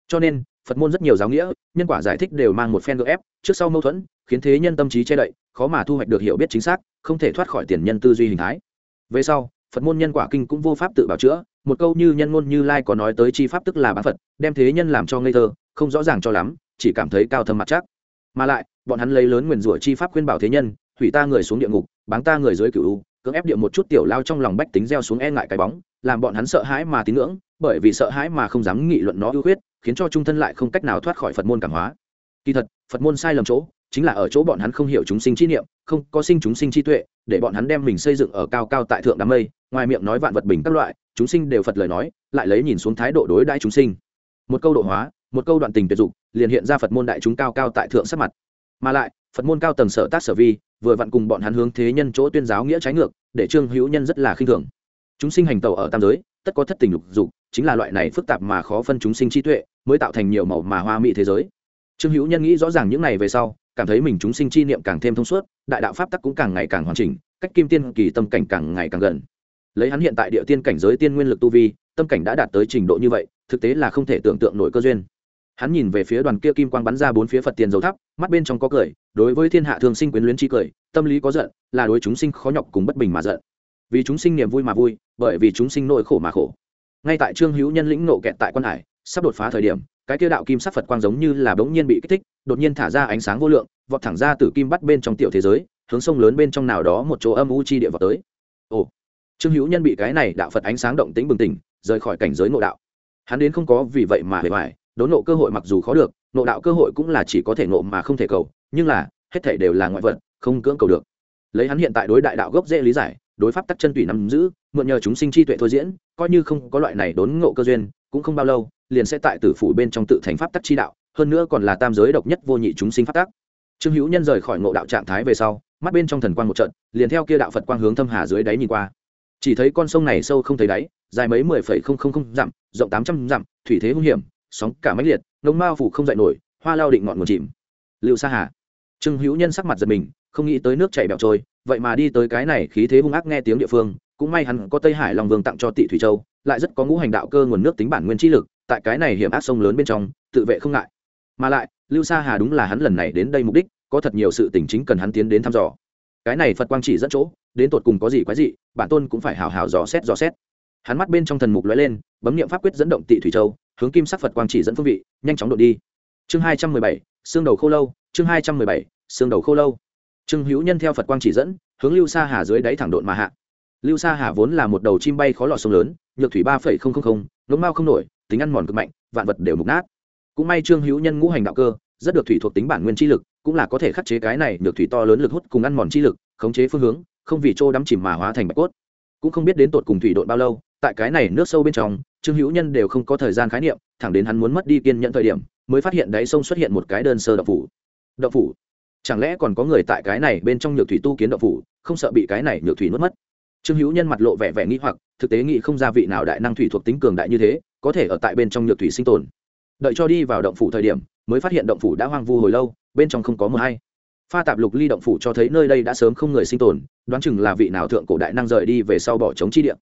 Cho nên, phật môn rất nhiều giáo nghĩa, nhân quả giải thích đều mang một phen gợ ép, trước sau mâu thuẫn, khiến thế nhân tâm trí che đậy, khó mà thu hoạch được hiểu biết chính xác, không thể thoát khỏi tiền nhân tư duy hình thái. Về sau, phật môn nhân quả kinh cũng vô pháp tự bảo chữa, một câu như nhân ngôn như lai có nói tới chi pháp tức là bán phật, đem thế nhân làm cho ngây thơ, không rõ ràng cho lắm, chỉ cảm thấy cao thâm mặt chắc mà lại, bọn hắn lấy lớn nguyền rủa chi pháp khuyên bảo thế nhân, hủy ta người xuống địa ngục, báng ta người dưới cựu cưỡng ép địa một chút tiểu lao trong lòng bách tính gieo xuống e ngại cái bóng, làm bọn hắn sợ hãi mà tín ngưỡng, bởi vì sợ hãi mà không dám nghị luận nó ưu khuyết, khiến cho trung thân lại không cách nào thoát khỏi phật môn cảm hóa. Kỳ thật, phật môn sai lầm chỗ, chính là ở chỗ bọn hắn không hiểu chúng sinh chi niệm, không có sinh chúng sinh chi tuệ, để bọn hắn đem mình xây dựng ở cao cao tại thượng đám mây, ngoài miệng nói vạn vật bình các loại, chúng sinh đều phật lời nói, lại lấy nhìn xuống thái độ đối đãi chúng sinh. Một câu độ hóa một câu đoạn tình tuyệt dục, liền hiện ra phật môn đại chúng cao cao tại thượng sắc mặt. Mà lại, phật môn cao tầng sở tác sở vi, vừa vặn cùng bọn hắn hướng thế nhân chỗ tuyên giáo nghĩa trái ngược, để trương hữu nhân rất là khinh thường. Chúng sinh hành tàu ở tam giới, tất có thất tình lục dục, chính là loại này phức tạp mà khó phân chúng sinh trí tuệ, mới tạo thành nhiều màu mà hoa mỹ thế giới. Trương hữu nhân nghĩ rõ ràng những này về sau, cảm thấy mình chúng sinh chi niệm càng thêm thông suốt, đại đạo pháp tắc cũng càng ngày càng hoàn chỉnh, cách kim tiên kỳ tâm cảnh càng ngày càng gần. Lấy hắn hiện tại địa tiên cảnh giới tiên nguyên lực tu vi, tâm cảnh đã đạt tới trình độ như vậy, thực tế là không thể tưởng tượng nổi cơ duyên hắn nhìn về phía đoàn kia kim quang bắn ra bốn phía phật tiền dầu thắp mắt bên trong có cười, đối với thiên hạ thường sinh quyến luyến chi cười, tâm lý có giận, là đối chúng sinh khó nhọc cùng bất bình mà giận. Vì chúng sinh niềm vui mà vui, bởi vì chúng sinh nỗi khổ mà khổ. Ngay tại trương hữu nhân lĩnh nộ kẹt tại quan hải, sắp đột phá thời điểm, cái kia đạo kim sắc phật quang giống như là bỗng nhiên bị kích thích, đột nhiên thả ra ánh sáng vô lượng, vọt thẳng ra từ kim bắt bên trong tiểu thế giới, hướng sông lớn bên trong nào đó một chỗ âm u chi địa vào tới. Ồ, trương hữu nhân bị cái này đạo phật ánh sáng động tĩnh bừng tỉnh, rời khỏi cảnh giới ngộ đạo. Hắn đến không có vì vậy mà hề hoài đốn nộ cơ hội mặc dù khó được, nộ đạo cơ hội cũng là chỉ có thể nộ mà không thể cầu, nhưng là, hết thể đều là ngoại vật, không cưỡng cầu được. Lấy hắn hiện tại đối đại đạo gốc dễ lý giải, đối pháp tắc chân tùy nắm giữ, mượn nhờ chúng sinh chi tuệ thôi diễn, coi như không có loại này đốn ngộ cơ duyên, cũng không bao lâu, liền sẽ tại tử phủ bên trong tự thành pháp tắc chi đạo, hơn nữa còn là tam giới độc nhất vô nhị chúng sinh pháp tắc. Trương hữu nhân rời khỏi ngộ đạo trạng thái về sau, mắt bên trong thần quang một trận, liền theo kia đạo phật quang hướng thâm hà dưới đáy nhìn qua. Chỉ thấy con sông này sâu không thấy đáy, dài mấy mười phẩy không không không dặm, rộng tám trăm dặm, thủy thế hung hiểm sóng cả mãnh liệt, ngông mao phủ không dậy nổi, hoa lao định ngọn nguồn chìm. Lưu sa hà. Trương hữu nhân sắc mặt giật mình, không nghĩ tới nước chảy bẹo trôi, vậy mà đi tới cái này khí thế hung ác nghe tiếng địa phương, cũng may hắn có tây hải long vương tặng cho tị thủy châu, lại rất có ngũ hành đạo cơ nguồn nước tính bản nguyên chi lực, tại cái này hiểm ác sông lớn bên trong, tự vệ không ngại. Mà lại, lưu sa hà đúng là hắn lần này đến đây mục đích, có thật nhiều sự tình chính cần hắn tiến đến thăm dò. Cái này phật quang chỉ dẫn chỗ, đến tột cùng có gì quái gì bản tôn cũng phải hào hào dò xét dò xét. Hắn mắt bên trong thần mục lóe lên, bấm niệm pháp quyết dẫn động tị thủy châu hướng kim sắc phật quang chỉ dẫn phương vị, nhanh chóng đội đi. Chương hai trăm mười bảy, xương đầu khô lâu, chương hai trăm mười bảy, xương đầu khô lâu. Trương hữu nhân theo phật quang chỉ dẫn, hướng lưu sa hà dưới đáy thẳng độn mà hạ. Lưu sa hà vốn là một đầu chim bay khó lọt sông lớn, nhược thủy ba phẩy không không không, ngỗng mao không nổi, tính ăn mòn cực mạnh, vạn vật đều mục nát. Cũng may trương hữu nhân ngũ hành đạo cơ, rất được thủy thuộc tính bản nguyên chi lực, cũng là có thể khắc chế cái này nhược thủy to lớn lực hút cùng ăn mòn chi lực, khống chế phương hướng, không vì trô đắm chìm mà hóa thành bạch cốt. Cũng không biết đến tột cùng thủy đội bao lâu, tại cái này nước sâu bên trong trương hữu nhân đều không có thời gian khái niệm, thẳng đến hắn muốn mất đi kiên nhận thời điểm, mới phát hiện đáy sông xuất hiện một cái đơn sơ đậu phủ. Đậu phủ? Chẳng lẽ còn có người tại cái này bên trong nhược thủy tu kiến đậu phủ, không sợ bị cái này nhược thủy nuốt mất? Trương hữu nhân mặt lộ vẻ vẻ nghĩ hoặc, thực tế nghĩ không ra vị nào đại năng thủy thuộc tính cường đại như thế, có thể ở tại bên trong nhược thủy sinh tồn. Đợi cho đi vào động phủ thời điểm, mới phát hiện động phủ đã hoang vu hồi lâu, bên trong không có mờ hay. Pha tạp lục ly động phủ cho thấy nơi đây đã sớm không người sinh tồn, đoán chừng là vị nào thượng cổ đại năng rời đi về sau bỏ trống chi điện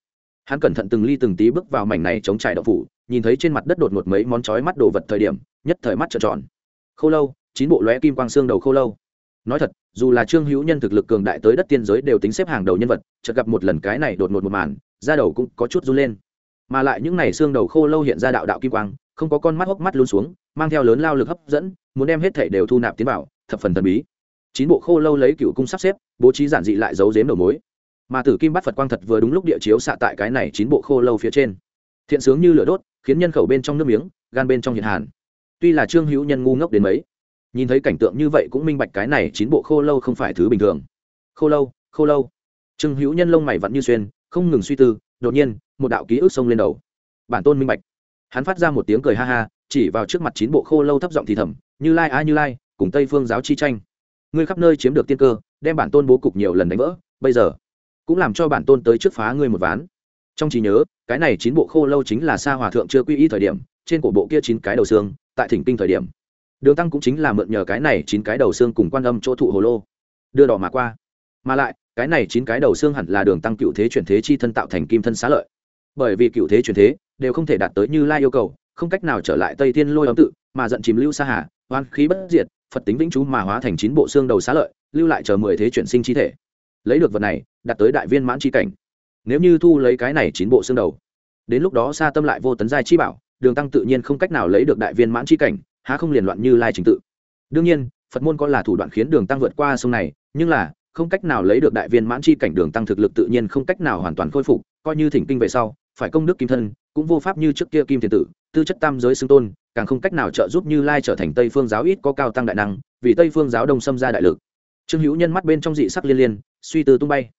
hắn cẩn thận từng ly từng tí bước vào mảnh này chống trải động phủ, nhìn thấy trên mặt đất đột ngột mấy món trói mắt đồ vật thời điểm, nhất thời mắt trợn tròn. Khô lâu, chín bộ lóe kim quang xương đầu khô lâu. Nói thật, dù là trương hữu nhân thực lực cường đại tới đất tiên giới đều tính xếp hàng đầu nhân vật, chợt gặp một lần cái này đột ngột một màn, da đầu cũng có chút run lên. Mà lại những này xương đầu khô lâu hiện ra đạo đạo kim quang, không có con mắt hốc mắt luôn xuống, mang theo lớn lao lực hấp dẫn, muốn đem hết thể đều thu nạp tiến vào, thập phần thần bí. Chín bộ khô lâu lấy cựu cung sắp xếp, bố trí giản dị lại giấu giếm đầu mối mà tử kim bắt phật quang thật vừa đúng lúc địa chiếu xạ tại cái này chín bộ khô lâu phía trên thiện sướng như lửa đốt khiến nhân khẩu bên trong nước miếng gan bên trong nhiệt hàn tuy là trương hữu nhân ngu ngốc đến mấy nhìn thấy cảnh tượng như vậy cũng minh bạch cái này chín bộ khô lâu không phải thứ bình thường khô lâu khô lâu trương hữu nhân lông mày vặn như xuyên không ngừng suy tư đột nhiên một đạo ký ức xông lên đầu bản tôn minh bạch hắn phát ra một tiếng cười ha ha chỉ vào trước mặt chín bộ khô lâu thấp giọng thì thầm như lai a như lai cùng tây phương giáo chi tranh ngươi khắp nơi chiếm được tiên cơ đem bản tôn bố cục nhiều lần đánh vỡ bây giờ cũng làm cho bản tôn tới trước phá ngươi một ván. Trong trí nhớ, cái này chín bộ khô lâu chính là sa hòa thượng chưa quy y thời điểm, trên cổ bộ kia chín cái đầu xương, tại thỉnh kinh thời điểm. Đường tăng cũng chính là mượn nhờ cái này chín cái đầu xương cùng quan âm chỗ thụ hồ lô. Đưa đỏ mà qua. Mà lại, cái này chín cái đầu xương hẳn là đường tăng cựu thế chuyển thế chi thân tạo thành kim thân xá lợi. Bởi vì cựu thế chuyển thế, đều không thể đạt tới như lai yêu cầu, không cách nào trở lại tây thiên lôi ấm tự, mà giận chìm lưu sa hà, oan khí bất diệt, phật tính vĩnh chú mà hóa thành chín bộ xương đầu xá lợi, lưu lại chờ mười thế chuyển sinh chi thể. Lấy được vật này đạt tới đại viên mãn chi cảnh. Nếu như thu lấy cái này chín bộ xương đầu, đến lúc đó xa tâm lại vô tấn giai chi bảo, đường tăng tự nhiên không cách nào lấy được đại viên mãn chi cảnh, há không liền loạn như lai trình tự. Đương nhiên, phật môn có là thủ đoạn khiến đường tăng vượt qua sông này, nhưng là, không cách nào lấy được đại viên mãn chi cảnh đường tăng thực lực tự nhiên không cách nào hoàn toàn khôi phục, coi như thỉnh kinh về sau, phải công đức kim thân, cũng vô pháp như trước kia kim thiên tử, tư chất tam giới xưng tôn, càng không cách nào trợ giúp như lai trở thành tây phương giáo ít có cao tăng đại năng, vì tây phương giáo đông xâm ra đại lực. Trương hữu nhân mắt bên trong dị sắc liên liên, suy tư tung bay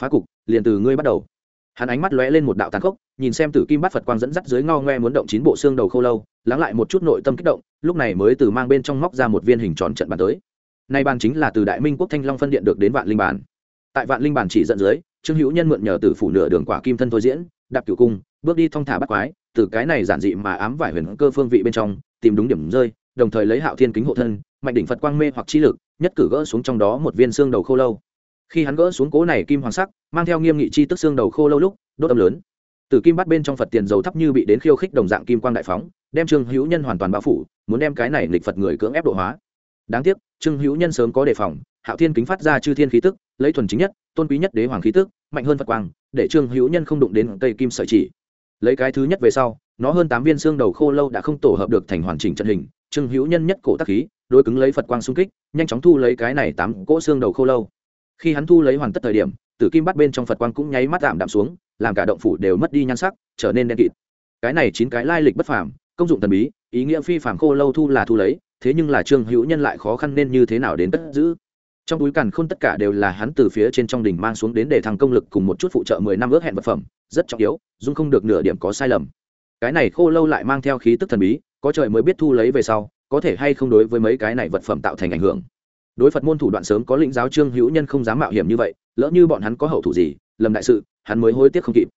phá cục, liền từ ngươi bắt đầu. Hắn ánh mắt lóe lên một đạo tàn khốc, nhìn xem tử kim bát phật quang dẫn dắt dưới ngao ngoe muốn động chín bộ xương đầu khô lâu, lắng lại một chút nội tâm kích động, lúc này mới từ mang bên trong móc ra một viên hình tròn trận bàn tới. Nay bàn chính là từ đại minh quốc thanh long phân điện được đến vạn linh bản tại vạn linh bản chỉ dẫn dưới, trương hữu nhân mượn nhờ từ phủ nửa đường quả kim thân thôi diễn, đạp cửu cung, bước đi thong thả bắt quái, từ cái này giản dị mà ám vải huyền cơ phương vị bên trong, tìm đúng điểm rơi, đồng thời lấy hạo thiên kính hộ thân, mạnh đỉnh phật quang mê hoặc chi lực, nhất cử gỡ xuống trong đó một viên xương đầu khô lâu khi hắn gỡ xuống cố này kim hoàng sắc, mang theo nghiêm nghị chi tức xương đầu khô lâu lúc, đốt âm lớn. Từ kim bắt bên trong phật tiền dầu thấp như bị đến khiêu khích đồng dạng kim quang đại phóng, đem trương hữu nhân hoàn toàn bao phủ, muốn đem cái này lịch phật người cưỡng ép độ hóa. Đáng tiếc, trương hữu nhân sớm có đề phòng, hạo thiên kính phát ra chư thiên khí tức, lấy thuần chính nhất, tôn quý nhất đế hoàng khí tức, mạnh hơn phật quang, để trương hữu nhân không đụng đến cây kim sợi chỉ. Lấy cái thứ nhất về sau, nó hơn tám viên xương đầu khô lâu đã không tổ hợp được thành hoàn chỉnh trận hình, trương hữu nhân nhất cổ tác khí, đối cứng lấy phật quang xung kích, nhanh chóng thu lấy cái này tám cỗ xương đầu khô lâu khi hắn thu lấy hoàn tất thời điểm, tử kim bắt bên trong phật quang cũng nháy mắt giảm đạm xuống, làm cả động phủ đều mất đi nhan sắc, trở nên đen kịt. Cái này chín cái lai lịch bất phàm, công dụng thần bí, ý nghĩa phi phàm khô lâu thu là thu lấy, thế nhưng là trương hữu nhân lại khó khăn nên như thế nào đến cất giữ? Trong túi càn khôn tất cả đều là hắn từ phía trên trong đỉnh mang xuống đến để thăng công lực cùng một chút phụ trợ mười năm ước hẹn vật phẩm, rất trọng yếu, dung không được nửa điểm có sai lầm. Cái này khô lâu lại mang theo khí tức thần bí, có trời mới biết thu lấy về sau, có thể hay không đối với mấy cái này vật phẩm tạo thành ảnh hưởng đối phật môn thủ đoạn sớm có lĩnh giáo trương hữu nhân không dám mạo hiểm như vậy, lỡ như bọn hắn có hậu thủ gì lầm đại sự, hắn mới hối tiếc không kịp.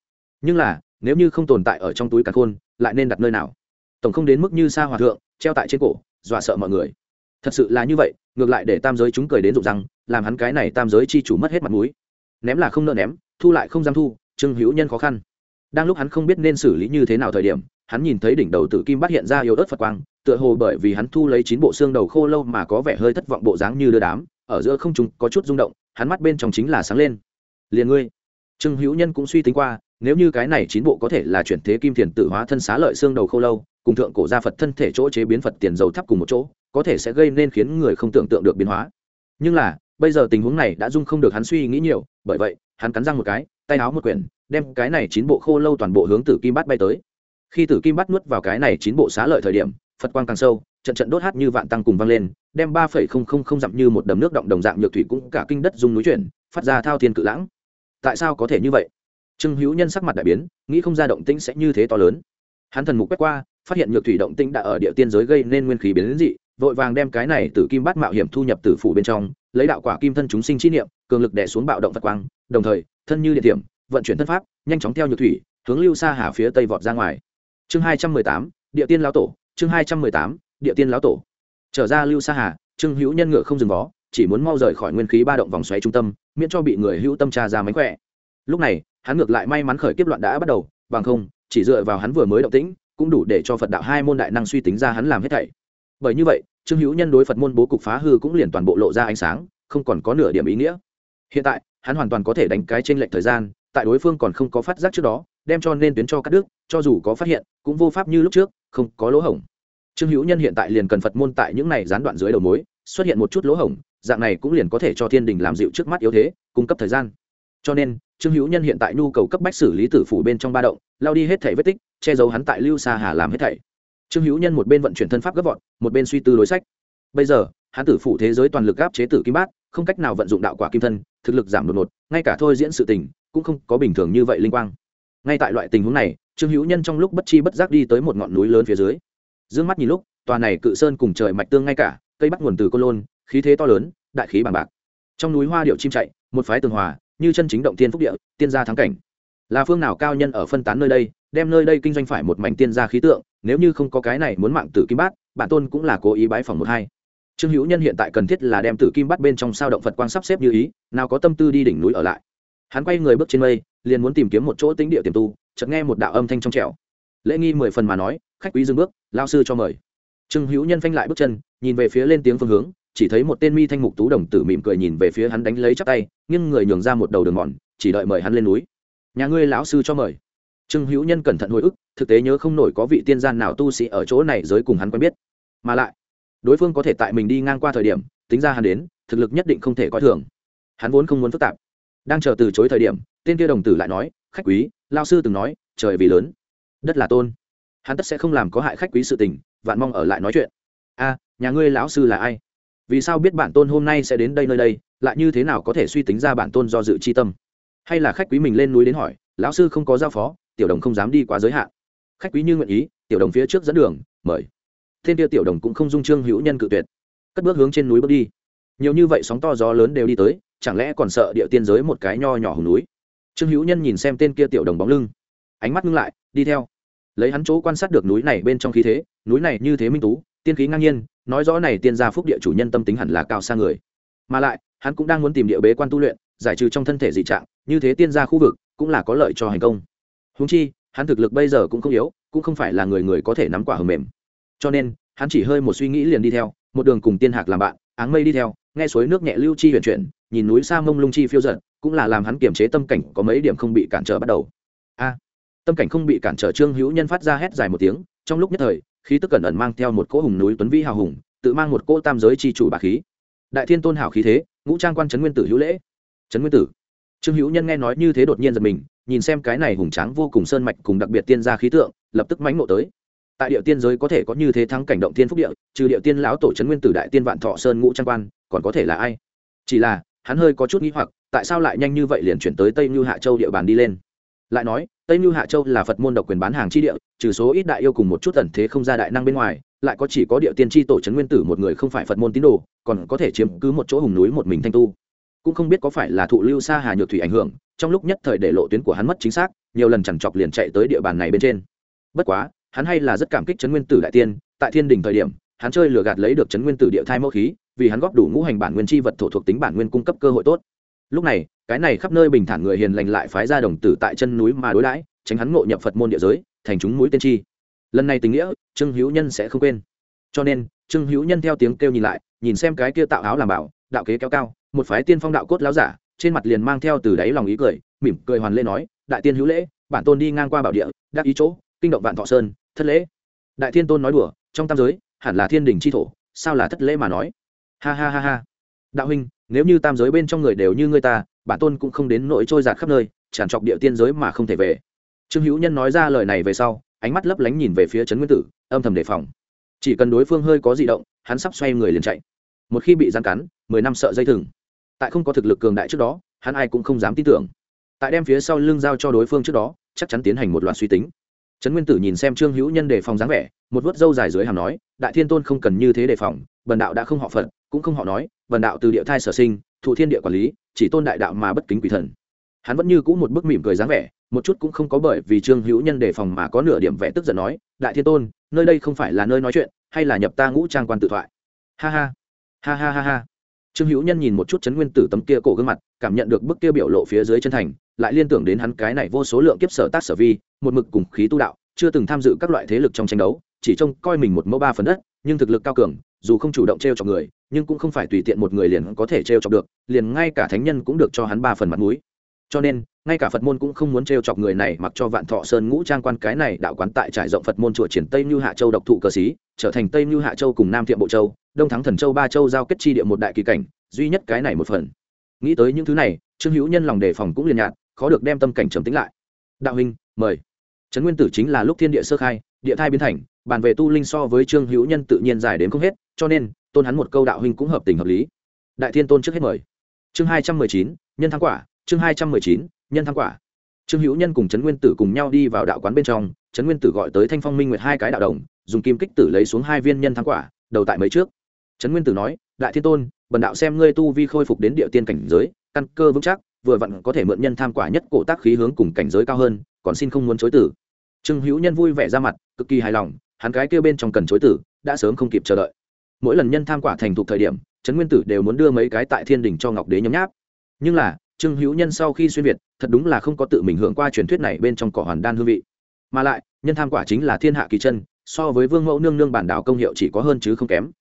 Nhưng là, nếu như không tồn tại ở trong túi cả khôn, lại nên đặt nơi nào? Tổng không đến mức như sa hòa thượng, treo tại trên cổ, dọa sợ mọi người. Thật sự là như vậy, ngược lại để tam giới chúng cười đến rụng răng, làm hắn cái này tam giới chi chủ mất hết mặt mũi. Ném là không nợ ném, thu lại không dám thu, trương hữu nhân khó khăn. Đang lúc hắn không biết nên xử lý như thế nào thời điểm hắn nhìn thấy đỉnh đầu tử kim bắt hiện ra yếu ớt phật quang, tựa hồ bởi vì hắn thu lấy chín bộ xương đầu khô lâu mà có vẻ hơi thất vọng bộ dáng như đưa đám, ở giữa không chúng có chút rung động, hắn mắt bên trong chính là sáng lên. Liền ngươi. Trương hữu nhân cũng suy tính qua, nếu như cái này chín bộ có thể là chuyển thế kim thiền tự hóa thân xá lợi xương đầu khô lâu, cùng thượng cổ gia phật thân thể chỗ chế biến phật tiền dầu thắp cùng một chỗ, có thể sẽ gây nên khiến người không tưởng tượng được biến hóa. Nhưng là, bây giờ tình huống này đã dung không được hắn suy nghĩ nhiều, bởi vậy, hắn cắn răng một cái, tay áo một quyển, đem cái này chín bộ khô lâu toàn bộ hướng tử kim bát bay tới khi tử kim bắt nuốt vào cái này chín bộ xá lợi thời điểm, phật quang càng sâu, trận trận đốt hát như vạn tăng cùng vang lên, đem ba phẩy không không không dặm như một đầm nước động đồng dạng nhược thủy cũng cả kinh đất dung núi chuyển, phát ra thao thiên cự lãng. Tại sao có thể như vậy? Trương hữu nhân sắc mặt đại biến, nghĩ không ra động tĩnh sẽ như thế to lớn. Hắn thần mục quét qua, phát hiện nhược thủy động tĩnh đã ở địa tiên giới gây nên nguyên khí biến đến dị, vội vàng đem cái này từ kim bát mạo hiểm thu nhập từ phủ bên trong, lấy đạo quả kim thân chúng sinh chi niệm, cường lực đè xuống bạo động phật quang, đồng thời, thân như địa điểm, vận chuyển thân pháp, nhanh chóng theo nhược thủy, hướng lưu xa hà phía tây vọt ra ngoài chương hai trăm mười tám, địa tiên lão tổ, chương hai trăm mười tám, địa tiên lão tổ. Trở ra lưu Sa hà, trương hữu nhân ngựa không dừng vó chỉ muốn mau rời khỏi nguyên khí ba động vòng xoáy trung tâm, miễn cho bị người hữu tâm tra ra mánh khỏe. Lúc này, hắn ngược lại may mắn khởi kiếp loạn đã bắt đầu, bằng không, chỉ dựa vào hắn vừa mới động tĩnh, cũng đủ để cho phật đạo hai môn đại năng suy tính ra hắn làm hết thảy. Bởi như vậy, trương hữu nhân đối phật môn bố cục phá hư cũng liền toàn bộ lộ ra ánh sáng, không còn có nửa điểm ý nghĩa. Hiện tại, hắn hoàn toàn có thể đánh cái trên lệnh thời gian, tại đối phương còn không có phát giác trước đó đem cho nên tuyến cho các đức cho dù có phát hiện, cũng vô pháp như lúc trước, không có lỗ hổng. Trương hữu nhân hiện tại liền cần phật môn tại những này gián đoạn dưới đầu mối, xuất hiện một chút lỗ hổng, dạng này cũng liền có thể cho thiên đình làm dịu trước mắt yếu thế, cung cấp thời gian. Cho nên, trương hữu nhân hiện tại nhu cầu cấp bách xử lý tử phủ bên trong ba động, lao đi hết thảy vết tích, che giấu hắn tại lưu xa hà làm hết thảy. Trương hữu nhân một bên vận chuyển thân pháp gấp vọt, một bên suy tư đối sách. Bây giờ, hắn tử phủ thế giới toàn lực áp chế tử kim bát, không cách nào vận dụng đạo quả kim thân, thực lực giảm đột ngột, ngay cả thôi diễn sự tình, cũng không có bình thường như vậy linh quang ngay tại loại tình huống này, trương hữu nhân trong lúc bất chi bất giác đi tới một ngọn núi lớn phía dưới. D ư ơ n g mắt nhìn lúc, tòa này cự sơn cùng trời mạch tương ngay cả, cây bắt nguồn từ côn lôn, khí thế to lớn, đại khí bằng bạc. Trong núi hoa điệu chim chạy, một phái tường hòa, như chân chính động tiên phúc địa, tiên gia thắng cảnh. Là phương nào cao nhân ở phân tán nơi đây, đem nơi đây kinh doanh phải một mảnh tiên gia khí tượng, nếu như không có cái này muốn mạng tử kim bát, bản tôn cũng là cố ý bái phòng một hai. Trương hữu nhân hiện tại cần thiết là đem tử kim bát bên trong sao động phật quang sắp xếp như ý, nào có tâm tư đi đỉnh núi ở lại hắn quay người bước trên mây, liền muốn tìm kiếm một chỗ tính địa tiềm tu, chợt nghe một đạo âm thanh trong trẻo. Lễ nghi mười phần mà nói, khách quý dừng bước, lao sư cho mời. Trương hữu nhân phanh lại bước chân, nhìn về phía lên tiếng phương hướng, chỉ thấy một tên mi thanh mục tú đồng tử mỉm cười nhìn về phía hắn đánh lấy chắp tay nhưng người nhường ra một đầu đường mòn, chỉ đợi mời hắn lên núi. Nhà ngươi lão sư cho mời. Trương hữu nhân cẩn thận hồi ức, thực tế nhớ không nổi có vị tiên gian nào tu sĩ ở chỗ này giới cùng hắn quen biết. Mà lại, đối phương có thể tại mình đi ngang qua thời điểm, tính ra hắn đến, thực lực nhất định không thể coi thường. Hắn vốn không muốn phức tạp đang chờ từ chối thời điểm, tên kia đồng tử lại nói, khách quý, lao sư từng nói, trời vì lớn, đất là tôn. Hắn tất sẽ không làm có hại khách quý sự tình, vạn mong ở lại nói chuyện. A, nhà ngươi lão sư là ai? Vì sao biết bản tôn hôm nay sẽ đến đây nơi đây, lại như thế nào có thể suy tính ra bản tôn do dự chi tâm? Hay là khách quý mình lên núi đến hỏi, lão sư không có giao phó, tiểu đồng không dám đi quá giới hạn. Khách quý như nguyện ý, tiểu đồng phía trước dẫn đường, mời. Thiên tiêu tiểu đồng cũng không dung trương hữu nhân cự tuyệt, cất bước hướng trên núi bước đi. Nhiều như vậy sóng to gió lớn đều đi tới chẳng lẽ còn sợ địa tiên giới một cái nho nhỏ hùng núi? Trương hữu nhân nhìn xem tên kia tiểu đồng bóng lưng, ánh mắt ngưng lại, đi theo. Lấy hắn chỗ quan sát được núi này bên trong khí thế, núi này như thế minh tú, tiên khí ngang nhiên, nói rõ này tiên gia phúc địa chủ nhân tâm tính hẳn là cao xa người. Mà lại, hắn cũng đang muốn tìm địa bế quan tu luyện, giải trừ trong thân thể dị trạng, như thế tiên gia khu vực cũng là có lợi cho hành công. Húng chi, hắn thực lực bây giờ cũng không yếu, cũng không phải là người người có thể nắm quả hầm mềm. Cho nên, hắn chỉ hơi một suy nghĩ liền đi theo, một đường cùng tiên hạc làm bạn, áng mây đi theo, nghe suối nước nhẹ lưu chi huyền chuyển nhìn núi xa mông lung chi phiêu giận cũng là làm hắn kiềm chế tâm cảnh có mấy điểm không bị cản trở bắt đầu. A, tâm cảnh không bị cản trở trương hữu nhân phát ra hét dài một tiếng, trong lúc nhất thời, khí tức cẩn ẩn mang theo một cỗ hùng núi tuấn vĩ hào hùng, tự mang một cỗ tam giới chi chủ bà khí. Đại thiên tôn hảo khí thế, ngũ trang quan trấn nguyên tử hữu lễ. Trấn nguyên tử. Trương hữu nhân nghe nói như thế đột nhiên giật mình, nhìn xem cái này hùng tráng vô cùng sơn mạch cùng đặc biệt tiên gia khí tượng, lập tức mánh ngộ tới. Tại địa tiên giới có thể có như thế thắng cảnh động tiên phúc địa, trừ địa tiên lão tổ trấn nguyên tử đại tiên vạn thọ sơn ngũ trang quan, còn có thể là ai? Chỉ là hắn hơi có chút nghĩ hoặc, tại sao lại nhanh như vậy liền chuyển tới tây mưu hạ châu địa bàn đi lên? Lại nói, tây mưu hạ châu là phật môn độc quyền bán hàng chi địa, trừ số ít đại yêu cùng một chút tần thế không ra đại năng bên ngoài, lại có chỉ có địa tiên tri tổ trấn nguyên tử một người không phải phật môn tín đồ, còn có thể chiếm cứ một chỗ hùng núi một mình thanh tu. Cũng không biết có phải là thụ lưu xa hà nhược thủy ảnh hưởng, trong lúc nhất thời để lộ tuyến của hắn mất chính xác, nhiều lần chẳng chọc liền chạy tới địa bàn này bên trên. Bất quá, hắn hay là rất cảm kích trấn nguyên tử đại tiên, tại thiên đình thời điểm hắn chơi lừa gạt lấy được chấn nguyên tử địa thai mẫu khí, vì hắn góp đủ ngũ hành bản nguyên chi vật thổ thuộc tính bản nguyên cung cấp cơ hội tốt. Lúc này, cái này khắp nơi bình thản người hiền lành lại phái ra đồng tử tại chân núi mà đối đãi, tránh hắn ngộ nhập phật môn địa giới, thành chúng mũi tiên tri lần này tình nghĩa, trương hữu nhân sẽ không quên. Cho nên, trương hữu nhân theo tiếng kêu nhìn lại, nhìn xem cái kia tạo áo làm bảo, đạo kế kéo cao, một phái tiên phong đạo cốt láo giả, trên mặt liền mang theo từ đáy lòng ý cười, mỉm cười hoàn lê nói, đại tiên hữu lễ, bản tôn đi ngang qua bảo địa, đắc ý chỗ, kinh động vạn thọ sơn, thất lễ. Đại thiên tôn nói đùa, trong tam giới hẳn là thiên đình c h i thổ, sao là thất lễ mà nói? Ha ha ha ha. Đạo huynh, nếu như tam giới bên trong người đều như ngươi ta, bản tôn cũng không đến nỗi trôi giạt khắp nơi, tràn trọc địa tiên giới mà không thể về. Trương hữu nhân nói ra lời này về sau, ánh mắt lấp lánh nhìn về phía trấn nguyên tử, âm thầm đề phòng. Chỉ cần đối phương hơi có di động, hắn sắp xoay người liền chạy. Một khi bị gian cắn, mười năm sợ dây thừng. Tại không có thực lực cường đại trước đó, hắn ai cũng không dám tin tưởng. Tại đem phía sau lưng giao cho đối phương trước đó, chắc chắn tiến hành một loạt suy tính trấn nguyên tử nhìn xem trương hữu nhân đề phòng dáng vẻ, một vớt râu dài dưới hàm nói, đại thiên tôn không cần như thế đề phòng bần đạo đã không họ phật, cũng không họ nói bần đạo từ địa thai sở sinh, thụ thiên địa quản lý, chỉ tôn đại đạo mà bất kính quỷ thần. Hắn vẫn như cũ một bức mỉm cười dáng vẻ, một chút cũng không có bởi vì trương hữu nhân đề phòng mà có nửa điểm vẻ tức giận nói, đại thiên tôn, nơi đây không phải là nơi nói chuyện, hay là nhập ta ngũ trang quan tự thoại? Ha ha ha ha ha ha. Trương hữu nhân nhìn một chút chấn nguyên tử tấm kia cổ gương mặt, cảm nhận được bức kia biểu lộ phía dưới chân thành lại liên tưởng đến hắn cái này vô số lượng kiếp sở tác sở vi, một mực cùng khí tu đạo, chưa từng tham dự các loại thế lực trong tranh đấu, chỉ trông coi mình một mẫu ba phần đất, nhưng thực lực cao cường, dù không chủ động t r e o chọc người, nhưng cũng không phải tùy tiện một người liền có thể t r e o chọc được, liền ngay cả thánh nhân cũng được cho hắn ba phần mặt m ũ i cho nên, ngay cả phật môn cũng không muốn t r e o chọc người này mặc cho vạn thọ sơn ngũ trang quan cái này đạo quán tại trải rộng phật môn chùa triển tây như hạ châu độc thụ cờ xí, trở thành tây như hạ châu cùng nam thiệm bộ châu, đông thắng thần châu ba châu giao kết chi địa một đại kỳ cảnh, duy nhất cái này một phần. Nghĩ tới những thứ này, trương hữu nhân lòng đề phòng cũng liền nhạt khó được đem tâm cảnh trầm tĩnh lại. Đạo huynh, mời. Trấn nguyên tử chính là lúc thiên địa sơ khai, địa thai biến thành, bàn về tu linh so với trương hữu nhân tự nhiên dài đến không hết, cho nên, tôn hắn một câu đạo huynh cũng hợp tình hợp lý. Đại thiên tôn trước hết mời. Chương hai trăm mười chín, nhân thắng quả, chương hai trăm mười chín, nhân thắng quả. Trương hữu nhân cùng trấn nguyên tử cùng nhau đi vào đạo quán bên trong, trấn nguyên tử gọi tới thanh phong minh nguyệt hai cái đạo đồng, dùng kim kích tử lấy xuống hai viên nhân thắng quả, đầu tại mấy trước. Trấn nguyên tử nói, đại thiên tôn, bần đạo xem ngươi tu vi khôi phục đến địa tiên cảnh giới, căn cơ vững chắc vừa vặn có thể mượn nhân tham quả nhất cổ tác khí hướng cùng cảnh giới cao hơn, còn xin không muốn chối tử. Trương hữu nhân vui vẻ ra mặt, cực kỳ hài lòng, hắn cái kêu bên trong cần chối tử, đã sớm không kịp chờ đợi. Mỗi lần nhân tham quả thành thục thời điểm, trấn nguyên tử đều muốn đưa mấy cái tại thiên đình cho ngọc đế nhấm nháp. Nhưng là, trương hữu nhân sau khi xuyên việt, thật đúng là không có tự mình hưởng qua truyền thuyết này bên trong cỏ hoàn đan hương vị. Mà lại, nhân tham quả chính là thiên hạ kỳ chân, so với vương mẫu nương nương bản đạo công hiệu chỉ có hơn chứ không kém.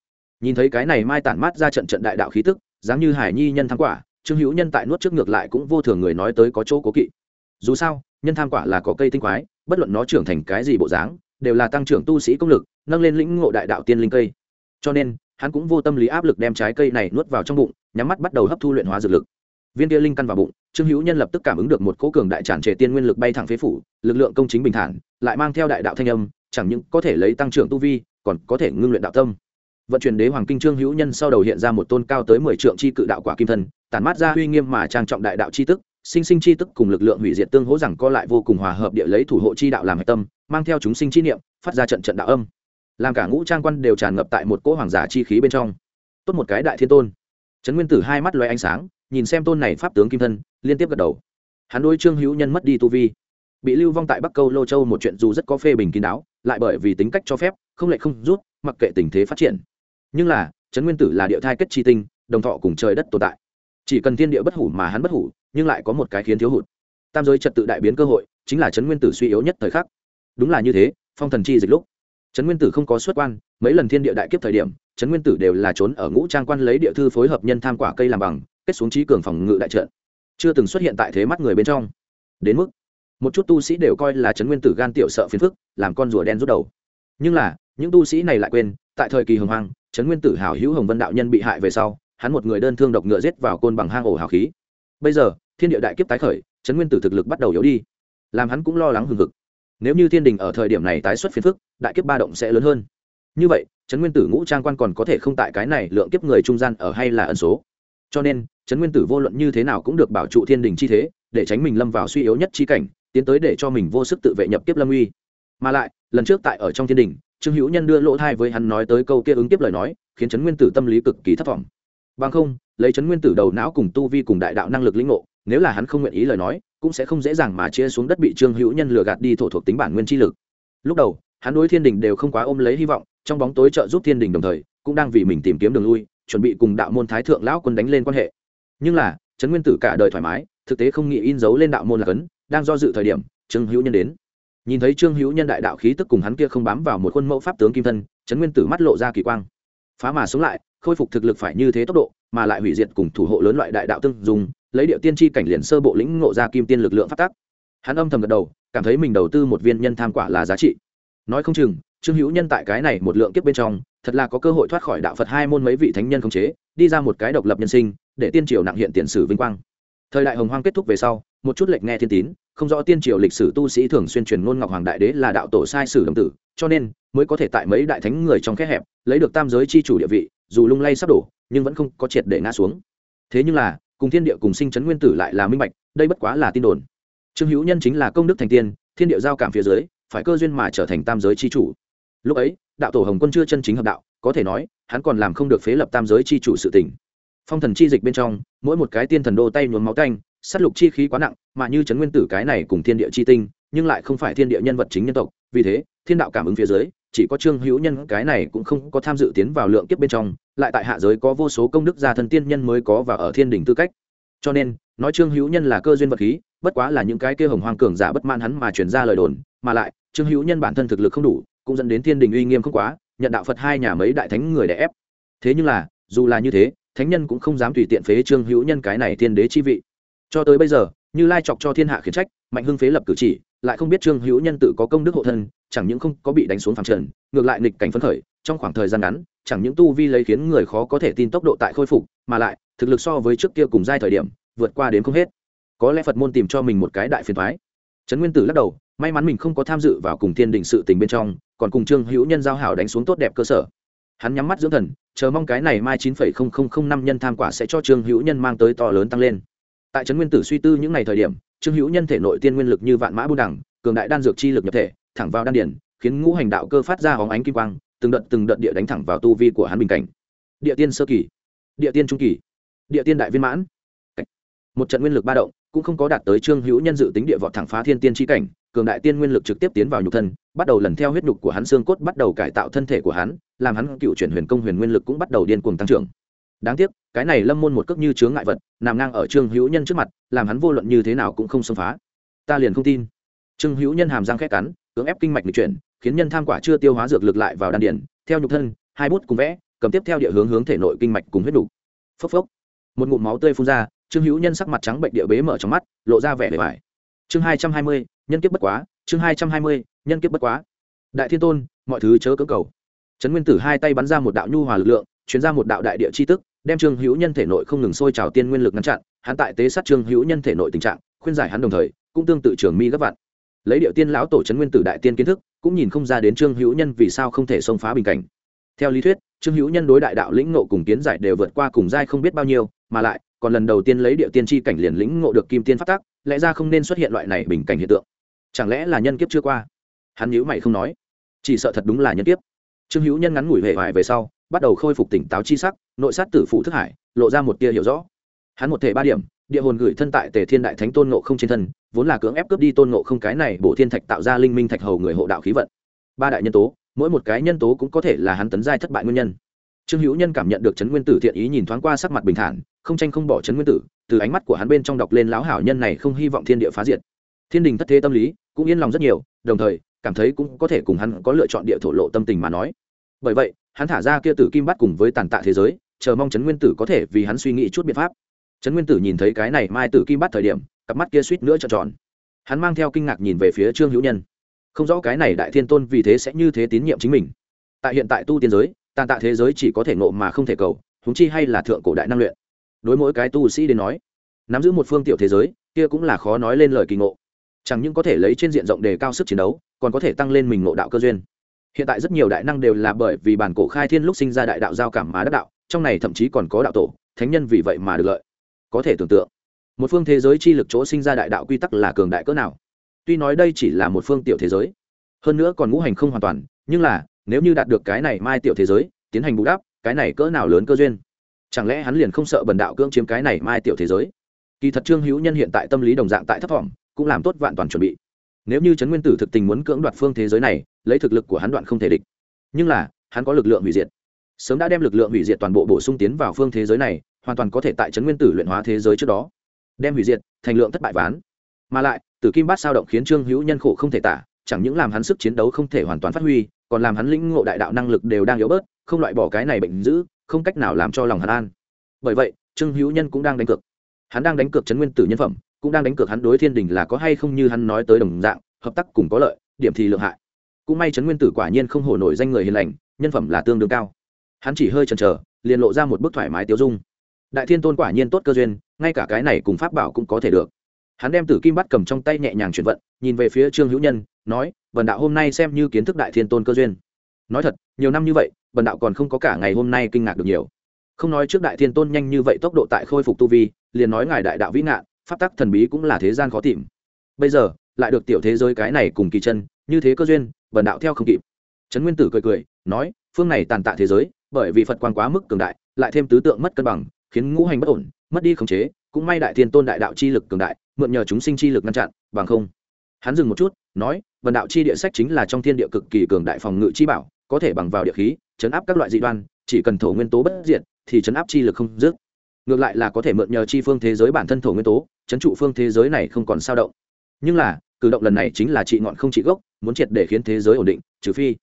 Nhìn thấy cái này mai tản mát ra trận trận đại đạo khí tức, dáng như hải nhi nhân tham quả trương hữu nhân tại nuốt trước ngược lại cũng vô thường người nói tới có chỗ cố kỵ. Dù sao, nhân tham quả là có cây tinh quái, bất luận nó trưởng thành cái gì bộ dáng, đều là tăng trưởng tu sĩ công lực, nâng lên lĩnh ngộ đại đạo tiên linh cây. Cho nên, hắn cũng vô tâm lý áp lực đem trái cây này nuốt vào trong bụng, nhắm mắt bắt đầu hấp thu luyện hóa dược lực. Viên kia linh căn vào bụng, trương hữu nhân lập tức cảm ứng được một cỗ cường đại tràn trề tiên nguyên lực bay thẳng phế phủ, lực lượng công chính bình thản, lại mang theo đại đạo thanh âm, chẳng những có thể lấy tăng trưởng tu vi, còn có thể ngưng luyện đạo tâm vận chuyển đế hoàng kinh trương hữu nhân sau đầu hiện ra một tôn cao tới mười trượng chi cự đạo quả kim thân, tản mát ra uy nghiêm mà trang trọng đại đạo chi tức, sinh sinh chi tức cùng lực lượng hủy diệt tương hỗ rằng co lại vô cùng hòa hợp địa lấy thủ hộ chi đạo làm hạch tâm, mang theo chúng sinh chi niệm, phát ra trận trận đạo âm. Làm cả ngũ trang quan đều tràn ngập tại một cỗ hoàng giả chi khí bên trong. Tốt một cái đại thiên tôn. Trấn nguyên tử hai mắt loay ánh sáng, nhìn xem tôn này pháp tướng kim thân, liên tiếp gật đầu. Hắn đôi trương hữu nhân mất đi tu vi. Bị lưu vong tại bắc câu lô châu một chuyện dù rất có phê bình kín đáo, lại bởi vì tính cách cho phép, không lệ không rút, mặc kệ tình thế phát triển nhưng là, trấn nguyên tử là địa thai kết chi tinh, đồng thọ cùng trời đất tồn tại. Chỉ cần thiên địa bất hủ mà hắn bất hủ, nhưng lại có một cái khiến thiếu hụt. Tam giới trật tự đại biến cơ hội, chính là trấn nguyên tử suy yếu nhất thời khắc. Đúng là như thế, phong thần chi dịch lúc. Trấn nguyên tử không có xuất quan, mấy lần thiên địa đại kiếp thời điểm, trấn nguyên tử đều là trốn ở ngũ trang quan lấy địa thư phối hợp nhân tham quả cây làm bằng, kết xuống trí cường phòng ngự đại trận. Chưa từng xuất hiện tại thế mắt người bên trong. Đến mức, một chút tu sĩ đều coi là trấn nguyên tử gan tiểu sợ phiền phức, làm con rùa đen rút đầu. Nhưng là, những tu sĩ này lại quên, tại thời kỳ hồng hoang trấn nguyên tử hảo hữu hồng vân đạo nhân bị hại về sau, hắn một người đơn thương độc ngựa giết vào côn bằng hang ổ hào khí. Bây giờ, thiên địa đại kiếp tái khởi, trấn nguyên tử thực lực bắt đầu yếu đi, làm hắn cũng lo lắng hừng hực. Nếu như thiên đình ở thời điểm này tái xuất phiền phức, đại kiếp ba động sẽ lớn hơn. Như vậy, trấn nguyên tử ngũ trang quan còn có thể không tại cái này lượng kiếp người trung gian ở hay là ẩn số. Cho nên, trấn nguyên tử vô luận như thế nào cũng được bảo trụ thiên đình chi thế, để tránh mình lâm vào suy yếu nhất chi cảnh, tiến tới để cho mình vô sức tự vệ nhập kiếp lâm uy. Mà lại, lần trước tại ở trong thiên đình trương hữu nhân đưa lỗ thai với hắn nói tới câu kia ứng tiếp lời nói, khiến trấn nguyên tử tâm lý cực kỳ thất vọng. Bằng không, lấy trấn nguyên tử đầu não cùng tu vi cùng đại đạo năng lực lĩnh ngộ, nếu là hắn không nguyện ý lời nói, cũng sẽ không dễ dàng mà chia xuống đất bị trương hữu nhân lừa gạt đi thổ thuộc tính bản nguyên chi lực. Lúc đầu, hắn đối thiên đình đều không quá ôm lấy hy vọng, trong bóng tối trợ giúp thiên đình đồng thời, cũng đang vì mình tìm kiếm đường lui, chuẩn bị cùng đạo môn thái thượng lão quân đánh lên quan hệ. Nhưng là, trấn nguyên tử cả đời thoải mái, thực tế không nghĩ in dấu lên đạo môn là cấn, đang do dự thời điểm, trương hữu nhân đến nhìn thấy trương hữu nhân đại đạo khí tức cùng hắn kia không bám vào một khuôn mẫu pháp tướng kim thân, trấn nguyên tử mắt lộ ra kỳ quang. Phá mà sống lại, khôi phục thực lực phải như thế tốc độ, mà lại hủy diệt cùng thủ hộ lớn loại đại đạo tương dùng, lấy điệu tiên tri cảnh liền sơ bộ lĩnh ngộ ra kim tiên lực lượng phát tác hắn âm thầm gật đầu, cảm thấy mình đầu tư một viên nhân tham quả là giá trị. Nói không chừng, trương hữu nhân tại cái này một lượng kiếp bên trong, thật là có cơ hội thoát khỏi đạo phật hai môn mấy vị thánh nhân khống chế, đi ra một cái độc lập nhân sinh, để tiên triều nặng hiện tiền sử vinh quang. Thời đại hồng hoang kết thúc về sau một chút lệnh nghe thiên tín, không rõ tiên triều lịch sử tu sĩ thường xuyên truyền ngôn ngọc hoàng đại đế là đạo tổ sai sử đồng tử, cho nên mới có thể tại mấy đại thánh người trong khe hẹp, lấy được tam giới chi chủ địa vị, dù lung lay sắp đổ, nhưng vẫn không có triệt để ngã xuống. Thế nhưng là, cùng thiên địa cùng sinh chấn nguyên tử lại là minh bạch, đây bất quá là tin đồn. Trương hữu nhân chính là công đức thành tiên, thiên địa giao cảm phía dưới, phải cơ duyên mà trở thành tam giới chi chủ. Lúc ấy, đạo tổ hồng quân chưa chân chính hợp đạo, có thể nói, hắn còn làm không được phế lập tam giới chi chủ sự tỉnh phong thần chi dịch bên trong, mỗi một cái tiên thần đô tay nhuốm máu tanh s á t lục chi khí quá nặng, mà như trấn nguyên tử cái này cùng thiên địa chi tinh, nhưng lại không phải thiên địa nhân vật chính nhân tộc. Vì thế, thiên đạo cảm ứng phía dưới, chỉ có trương hữu nhân cái này cũng không có tham dự tiến vào lượng kiếp bên trong, lại tại hạ giới có vô số công đức gia thần tiên nhân mới có và ở thiên đình tư cách. Cho nên, nói trương hữu nhân là cơ duyên vật khí, bất quá là những cái kia hồng hoàng cường giả bất man hắn mà truyền ra lời đồn, mà lại, trương hữu nhân bản thân thực lực không đủ, cũng dẫn đến thiên đình uy nghiêm không quá, nhận đạo phật hai nhà mấy đại thánh người đè ép. Thế nhưng là, dù là như thế, thánh nhân cũng không dám tùy tiện phế trương hữu nhân cái này thiên đế chi vị cho tới bây giờ, như lai chọc cho thiên hạ khiển trách, mạnh hưng phế lập cử chỉ, lại không biết trương hữu nhân tự có công đức hộ thân, chẳng những không có bị đánh xuống phẳng trần, ngược lại nghịch cảnh phấn khởi, trong khoảng thời gian ngắn, chẳng những tu vi lấy khiến người khó có thể tin tốc độ tại khôi phục, mà lại, thực lực so với trước kia cùng giai thời điểm, vượt qua đến không hết. Có lẽ phật môn tìm cho mình một cái đại phiền thoái trấn nguyên tử lắc đầu, may mắn mình không có tham dự vào cùng thiên đình sự tình bên trong, còn cùng trương hữu nhân giao hảo đánh xuống tốt đẹp cơ sở. Hắn nhắm mắt dưỡng thần, chờ mong cái này mai chín phẩy không không không năm nhân tham quả sẽ cho trương hữu nhân mang tới to lớn tăng lên tại trấn nguyên tử suy tư những ngày thời điểm, trương hữu nhân thể nội tiên nguyên lực như vạn mã buôn đẳng, cường đại đan dược chi lực nhập thể, thẳng vào đan điển, khiến ngũ hành đạo cơ phát ra hóng ánh kim quang, từng đợt từng đợt địa đánh thẳng vào tu vi của hắn bình cảnh. Địa tiên sơ kỳ, địa tiên trung kỳ, địa tiên đại viên mãn. Một trận nguyên lực ba động cũng không có đạt tới trương hữu nhân dự tính địa vọt thẳng phá thiên tiên tri cảnh, cường đại tiên nguyên lực trực tiếp tiến vào nhục thân, bắt đầu lần theo huyết nhục của hắn xương cốt bắt đầu cải tạo thân thể của hắn, làm hắn cựu chuyển huyền công huyền nguyên lực cũng bắt đầu điên cuồng tăng trưởng. Đáng tiếc cái này lâm môn một cước như chướng ngại vật, nằm ngang ở trương hữu nhân trước mặt, làm hắn vô luận như thế nào cũng không xâm phá. Ta liền không tin. Trương hữu nhân hàm răng khét cắn, cưỡng ép kinh mạch lịch chuyển, khiến nhân tham quả chưa tiêu hóa dược lực lại vào đan điển theo nhục thân, hai bút cùng vẽ, cầm tiếp theo địa hướng hướng thể nội kinh mạch cùng huyết đủ. phốc phốc. Một ngụm máu tươi phun ra, trương hữu nhân sắc mặt trắng bệnh địa bế mở trong mắt, lộ ra vẻ bề bài chương hai trăm hai mươi, nhân kiếp bất quá, chương hai trăm hai mươi, nhân kiếp bất quá. Đại thiên tôn, mọi thứ chớ cưỡng cầu. Trấn nguyên tử hai tay bắn ra một đạo nhu hòa lực lượng, chuyển ra một đạo đại địa chi tức đem trương hữu nhân thể nội không ngừng sôi trào tiên nguyên lực ngăn chặn, hắn tại tế sát trương hữu nhân thể nội tình trạng, khuyên giải hắn đồng thời, cũng tương tự trường mi gấp vạn. Lấy điệu tiên lão tổ trấn nguyên tử đại tiên kiến thức, cũng nhìn không ra đến trương hữu nhân vì sao không thể xông phá bình cảnh. Theo lý thuyết, trương hữu nhân đối đại đạo lĩnh ngộ cùng kiến giải đều vượt qua cùng giai không biết bao nhiêu, mà lại, còn lần đầu tiên lấy điệu tiên tri cảnh liền lĩnh ngộ được kim tiên phát tác lẽ ra không nên xuất hiện loại này bình cảnh hiện tượng. Chẳng lẽ là nhân kiếp chưa qua? Hắn nhữ mày không nói. Chỉ sợ thật đúng là nhân kiếp. Trương hữu nhân ngắn ngủi hệ hoại về sau bắt đầu khôi phục tỉnh táo chi sắc, nội sát tử phụ thức hải, lộ ra một tia hiểu rõ. Hắn một thể ba điểm, địa hồn gửi thân tại tề thiên đại thánh tôn nộ không trên thân, vốn là cưỡng ép cướp đi tôn nộ không cái này bổ thiên thạch tạo ra linh minh thạch hầu người hộ đạo khí vận. Ba đại nhân tố, mỗi một cái nhân tố cũng có thể là hắn tấn giai thất bại nguyên nhân. Trương hữu nhân cảm nhận được trấn nguyên tử thiện ý nhìn thoáng qua sắc mặt bình thản, không tranh không bỏ trấn nguyên tử, từ ánh mắt của hắn bên trong đọc lên lão hảo nhân này không hy vọng thiên địa phá diệt. Thiên đình thất thế tâm lý cũng yên lòng rất nhiều, đồng thời, cảm thấy cũng có thể cùng hắn có lựa chọn địa thổ lộ tâm tình mà nói bởi vậy, hắn thả ra kia tử kim bắt cùng với tàn tạ thế giới, chờ mong trấn nguyên tử có thể vì hắn suy nghĩ chút biện pháp. Trấn nguyên tử nhìn thấy cái này mai tử kim bắt thời điểm, cặp mắt kia suýt nữa trợn tròn. Hắn mang theo kinh ngạc nhìn về phía trương hữu nhân. Không rõ cái này đại thiên tôn vì thế sẽ như thế tín nhiệm chính mình. Tại hiện tại tu tiên giới, tàn tạ thế giới chỉ có thể ngộ mà không thể cầu húng chi hay là thượng cổ đại năng luyện. Đối mỗi cái tu sĩ đến nói, nắm giữ một phương tiểu thế giới, kia cũng là khó nói lên lời kỳ ngộ. Chẳng những có thể lấy trên diện rộng đề cao sức chiến đấu, còn có thể tăng lên mình ngộ đạo cơ duyên hiện tại rất nhiều đại năng đều là bởi vì bản cổ khai thiên lúc sinh ra đại đạo giao cảm mà đắc đạo, trong này thậm chí còn có đạo tổ, thánh nhân vì vậy mà được lợi. Có thể tưởng tượng, một phương thế giới chi lực chỗ sinh ra đại đạo quy tắc là cường đại cỡ nào. Tuy nói đây chỉ là một phương tiểu thế giới, hơn nữa còn ngũ hành không hoàn toàn, nhưng là, nếu như đạt được cái này mai tiểu thế giới, tiến hành bù đắp, cái này cỡ nào lớn cơ duyên? Chẳng lẽ hắn liền không sợ bần đạo cưỡng chiếm cái này mai tiểu thế giới? Kỳ thật trương hữu nhân hiện tại tâm lý đồng dạng tại thấp thỏm cũng làm tốt vạn toàn chuẩn bị nếu như trấn nguyên tử thực tình muốn cưỡng đoạt phương thế giới này, lấy thực lực của hắn đoạn không thể địch. Nhưng là, hắn có lực lượng hủy diệt. Sớm đã đem lực lượng hủy diệt toàn bộ bổ sung tiến vào phương thế giới này, hoàn toàn có thể tại trấn nguyên tử luyện hóa thế giới trước đó. Đem hủy diệt, thành lượng thất bại ván. Mà lại, tử kim bát sao động khiến trương hữu nhân khổ không thể tả, chẳng những làm hắn sức chiến đấu không thể hoàn toàn phát huy, còn làm hắn lĩnh ngộ đại đạo năng lực đều đang yếu bớt, không loại bỏ cái này bệnh dữ, không cách nào làm cho lòng hắn an. Bởi vậy, trương hữu nhân cũng đang đánh cược. Hắn đang đánh cược Trấn nguyên tử nhân phẩm cũng đang đánh cược hắn đối thiên đình là có hay không như hắn nói tới đồng dạng, hợp tác cùng có lợi, điểm thì lượng hại. Cũng may trấn nguyên tử quả nhiên không hổ nổi danh người hiền lành, nhân phẩm là tương đương cao. Hắn chỉ hơi chần chờ, liền lộ ra một bức thoải mái tiêu dung. Đại thiên tôn quả nhiên tốt cơ duyên, ngay cả cái này cùng pháp bảo cũng có thể được. Hắn đem tử kim bắt cầm trong tay nhẹ nhàng chuyển vận, nhìn về phía trương hữu nhân, nói vần đạo hôm nay xem như kiến thức đại thiên tôn cơ duyên. Nói thật, nhiều năm như vậy vần đạo còn không có cả ngày hôm nay kinh ngạc được nhiều. Không nói trước đại thiên tôn nhanh như vậy tốc độ tại khôi phục tu vi, liền nói ngài đại đạo vĩ ngạn pháp tắc thần bí cũng là thế gian khó tìm. Bây giờ, lại được tiểu thế giới cái này cùng kỳ chân, như thế cơ duyên, bần đạo theo không kịp. Trấn nguyên tử cười cười, nói, phương này tàn tạ thế giới, bởi vì phật quan quá mức cường đại, lại thêm tứ tượng mất cân bằng, khiến ngũ hành bất ổn, mất đi khống chế, cũng may đại thiên tôn đại đạo chi lực cường đại, mượn nhờ chúng sinh chi lực ngăn chặn, bằng không. Hắn dừng một chút, nói vần đạo chi địa sách chính là trong thiên địa cực kỳ cường đại phòng ngự chi bảo, có thể bằng vào địa khí, chấn áp các loại dị đoan, chỉ cần thổ nguyên tố bất diệt, thì chấn áp chi lực không dứt. Ngược lại là có thể mượn nhờ chi phương thế giới bản thân thổ nguyên tố chấn trụ phương thế giới này không còn sao động. Nhưng là, cử động lần này chính là trị ngọn không trị gốc, muốn triệt để khiến thế giới ổn định, trừ phi.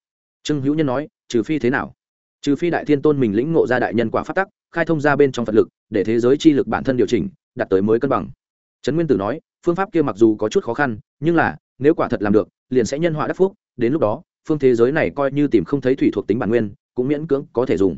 Trương hữu nhân nói, trừ phi thế nào? Trừ phi đại thiên tôn mình lĩnh ngộ ra đại nhân quả phát tắc, khai thông ra bên trong phật lực, để thế giới chi lực bản thân điều chỉnh, đạt tới mới cân bằng. Trấn nguyên tử nói, phương pháp kia mặc dù có chút khó khăn, nhưng là, nếu quả thật làm được, liền sẽ nhân họa đắc phúc, đến lúc đó, phương thế giới này coi như tìm không thấy thủy thuộc tính bản nguyên, cũng miễn cưỡng có thể dùng.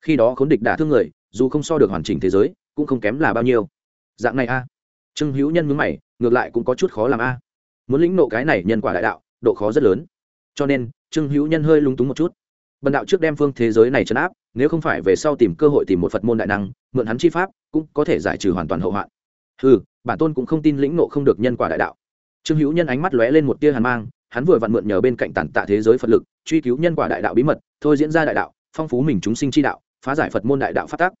Khi đó khốn địch đả thương người, dù không so được hoàn chỉnh thế giới, cũng không kém là bao nhiêu. Dạng này a trương hữu nhân mướn mày, ngược lại cũng có chút khó làm a. Muốn lĩnh nộ cái này nhân quả đại đạo, độ khó rất lớn. Cho nên, trương hữu nhân hơi lúng túng một chút. Bần đạo trước đem phương thế giới này chấn áp, nếu không phải về sau tìm cơ hội tìm một phật môn đại năng, mượn hắn chi pháp, cũng có thể giải trừ hoàn toàn hậu hoạn. Ừ bản tôn cũng không tin lĩnh nộ không được nhân quả đại đạo. Trương hữu nhân ánh mắt lóe lên một tia hàn mang, hắn vừa vặn mượn nhờ bên cạnh tản tạ thế giới phật lực, truy cứu nhân quả đại đạo bí mật, thôi diễn ra đại đạo, phong phú mình chúng sinh chi đạo, phá giải phật môn đại đạo phát tác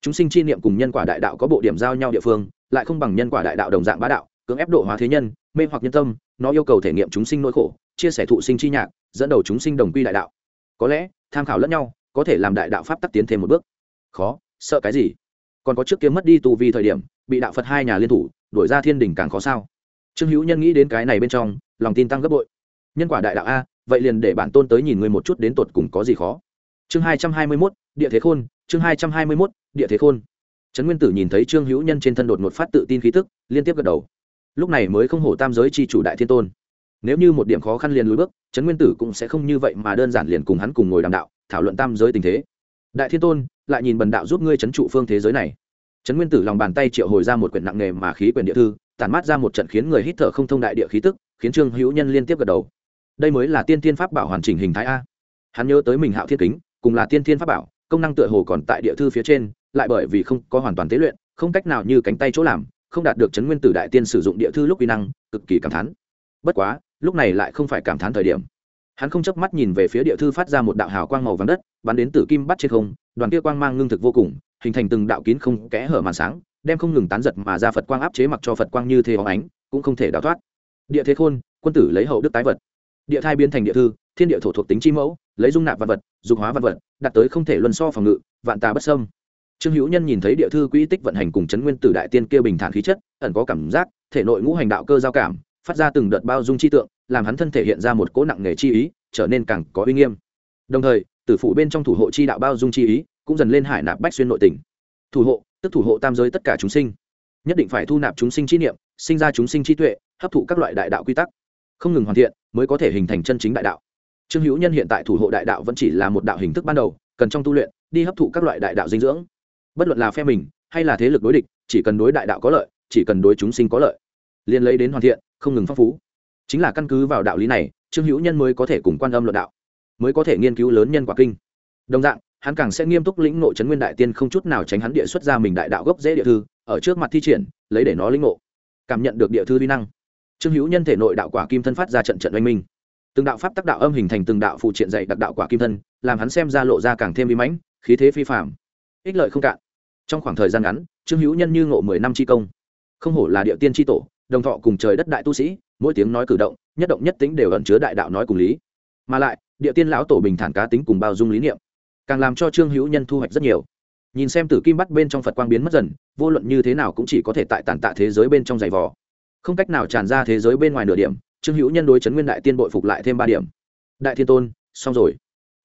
chúng sinh chi niệm cùng nhân quả đại đạo có bộ điểm giao nhau địa phương, lại không bằng nhân quả đại đạo đồng dạng bá đạo, cưỡng ép độ hóa thế nhân, mê hoặc nhân tâm, nó yêu cầu thể nghiệm chúng sinh nỗi khổ, chia sẻ thụ sinh chi nhạc, dẫn đầu chúng sinh đồng quy đại đạo. Có lẽ, tham khảo lẫn nhau, có thể làm đại đạo pháp tắc tiến thêm một bước. Khó, sợ cái gì? Còn có trước kia mất đi tù vi thời điểm, bị đạo phật hai nhà liên thủ đổi ra thiên đình càng khó sao? Trương hữu nhân nghĩ đến cái này bên trong, lòng tin tăng gấp bội. Nhân quả đại đạo a, vậy liền để bản tôn tới nhìn người một chút đến tột cùng có gì khó chương hai trăm hai mươi mốt, địa thế khôn, chương hai trăm hai mươi mốt, địa thế khôn. Trấn nguyên tử nhìn thấy trương hữu nhân trên thân đột ngột phát tự tin khí tức, liên tiếp gật đầu. Lúc này mới không hổ tam giới c h i chủ đại thiên tôn. Nếu như một điểm khó khăn liền lùi bước, trấn nguyên tử cũng sẽ không như vậy mà đơn giản liền cùng hắn cùng ngồi đàm đạo, thảo luận tam giới tình thế. Đại thiên tôn, lại nhìn bần đạo giúp ngươi trấn trụ phương thế giới này. Trấn nguyên tử lòng bàn tay triệu hồi ra một quyển nặng nghề mà khí quyển địa thư, tản mát ra một trận khiến người hít thở không thông đại địa khí tức, khiến trương hữu nhân liên tiếp gật đầu. Đây mới là tiên tiên pháp bảo hoàn chỉnh hình thái a. Hắn nhớ tới mình hạo thiên kính cùng là tiên thiên pháp bảo, công năng tựa hồ còn tại địa thư phía trên, lại bởi vì không có hoàn toàn tế luyện, không cách nào như cánh tay chỗ làm, không đạt được chấn nguyên tử đại tiên sử dụng địa thư lúc uy năng, cực kỳ cảm thán. Bất quá, lúc này lại không phải cảm thán thời điểm. Hắn không chớp mắt nhìn về phía địa thư phát ra một đạo hào quang màu vàng đất, bắn đến từ kim bắt trên không, đoàn kia quang mang ngưng thực vô cùng, hình thành từng đạo kín không kẽ hở màn sáng, đem không ngừng tán giật mà ra phật quang áp chế mặc cho phật quang như thế hóng ánh, cũng không thể đào thoát. Địa thế khôn, quân tử lấy hậu đức tái vật. Địa thai biến thành địa thư, thiên địa thổ thuộc tính chi mẫu lấy dung nạp vật vật, dục hóa vật vật, đạt tới không thể luân so phòng ngự, vạn tà bất sâm trương hữu nhân nhìn thấy địa thư quỹ tích vận hành cùng chấn nguyên tử đại tiên kia bình thản khí chất, ẩn có cảm giác, thể nội ngũ hành đạo cơ giao cảm, phát ra từng đợt bao dung chi tượng, làm hắn thân thể hiện ra một cỗ nặng nghề chi ý, trở nên càng có uy nghiêm. Đồng thời, tử phụ bên trong thủ hộ chi đạo bao dung chi ý, cũng dần lên hải nạp bách xuyên nội tình. Thủ hộ, tức thủ hộ tam giới tất cả chúng sinh. Nhất định phải thu nạp chúng sinh chi niệm, sinh ra chúng sinh chi tuệ, hấp thụ các loại đại đạo quy tắc. Không ngừng hoàn thiện, mới có thể hình thành chân chính đại đạo trương hữu nhân hiện tại thủ hộ đại đạo vẫn chỉ là một đạo hình thức ban đầu, cần trong tu luyện, đi hấp thụ các loại đại đạo dinh dưỡng. Bất luận là phe mình, hay là thế lực đối địch, chỉ cần đối đại đạo có lợi, chỉ cần đối chúng sinh có lợi liên lấy đến hoàn thiện, không ngừng phong phú. Chính là căn cứ vào đạo lý này, trương hữu nhân mới có thể cùng quan âm luận đạo, mới có thể nghiên cứu lớn nhân quả kinh. Đồng dạng, hắn càng sẽ nghiêm túc lĩnh ngộ chấn nguyên đại tiên không chút nào tránh hắn địa xuất ra mình đại đạo gốc dễ địa thư, ở trước mặt thi triển, lấy để nó lĩnh ngộ, cảm nhận được địa thư vi năng. Trương hữu nhân thể nội đạo quả kim thân phát ra trận trận oanh minh từng đạo pháp tác đạo âm hình thành từng đạo phụ triện dạy đặc đạo quả kim thân, làm hắn xem ra lộ ra càng thêm vi mãnh, khí thế phi phạm ích lợi không cạn. Trong khoảng thời gian ngắn, trương hữu nhân như ngộ mười năm chi công. Không hổ là địa tiên tri tổ, đồng thọ cùng trời đất đại tu sĩ, mỗi tiếng nói cử động, nhất động nhất tính đều ẩn chứa đại đạo nói cùng lý. Mà lại, địa tiên lão tổ bình thản cá tính cùng bao dung lý niệm, càng làm cho trương hữu nhân thu hoạch rất nhiều. Nhìn xem tử kim bắt bên trong phật quang biến mất dần, vô luận như thế nào cũng chỉ có thể tại tàn tạ thế giới bên trong giày vò. Không cách nào tràn ra thế giới bên ngoài nửa điểm trương hữu nhân đối chấn nguyên đại tiên bội phục lại thêm ba điểm. Đại thiên tôn, xong rồi.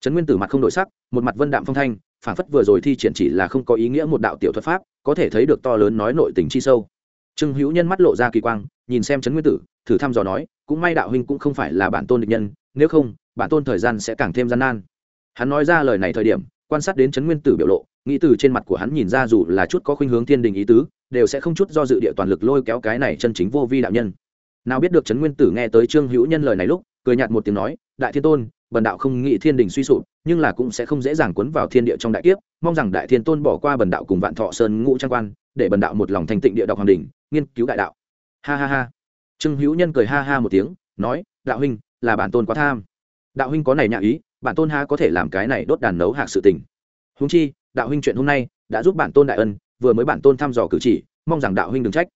Trấn nguyên tử mặt không đổi sắc, một mặt vân đạm phong thanh phản phất vừa rồi thi triển chỉ là không có ý nghĩa một đạo tiểu thuật pháp, có thể thấy được to lớn nói nội tình chi sâu. Trương hữu nhân mắt lộ ra kỳ quang, nhìn xem trấn nguyên tử, thử thăm dò nói, cũng may đạo huynh cũng không phải là bản tôn địch nhân, nếu không, bản tôn thời gian sẽ càng thêm gian nan. Hắn nói ra lời này thời điểm, quan sát đến trấn nguyên tử biểu lộ, nghĩ từ trên mặt của hắn nhìn ra dù là chút có khuynh hướng thiên đình ý tứ, đều sẽ không chút do dự địa toàn lực lôi kéo cái này chân chính vô vi đạo nhân nào biết được trấn nguyên tử nghe tới trương hữu nhân lời này lúc, cười nhạt một tiếng nói, đại thiên tôn, bần đạo không nghĩ thiên đình suy sụp, nhưng là cũng sẽ không dễ dàng cuốn vào thiên địa trong đại kiếp. Mong rằng đại thiên tôn bỏ qua bần đạo cùng vạn thọ sơn ngũ trang quan, để bần đạo một lòng thành tịnh địa đọc hoàng đình nghiên cứu đại đạo. Ha ha ha. Trương hữu nhân cười ha ha một tiếng, nói, đạo huynh, là bản tôn quá tham. Đạo huynh có này nhạ ý, bản tôn ha có thể làm cái này đốt đàn nấu hạc sự tình. Húng chi, đạo huynh chuyện hôm nay đã giúp bản tôn đại ân, vừa mới bản tôn thăm dò cử chỉ, mong rằng đạo huynh đừng trách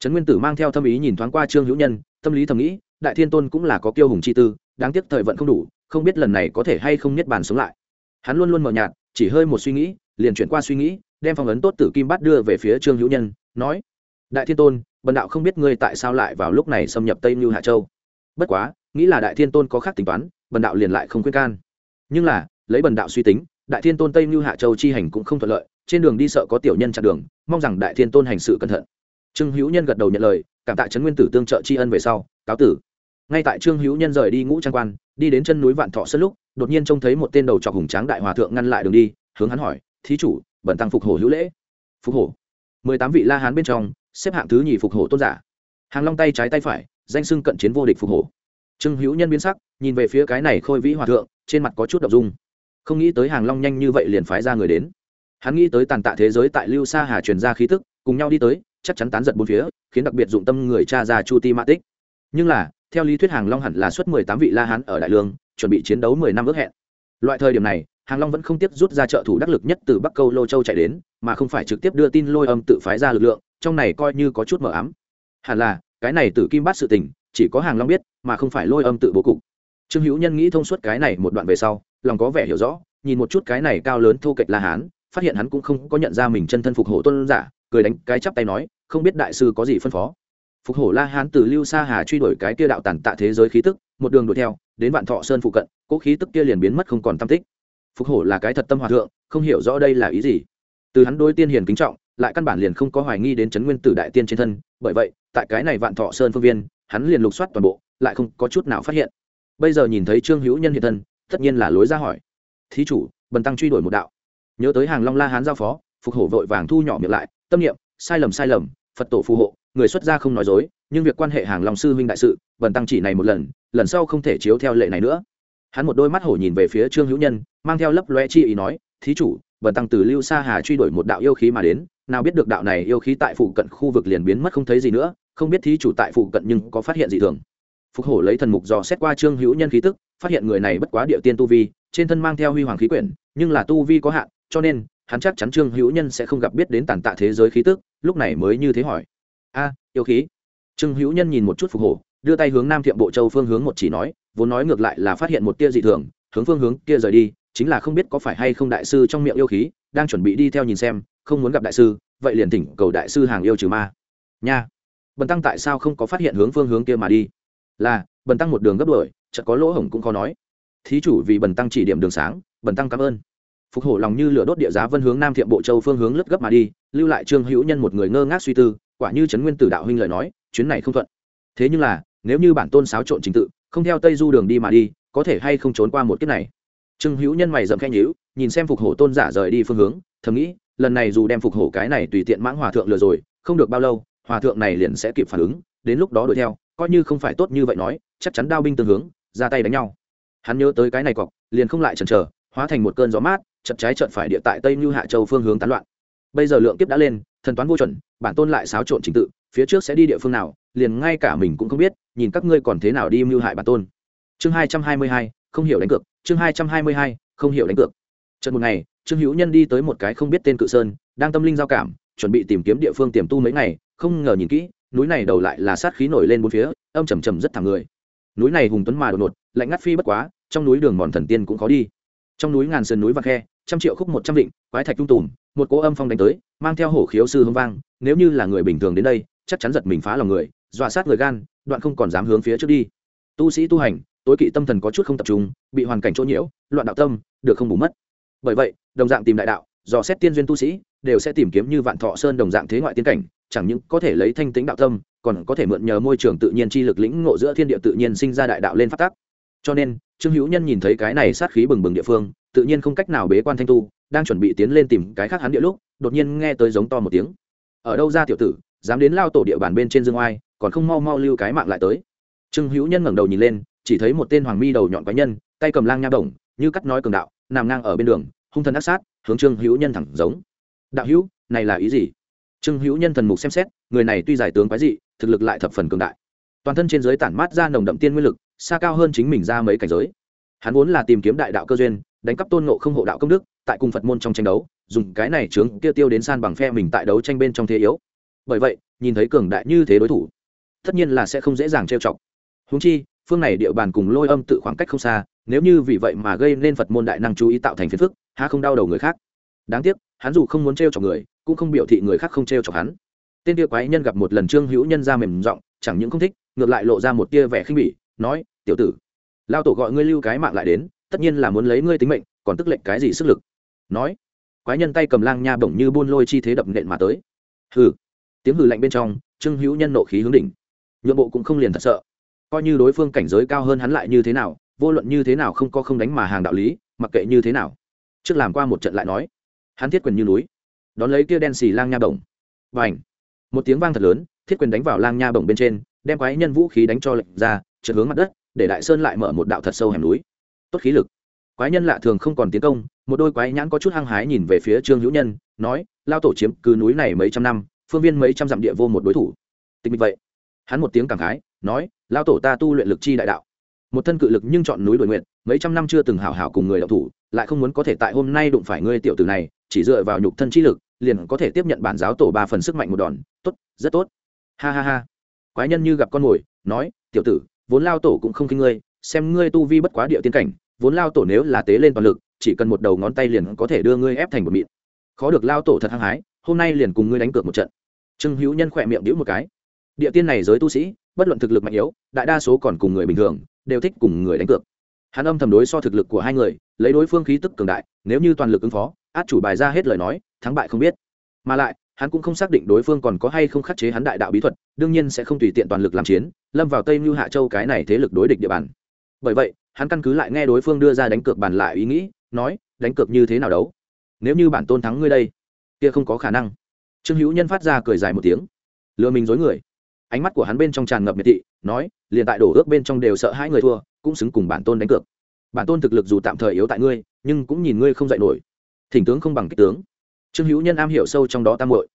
trấn nguyên tử mang theo tâm ý nhìn thoáng qua trương hữu nhân, tâm lý thầm nghĩ, đại thiên tôn cũng là có kiêu hùng chi tư, đáng tiếc thời vận không đủ, không biết lần này có thể hay không niết bàn sống lại. Hắn luôn luôn mờ nhạt, chỉ hơi một suy nghĩ, liền chuyển qua suy nghĩ, đem phong ấn tốt tử kim bát đưa về phía trương hữu nhân, nói, đại thiên tôn, bần đạo không biết ngươi tại sao lại vào lúc này xâm nhập tây mưu hạ châu. Bất quá, nghĩ là đại thiên tôn có khác tính toán, bần đạo liền lại không khuyên can. Nhưng là, lấy bần đạo suy tính, đại thiên tôn tây mưu hạ châu chi hành cũng không thuận lợi, trên đường đi sợ có tiểu nhân chặn đường, mong rằng đại thiên tôn hành sự cẩn thận trương hữu nhân gật đầu nhận lời, cảm tạ trấn nguyên tử tương trợ tri ân về sau, cáo tử. Ngay tại trương hữu nhân rời đi ngũ trang quan, đi đến chân núi vạn thọ sân lúc, đột nhiên trông thấy một tên đầu trọc hùng tráng đại hòa thượng ngăn lại đường đi, hướng hắn hỏi, thí chủ bẩn tăng phục hổ hữu lễ? Phục hổ? Mười tám vị la hán bên trong, xếp hạng thứ nhì phục hổ tôn giả. Hàng long tay trái tay phải, danh sưng cận chiến vô địch phục hổ. Trương hữu nhân biến sắc, nhìn về phía cái này khôi vĩ hòa thượng, trên mặt có chút đ ộ n g dung. Không nghĩ tới hàng long nhanh như vậy liền phái ra người đến. Hắn nghĩ tới tàn tạ thế giới tại lưu sa hà truyền ra khí tức, cùng nhau đi tới chắc chắn tán giật bốn phía, khiến đặc biệt dụng tâm người cha ra chu ti mã tích. Nhưng là, theo lý thuyết hàng long hẳn là suốt mười tám vị la hán ở đại lương, chuẩn bị chiến đấu mười năm ước hẹn. Loại thời điểm này, hàng long vẫn không tiếp rút ra trợ thủ đắc lực nhất từ bắc câu lô châu chạy đến, mà không phải trực tiếp đưa tin lôi âm tự phái ra lực lượng, trong này coi như có chút mờ ám. Hẳn là, cái này từ kim bát sự tình, chỉ có hàng long biết, mà không phải lôi âm tự bố cục. Trương hữu nhân nghĩ thông suốt cái này một đoạn về sau, lòng có vẻ hiểu rõ, nhìn một chút cái này cao lớn thô kệch la hán, phát hiện hắn cũng không có nhận ra mình chân thân phục hộ tôn giả cười đánh cái chắp tay nói, không biết đại sư có gì phân phó. Phục hổ la hán từ lưu sa hà truy đuổi cái kia đạo tàn tạ thế giới khí tức, một đường đuổi theo, đến vạn thọ sơn phụ cận cỗ khí tức kia liền biến mất không còn tam tích. Phục hổ là cái thật tâm hòa thượng, không hiểu rõ đây là ý gì. Từ hắn đôi tiên hiền kính trọng, lại căn bản liền không có hoài nghi đến chấn nguyên tử đại tiên trên thân, bởi vậy, tại cái này vạn thọ sơn phương viên, hắn liền lục soát toàn bộ, lại không có chút nào phát hiện. Bây giờ nhìn thấy trương hữu nhân hiện thân, tất nhiên là lối ra hỏi. Thí chủ, bần tăng truy đuổi một đạo. Nhớ tới hàng long la hán giao phó phục hổ vội vàng thu nhỏ miệng lại, tâm niệm, sai lầm sai lầm, phật tổ phù hộ, người xuất gia không nói dối, nhưng việc quan hệ hàng long sư huynh đại sự bần tăng chỉ này một lần lần sau không thể chiếu theo lệ này nữa. Hắn một đôi mắt hổ nhìn về phía trương hữu nhân, mang theo lấp loe chi ý nói, thí chủ bần tăng từ lưu sa hà truy đuổi một đạo yêu khí mà đến, nào biết được đạo này yêu khí tại phụ cận khu vực liền biến mất không thấy gì nữa, không biết thí chủ tại phụ cận nhưng có phát hiện gì thường. Phục hổ lấy thần mục dò xét qua trương hữu nhân khí tức, phát hiện người này bất quá địa tiên tu vi, trên thân mang theo huy hoàng khí quyển, nhưng là tu vi có hạn, cho nên hắn chắc chắn trương hữu nhân sẽ không gặp biết đến tàn tạ thế giới khí tức, lúc này mới như thế hỏi. A, yêu khí. Trương hữu nhân nhìn một chút phục hổ đưa tay hướng nam thiệm bộ châu phương hướng một chỉ nói, vốn nói ngược lại là phát hiện một tia dị thường, hướng phương hướng kia rời đi, chính là không biết có phải hay không đại sư trong miệng yêu khí, đang chuẩn bị đi theo nhìn xem, không muốn gặp đại sư, vậy liền thỉnh cầu đại sư hàng yêu trừ ma. Nha. Bần tăng tại sao không có phát hiện hướng phương hướng kia mà đi? Là, bần tăng một đường gấp đuổi, chợt có lỗ hổng cũng khó nói. Thí chủ vì bần tăng chỉ điểm đường sáng, bần tăng cảm ơn phục hổ lòng như lửa đốt địa giá vân hướng nam thiệm bộ châu phương hướng lướt gấp mà đi, lưu lại trương hữu nhân một người ngơ ngác suy tư, quả như trấn nguyên tử đạo huynh lời nói, chuyến này không thuận. Thế nhưng là, nếu như bản tôn xáo trộn trình tự, không theo tây du đường đi mà đi, có thể hay không trốn qua một kiếp này? Trương hữu nhân mày dậm khen nhữ nhìn xem phục hổ tôn giả rời đi phương hướng, thầm nghĩ, lần này dù đem phục hổ cái này tùy tiện mãng hòa thượng lừa rồi, không được bao lâu, hòa thượng này liền sẽ kịp phản ứng, đến lúc đó đuổi theo, coi như không phải tốt như vậy nói, chắc chắn đao binh tương hướng, ra tay đánh nhau. Hắn nhớ tới cái này cọc, liền không lại chần chờ, hóa thành một cơn gió mát chật trái chợt phải địa tại tây như hạ châu phương hướng tán loạn. Bây giờ lượng kiếp đã lên, thần toán vô chuẩn, bản tôn lại xáo trộn trình tự, phía trước sẽ đi địa phương nào, liền ngay cả mình cũng không biết, nhìn các ngươi còn thế nào đi mưu hại bản tôn. Chương hai trăm hai mươi hai, không hiểu đánh cược, chương hai trăm hai mươi hai, không hiểu đánh cược. Trận một ngày, trương hữu nhân đi tới một cái không biết tên cự sơn, đang tâm linh giao cảm, chuẩn bị tìm kiếm địa phương tiềm tu mấy ngày, không ngờ nhìn kỹ, núi này đầu lại là sát khí nổi lên bốn phía, âm trầm trầm rất thẳng người. Núi này hùng tuấn mà đột ngột, lạnh ngắt phi bất quá, trong núi đường mòn thần tiên cũng khó đi. Trong núi ngàn sườn núi và khe trăm triệu khúc một trăm định, quái thạch tung tùm một cỗ âm phong đánh tới mang theo hổ khiếu sư hưng vang nếu như là người bình thường đến đây chắc chắn giật mình phá lòng người dọa sát người gan đoạn không còn dám hướng phía trước đi. Tu sĩ tu hành tối kỵ tâm thần có chút không tập trung bị hoàn cảnh chỗ nhiễu loạn đạo tâm được không bù mất. Bởi vậy đồng dạng tìm đại đạo dò xét tiên duyên tu sĩ đều sẽ tìm kiếm như vạn thọ sơn đồng dạng thế ngoại tiên cảnh chẳng những có thể lấy thanh tính đạo tâm còn có thể mượn nhờ môi trường tự nhiên chi lực lĩnh ngộ giữa thiên địa tự nhiên sinh ra đại đạo lên phát tác. Cho nên trương hữu nhân nhìn thấy cái này sát khí bừng bừng địa phương tự nhiên không cách nào bế quan thanh tu, đang chuẩn bị tiến lên tìm cái khác hắn địa lúc, đột nhiên nghe tới giống to một tiếng. Ở đâu ra tiểu tử, dám đến lao tổ địa bàn bên trên dương oai, còn không mau mau lưu cái mạng lại tới. Trương hữu nhân ngẩng đầu nhìn lên, chỉ thấy một tên hoàng mi đầu nhọn quái nhân, tay cầm lang nha đồng, như cắt nói cường đạo, nằm ngang ở bên đường, hung thần ác sát, hướng trương hữu nhân thẳng giống. Đạo hữu, này là ý gì? Trương hữu nhân thần mục xem xét, người này tuy giải tướng quái dị, thực lực lại thập phần cường đại. Toàn thân trên giới tản mát ra nồng đậm tiên nguyên lực, xa cao hơn chính mình ra mấy cảnh giới. Hắn vốn là tìm kiếm đại đạo cơ duyên đánh cắp tôn ngộ không hộ đạo công đức, tại cùng phật môn trong tranh đấu, dùng cái này chướng kia tiêu đến san bằng phe mình tại đấu tranh bên trong thế yếu. Bởi vậy, nhìn thấy cường đại như thế đối thủ, tất nhiên là sẽ không dễ dàng trêu chọc. Húng chi, phương này địa bàn cùng lôi âm tự khoảng cách không xa, nếu như vì vậy mà gây nên phật môn đại năng chú ý tạo thành phiền phức, há không đau đầu người khác. Đáng tiếc, hắn dù không muốn trêu chọc người, cũng không biểu thị người khác không trêu chọc hắn. Tên tia quái nhân gặp một lần trương hữu nhân ra mềm giọng, chẳng những không thích, ngược lại lộ ra một tia vẻ khinh bỉ, nói, tiểu tử, lao tổ gọi ngươi lưu cái mạng lại đến tất nhiên là muốn lấy ngươi tính mệnh, còn tức lệnh cái gì sức lực? Nói. Quái nhân tay cầm lang nha bổng như buôn lôi chi thế đập nện mà tới. Hừ. Tiếng hừ lạnh bên trong, trương hữu nhân nộ khí hướng đỉnh. Nhượng bộ cũng không liền thật sợ. Coi như đối phương cảnh giới cao hơn hắn lại như thế nào, vô luận như thế nào không có không đánh mà hàng đạo lý, mặc kệ như thế nào. Trước làm qua một trận lại nói. Hắn thiết quyền như núi. Đón lấy kia đen xì lang nha bổng. Và ảnh một tiếng vang thật lớn, thiết quyền đánh vào lang nha bổng bên trên, đem quái nhân vũ khí đánh cho lệnh ra, trượt hướng mặt đất, để đại sơn lại mở một đạo thật sâu hẻm núi tốt khí lực. Quái nhân lạ thường không còn tiến công, một đôi quái nhãn có chút hăng hái nhìn về phía trương hữu nhân, nói, lao tổ chiếm cứ núi này mấy trăm năm, phương viên mấy trăm dặm địa vô một đối thủ. Tình như vậy, hắn một tiếng cảm khái, nói, lao tổ ta tu luyện lực chi đại đạo. Một thân cự lực nhưng chọn núi đổi nguyện mấy trăm năm chưa từng hảo hảo cùng người đạo thủ, lại không muốn có thể tại hôm nay đụng phải ngươi tiểu tử này, chỉ dựa vào nhục thân chi lực, liền có thể tiếp nhận bản giáo tổ ba phần sức mạnh một đòn. Tốt, rất tốt. Ha ha ha. Quái nhân như gặp con mồi, nói, tiểu tử, vốn lao tổ cũng không kinh ngươi xem ngươi tu vi bất quá địa tiên cảnh, vốn lao tổ nếu là tế lên toàn lực, chỉ cần một đầu ngón tay liền có thể đưa ngươi ép thành một mịn. Khó được lao tổ thật hăng hái, hôm nay liền cùng ngươi đánh cược một trận. Trương hữu nhân khỏe miệng đĩu một cái. Địa tiên này giới tu sĩ, bất luận thực lực mạnh yếu, đại đa số còn cùng người bình thường, đều thích cùng người đánh cược. Hắn âm thầm đối so thực lực của hai người, lấy đối phương khí tức cường đại, nếu như toàn lực ứng phó, át chủ bài ra hết lời nói, thắng bại không biết. Mà lại, hắn cũng không xác định đối phương còn có hay không khắc chế hắn đại đạo bí thuật, đương nhiên sẽ không tùy tiện toàn lực làm chiến, lâm vào tây mưu hạ châu cái này thế lực đối địch địa bàn bởi vậy, hắn căn cứ lại nghe đối phương đưa ra đánh cược bàn lại ý nghĩ, nói, đánh cược như thế nào đấu? Nếu như bản tôn thắng ngươi đây, kia không có khả năng. Trương hữu nhân phát ra cười dài một tiếng. Lừa mình dối người. Ánh mắt của hắn bên trong tràn ngập miệt thị, nói, liền tại đổ ước bên trong đều sợ hai người thua, cũng xứng cùng bản tôn đánh cược. Bản tôn thực lực dù tạm thời yếu tại ngươi, nhưng cũng nhìn ngươi không dạy nổi. Thỉnh tướng không bằng kích tướng. Trương hữu nhân am hiểu sâu trong đó tam hội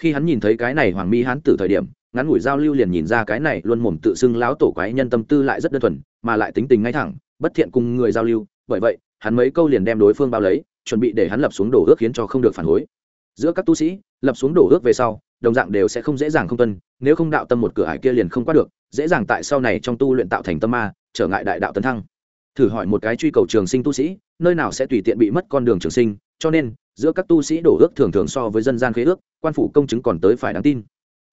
khi hắn nhìn thấy cái này hoàng mi hán tử thời điểm, ngắn ngủi giao lưu liền nhìn ra cái này luôn mồm tự xưng láo tổ quái nhân tâm tư lại rất đơn thuần, mà lại tính tình ngay thẳng, bất thiện cùng người giao lưu. Bởi vậy, hắn mấy câu liền đem đối phương bao lấy, chuẩn bị để hắn lập xuống đổ ước khiến cho không được phản hối. Giữa các tu sĩ, lập xuống đổ ước về sau, đồng dạng đều sẽ không dễ dàng không tuân, nếu không đạo tâm một cửa ải kia liền không qua được, dễ dàng tại sau này trong tu luyện tạo thành tâm ma, trở ngại đại đạo tấn thăng. Thử hỏi một cái truy cầu trường sinh tu sĩ, nơi nào sẽ tùy tiện bị mất con đường trường sinh, cho nên giữa các tu sĩ đổ ước thường thường so với dân gian khế ước, quan phủ công chứng còn tới phải đáng tin.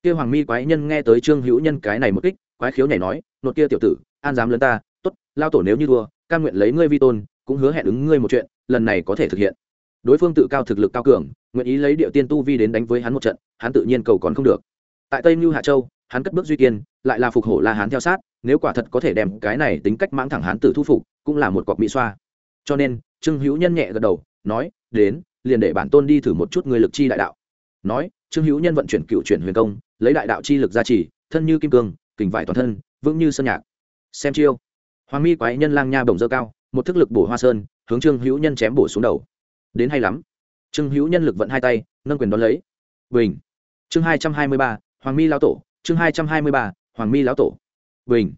Kia hoàng mi quái nhân nghe tới trương hữu nhân cái này một kích, quái khiếu nhảy nói, nột kia tiểu tử, an dám lớn ta t ố t lao tổ nếu như thua căn nguyện lấy ngươi vi tôn, cũng hứa hẹn ứng ngươi một chuyện, lần này có thể thực hiện. Đối phương tự cao thực lực cao cường, nguyện ý lấy địa tiên tu vi đến đánh với hắn một trận, hắn tự nhiên cầu còn không được. Tại tây mưu hạ châu, hắn cất bước duy kiên, lại là phục hổ la hắn theo sát, nếu quả thật có thể đem cái này tính cách mãng thẳng hắn tử thu phục, cũng là một cọc mỹ xoa. Cho nên, trương hữu nhân nhẹ gật đầu, nói, đến liền để bản tôn đi thử một chút người lực chi đại đạo. Nói, trương hữu nhân vận chuyển cựu chuyển huyền công, lấy đại đạo chi lực gia trì, thân như kim cương, kình vải toàn thân, vững như sơn nhạc. Xem chiêu. Hoàng mi quái nhân lang nha bồng dơ cao, một thức lực bổ hoa sơn, hướng trương hữu nhân chém bổ xuống đầu. Đến hay lắm. Trương hữu nhân lực vận hai tay, nâng quyền đón lấy. Bình. Chương hai trăm hai mươi ba, hoàng mi lão tổ. Chương hai trăm hai mươi ba, hoàng mi lão tổ. Bình.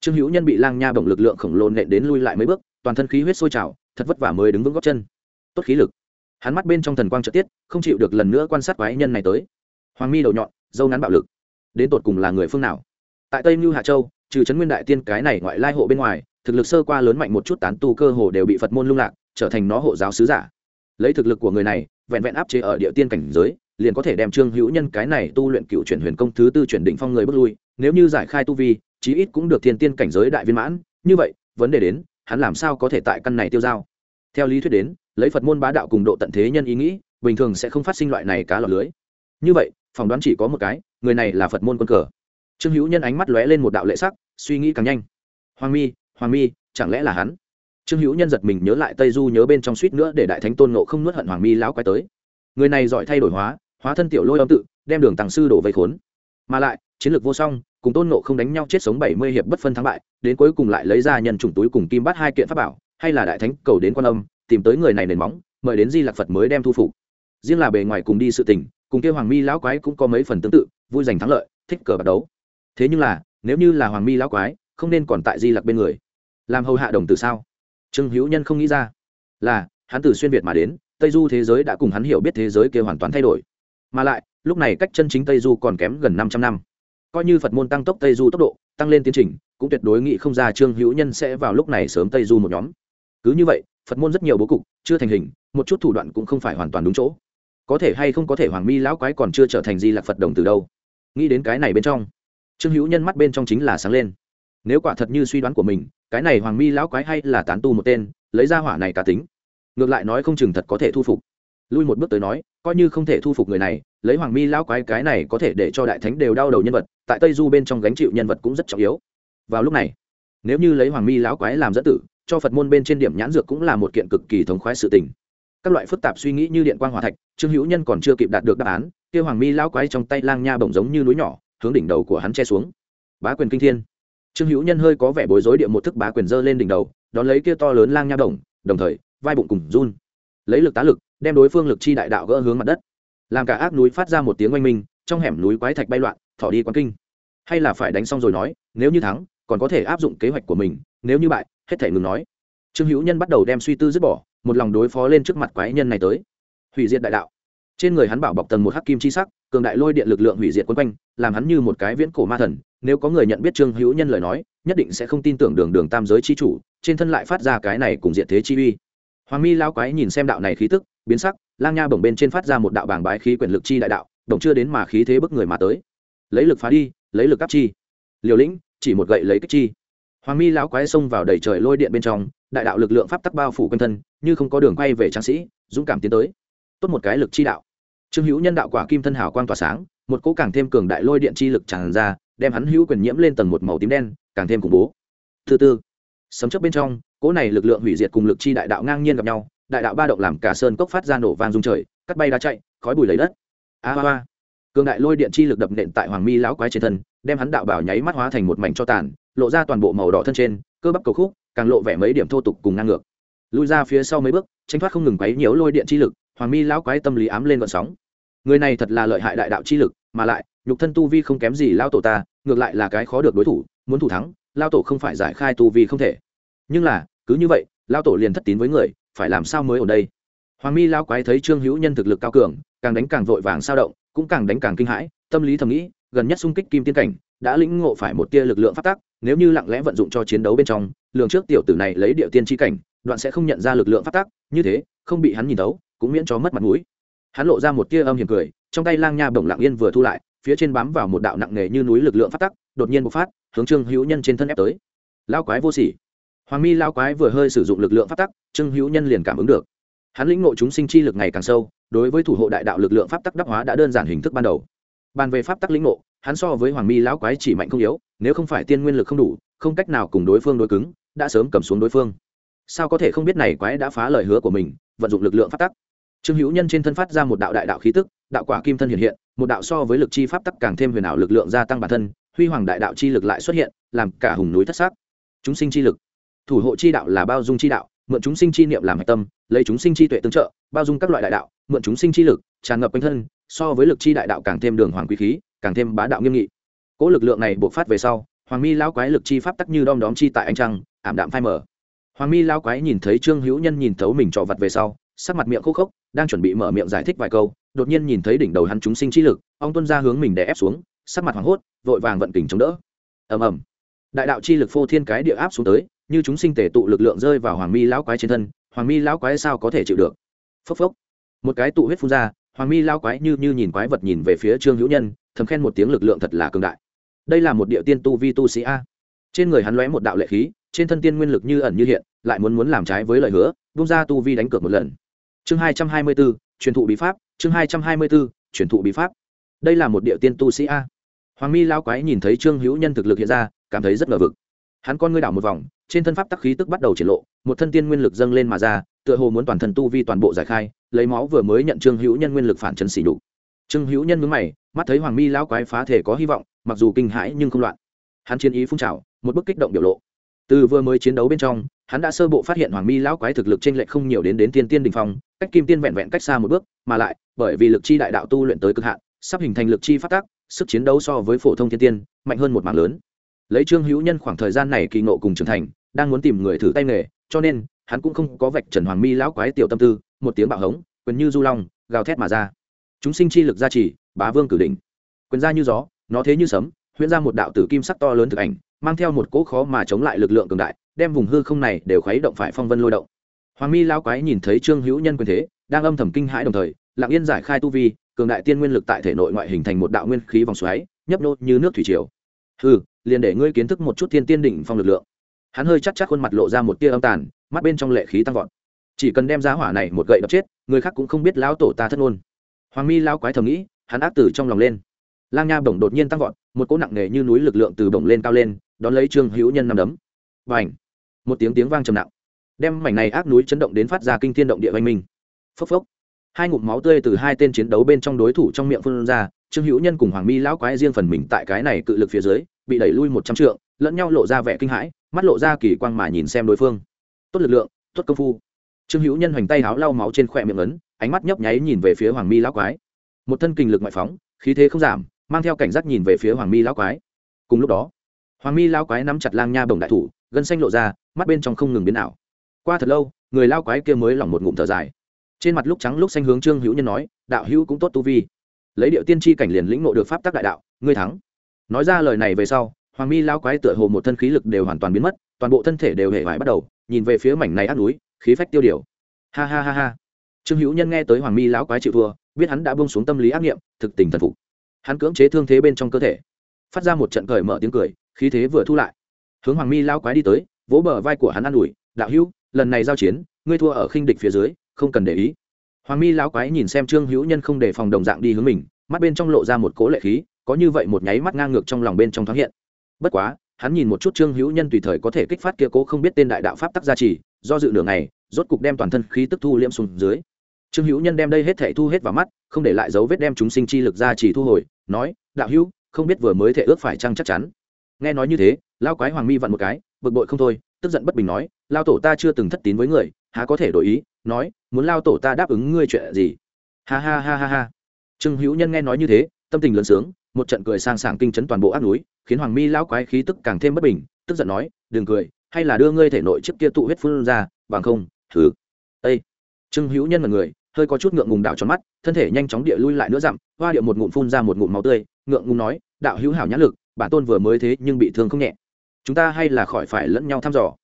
Trương hữu nhân bị lang nha bồng lực lượng khổng lồ nện đến lui lại mấy bước, toàn thân khí huyết sôi trào, thật vất vả mới đứng vững góc chân. Tốt khí lực hắn mắt bên trong thần quang trợ tiết, không chịu được lần nữa quan sát quái nhân này tới. Hoàng mi đầu nhọn, dâu ngắn bạo lực. Đến tột cùng là người phương nào? Tại tây mưu hạ châu, trừ trấn nguyên đại tiên cái này ngoại lai hộ bên ngoài, thực lực sơ qua lớn mạnh một chút tán tu cơ hồ đều bị phật môn lung lạc, trở thành nó hộ giáo sứ giả. Lấy thực lực của người này, vẹn vẹn áp chế ở địa tiên cảnh giới, liền có thể đem trương hữu nhân cái này tu luyện cựu chuyển huyền công thứ tư chuyển định phong người bước lui, nếu như giải khai tu vi, chí ít cũng được thiên tiên cảnh giới đại viên mãn. Như vậy, vấn đề đến, hắn làm sao có thể tại căn này tiêu dao theo lý thuyết đến, lấy phật môn bá đạo cùng độ tận thế nhân ý nghĩ, bình thường sẽ không phát sinh loại này cá lọc lưới. Như vậy, phỏng đoán chỉ có một cái, người này là phật môn quân cờ. Trương hữu nhân ánh mắt lóe lên một đạo lệ sắc, suy nghĩ càng nhanh. Hoàng mi hoàng mi, chẳng lẽ là hắn? Trương hữu nhân giật mình nhớ lại tây du nhớ bên trong suýt nữa để đại thánh tôn nộ không nuốt hận hoàng mi lão quay tới. Người này giỏi thay đổi hóa hóa thân tiểu lôi âm tự, đem đường tàng sư đổ vây khốn. Mà lại, chiến lược vô song, cùng tôn nộ không đánh nhau chết sống bảy mươi hiệp bất phân thắng bại, đến cuối cùng lại lấy ra nhân chủng túi cùng kim bắt hai kiện pháp bảo hay là đại thánh cầu đến quan âm, tìm tới người này nền móng, mời đến di lạc phật mới đem thu phục. Riêng là bề ngoài cùng đi sự tình, cùng kêu hoàng mi lão quái cũng có mấy phần tương tự, vui giành thắng lợi, thích cờ bắt đấu. Thế nhưng là, nếu như là hoàng mi lão quái, không nên còn tại di lạc bên người. Làm hầu hạ đồng từ sao? Trương hữu nhân không nghĩ ra. Là, hắn từ xuyên việt mà đến, tây du thế giới đã cùng hắn hiểu biết thế giới kia hoàn toàn thay đổi. Mà lại, lúc này cách chân chính tây du còn kém gần 500 năm. Coi như phật môn tăng tốc tây du tốc độ, tăng lên tiến trình, cũng tuyệt đối nghĩ không ra trương hữu nhân sẽ vào lúc này sớm tây du một nhóm cứ như vậy, phật môn rất nhiều bố cục, chưa thành hình, một chút thủ đoạn cũng không phải hoàn toàn đúng chỗ. Có thể hay không có thể hoàng mi lão quái còn chưa trở thành di lạc phật đồng từ đâu. Nghĩ đến cái này bên trong, trương hữu nhân mắt bên trong chính là sáng lên. Nếu quả thật như suy đoán của mình, cái này hoàng mi lão quái hay là tán tu một tên, lấy ra hỏa này cá tính. Ngược lại nói không chừng thật có thể thu phục. Lui một bước tới nói, coi như không thể thu phục người này, lấy hoàng mi lão quái cái này có thể để cho đại thánh đều đau đầu nhân vật, tại tây du bên trong gánh chịu nhân vật cũng rất trọng yếu. Vào lúc này, nếu như lấy hoàng mi lão quái làm dẫn tử cho phật môn bên trên điểm nhãn dược cũng là một kiện cực kỳ thống khoái sự tình. Các loại phức tạp suy nghĩ như điện quang hòa thạch, trương hữu nhân còn chưa kịp đạt được đáp án, kia hoàng mi lão quái trong tay lang nha bổng giống như núi nhỏ, hướng đỉnh đầu của hắn che xuống. Bá quyền kinh thiên. Trương hữu nhân hơi có vẻ bối rối địa một thức bá quyền dơ lên đỉnh đầu, đón lấy kia to lớn lang nha bổng, đồng thời, vai bụng cùng run. Lấy lực tá lực, đem đối phương lực chi đại đạo gỡ hướng mặt đất. Làm cả ác núi phát ra một tiếng oanh minh, trong hẻm núi quái thạch bay loạn, thỏ đi quán kinh. Hay là phải đánh xong rồi nói, nếu như thắng, còn có thể áp dụng kế hoạch của mình nếu như bại, hết thể ngừng nói. Trương hữu nhân bắt đầu đem suy tư dứt bỏ, một lòng đối phó lên trước mặt quái nhân này tới. Hủy diệt đại đạo. Trên người hắn bảo bọc tầng một hắc kim chi sắc, cường đại lôi điện lực lượng hủy diệt quân quanh, làm hắn như một cái viễn cổ ma thần. Nếu có người nhận biết trương hữu nhân lời nói, nhất định sẽ không tin tưởng đường đường tam giới chi chủ, trên thân lại phát ra cái này cùng diện thế chi uy. Hoàng mi lao quái nhìn xem đạo này khí tức, biến sắc, lang nha bổng bên trên phát ra một đạo bảng bái khí quyền lực chi đại đạo, bổng chưa đến mà khí thế bức người mà tới. Lấy lực phá đi, lấy lực áp chi. Liều lĩnh, chỉ một gậy lấy kích chi hoàng mi lão quái xông vào đầy trời lôi điện bên trong, đại đạo lực lượng pháp tắc bao phủ quanh thân, như không có đường quay về tráng sĩ, dũng cảm tiến tới. Tốt một cái lực chi đạo. Trương hữu nhân đạo quả kim thân hào quang tỏa sáng, một cỗ càng thêm cường đại lôi điện chi lực tràn ra, đem hắn hữu quyền nhiễm lên tầng một màu tím đen, càng thêm khủng bố. Thứ tư, sấm chấp bên trong, cỗ này lực lượng hủy diệt cùng lực chi đại đạo ngang nhiên gặp nhau, đại đạo ba động làm cả sơn cốc phát ra nổ vang rung trời, cắt bay đá chạy, khói bùi lấy đất. A ba ba cường đại lôi điện chi lực đập nện tại hoàng mi lão quái trên thân, đem hắn đạo bảo nháy mắt hóa thành một mảnh cho tàn lộ ra toàn bộ màu đỏ thân trên, cơ bắp cầu khúc, càng lộ vẻ mấy điểm thô tục cùng ngang ngược. Lui ra phía sau mấy bước tranh thoát không ngừng quấy nhiễu lôi điện chi lực, hoàng mi lão quái tâm lý ám lên vận sóng. Người này thật là lợi hại đại đạo chi lực, mà lại, nhục thân tu vi không kém gì lao tổ ta, ngược lại là cái khó được đối thủ, muốn thủ thắng lao tổ không phải giải khai tu vi không thể. Nhưng là, cứ như vậy lao tổ liền thất tín với người, phải làm sao mới ở đây? Hoàng mi lao quái thấy trương hữu nhân thực lực cao cường, càng đánh càng vội vàng sao động, cũng càng đánh càng kinh hãi, tâm lý thầm nghĩ, gần nhất xung kích kim tiên cảnh, đã lĩnh ngộ phải một tia lực lượng phát tác nếu như lặng lẽ vận dụng cho chiến đấu bên trong, lường trước tiểu tử này lấy địa tiên tri cảnh, đoạn sẽ không nhận ra lực lượng phát tác, như thế, không bị hắn nhìn tấu cũng miễn cho mất mặt mũi. Hắn lộ ra một tia âm hiểm cười, trong tay lang nha bổng lặng yên vừa thu lại, phía trên bám vào một đạo nặng nề như núi lực lượng phát tắc đột nhiên bộc phát, hướng trương hữu nhân trên thân ép tới. Lao quái vô sỉ. Hoàng mi lao quái vừa hơi sử dụng lực lượng phát tắc trương hữu nhân liền cảm ứng được. Hắn lĩnh ngộ chúng sinh chi lực ngày càng sâu, đối với thủ hộ đại đạo lực lượng pháp tắc đắc hóa đã đơn giản hình thức ban đầu. Bàn về pháp tắc lĩnh ngộ, hắn so với hoàng mi lão quái chỉ mạnh không yếu nếu không phải tiên nguyên lực không đủ, không cách nào cùng đối phương đối cứng, đã sớm cầm xuống đối phương. Sao có thể không biết này quái đã phá lời hứa của mình, vận dụng lực lượng phát tắc. Trương hữu nhân trên thân phát ra một đạo đại đạo khí tức, đạo quả kim thân hiện hiện, một đạo so với lực chi pháp tắc càng thêm huyền ảo lực lượng gia tăng bản thân, huy hoàng đại đạo chi lực lại xuất hiện, làm cả hùng núi thất xác chúng sinh chi lực. Thủ hộ chi đạo là bao dung chi đạo, mượn chúng sinh chi niệm làm hạch tâm, lấy chúng sinh chi tuệ tương trợ, bao dung các loại đại đạo, mượn chúng sinh chi lực, tràn ngập quanh thân, so với lực chi đại đạo càng thêm đường hoàng quý khí, càng thêm bá đạo nghiêm nghị cỗ lực lượng này buộc phát về sau, hoàng mi lão quái lực chi pháp tắc như đom đóm chi tại ánh trăng, ảm đạm phai mở hoàng mi lão quái nhìn thấy trương hữu nhân nhìn thấu mình trọ vật về sau, sắc mặt miệng khô khốc, đang chuẩn bị mở miệng giải thích vài câu, đột nhiên nhìn thấy đỉnh đầu hắn chúng sinh chi lực, ông tuân ra hướng mình đè ép xuống, sắc mặt hoảng hốt, vội vàng vận kình chống đỡ. Ầm ầm. Đại đạo chi lực phô thiên cái địa áp xuống tới, như chúng sinh tể tụ lực lượng rơi vào hoàng mi lão quái trên thân, hoàng mi lão quái sao có thể chịu được? Phốc phốc. Một cái tụ huyết phun ra, hoàng mi lão quái như như nhìn quái vật nhìn về phía trương hữu nhân, thầm khen một tiếng lực lượng thật là cường đại đây là một địa tiên tu vi tu sĩ a. Trên người hắn lóe một đạo lệ khí, trên thân tiên nguyên lực như ẩn như hiện, lại muốn muốn làm trái với lời hứa bung ra tu vi đánh cược một lần. Chương hai trăm hai mươi bốn truyền thụ bí pháp, chương hai trăm hai mươi bốn truyền thụ bí pháp. Đây là một địa tiên tu sĩ a. Hoàng mi lao quái nhìn thấy trương hữu nhân thực lực hiện ra, cảm thấy rất ngờ vực. Hắn con ngươi đảo một vòng, trên thân pháp tắc khí tức bắt đầu triển lộ, một thân tiên nguyên lực dâng lên mà ra, tựa hồ muốn toàn thân tu vi toàn bộ giải khai, lấy máu vừa mới nhận trương hữu nhân nguyên lực phản chân xỉ đục trương hữu nhân mướn mày, mắt thấy hoàng mi lão quái phá thể có hy vọng mặc dù kinh hãi nhưng không loạn. Hắn chiến ý phun trào, một bức kích động biểu lộ. Từ vừa mới chiến đấu bên trong, hắn đã sơ bộ phát hiện hoàng mi lão quái thực lực trên lệch không nhiều đến đến tiên tiên đình phong, cách kim tiên vẹn vẹn cách xa một bước, mà lại, bởi vì lực chi đại đạo tu luyện tới cực hạn, sắp hình thành lực chi phát tác, sức chiến đấu so với phổ thông thiên tiên, mạnh hơn một mạng lớn. Lấy trương hữu nhân khoảng thời gian này kỳ ngộ cùng trưởng thành, đang muốn tìm người thử tay nghề, cho nên, hắn cũng không có vạch trần hoàng mi lão quái tiểu tâm tư, một tiếng bạo hống, quyền như du long, gào thét mà ra. Chúng sinh chi lực gia trì, bá vương cử đỉnh. Quyền ra như gió nó thế như sấm, huyễn ra một đạo tử kim sắc to lớn thực ảnh, mang theo một cỗ khó mà chống lại lực lượng cường đại, đem vùng hư không này đều khuấy động phải phong vân lôi động. Hoàng mi lao quái nhìn thấy trương hữu nhân quyền thế, đang âm thầm kinh hãi đồng thời, lặng yên giải khai tu vi, cường đại tiên nguyên lực tại thể nội ngoại hình thành một đạo nguyên khí vòng xoáy, nhấp nô như nước thủy triều. Hư liền để ngươi kiến thức một chút thiên tiên đỉnh phong lực lượng. Hắn hơi chắc chắc khuôn mặt lộ ra một tia âm tàn, mắt bên trong lệ khí tăng vọt. Chỉ cần đem giá hỏa này một gậy đập chết, người khác cũng không biết lão tổ ta thất ngôn. Hoàng mi lao quái thầm nghĩ, hắn ác tử trong lòng lên lang nha bổng đột nhiên tăng vọt, một cỗ nặng nề như núi lực lượng từ bổng lên cao lên, đón lấy trương hữu nhân nằm đấm. Và ảnh một tiếng tiếng vang trầm nặng, đem mảnh này ác núi chấn động đến phát ra kinh thiên động địa oanh minh. Phốc phốc! Hai ngụm máu tươi từ hai tên chiến đấu bên trong đối thủ trong miệng phun ra, trương hữu nhân cùng hoàng mi lão quái riêng phần mình tại cái này cự lực phía dưới, bị đẩy lui một trăm trượng, lẫn nhau lộ ra vẻ kinh hãi, mắt lộ ra kỳ quang mà nhìn xem đối phương. Tốt lực lượng, tốt công phu. Trương hữu nhân hoành tay háo lau máu trên khỏe miệng ấn, ánh mắt nhấp nháy nhìn về phía hoàng mi lão quái. Một thân kinh lực ngoại phóng, khí thế không giảm mang theo cảnh giác nhìn về phía hoàng mi lão quái. Cùng lúc đó, hoàng mi lão quái nắm chặt lang nha bồng đại thủ, gân xanh lộ ra, mắt bên trong không ngừng biến ảo. Qua thật lâu, người lao quái kia mới lỏng một ngụm thở dài. Trên mặt lúc trắng lúc xanh hướng trương hữu nhân nói, đạo hữu cũng tốt tu vi. Lấy điệu tiên tri cảnh liền lĩnh ngộ được pháp tắc đại đạo, ngươi thắng. Nói ra lời này về sau, hoàng mi lao quái tựa hồ một thân khí lực đều hoàn toàn biến mất, toàn bộ thân thể đều hề vải bắt đầu, nhìn về phía mảnh này ác núi, khí phách tiêu điều. Ha ha ha ha. Trương hữu nhân nghe tới hoàng mi lão quái chịu thua, biết hắn đã bông xuống tâm lý ác nghiệm, thực tình thần phục hắn cưỡng chế thương thế bên trong cơ thể. Phát ra một trận cởi mở tiếng cười, khí thế vừa thu lại. Hướng hoàng mi lao quái đi tới, vỗ bờ vai của hắn ă n ủi, đạo hữu, lần này giao chiến, ngươi thua ở khinh địch phía dưới, không cần để ý. Hoàng mi lao quái nhìn xem trương hữu nhân không để phòng đồng dạng đi hướng mình, mắt bên trong lộ ra một cố lệ khí, có như vậy một nháy mắt ngang ngược trong lòng bên trong thoáng hiện. Bất quá, hắn nhìn một chút trương hữu nhân tùy thời có thể kích phát kia cố không biết tên đại đạo pháp tắc gia trì, do dự nửa này rốt cục đem toàn thân khí tức thu liễm xuống dưới trương hữu nhân đem đây hết thể thu hết vào mắt, không để lại dấu vết đem chúng sinh chi lực ra chỉ thu hồi, nói, đạo hữu, không biết vừa mới thể ước phải chăng chắc chắn? Nghe nói như thế lao quái hoàng mi vặn một cái, bực bội không thôi, tức giận bất bình nói lao tổ ta chưa từng thất tín với người, há có thể đổi ý? Nói, muốn lao tổ ta đáp ứng ngươi chuyện gì? Ha ha ha ha ha. Trương hữu nhân nghe nói như thế, tâm tình lớn sướng, một trận cười sang sảng kinh chấn toàn bộ ác núi, khiến hoàng mi lao quái khí tức càng thêm bất bình, tức giận nói, đừng cười, hay là đưa ngươi thể nội trước kia tụ huyết phun ra, bằng không, thử. Ây trương hữu nhân là người hơi có chút ngượng ngùng đảo tròn mắt, thân thể nhanh chóng địa lui lại nữa dặm, hoa điệu một ngụm phun ra một ngụm máu tươi, ngượng ngùng nói, đạo hữu hảo nhãn lực, bản tôn vừa mới thế nhưng bị thương không nhẹ. Chúng ta hay là khỏi phải lẫn nhau thăm dò.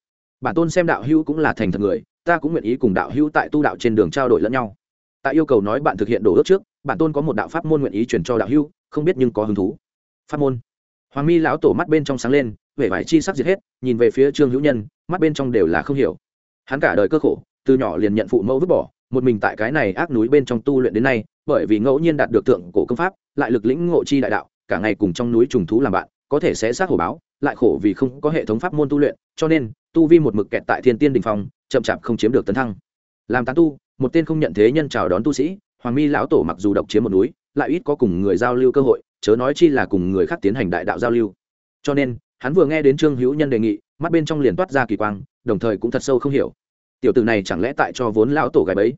Bản tôn xem đạo hữu cũng là thành thật người, ta cũng nguyện ý cùng đạo hữu tại tu đạo trên đường trao đổi lẫn nhau. Tại yêu cầu nói bạn thực hiện đổ ước trước, bản tôn có một đạo pháp môn nguyện ý truyền cho đạo hữu, không biết nhưng có hứng thú. Pháp môn. Hoàng mi lão tổ mắt bên trong sáng lên, vẻ vải chi sắc diệt hết, nhìn về phía trương hữu nhân, mắt bên trong đều là không hiểu. Hắn cả đời cơ khổ, từ nhỏ liền nhận phụ mẫu vứt bỏ một mình tại cái này ác núi bên trong tu luyện đến nay, bởi vì ngẫu nhiên đạt được thượng cổ công pháp, lại lực lĩnh ngộ chi đại đạo, cả ngày cùng trong núi trùng thú làm bạn, có thể sẽ sát hổ báo, lại khổ vì không có hệ thống pháp môn tu luyện, cho nên, tu vi một mực kẹt tại thiên tiên đình phong, chậm chạp không chiếm được tấn thăng. Làm tán tu, một tên không nhận thế nhân chào đón tu sĩ, hoàng mi lão tổ mặc dù độc chiếm một núi, lại ít có cùng người giao lưu cơ hội, chớ nói chi là cùng người khác tiến hành đại đạo giao lưu. Cho nên, hắn vừa nghe đến trương hữu nhân đề nghị, mắt bên trong liền toát ra kỳ quang, đồng thời cũng thật sâu không hiểu. Tiểu tử này chẳng lẽ tại cho vốn lão tổ gái bấy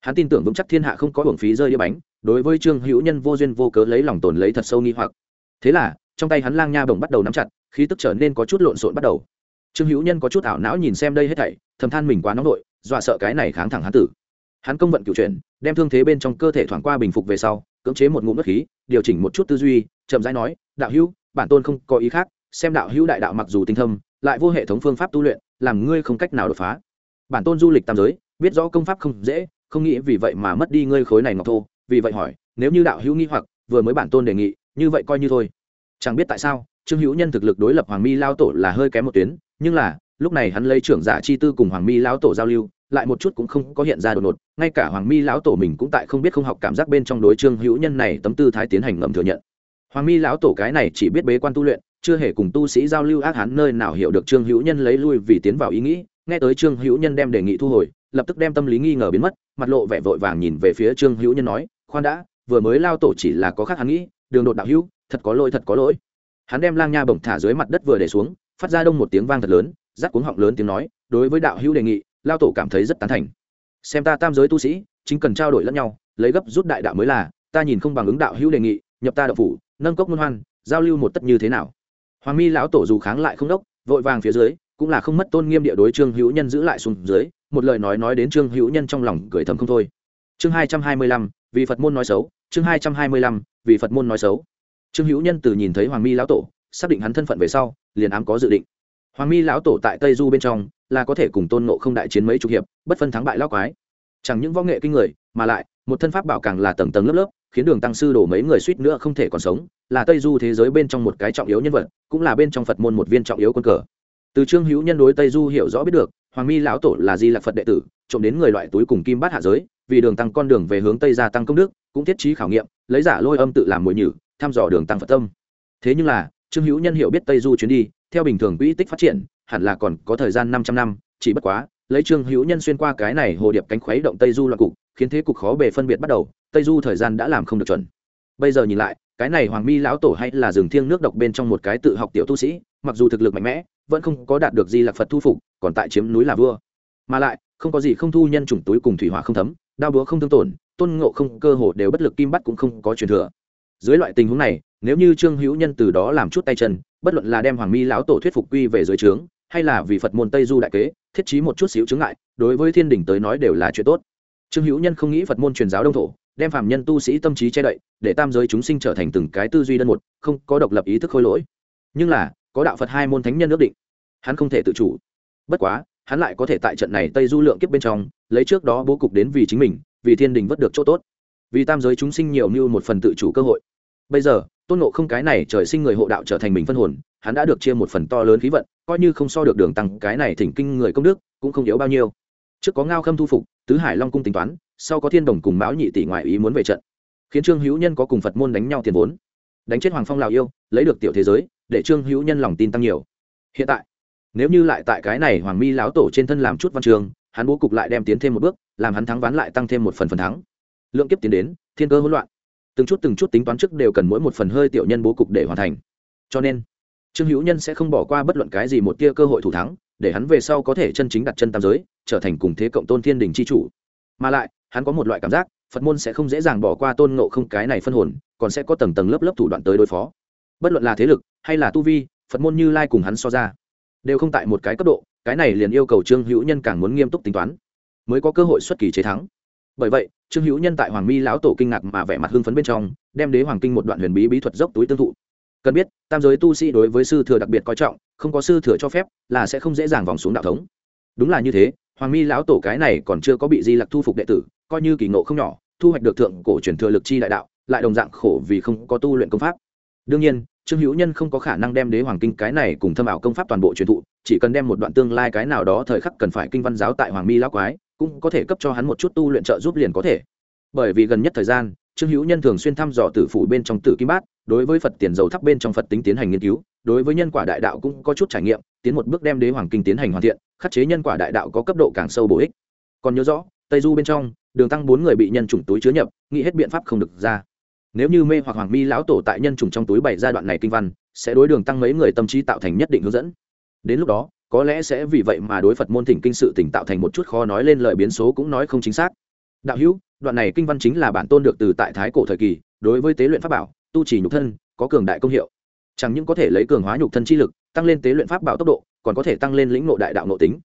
hắn tin tưởng vững chắc thiên hạ không có hưởng phí rơi đĩa bánh, đối với trương hữu nhân vô duyên vô cớ lấy lòng tồn lấy thật sâu nghi hoặc. Thế là, trong tay hắn lang nha bồng bắt đầu nắm chặt, khí tức trở nên có chút lộn xộn bắt đầu. Trương hữu nhân có chút ảo não nhìn xem đây hết thảy, thầm than mình quá nóng nội, dọa sợ cái này kháng thẳng hắn tử. Hắn công vận cựu chuyển, đem thương thế bên trong cơ thể thoảng qua bình phục về sau, cưỡng chế một ngụm nước khí, điều chỉnh một chút tư duy, chậm rãi nói, đạo hữu, bản tôn không có ý khác, xem đạo hữu đại đạo mặc dù tinh thâm, lại vô hệ thống phương pháp tu luyện, làm ngươi không cách nào đột phá. Bản tôn du lịch tam giới, biết rõ công pháp không dễ không nghĩ vì vậy mà mất đi ngươi khối này ngọc thô, vì vậy hỏi, nếu như đạo hữu nghi hoặc, vừa mới bản tôn đề nghị, như vậy coi như thôi. Chẳng biết tại sao, trương hữu nhân thực lực đối lập hoàng mi lao tổ là hơi kém một tuyến, nhưng là, lúc này hắn lấy trưởng giả chi tư cùng hoàng mi lao tổ giao lưu, lại một chút cũng không có hiện ra đột ngột, ngay cả hoàng mi lão tổ mình cũng tại không biết không học cảm giác bên trong đối trương hữu nhân này tấm tư thái tiến hành ngầm thừa nhận. Hoàng mi lão tổ cái này chỉ biết bế quan tu luyện, chưa hề cùng tu sĩ giao lưu ác hắn nơi nào hiểu được trương hữu nhân lấy lui vì tiến vào ý nghĩ, nghe tới trương hữu nhân đem đề nghị thu hồi lập tức đem tâm lý nghi ngờ biến mất, mặt lộ vẻ vội vàng nhìn về phía trương hữu nhân nói, khoan đã, vừa mới lao tổ chỉ là có khác hắn nghĩ, đường đột đạo hữu, thật có lỗi, thật có lỗi. Hắn đem lang nha bổng thả dưới mặt đất vừa để xuống, phát ra đông một tiếng vang thật lớn, rắc cuống họng lớn tiếng nói, đối với đạo hữu đề nghị, lao tổ cảm thấy rất tán thành. Xem ta tam giới tu sĩ, chính cần trao đổi lẫn nhau, lấy gấp rút đại đạo mới là, ta nhìn không bằng ứng đạo hữu đề nghị, nhập ta đạo phủ, nâng cốc môn hoan, giao lưu một tất như thế nào? Hoàng mi lão tổ dù kháng lại không đốc, vội vàng phía dưới, cũng là không mất tôn nghiêm địa đối trương hữu nhân giữ lại xuống dưới một lời nói nói đến trương hữu nhân trong lòng cười thầm không thôi. Chương hai trăm hai mươi lăm, vì phật môn nói xấu, chương hai trăm hai mươi lăm, vì phật môn nói xấu. Trương hữu nhân từ nhìn thấy hoàng mi lão tổ, xác định hắn thân phận về sau, liền ám có dự định. Hoàng mi lão tổ tại tây du bên trong, là có thể cùng tôn nộ không đại chiến mấy chục hiệp, bất phân thắng bại lao quái. Chẳng những võ nghệ kinh người, mà lại, một thân pháp bảo càng là tầng tầng lớp lớp, khiến đường tăng sư đổ mấy người suýt nữa không thể còn sống, là tây du thế giới bên trong một cái trọng yếu nhân vật, cũng là bên trong phật môn một viên trọng yếu quân cờ. Từ trương hữu nhân đối tây du hiểu rõ biết được hoàng mi lão tổ là di lạc phật đệ tử, trộm đến người loại túi cùng kim bát hạ giới, vì đường tăng con đường về hướng tây gia tăng công đức, cũng thiết trí khảo nghiệm, lấy giả lôi âm tự làm mồi nhử, thăm dò đường tăng phật tâm. Thế nhưng là, trương hữu nhân hiểu biết tây du chuyến đi, theo bình thường quỹ tích phát triển, hẳn là còn có thời gian 500 năm, chỉ bất quá, lấy trương hữu nhân xuyên qua cái này hồ điệp cánh khuấy động tây du loạn cục, khiến thế cục khó bề phân biệt bắt đầu, tây du thời gian đã làm không được chuẩn. Bây giờ nhìn lại, cái này hoàng mi lão tổ hay là rừng thiêng nước độc bên trong một cái tự học tiểu tu sĩ, mặc dù thực lực mạnh mẽ, vẫn không có đạt được di lạc phật thu phục còn tại chiếm núi là vua. Mà lại, không có gì không thu nhân chủng túi cùng thủy hỏa không thấm, đao búa không thương tổn, tôn ngộ không cơ hồ đều bất lực kim bắt cũng không có truyền thừa. Dưới loại tình huống này, nếu như trương hữu nhân từ đó làm chút tay chân, bất luận là đem hoàng mi lão tổ thuyết phục quy về dưới trướng, hay là vì phật môn tây du đại kế, thiết trí một chút xíu chứng ngại, đối với thiên đình tới nói đều là chuyện tốt. Trương hữu nhân không nghĩ phật môn truyền giáo đông thổ, đem phạm nhân tu sĩ tâm trí che đậy, để tam giới chúng sinh trở thành từng cái tư duy đơn một, không có độc lập ý thức khôi lỗi. Nhưng là, có đạo phật hai môn thánh nhân ước định, hắn không thể tự chủ bất quá, hắn lại có thể tại trận này tây du lượng kiếp bên trong, lấy trước đó bố cục đến vì chính mình, vì thiên đình vất được chỗ tốt. Vì tam giới chúng sinh nhiều như một phần tự chủ cơ hội. Bây giờ, tôn nộ không cái này trời sinh người hộ đạo trở thành mình phân hồn, hắn đã được chia một phần to lớn khí vận, coi như không so được đường tăng, cái này thỉnh kinh người công đức, cũng không yếu bao nhiêu. Trước có ngao khâm thu phục, tứ hải long cung tính toán, sau có thiên đồng cùng mão nhị tỷ ngoại ý muốn về trận. Khiến trương hữu nhân có cùng phật môn đánh nhau tiền vốn. Đánh chết hoàng phong lào yêu, lấy được tiểu thế giới, để trương hữu nhân lòng tin tăng nhiều. Hiện tại nếu như lại tại cái này hoàng mi lão tổ trên thân làm chút văn trường, hắn bố cục lại đem tiến thêm một bước, làm hắn thắng ván lại tăng thêm một phần phần thắng. Lượng kiếp tiến đến, thiên cơ hỗn loạn. Từng chút từng chút tính toán trước đều cần mỗi một phần hơi tiểu nhân bố cục để hoàn thành. Cho nên, trương hữu nhân sẽ không bỏ qua bất luận cái gì một tia cơ hội thủ thắng, để hắn về sau có thể chân chính đặt chân tam giới, trở thành cùng thế cộng tôn thiên đình c h i chủ. Mà lại, hắn có một loại cảm giác, phật môn sẽ không dễ dàng bỏ qua tôn ngộ không cái này phân hồn, còn sẽ có tầng tầng lớp lớp thủ đoạn tới đối phó. Bất luận là thế lực, hay là tu vi, phật môn như lai cùng hắn so ra đều không tại một cái cấp độ, cái này liền yêu cầu trương hữu nhân càng muốn nghiêm túc tính toán, mới có cơ hội xuất kỳ chế thắng. Bởi vậy, trương hữu nhân tại hoàng mi lão tổ kinh ngạc mà vẻ mặt hưng phấn bên trong, đem đế hoàng kinh một đoạn huyền bí bí thuật dốc túi tương thụ. Cần biết, tam giới tu sĩ đối với sư thừa đặc biệt coi trọng, không có sư thừa cho phép, là sẽ không dễ dàng vòng xuống đạo thống. Đúng là như thế, hoàng mi lão tổ cái này còn chưa có bị di lặc thu phục đệ tử, coi như kỳ ngộ không nhỏ, thu hoạch được thượng cổ truyền thừa lực chi đại đạo, lại đồng dạng khổ vì không có tu luyện công pháp. Đương nhiên trương hữu nhân không có khả năng đem đế hoàng kinh cái này cùng thâm ảo công pháp toàn bộ truyền thụ, chỉ cần đem một đoạn tương lai cái nào đó thời khắc cần phải kinh văn giáo tại hoàng mi lão quái, cũng có thể cấp cho hắn một chút tu luyện trợ giúp liền có thể. Bởi vì gần nhất thời gian, trương hữu nhân thường xuyên thăm dò tử phủ bên trong tử kim bát, đối với phật tiền dầu thắp bên trong phật tính tiến hành nghiên cứu, đối với nhân quả đại đạo cũng có chút trải nghiệm, tiến một bước đem đế hoàng kinh tiến hành hoàn thiện, khắc chế nhân quả đại đạo có cấp độ càng sâu bổ ích. Còn nhớ rõ, tây du bên trong, đường tăng bốn người bị nhân chủng túi chứa nhập, nghĩ hết biện pháp không được ra nếu như mê hoặc hoàng mi lão tổ tại nhân trùng trong túi bảy giai đoạn này kinh văn, sẽ đối đường tăng mấy người tâm trí tạo thành nhất định hướng dẫn. Đến lúc đó, có lẽ sẽ vì vậy mà đối phật môn thỉnh kinh sự tỉnh tạo thành một chút khó nói lên lời biến số cũng nói không chính xác. Đạo hữu, đoạn này kinh văn chính là bản tôn được từ tại thái cổ thời kỳ, đối với tế luyện pháp bảo, tu trì nhục thân, có cường đại công hiệu. Chẳng những có thể lấy cường hóa nhục thân chi lực, tăng lên tế luyện pháp bảo tốc độ, còn có thể tăng lên lĩnh nộ đại đạo nội tính.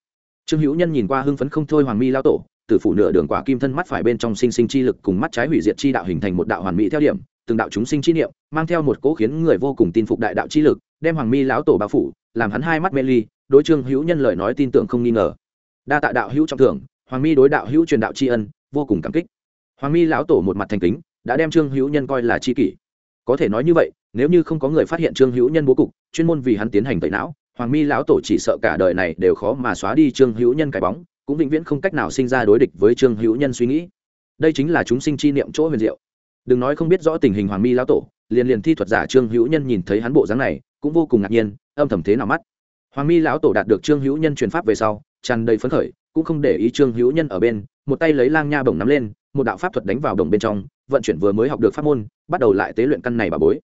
Trương hữu nhân nhìn qua hưng phấn không thôi hoàng mi lao tổ từ phủ nửa đường quả kim thân mắt phải bên trong sinh sinh chi lực cùng mắt trái hủy diệt chi đạo hình thành một đạo hoàn mỹ theo điểm, từng đạo chúng sinh chi niệm, mang theo một cỗ khiến người vô cùng tin phục đại đạo chi lực, đem hoàng mi lão tổ bao phủ, làm hắn hai mắt mê ly, đối trương hữu nhân lời nói tin tưởng không nghi ngờ. Đa tạ đạo hữu trọng thưởng, hoàng mi đối đạo hữu truyền đạo tri ân, vô cùng cảm kích. Hoàng mi lão tổ một mặt thành kính, đã đem trương hữu nhân coi là tri kỷ. Có thể nói như vậy, nếu như không có người phát hiện trương hữu nhân bố cục, chuyên môn vì hắn tiến hành tẩy não, hoàng mi lão tổ chỉ sợ cả đời này đều khó mà xóa đi trương hữu nhân cái bóng cũng vĩnh viễn không cách nào sinh ra đối địch với trương hữu nhân suy nghĩ. Đây chính là chúng sinh chi niệm chỗ huyền diệu. Đừng nói không biết rõ tình hình hoàng mi lão tổ, liền liền thi thuật giả trương hữu nhân nhìn thấy hắn bộ dáng này, cũng vô cùng ngạc nhiên, âm thầm thế nào mắt. Hoàng mi lão tổ đạt được trương hữu nhân truyền pháp về sau, tràn đầy phấn khởi, cũng không để ý trương hữu nhân ở bên, một tay lấy lang nha bổng nắm lên, một đạo pháp thuật đánh vào đồng bên trong, vận chuyển vừa mới học được pháp môn, bắt đầu lại tế luyện căn này bà bối.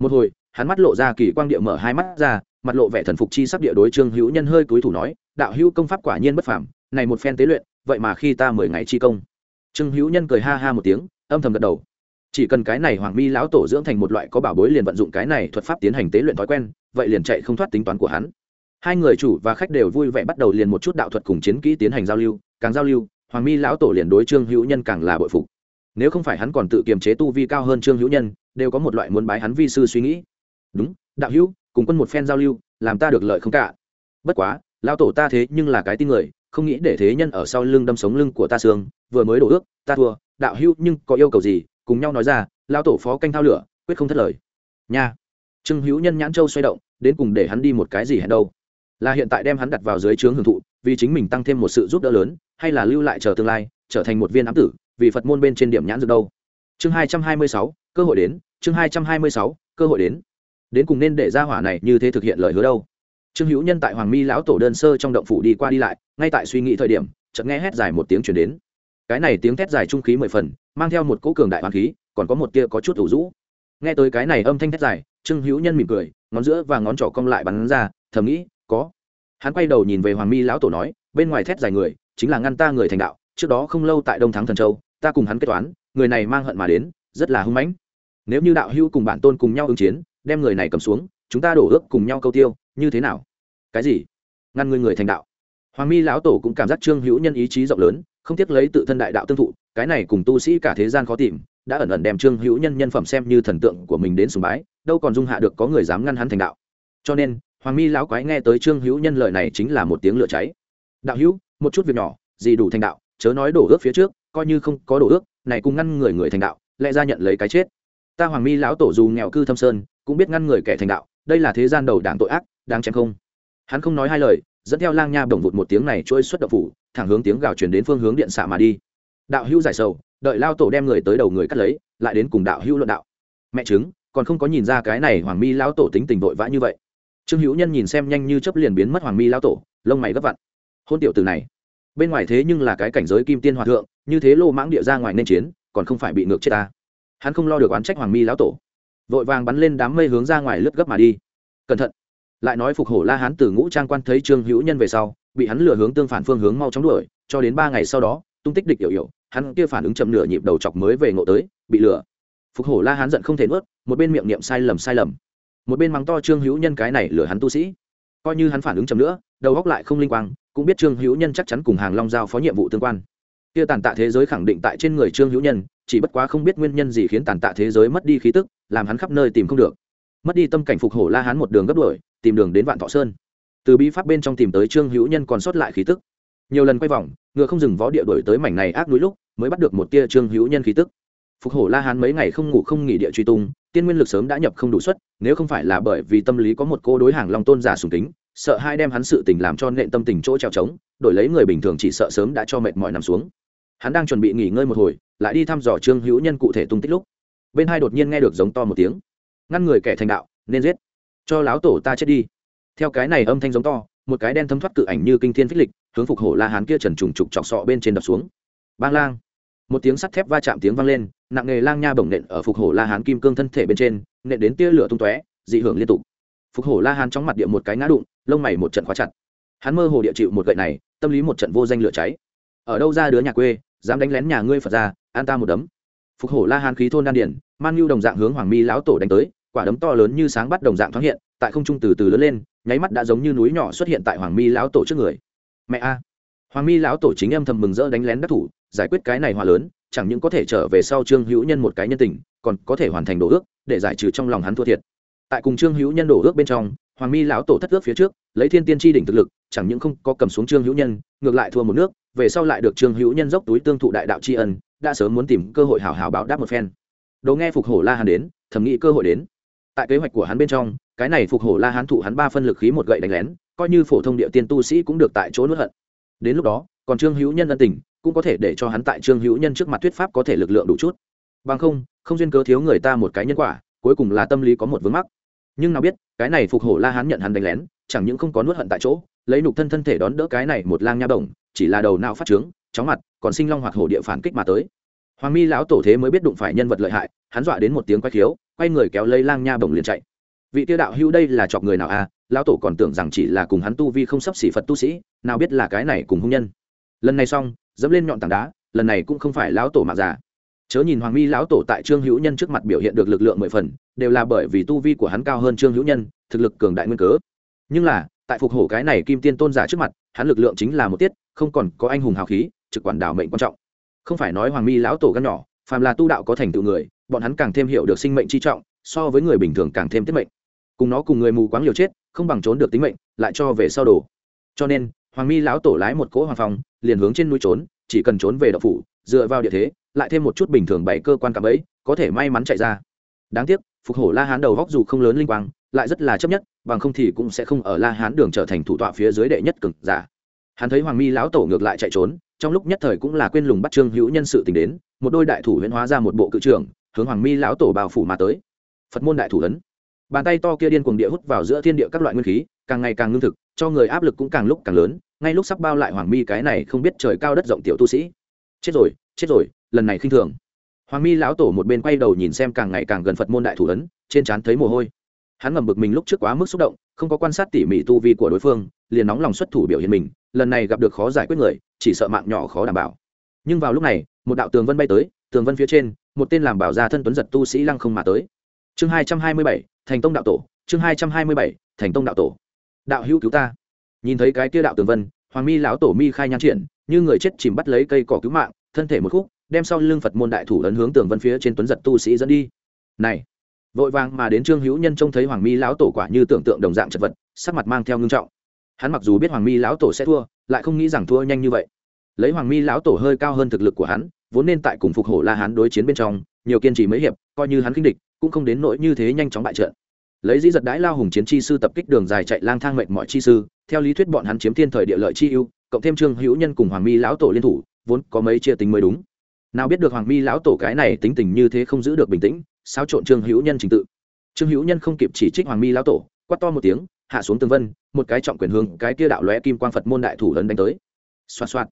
Một hồi, hắn mắt lộ ra kỳ quang địa mở hai mắt ra, mặt lộ vẻ thần phục chi sắp địa đối trương hữu nhân hơi cúi thủ nói, đạo hữu công pháp quả nhiên bất phàm này một phen tế luyện, vậy mà khi ta mười ngày chi công. Trương hữu nhân cười ha ha một tiếng, âm thầm gật đầu. Chỉ cần cái này hoàng mi lão tổ dưỡng thành một loại có bảo bối liền vận dụng cái này thuật pháp tiến hành tế luyện thói quen, vậy liền chạy không thoát tính toán của hắn. Hai người chủ và khách đều vui vẻ bắt đầu liền một chút đạo thuật cùng chiến kỹ tiến hành giao lưu, càng giao lưu, hoàng mi lão tổ liền đối trương hữu nhân càng là bội phục. Nếu không phải hắn còn tự kiềm chế tu vi cao hơn trương hữu nhân, đều có một loại muốn bái hắn vi sư suy nghĩ. Đúng, đạo hữu, cùng quân một phen giao lưu, làm ta được lợi không cả. Bất quá, lão tổ ta thế nhưng là cái tin người không nghĩ để thế nhân ở sau lưng đâm sống lưng của ta xương, vừa mới đổ ước, ta thua, đạo hữu nhưng có yêu cầu gì? Cùng nhau nói ra lão tổ phó canh thao lửa, quyết không thất lời. Nha. Trương hữu nhân nhãn châu xoay động, đến cùng để hắn đi một cái gì hẹn đâu? Là hiện tại đem hắn đặt vào dưới trướng hưởng thụ, vì chính mình tăng thêm một sự giúp đỡ lớn, hay là lưu lại chờ tương lai, trở thành một viên ám tử, vì phật môn bên trên điểm nhãn dược đâu? Chương hai trăm hai mươi sáu, cơ hội đến, chương hai trăm hai mươi sáu, cơ hội đến. Đến cùng nên để ra hỏa này như thế thực hiện lời hứa đâu? Trương hữu nhân tại hoàng mi lão tổ đơn sơ trong động phủ đi qua đi lại, ngay tại suy nghĩ thời điểm, chợt nghe hét dài một tiếng chuyển đến. Cái này tiếng thét dài trung khí mười phần, mang theo một cỗ cường đại hoàng khí, còn có một tia có chút ủ rũ. Nghe tới cái này âm thanh thét dài, trương hữu nhân mỉm cười, ngón giữa và ngón trỏ cong lại bắn ra, thầm nghĩ, có. Hắn quay đầu nhìn về hoàng mi lão tổ nói, bên ngoài thét dài người, chính là ngăn ta người thành đạo, trước đó không lâu tại đông thắng thần châu, ta cùng hắn kết toán, người này mang hận mà đến, rất là hưng mãnh. Nếu như đạo hưu cùng bản tôn cùng nhau ứng chiến, đem người này cầm xuống chúng ta đổ ước cùng nhau câu tiêu, như thế nào? Cái gì? Ngăn người người thành đạo. Hoàng mi lão tổ cũng cảm giác trương hữu nhân ý chí rộng lớn, không tiếc lấy tự thân đại đạo tương thụ, cái này cùng tu sĩ cả thế gian khó tìm, đã ẩn ẩn đem trương hữu nhân nhân phẩm xem như thần tượng của mình đến sùng bái, đâu còn dung hạ được có người dám ngăn hắn thành đạo. Cho nên, hoàng mi lão quái nghe tới trương hữu nhân lời này chính là một tiếng lửa cháy. Đạo hữu, một chút việc nhỏ, gì đủ thành đạo, chớ nói đổ ước phía trước, coi như không có đổ ước, này cùng ngăn người người thành đạo, lẽ ra nhận lấy cái chết. Ta hoàng mi lão tổ dù nghèo cư thâm sơn, cũng biết ngăn người kẻ thành đạo đây là thế gian đầu đảng tội ác đang chém không? Hắn không nói hai lời, dẫn theo lang nha bồng vụt một tiếng này trôi xuất đậu phủ, thẳng hướng tiếng gào chuyển đến phương hướng điện xạ mà đi. Đạo hữu giải sầu, đợi lao tổ đem người tới đầu người cắt lấy, lại đến cùng đạo hữu luận đạo. Mẹ chứng còn không có nhìn ra cái này hoàng mi lao tổ tính tình vội vã như vậy. Trương hữu nhân nhìn xem nhanh như chấp liền biến mất hoàng mi lao tổ, lông mày gấp vặn. Hôn tiểu từ này. Bên ngoài thế nhưng là cái cảnh giới kim tiên hòa thượng, như thế lô mãng địa ra ngoài nên chiến, còn không phải bị ngược chết ta. Hắn không lo được oán trách hoàng mi lão tổ vội vàng bắn lên đám mây hướng ra ngoài lướt gấp mà đi. Cẩn thận. Lại nói phục hổ la hán từ ngũ trang quan thấy trương hữu nhân về sau, bị hắn lừa hướng tương phản phương hướng mau chóng đuổi, cho đến ba ngày sau đó, tung tích địch hiểu hiểu, hắn kia phản ứng chậm nửa nhịp đầu chọc mới về ngộ tới, bị lừa. Phục hổ la hán giận không thể nuốt, một bên miệng niệm sai lầm sai lầm. Một bên mắng to trương hữu nhân cái này lừa hắn tu sĩ. Coi như hắn phản ứng chậm nữa, đầu góc lại không linh quang, cũng biết trương hữu nhân chắc chắn cùng hàng long giao phó nhiệm vụ tương quan. Kia tàn tạ thế giới khẳng định tại trên người trương hữu nhân chỉ bất quá không biết nguyên nhân gì khiến tàn tạ thế giới mất đi khí tức làm hắn khắp nơi tìm không được. Mất đi tâm cảnh phục hổ la hắn một đường gấp đuổi tìm đường đến vạn thọ sơn. Từ bí pháp bên trong tìm tới trương hữu nhân còn sót lại khí tức. Nhiều lần quay vòng ngựa không dừng vó địa đuổi tới mảnh này ác núi lúc mới bắt được một tia trương hữu nhân khí tức. Phục hổ la hán mấy ngày không ngủ không nghỉ địa truy tung tiên nguyên lực sớm đã nhập không đủ suất nếu không phải là bởi vì tâm lý có một cô đối hàng long tôn giả sùng tính, sợ hai đem hắn sự tình làm cho nện tâm tình chỗ trèo trống đổi lấy người bình thường chỉ sợ sớm đã cho mệt mỏi nằm xuống. Hắn đang chuẩn bị nghỉ ngơi một hồi lại đi thăm dò trương hữu nhân cụ thể tung tích lúc. Bên hai đột nhiên nghe được giống to một tiếng. Ngăn người kẻ thành đạo, nên giết. Cho láo tổ ta chết đi. Theo cái này âm thanh giống to, một cái đen thấm thoát cự ảnh như kinh thiên phích lịch, hướng phục hổ la hán kia trần trùng trục chọc sọ bên trên đập xuống. Bang lang. Một tiếng sắt thép va chạm tiếng vang lên, nặng nghề lang nha bổng nện ở phục hổ la hán kim cương thân thể bên trên, nện đến tia lửa tung tóe, dị hưởng liên tục. Phục hổ la hán trong mặt địa một cái ngã đụng, lông mày một trận khóa chặt. Hắn mơ hồ địa chịu một gậy này, tâm lý một trận vô danh lửa cháy. Ở đâu ra đứa nhà quê, dám đánh lén nhà ngươi phật ra an ta một đấm. Phục hổ la hán khí thôn đan điển man nhu đồng dạng hướng hoàng mi lão tổ đánh tới, quả đấm to lớn như sáng bắt đồng dạng thoáng hiện, tại không trung từ từ lớn lên, nháy mắt đã giống như núi nhỏ xuất hiện tại hoàng mi lão tổ trước người. Mẹ a! Hoàng mi lão tổ chính em thầm mừng rỡ đánh lén đắc thủ, giải quyết cái này hòa lớn, chẳng những có thể trở về sau trương hữu nhân một cái nhân tình, còn có thể hoàn thành đổ ước, để giải trừ trong lòng hắn thua thiệt. Tại cùng trương hữu nhân đổ ước bên trong, hoàng mi lão tổ thất ước phía trước, lấy thiên tiên tri đỉnh thực lực, chẳng những không có cầm xuống trương hữu nhân, ngược lại thua một nước, về sau lại được trương hữu nhân dốc túi tương thụ đại đạo tri ân đã sớm muốn tìm cơ hội hào hào báo đáp một phen. Đồ nghe phục hổ la hán đến, thầm nghĩ cơ hội đến. Tại kế hoạch của hắn bên trong, cái này phục hổ la hán thụ hắn ba phân lực khí một gậy đánh lén, coi như phổ thông địa tiên tu sĩ cũng được tại chỗ nuốt hận. Đến lúc đó, còn trương hữu nhân ân tình, cũng có thể để cho hắn tại trương hữu nhân trước mặt thuyết pháp có thể lực lượng đủ chút. Bằng không không duyên cớ thiếu người ta một cái nhân quả, cuối cùng là tâm lý có một vướng mắc. Nhưng nào biết, cái này phục hổ la hán nhận hắn đánh lén, chẳng những không có nuốt hận tại chỗ, lấy nục thân thân thể đón đỡ cái này một lang nha bổng, chỉ là đầu não phát trướng, chóng mặt còn sinh long hoặc hổ địa phản kích mà tới. Hoàng mi lão tổ thế mới biết đụng phải nhân vật lợi hại, hắn dọa đến một tiếng quay khiếu, quay người kéo lấy lang nha bổng liền chạy. Vị tiêu đạo hữu đây là chọc người nào à? Lão tổ còn tưởng rằng chỉ là cùng hắn tu vi không sắp xỉ phật tu sĩ, nào biết là cái này cùng hung nhân. Lần này xong, dẫm lên nhọn tảng đá, lần này cũng không phải lão tổ mà già. Chớ nhìn hoàng mi lão tổ tại trương hữu nhân trước mặt biểu hiện được lực lượng mười phần, đều là bởi vì tu vi của hắn cao hơn trương hữu nhân, thực lực cường đại nguyên cớ. Nhưng là, tại phục hổ cái này kim tiên tôn giả trước mặt, hắn lực lượng chính là một tiết, không còn có anh hùng hào khí trực quản đảo mệnh quan trọng. Không phải nói hoàng mi lão tổ gan nhỏ, phàm là tu đạo có thành tựu người, bọn hắn càng thêm hiểu được sinh mệnh chi trọng, so với người bình thường càng thêm tiết mệnh. Cùng nó cùng người mù quáng liều chết, không bằng trốn được tính mệnh, lại cho về sau đồ. Cho nên, hoàng mi lão tổ lái một cỗ hoàng phong, liền hướng trên núi trốn, chỉ cần trốn về đậu phủ, dựa vào địa thế, lại thêm một chút bình thường bảy cơ quan cảm ấy, có thể may mắn chạy ra. Đáng tiếc, phục hổ la hán đầu góc dù không lớn linh quang, lại rất là chấp nhất, bằng không thì cũng sẽ không ở la hán đường trở thành thủ tọa phía dưới đệ nhất cực giả. Hắn thấy hoàng mi lão tổ ngược lại chạy trốn trong lúc nhất thời cũng là quên lùng bắt trương hữu nhân sự tình đến, một đôi đại thủ huyễn hóa ra một bộ cự trưởng, hướng hoàng mi lão tổ bao phủ mà tới. Phật môn đại thủ ấn. Bàn tay to kia điên cuồng địa hút vào giữa thiên địa các loại nguyên khí, càng ngày càng ngưng thực, cho người áp lực cũng càng lúc càng lớn, ngay lúc sắp bao lại hoàng mi cái này không biết trời cao đất rộng tiểu tu sĩ. Chết rồi chết rồi, lần này khinh thường. Hoàng mi lão tổ một bên quay đầu nhìn xem càng ngày càng gần phật môn đại thủ ấn, trên trán thấy mồ hôi. Hắn ngầm bực mình lúc trước quá mức xúc động, không có quan sát tỉ mỉ tu vi của đối phương, liền nóng lòng xuất thủ biểu hiện mình lần này gặp được khó giải quyết người, chỉ sợ mạng nhỏ khó đảm bảo. Nhưng vào lúc này, một đạo tường vân bay tới, tường vân phía trên, một tên làm bảo ra thân tuấn giật tu sĩ lăng không mà tới. Chương hai trăm hai mươi bảy, thành tông đạo tổ, chương hai trăm hai mươi bảy, thành tông đạo tổ. Đạo hữu cứu ta. Nhìn thấy cái kia đạo tường vân, hoàng mi lão tổ mi khai nhan triển, như người chết chìm bắt lấy cây cỏ cứu mạng, thân thể một khúc, đem sau lưng phật môn đại thủ ấn hướng tường vân phía trên tuấn giật tu sĩ dẫn đi. Này! Vội vàng mà đến trương hữu nhân trông thấy hoàng mi lão tổ quả như tưởng tượng đồng dạng chật vật, sắc mặt mang theo ngưng trọng hắn mặc dù biết hoàng mi lão tổ sẽ thua, lại không nghĩ rằng thua nhanh như vậy. Lấy hoàng mi lão tổ hơi cao hơn thực lực của hắn, vốn nên tại cùng phục hổ la hán đối chiến bên trong, nhiều kiên trì mấy hiệp, coi như hắn kinh địch, cũng không đến nỗi như thế nhanh chóng bại trận. Lấy dĩ giật đái lao hùng chiến chi sư tập kích đường dài chạy lang thang mệnh mọi chi sư, theo lý thuyết bọn hắn chiếm thiên thời địa lợi chi ưu, cộng thêm trương hữu nhân cùng hoàng mi lão tổ liên thủ, vốn có mấy chia tính mới đúng. Nào biết được hoàng mi lão tổ cái này tính tình như thế không giữ được bình tĩnh, xáo trộn trương hữu nhân trình tự. Trương hữu nhân không kịp chỉ trích hoàng mi lão tổ, quát to một tiếng hạ xuống tương vân, một cái trọng quyền hướng cái kia đạo lóe kim quang phật môn đại thủ lớn đánh tới. Xoa xoa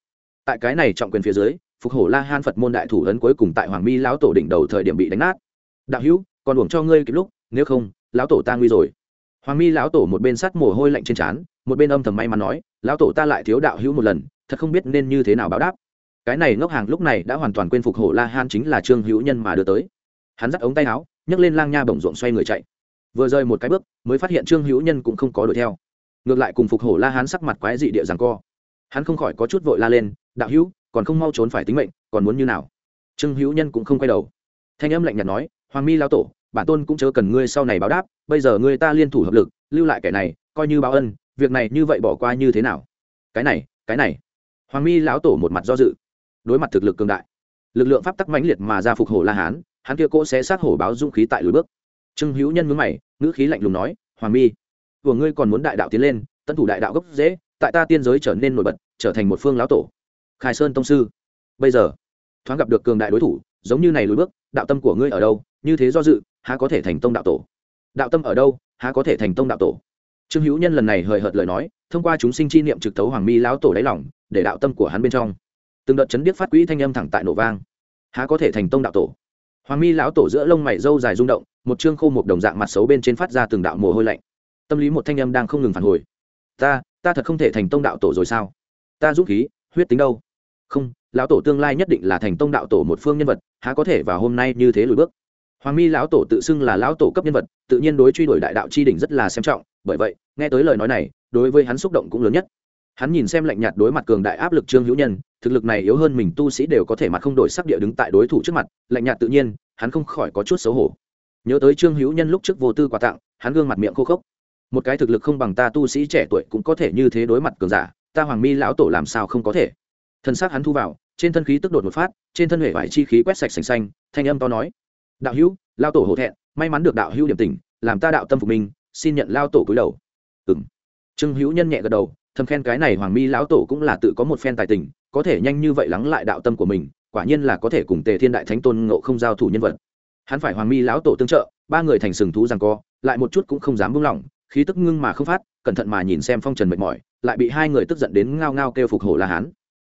tại cái này trọng quyền phía dưới, phục hổ la han phật môn đại thủ lớn cuối cùng tại hoàng mi lão tổ đỉnh đầu thời điểm bị đánh nát. Đạo hữu, còn uổng cho ngươi kịp lúc, nếu không, lão tổ ta nguy rồi. Hoàng mi lão tổ một bên sắt mồ hôi lạnh trên trán, một bên âm thầm may mắn nói, lão tổ ta lại thiếu đạo hữu một lần, thật không biết nên như thế nào báo đáp. Cái này ngốc hàng lúc này đã hoàn toàn quên phục hổ la han chính là trương hữu nhân mà đưa tới. Hắn dắt ống tay áo, nhấc lên lang nha bổng ruộng xoay người chạy vừa rơi một cái bước, mới phát hiện trương hữu nhân cũng không có đuổi theo. Ngược lại cùng phục hổ la hán sắc mặt quái dị địa rằng co. Hắn không khỏi có chút vội la lên, đạo hữu, còn không mau trốn phải tính mệnh, còn muốn như nào? Trương hữu nhân cũng không quay đầu. Thanh âm lạnh nhạt nói, hoàng mi lao tổ, bản tôn cũng chớ cần ngươi sau này báo đáp, bây giờ ngươi ta liên thủ hợp lực, lưu lại kẻ này, coi như báo ân, việc này như vậy bỏ qua như thế nào? Cái này cái này. Hoàng mi lão tổ một mặt do dự. Đối mặt thực lực cường đại, lực lượng pháp tắc mãnh liệt mà ra phục hổ la hán, hắn kia cỗ sẽ sát hổ báo dũng khí tại lối bước trương hữu nhân mướn mày, ngữ khí lạnh lùng nói, hoàng mi của ngươi còn muốn đại đạo tiến lên, tân thủ đại đạo gốc dễ tại ta tiên giới trở nên nổi bật, trở thành một phương lão tổ. Khai sơn tông sư, bây giờ, thoáng gặp được cường đại đối thủ, giống như này lối bước, đạo tâm của ngươi ở đâu, như thế do dự, há có thể thành tông đạo tổ? Đạo tâm ở đâu, há có thể thành tông đạo tổ? Trương hữu nhân lần này hời hợt lời nói, thông qua chúng sinh chi niệm trực tấu hoàng mi lão tổ đáy lỏng để đạo tâm của hắn bên trong, từng đợt chấn điếc phát quỹ thanh âm thẳng tại nổ vang. Há có thể thành tông đạo tổ? Hoàng mi lão tổ giữa lông mày râu dài rung động, một chương khô một đồng dạng mặt xấu bên trên phát ra từng đạo mồ hôi lạnh. Tâm lý một thanh âm đang không ngừng phản hồi. Ta ta thật không thể thành tông đạo tổ rồi sao? Ta dũng khí, huyết tính đâu? Không, lão tổ tương lai nhất định là thành tông đạo tổ một phương nhân vật, há có thể vào hôm nay như thế lùi bước? Hoàng mi lão tổ tự xưng là lão tổ cấp nhân vật, tự nhiên đối truy đuổi đại đạo chi đỉnh rất là xem trọng, bởi vậy, nghe tới lời nói này, đối với hắn xúc động cũng lớn nhất. Hắn nhìn xem lạnh nhạt đối mặt cường đại áp lực trương hữu nhân thực lực này yếu hơn mình tu sĩ đều có thể mặt không đổi sắc địa đứng tại đối thủ trước mặt, lạnh nhạt tự nhiên, hắn không khỏi có chút xấu hổ. Nhớ tới trương hữu nhân lúc trước vô tư quà tặng, hắn gương mặt miệng khô khốc. Một cái thực lực không bằng ta tu sĩ trẻ tuổi cũng có thể như thế đối mặt cường giả, ta hoàng mi lão tổ làm sao không có thể? Thân xác hắn thu vào, trên thân khí tức đột một phát, trên thân hệ vải chi khí quét sạch sành xanh, thanh âm to nói. Đạo hữu lao tổ hổ thẹn, may mắn được đạo hữu điểm tình làm ta đạo tâm phục minh, xin nhận lao tổ cúi đầu. Ừ m trương hữu nhân nhẹ gật đầu, thầm khen cái này hoàng mi lão tổ cũng là tự có một phen tài tình có thể nhanh như vậy lắng lại đạo tâm của mình, quả nhiên là có thể cùng tề thiên đại thánh tôn ngộ không giao thủ nhân vật. Hắn phải hoàng mi lão tổ tương trợ, ba người thành sừng thú rằng co, lại một chút cũng không dám buông lỏng, khí tức ngưng mà không phát, cẩn thận mà nhìn xem phong trần mệt mỏi, lại bị hai người tức giận đến ngao ngao kêu phục hổ la hán.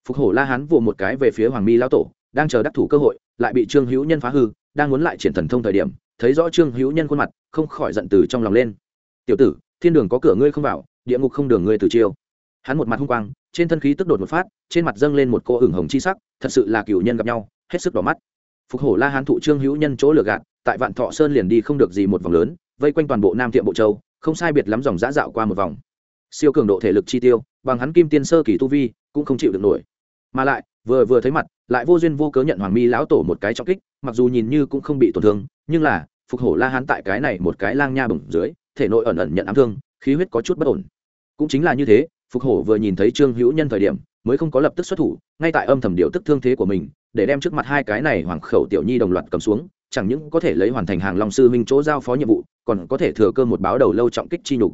Phục hổ la hán vồ một cái về phía hoàng mi lão tổ, đang chờ đắc thủ cơ hội, lại bị trương hữu nhân phá hư, đang muốn lại triển thần thông thời điểm, thấy rõ trương hữu nhân khuôn mặt, không khỏi giận từ trong lòng lên. Tiểu tử, thiên đường có cửa ngươi không vào, địa ngục không đường ngươi từ chiêu hắn một mặt hung quang, trên thân khí tức đột một phát, trên mặt dâng lên một cô hửng hồng chi sắc, thật sự là cựu nhân gặp nhau, hết sức đỏ mắt. Phục hổ la hán thụ trương hữu nhân chỗ lừa gạt, tại vạn thọ sơn liền đi không được gì một vòng lớn, vây quanh toàn bộ nam Thiện bộ châu, không sai biệt lắm dòng giã dạo qua một vòng. Siêu cường độ thể lực chi tiêu, bằng hắn kim tiên sơ kỳ tu vi, cũng không chịu được nổi. Mà lại, vừa vừa thấy mặt, lại vô duyên vô cớ nhận hoàng mi lão tổ một cái trọng kích, mặc dù nhìn như cũng không bị tổn thương, nhưng là, phục hổ la hán tại cái này một cái lang nha bổng dưới, thể nội ẩn ẩn nhận ám thương, khí huyết có chút bất ổn. Cũng chính là như thế phục hổ vừa nhìn thấy trương hữu nhân thời điểm, mới không có lập tức xuất thủ, ngay tại âm thầm điều tức thương thế của mình, để đem trước mặt hai cái này hoàng khẩu tiểu nhi đồng loạt cầm xuống, chẳng những có thể lấy hoàn thành hàng long sư minh chỗ giao phó nhiệm vụ, còn có thể thừa cơ một báo đầu lâu trọng kích chi nhục.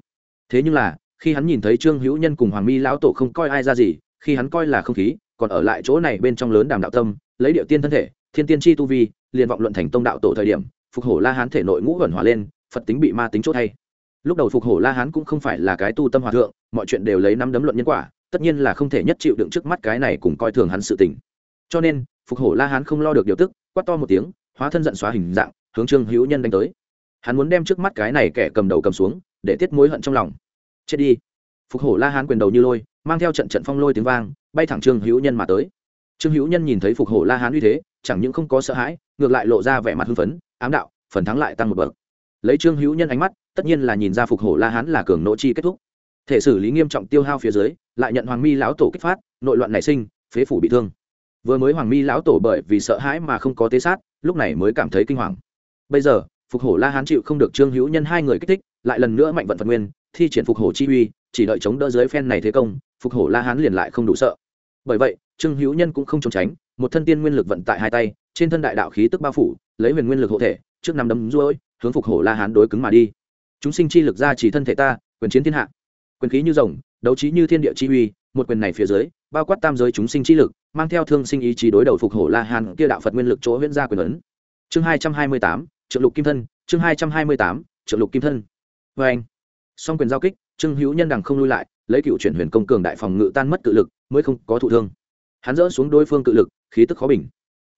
Thế nhưng là, khi hắn nhìn thấy trương hữu nhân cùng hoàng mi lão tổ không coi ai ra gì, khi hắn coi là không khí, còn ở lại chỗ này bên trong lớn đàm đạo tâm, lấy điệu tiên thân thể, thiên tiên chi tu vi, liền vọng luận thành tông đạo tổ thời điểm, phục hổ la hán thể nội ngũ vẩn hòa lên, phật tính bị ma tính chốt hay lúc đầu phục hổ la hán cũng không phải là cái tu tâm hòa thượng, mọi chuyện đều lấy năm đấm luận nhân quả, tất nhiên là không thể nhất chịu đựng trước mắt cái này cùng coi thường hắn sự tình. Cho nên, phục hổ la hán không lo được điều tức, quát to một tiếng, hóa thân giận xóa hình dạng, hướng trương hữu nhân đánh tới. Hắn muốn đem trước mắt cái này kẻ cầm đầu cầm xuống, để tiết mối hận trong lòng. Chết đi. Phục hổ la hán quyền đầu như lôi, mang theo trận trận phong lôi tiếng vang, bay thẳng trương hữu nhân mà tới. Trương hữu nhân nhìn thấy phục hổ la hán uy thế, chẳng những không có sợ hãi, ngược lại lộ ra vẻ mặt hưng phấn, ám đạo, phần thắng lại tăng một bậc. Lấy trương hữu nhân ánh mắt tất nhiên là nhìn ra phục hổ la hán là cường nỗ chi kết thúc. Thể xử lý nghiêm trọng tiêu hao phía dưới, lại nhận hoàng mi lão tổ kích phát, nội loạn nảy sinh, phế phủ bị thương. Vừa mới hoàng mi lão tổ bởi vì sợ hãi mà không có tế sát, lúc này mới cảm thấy kinh hoàng. Bây giờ, phục hổ la hán chịu không được trương hữu nhân hai người kích thích, lại lần nữa mạnh vận phật nguyên, thi triển phục hổ chi uy, chỉ đợi chống đỡ dưới phen này thế công, phục hổ la hán liền lại không đủ sợ. Bởi vậy, trương hữu nhân cũng không trốn tránh, một thân tiên nguyên lực vận tại hai tay, trên thân đại đạo khí tức bao phủ, lấy huyền nguyên lực hộ thể, trước năm đấm ruôi, hướng phục hổ la hán đối cứng mà đi chúng sinh chi lực ra chỉ thân thể ta, quyền chiến thiên hạ. Quyền khí như rồng, đấu trí như thiên địa chi uy, một quyền này phía dưới, bao quát tam giới chúng sinh chi lực, mang theo thương sinh ý chí đối đầu phục hổ la hán, kia đạo phật nguyên lực chỗ huyễn gia quyền ấn. Chương hai trăm hai mươi tám triệu lục kim thân, chương hai trăm hai mươi tám triệu lục kim thân. Vê anh, song quyền giao kích, trương hữu nhân đằng không lui lại, lấy cựu chuyển huyền công cường đại phòng ngự tan mất cự lực, mới không có thụ thương. Hắn dỡ xuống đối phương cự lực, khí tức khó bình.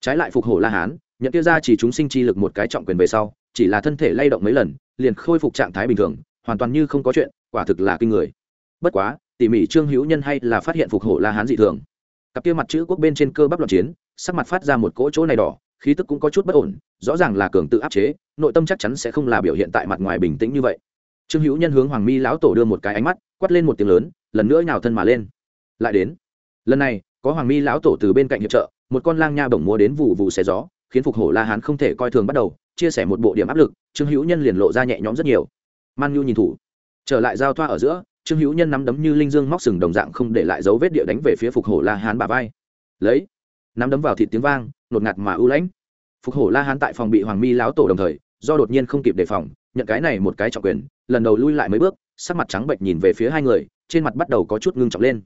Trái lại phục hổ la hán, nhận kia ra chỉ chúng sinh chi lực một cái trọng quyền về sau chỉ là thân thể lay động mấy lần, liền khôi phục trạng thái bình thường, hoàn toàn như không có chuyện, quả thực là kinh người. Bất quá, tỉ mỉ trương hữu nhân hay là phát hiện phục hổ la hán dị thường. Cặp kia mặt chữ quốc bên trên cơ bắp loạn chiến, sắc mặt phát ra một cỗ chỗ này đỏ, khí tức cũng có chút bất ổn, rõ ràng là cường tự áp chế, nội tâm chắc chắn sẽ không là biểu hiện tại mặt ngoài bình tĩnh như vậy. Trương hữu nhân hướng hoàng mi lão tổ đưa một cái ánh mắt, quát lên một tiếng lớn, lần nữa nhào thân mà lên. Lại đến. Lần này, có hoàng mi lão tổ từ bên cạnh hiệp trợ, một con lang nha bổng múa đến vụ vụ xé gió khiến phục hổ la hán không thể coi thường bắt đầu, chia sẻ một bộ điểm áp lực, trương hữu nhân liền lộ ra nhẹ nhõm rất nhiều. Man nhu nhìn thủ, trở lại giao thoa ở giữa, trương hữu nhân nắm đấm như linh dương móc sừng đồng dạng không để lại dấu vết địa đánh về phía phục hổ la hán bà vai. Lấy, nắm đấm vào thịt tiếng vang, nột ngạt mà ưu lãnh. Phục hổ la hán tại phòng bị hoàng mi Láo tổ đồng thời, do đột nhiên không kịp đề phòng, nhận cái này một cái trọng quyền, lần đầu lui lại mấy bước, sắc mặt trắng bệnh nhìn về phía hai người, trên mặt bắt đầu có chút ngưng trọng lên.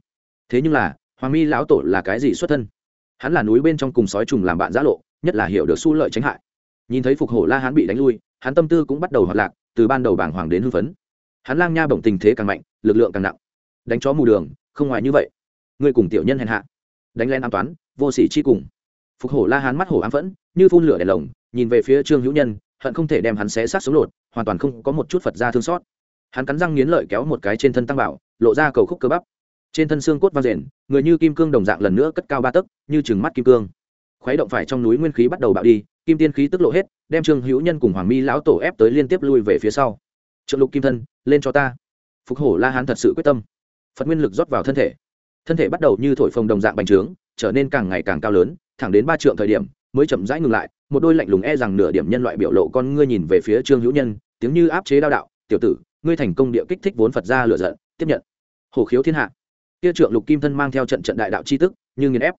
Thế nhưng là, hoàng mi lão tổ là cái gì xuất thân? Hắn là núi bên trong cùng sói trùng làm bạn giã lộ nhất là hiểu được xu lợi tránh hại. Nhìn thấy phục hổ la hán bị đánh lui, hắn tâm tư cũng bắt đầu hoạt lạc, từ ban đầu bảng hoàng đến hưng phấn. Hắn lang nha bổng tình thế càng mạnh, lực lượng càng nặng. Đánh chó mù đường, không ngoài như vậy. Ngươi cùng tiểu nhân hèn hạ. Đánh len an toán, vô sĩ chi cùng. Phục hổ la hán mắt hổ ám phẫn, như phun lửa đèn lồng, nhìn về phía trương hữu nhân, hận không thể đem hắn xé sát sống lột, hoàn toàn không có một chút phật ra thương xót. Hắn cắn răng nghiến lợi kéo một cái trên thân tăng bảo, lộ ra cầu khúc cơ bắp. Trên thân xương cốt vang rền người như kim cương đồng dạng lần nữa cất cao ba tấc, như chừng mắt kim cương khuấy động phải trong núi nguyên khí bắt đầu bạo đi, kim tiên khí tức lộ hết, đem trương hữu nhân cùng hoàng mi lão tổ ép tới liên tiếp lui về phía sau. Trượng lục kim thân, lên cho ta. Phục hổ la hán thật sự quyết tâm. Phật nguyên lực rót vào thân thể. Thân thể bắt đầu như thổi phồng đồng dạng bành trướng, trở nên càng ngày càng cao lớn, thẳng đến ba trượng thời điểm, mới chậm rãi ngừng lại, một đôi lạnh lùng e rằng nửa điểm nhân loại biểu lộ con ngươi nhìn về phía trương hữu nhân, tiếng như áp chế đao đạo, tiểu tử, ngươi thành công địa kích thích vốn phật ra lựa giận, tiếp nhận. Hổ khiếu thiên hạ. Kia trượng lục kim thân mang theo trận trận đại đạo c h i tức, như nghiền ép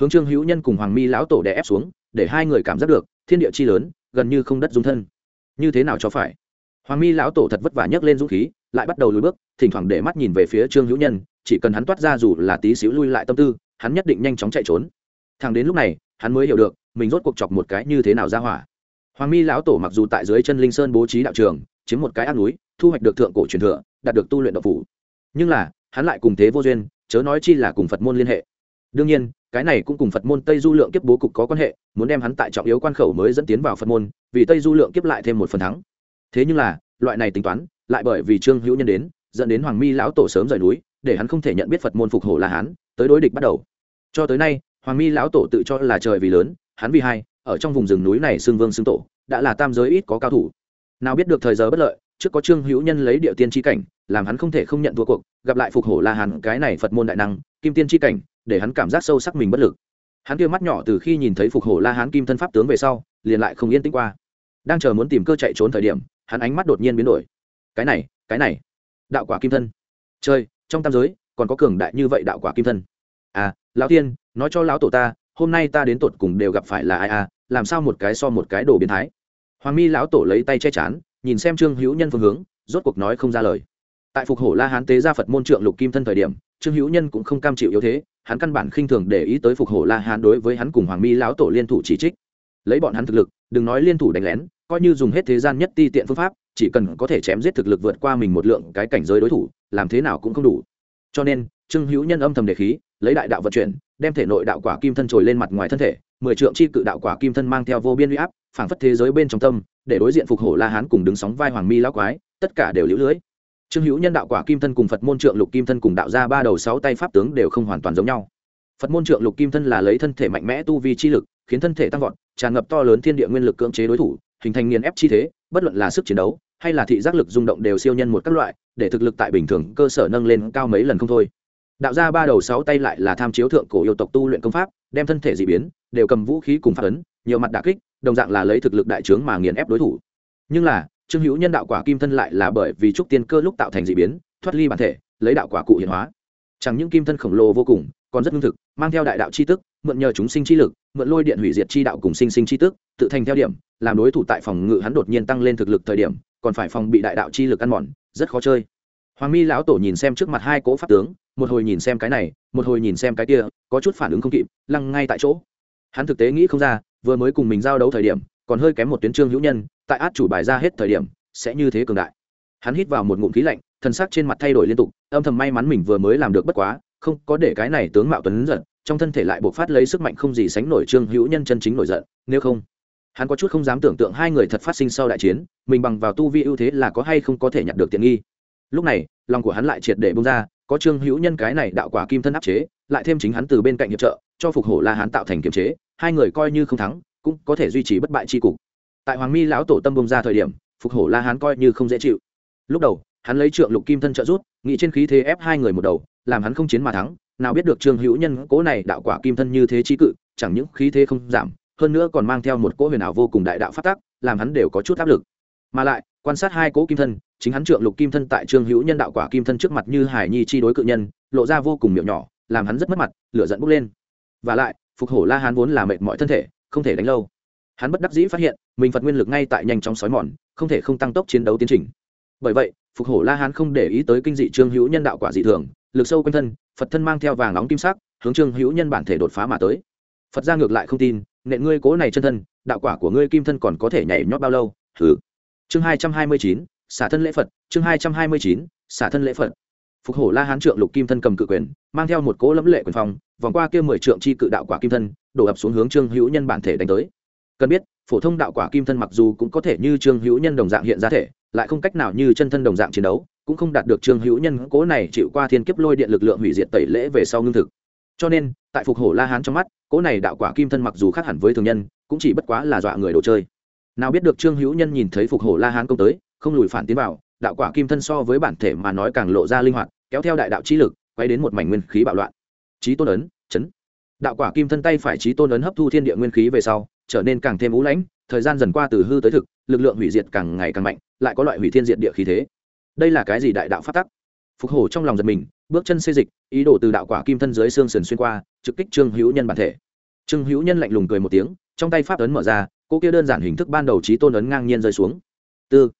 hướng trương hữu nhân cùng hoàng mi lão tổ đè ép xuống, để hai người cảm giác được, thiên địa chi lớn, gần như không đất dung thân. Như thế nào cho phải? Hoàng mi lão tổ thật vất vả nhấc lên dũng khí, lại bắt đầu lùi bước, thỉnh thoảng để mắt nhìn về phía trương hữu nhân, chỉ cần hắn toát ra dù là tí xíu lui lại tâm tư, hắn nhất định nhanh chóng chạy trốn. Thằng đến lúc này, hắn mới hiểu được, mình rốt cuộc chọc một cái như thế nào ra hỏa. Hoàng mi lão tổ mặc dù tại dưới chân linh sơn bố trí đạo trường, chiếm một cái ác núi, thu hoạch được thượng cổ truyền thừa, đạt được tu luyện độc phủ. Nhưng là, hắn lại cùng thế vô duyên, chớ nói chi là cùng phật môn liên hệ. Đương nhiên cái này cũng cùng phật môn tây du lượng kiếp bố cục có quan hệ, muốn đem hắn tại trọng yếu quan khẩu mới dẫn tiến vào phật môn, vì tây du lượng kiếp lại thêm một phần thắng. Thế nhưng là, loại này tính toán, lại bởi vì trương hữu nhân đến, dẫn đến hoàng mi lão tổ sớm rời núi, để hắn không thể nhận biết phật môn phục hổ là hắn, tới đối địch bắt đầu. Cho tới nay, hoàng mi lão tổ tự cho là trời vì lớn, hắn vì hai, ở trong vùng rừng núi này xưng vương xưng tổ, đã là tam giới ít có cao thủ. Nào biết được thời giờ bất lợi, trước có trương hữu nhân lấy địa tiên tri cảnh, làm hắn không thể không nhận thua cuộc, gặp lại phục hổ la hàn cái này phật môn đại năng, kim tiên tri cảnh để hắn cảm giác sâu sắc mình bất lực. Hắn kia mắt nhỏ từ khi nhìn thấy phục hổ la hán kim thân pháp tướng về sau, liền lại không yên tĩnh qua. Đang chờ muốn tìm cơ chạy trốn thời điểm, hắn ánh mắt đột nhiên biến đổi. Cái này cái này, đạo quả kim thân. Chơi trong tam giới, còn có cường đại như vậy đạo quả kim thân. À lão tiên, nói cho lão tổ ta, hôm nay ta đến tột cùng đều gặp phải là ai à làm sao một cái so một cái đồ biến thái. Hoàng mi lão tổ lấy tay che chắn nhìn xem trương hữu nhân phương hướng, rốt cuộc nói không ra lời. Tại phục hổ la hán tế gia phật môn trượng lục kim thân thời điểm, trương hữu nhân cũng không cam chịu yếu thế hắn căn bản khinh thường để ý tới phục hổ la hán đối với hắn cùng hoàng mi lão tổ liên thủ chỉ trích. Lấy bọn hắn thực lực, đừng nói liên thủ đánh lén, coi như dùng hết thế gian nhất ti tiện phương pháp, chỉ cần có thể chém giết thực lực vượt qua mình một lượng cái cảnh giới đối thủ, làm thế nào cũng không đủ. Cho nên, trương hữu nhân âm thầm đề khí, lấy đại đạo vận chuyển, đem thể nội đạo quả kim thân trồi lên mặt ngoài thân thể, mười trượng chi cự đạo quả kim thân mang theo vô biên uy áp, phảng phất thế giới bên trong tâm, để đối diện phục hổ la hán cùng đứng sóng vai hoàng mi lão quái, tất cả đều liễu lưới trương hữu nhân đạo quả kim thân cùng phật môn trượng lục kim thân cùng đạo ra ba đầu sáu tay pháp tướng đều không hoàn toàn giống nhau. Phật môn trượng lục kim thân là lấy thân thể mạnh mẽ tu vi chi lực, khiến thân thể tăng vọt, tràn ngập to lớn thiên địa nguyên lực cưỡng chế đối thủ, hình thành nghiền ép chi thế, bất luận là sức chiến đấu hay là thị giác lực rung động đều siêu nhân một các loại, để thực lực tại bình thường cơ sở nâng lên cao mấy lần không thôi. Đạo ra ba đầu sáu tay lại là tham chiếu thượng cổ yêu tộc tu luyện công pháp, đem thân thể d ị biến, đều cầm vũ khí cùng phát ấn, nhiều mặt đà kích, đồng dạng là lấy thực lực đại trướng mà nghiền ép đối thủ. Nhưng là trương hữu nhân đạo quả kim thân lại là bởi vì trúc tiên cơ lúc tạo thành d ị biến, thoát ly bản thể, lấy đạo quả cụ hiện hóa. Chẳng những kim thân khổng lồ vô cùng, còn rất lương thực, mang theo đại đạo c h i tức, mượn nhờ chúng sinh chi lực, mượn lôi điện hủy diệt chi đạo cùng sinh sinh chi tức, tự thành theo điểm, làm đối thủ tại phòng ngự hắn đột nhiên tăng lên thực lực thời điểm, còn phải phòng bị đại đạo chi lực ăn mòn, rất khó chơi. Hoàng mi lão tổ nhìn xem trước mặt hai cỗ pháp tướng, một hồi nhìn xem cái này, một hồi nhìn xem cái kia, có chút phản ứng không kịp, lăng ngay tại chỗ. Hắn thực tế nghĩ không ra, vừa mới cùng mình giao đấu thời điểm, còn hơi kém một tuyến trương hữu nhân tại át chủ bài ra hết thời điểm, sẽ như thế cường đại. Hắn hít vào một ngụm khí lạnh, thân xác trên mặt thay đổi liên tục, âm thầm may mắn mình vừa mới làm được bất quá, không có để cái này tướng mạo tuấn giận trong thân thể lại buộc phát lấy sức mạnh không gì sánh nổi trương hữu nhân chân chính nổi giận, nếu không, hắn có chút không dám tưởng tượng hai người thật phát sinh sau đại chiến, mình bằng vào tu vi ưu thế là có hay không có thể nhặt được tiện nghi. Lúc này, lòng của hắn lại triệt để bông ra, có trương hữu nhân cái này đạo quả kim thân áp chế, lại thêm chính hắn từ bên cạnh hiệp trợ, cho phục hổ la hắn tạo thành kiềm chế, hai người coi như không thắng, cũng có thể duy trì bất bại c cục tại hoàng mi lão tổ tâm bông ra thời điểm, phục hổ la hán coi như không dễ chịu. Lúc đầu, hắn lấy trượng lục kim thân trợ rút nghĩ trên khí thế ép hai người một đầu, làm hắn không chiến mà thắng, nào biết được trương hữu nhân cố này đạo quả kim thân như thế trí cự, chẳng những khí thế không giảm, hơn nữa còn mang theo một cỗ huyền ảo vô cùng đại đạo phát tác làm hắn đều có chút áp lực. Mà lại, quan sát hai cỗ kim thân, chính hắn trượng lục kim thân tại trương hữu nhân đạo quả kim thân trước mặt như hải nhi chi đối cự nhân, lộ ra vô cùng miệng nhỏ, làm hắn rất mất mặt, lửa giận bốc lên. Và lại, phục hổ la hán vốn là mệt mọi thân thể, không thể đánh lâu. Hắn bất đắc dĩ phát hiện mình phật nguyên lực ngay tại nhanh chóng sói mòn, không thể không tăng tốc chiến đấu tiến trình. Bởi vậy, phục hổ la hán không để ý tới kinh dị trương hữu nhân đạo quả dị thường, lực sâu quanh thân, phật thân mang theo vàng nóng kim sắc, hướng trương hữu nhân bản thể đột phá mà tới. Phật ra ngược lại không tin, nện ngươi cố này chân thân, đạo quả của ngươi kim thân còn có thể nhảy nhót bao lâu? Thử chương hai trăm hai mươi chín, xả thân lễ phật, chương hai trăm hai mươi chín, xả thân lễ phật. Phục hổ la hán trượng lục kim thân cầm cự quyền, mang theo một cỗ lẫm lệ quyền phong, vòng qua kia mười trượng chi cự đạo quả kim thân, đổ ập xuống hướng trương hữu nhân bản thể đánh tới. Cần biết phổ thông đạo quả kim thân mặc dù cũng có thể như trương hữu nhân đồng dạng hiện ra thể, lại không cách nào như chân thân đồng dạng chiến đấu, cũng không đạt được trương hữu nhân cố này chịu qua thiên kiếp lôi điện lực lượng hủy diệt tẩy lễ về sau ngưng thực. Cho nên, tại phục hổ la hán trong mắt, cố này đạo quả kim thân mặc dù khác hẳn với thường nhân, cũng chỉ bất quá là dọa người đồ chơi. Nào biết được trương hữu nhân nhìn thấy phục hổ la hán công tới, không lùi phản tiến vào, đạo quả kim thân so với bản thể mà nói càng lộ ra linh hoạt, kéo theo đại đạo trí lực, quay đến một mảnh nguyên khí bạo loạn. Trí tôn ấn, chấn. Đạo quả kim thân tay phải trí tôn ấn hấp thu thiên địa nguyên khí về sau trở nên càng thêm ú lãnh, thời gian dần qua từ hư tới thực, lực lượng hủy diệt càng ngày càng mạnh, lại có loại hủy thiên diệt địa khí thế. Đây là cái gì đại đạo phát tắc? Phục hổ trong lòng giật mình, bước chân xê dịch, ý đồ từ đạo quả kim thân dưới xương sườn xuyên qua, trực kích trương hữu nhân bản thể. Trương hữu nhân lạnh lùng cười một tiếng, trong tay pháp ấn mở ra, cô kia đơn giản hình thức ban đầu trí tôn ấn ngang nhiên rơi xuống. Tư.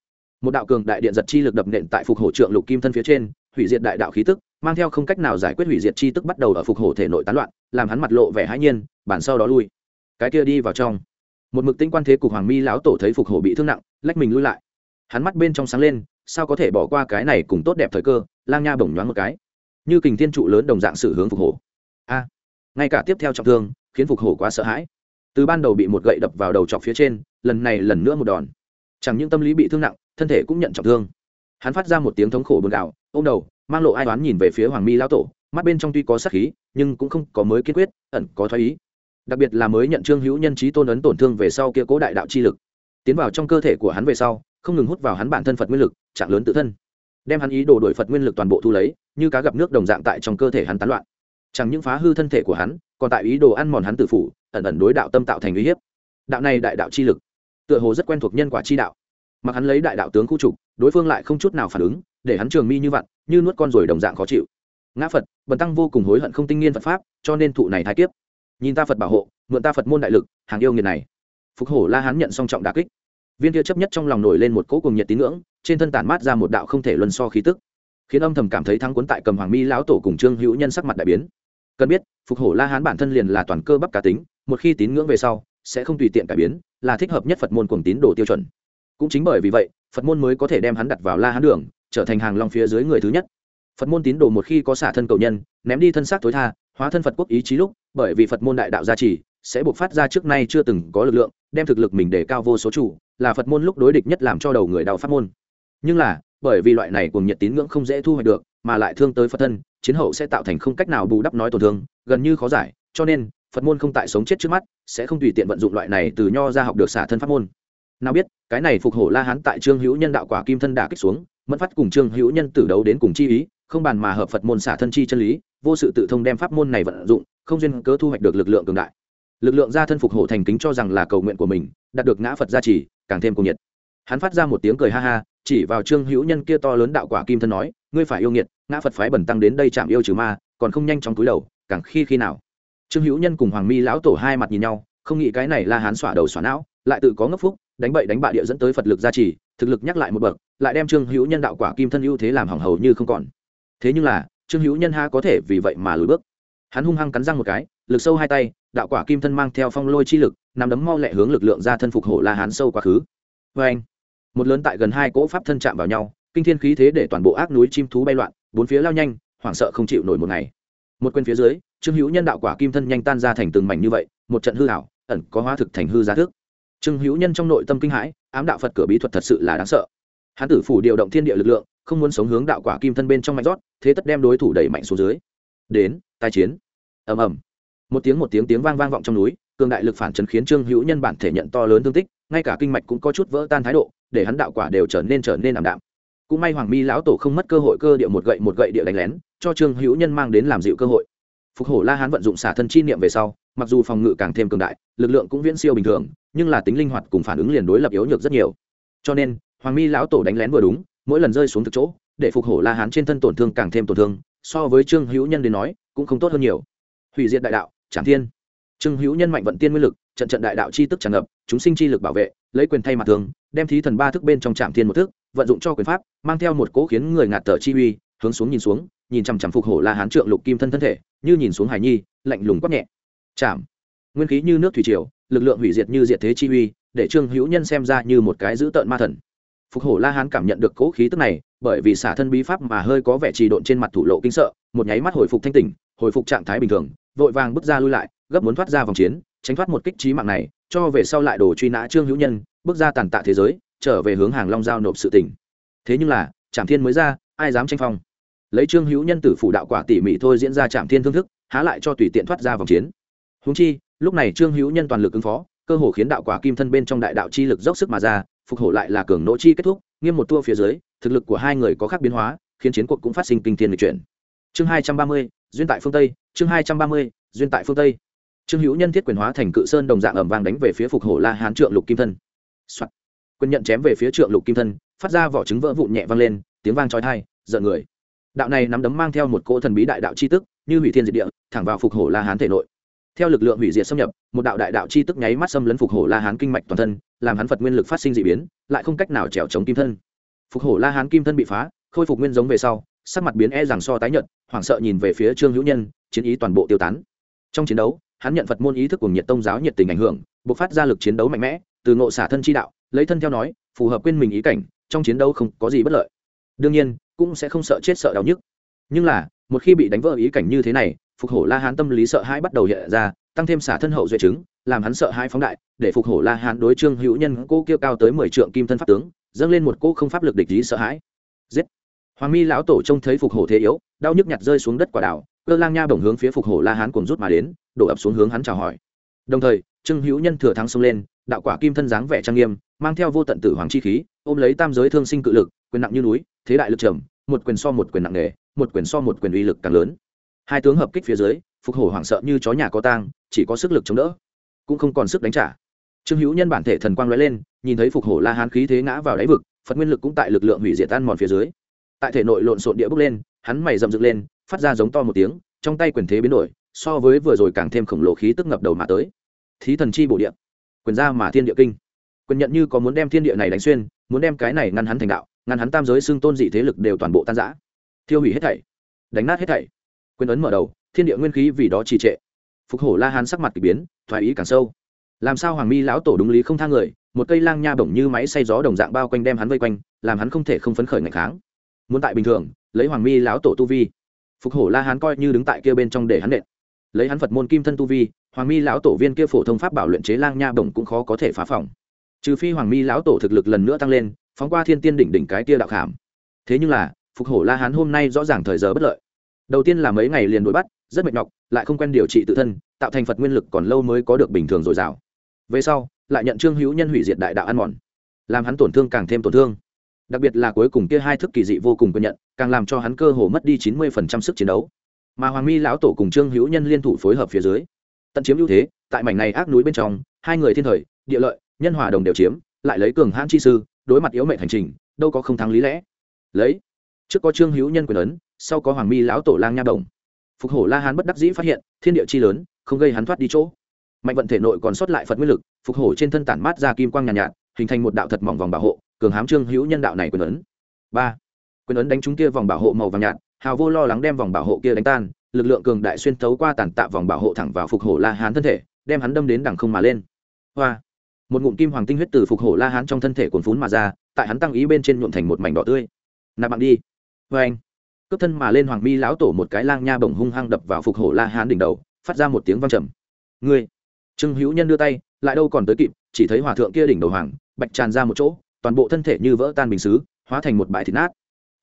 Một đạo cường đại điện giật chi lực đập nện tại phục hổ trượng lục kim thân phía trên, hủy diệt đại đạo khí tức, mang theo không cách nào giải quyết hủy diệt chi tức bắt đầu ở phục hổ thể nội tán loạn, làm hắn mặt lộ vẻ hãi nhiên, bản sau đó lui cái kia đi vào trong. Một mực tinh quan thế cục hoàng mi lão tổ thấy phục hổ bị thương nặng, lách mình lui lại. Hắn mắt bên trong sáng lên, sao có thể bỏ qua cái này cùng tốt đẹp thời cơ, lang nha bổng nhoáng một cái. Như kình thiên trụ lớn đồng dạng sự hướng phục hổ. A, ngay cả tiếp theo trọng thương, khiến phục hổ quá sợ hãi. Từ ban đầu bị một gậy đập vào đầu chọc phía trên, lần này lần nữa một đòn. Chẳng những tâm lý bị thương nặng, thân thể cũng nhận trọng thương. Hắn phát ra một tiếng thống khổ buồn gạo ô m đầu, mang lộ ai toán nhìn về phía hoàng mi lão tổ, mắt bên trong tuy có sắc khí, nhưng cũng không có mới kiên quyết, ẩn có thoái ý đặc biệt là mới nhận trương hữu nhân trí tôn ấn tổn thương về sau kia cố đại đạo chi lực. Tiến vào trong cơ thể của hắn về sau, không ngừng hút vào hắn bản thân phật nguyên lực, trạng lớn tự thân. Đem hắn ý đồ đổi phật nguyên lực toàn bộ thu lấy, như cá gặp nước đồng dạng tại trong cơ thể hắn tán loạn. Chẳng những phá hư thân thể của hắn, còn tại ý đồ ăn mòn hắn tự phủ, ẩn ẩn đối đạo tâm tạo thành uy hiếp. Đạo này đại đạo chi lực, tựa hồ rất quen thuộc nhân quả chi đạo. Mặc hắn lấy đại đạo tướng khu trục, đối phương lại không chút nào phản ứng, để hắn trường mi như vặn, như nuốt con rồi đồng dạng khó chịu. Ngã phật, bần tăng vô cùng hối hận không tinh nghiên phật pháp, cho nên thụ này thái kiếp nhìn ta phật bảo hộ, mượn ta phật môn đại lực, hàng yêu nghiệt này. Phục hổ la hán nhận song trọng đà kích. Viên kia chấp nhất trong lòng nổi lên một cỗ cùng nhiệt tín ngưỡng, trên thân tản mát ra một đạo không thể luân so khí tức. Khiến âm thầm cảm thấy thắng cuốn tại cầm hoàng mi lão tổ cùng trương hữu nhân sắc mặt đại biến. Cần biết, phục hổ la hán bản thân liền là toàn cơ bắp cá tính, một khi tín ngưỡng về sau, sẽ không tùy tiện cải biến, là thích hợp nhất phật môn cùng tín đồ tiêu chuẩn. Cũng chính bởi vì vậy, phật môn mới có thể đem hắn đặt vào la hán đường, trở thành hàng long phía dưới người thứ nhất. Phật môn tín đồ một khi có xả thân cầu nhân, ném đi thân xác tối tha, hóa thân phật quốc ý chí lúc bởi vì phật môn đại đạo gia trì, sẽ buộc phát ra trước nay chưa từng có lực lượng, đem thực lực mình để cao vô số chủ, là phật môn lúc đối địch nhất làm cho đầu người đau pháp môn. Nhưng là, bởi vì loại này cùng nhiệt tín ngưỡng không dễ thu hoạch được, mà lại thương tới phật thân, chiến hậu sẽ tạo thành không cách nào bù đắp nói tổn thương, gần như khó giải, cho nên, phật môn không tại sống chết trước mắt, sẽ không tùy tiện vận dụng loại này từ nho ra học được xả thân pháp môn. Nào biết, cái này phục hổ la hán tại trương hữu nhân đạo quả kim thân đả kích xuống mẫn phát cùng trương hữu nhân tử đấu đến cùng chi ý, không bàn mà hợp phật môn xả thân chi chân lý, vô sự tự thông đem pháp môn này vận dụng không duyên cớ thu hoạch được lực lượng cường đại. Lực lượng gia thân phục hổ thành kính cho rằng là cầu nguyện của mình, đạt được ngã phật gia trì, càng thêm cuồng nhiệt. Hắn phát ra một tiếng cười ha ha, chỉ vào trương hữu nhân kia to lớn đạo quả kim thân nói, ngươi phải yêu nghiệt, ngã phật phái bẩn tăng đến đây chạm yêu trừ ma, còn không nhanh trong túi đầu, càng khi khi nào? Trương hữu nhân cùng hoàng mi lão tổ hai mặt nhìn nhau, không nghĩ cái này là hán xỏa đầu xỏa não, lại tự có ngấp phúc, đánh bậy đánh bạ địa dẫn tới phật lực gia trì, thực lực nhắc lại một bậc, lại đem trương hữu nhân đạo quả kim thân ưu thế làm hỏng hầu như không còn. Thế nhưng là, trương hữu nhân ha có thể vì vậy mà lùi bước hắn hung hăng cắn răng một cái, lực sâu hai tay, đạo quả kim thân mang theo phong lôi chi lực nằm đấm mau lẹ hướng lực lượng ra thân phục hổ la hán sâu quá khứ. Vê anh một lớn tại gần hai cỗ pháp thân chạm vào nhau, kinh thiên khí thế để toàn bộ ác núi chim thú bay loạn, bốn phía lao nhanh, hoảng sợ không chịu nổi một ngày. Một quên phía dưới, trương hữu nhân đạo quả kim thân nhanh tan ra thành từng mảnh như vậy, một trận hư hảo ẩn có hóa thực thành hư giá thước trương hữu nhân trong nội tâm kinh hãi, ám đạo phật cửa bí thuật thật sự là đáng sợ. Hán tử phủ điều động thiên địa lực lượng, không muốn sống hướng đạo quả kim thân bên trong mạnh rót, thế tất đem đối thủ đẩy mạnh xuống dưới đến, tai chiến. Ầm ầm. Một tiếng một tiếng tiếng vang vang vọng trong núi, cường đại lực phản chấn khiến trương hữu nhân bản thể nhận to lớn thương tích, ngay cả kinh mạch cũng có chút vỡ tan thái độ, để hắn đạo quả đều trở nên trở nên ảm đạm. Cũng may hoàng mi lão tổ không mất cơ hội cơ địa một gậy một gậy địa đánh lén, cho trương hữu nhân mang đến làm dịu cơ hội. Phục hổ la hán vận dụng xả thân chi niệm về sau, mặc dù phòng ngự càng thêm cường đại, lực lượng cũng viễn siêu bình thường, nhưng là tính linh hoạt cùng phản ứng liền đối lập yếu nhược rất nhiều. Cho nên, hoàng mi lão tổ đánh lén vừa đúng, mỗi lần rơi xuống thực chỗ, để phục hổ la hán trên thân tổn thương càng thêm tổn thương so với trương hữu nhân đến nói, cũng không tốt hơn nhiều. Hủy diệt đại đạo, trảm thiên. Trương hữu nhân mạnh vận tiên nguyên lực, trận trận đại đạo chi tức tràn ngập, chúng sinh chi lực bảo vệ, lấy quyền thay mặt thường, đem thí thần ba thức bên trong trạm thiên một thức, vận dụng cho quyền pháp, mang theo một cỗ khiến người ngạt thở chi uy, hướng xuống nhìn xuống, nhìn chằm chằm phục hổ la hán trượng lục kim thân thân thể, như nhìn xuống hải nhi, lạnh lùng quát nhẹ. Chạm nguyên khí như nước thủy triều, lực lượng hủy diệt như diệt thế chi uy, để trương hữu nhân xem ra như một cái dữ tợn ma thần. Phục hổ la hán cảm nhận được cỗ khí tức này bởi vì xả thân bí pháp mà hơi có vẻ trì độn trên mặt thủ lộ kinh sợ, một nháy mắt hồi phục thanh tỉnh, hồi phục trạng thái bình thường, vội vàng bước ra lui lại, gấp muốn thoát ra vòng chiến, tránh thoát một kích trí mạng này, cho về sau lại đồ truy nã trương hữu nhân, bước ra tàn tạ thế giới, trở về hướng hàng long giao nộp sự tỉnh thế nhưng là trạm thiên mới ra, ai dám tranh phong? Lấy trương hữu nhân tử phủ đạo quả tỉ mỉ thôi diễn ra trạm thiên thương thức, há lại cho tùy tiện thoát ra vòng chiến. Húng chi, lúc này trương hữu nhân toàn lực ứng phó, cơ hồ khiến đạo quả kim thân bên trong đại đạo chi lực dốc sức mà ra, phục hổ lại là cường nỗ chi kết thúc nghiêm một tua phía dưới, thực lực của hai người có khác biến hóa, khiến chiến cuộc cũng phát sinh kinh thiên lịch chuyển. Chương hai trăm ba mươi, duyên tại phương tây, chương hai trăm ba mươi, duyên tại phương tây. Trương hữu nhân thiết quyền hóa thành cự sơn đồng dạng ẩm vàng đánh về phía phục hổ la hán trượng lục kim thân、Soạn. quyền nhận chém về phía trượng lục kim thân, phát ra vỏ trứng vỡ vụn nhẹ vang lên, tiếng vang trói thai giận người. Đạo này nắm đấm mang theo một cỗ thần bí đại đạo c h i tức, như hủy thiên diệt địa, thẳng vào phục hổ la hán thể nội theo lực lượng hủy diệt xâm nhập, một đạo đại đạo chi tức nháy mắt xâm lấn phục hổ la hán kinh mạch toàn thân, làm hắn phật nguyên lực phát sinh d ị biến, lại không cách nào trèo chống kim thân. Phục hổ la hán kim thân bị phá, khôi phục nguyên giống về sau, sắc mặt biến e rằng so tái nhợt, hoảng sợ nhìn về phía trương hữu nhân, chiến ý toàn bộ tiêu tán. Trong chiến đấu, hắn nhận phật môn ý thức của nhiệt tông giáo nhiệt tình ảnh hưởng buộc phát ra lực chiến đấu mạnh mẽ, từ ngộ xả thân chi đạo, lấy thân theo nói, phù hợp quên mình ý cảnh, trong chiến đấu không có gì bất lợi. Đương nhiên, cũng sẽ không sợ chết sợ đau nhức. Nhưng là một khi bị đánh vỡ ý cảnh như thế này, phục hổ la hán tâm lý sợ hãi bắt đầu hiện ra, tăng thêm xả thân hậu duệ chứng, làm hắn sợ hãi phóng đại, để phục hổ la hán đối trương hữu nhân cô kêu cao tới mười trượng kim thân pháp tướng, dâng lên một cô không pháp lực địch lý sợ hãi. Giết! Hoàng mi lão tổ trông thấy phục hổ thế yếu, đau nhức nhặt rơi xuống đất quả đảo, cơ lang nha bổng hướng phía phục hổ la hán cùng rút mà đến, đổ ập xuống hướng hắn chào hỏi. Đồng thời, trương hữu nhân thừa thắng xông lên, đạo quả kim thân dáng vẻ trang nghiêm, mang theo vô tận tử hoàng chi khí, ôm lấy tam giới thương sinh cự lực, quyền nặng như núi, thế đại lực trầm, một quyền so một quyền nặng nề một quyền so một quyền uy lực càng lớn. Hai tướng hợp kích phía dưới, phục hổ hoảng sợ như chó nhà có tang, chỉ có sức lực chống đỡ, cũng không còn sức đánh trả. Trương hữu nhân bản thể thần quang lóe lên, nhìn thấy phục hổ la hán khí thế ngã vào đáy vực, phật nguyên lực cũng tại lực lượng hủy diệt tan mòn phía dưới. Tại thể nội lộn xộn địa bốc lên, hắn mày rậm dựng lên, phát ra giống to một tiếng, trong tay quyền thế biến đổi, so với vừa rồi càng thêm khổng lồ khí tức ngập đầu mà tới. Thí thần chi bổ địa, quyền ra mà thiên địa kinh. Quyền nhận như có muốn đem thiên địa này đánh xuyên, muốn đem cái này ngăn hắn thành đạo, ngăn hắn tam giới xưng tôn dị thế lực đều toàn bộ tan giã thiêu hủy hết thảy, đánh nát hết thảy. Quyền ấn mở đầu, thiên địa nguyên khí vì đó trì trệ. Phục hổ la hán sắc mặt k ỳ biến, thoái ý càng sâu. Làm sao hoàng mi lão tổ đúng lý không thang người, một cây lang nha bổng như máy xay gió đồng dạng bao quanh đem hắn vây quanh, làm hắn không thể không phấn khởi ngày kháng. Muốn tại bình thường, lấy hoàng mi lão tổ tu vi. Phục hổ la hán coi như đứng tại kia bên trong để hắn nện. Lấy hắn phật môn kim thân tu vi, hoàng mi lão tổ viên kia phổ thông pháp bảo luyện chế lang nha bổng cũng khó có thể phá phòng. Trừ phi hoàng mi lão tổ thực lực lần nữa tăng lên, phóng qua thiên tiên đỉnh đỉnh cái kia đạo khảm. Thế nhưng là phục hổ la hán hôm nay rõ ràng thời giờ bất lợi. Đầu tiên là mấy ngày liền đuổi bắt, rất mệt nhọc, lại không quen điều trị tự thân, tạo thành phật nguyên lực còn lâu mới có được bình thường dồi dào. Về sau, lại nhận trương hữu nhân hủy diệt đại đạo ăn mòn, làm hắn tổn thương càng thêm tổn thương. Đặc biệt là cuối cùng kia hai thức kỳ dị vô cùng công nhận, càng làm cho hắn cơ hồ mất đi chín mươi phần trăm sức chiến đấu. Mà hoàng mi lão tổ cùng trương hữu nhân liên thủ phối hợp phía dưới, tận chiếm ưu thế, tại mảnh này ác núi bên trong, hai người thiên thời, địa lợi, nhân hòa đồng đều chiếm, lại lấy cường hãn chi sư, đối mặt yếu mệnh hành trình, đâu có không thắng lý lẽ. Lấy trước có trương hữu nhân quyền ấn sau có hoàng mi lão tổ lang nha đồng. Phục hổ la hán bất đắc dĩ phát hiện thiên địa chi lớn không gây hắn thoát đi chỗ. Mạnh vận thể nội còn sót lại phật nguyên lực phục hổ trên thân tản mát ra kim quang nhàn nhạt, nhạt hình thành một đạo thật mỏng vòng bảo hộ cường hám trương hữu nhân đạo này quyền ấn. Ba. Quyền ấn đánh trúng kia vòng bảo hộ màu vàng nhạt hào vô lo lắng đem vòng bảo hộ kia đánh tan lực lượng cường đại xuyên thấu qua tàn tạ vòng bảo hộ thẳng vào phục hổ la hán thân thể đem hắn đâm đến đằng không mà lên. Hoa. Một ngụm kim hoàng tinh huyết từ phục hổ la hán trong thân thể cuồn phún mà ra tại hắn tăng ý bên trên nhuộm thành một mảnh đỏ tươi. Nạp bạn đi vê anh, cướp thân mà lên hoàng mi lão tổ một cái lang nha bổng hung hăng đập vào phục hổ la hán đỉnh đầu, phát ra một tiếng vang trầm. Ngươi, trương hữu nhân đưa tay, lại đâu còn tới kịp, chỉ thấy hòa thượng kia đỉnh đầu hoàng, bạch tràn ra một chỗ, toàn bộ thân thể như vỡ tan bình xứ, hóa thành một bãi thịt nát.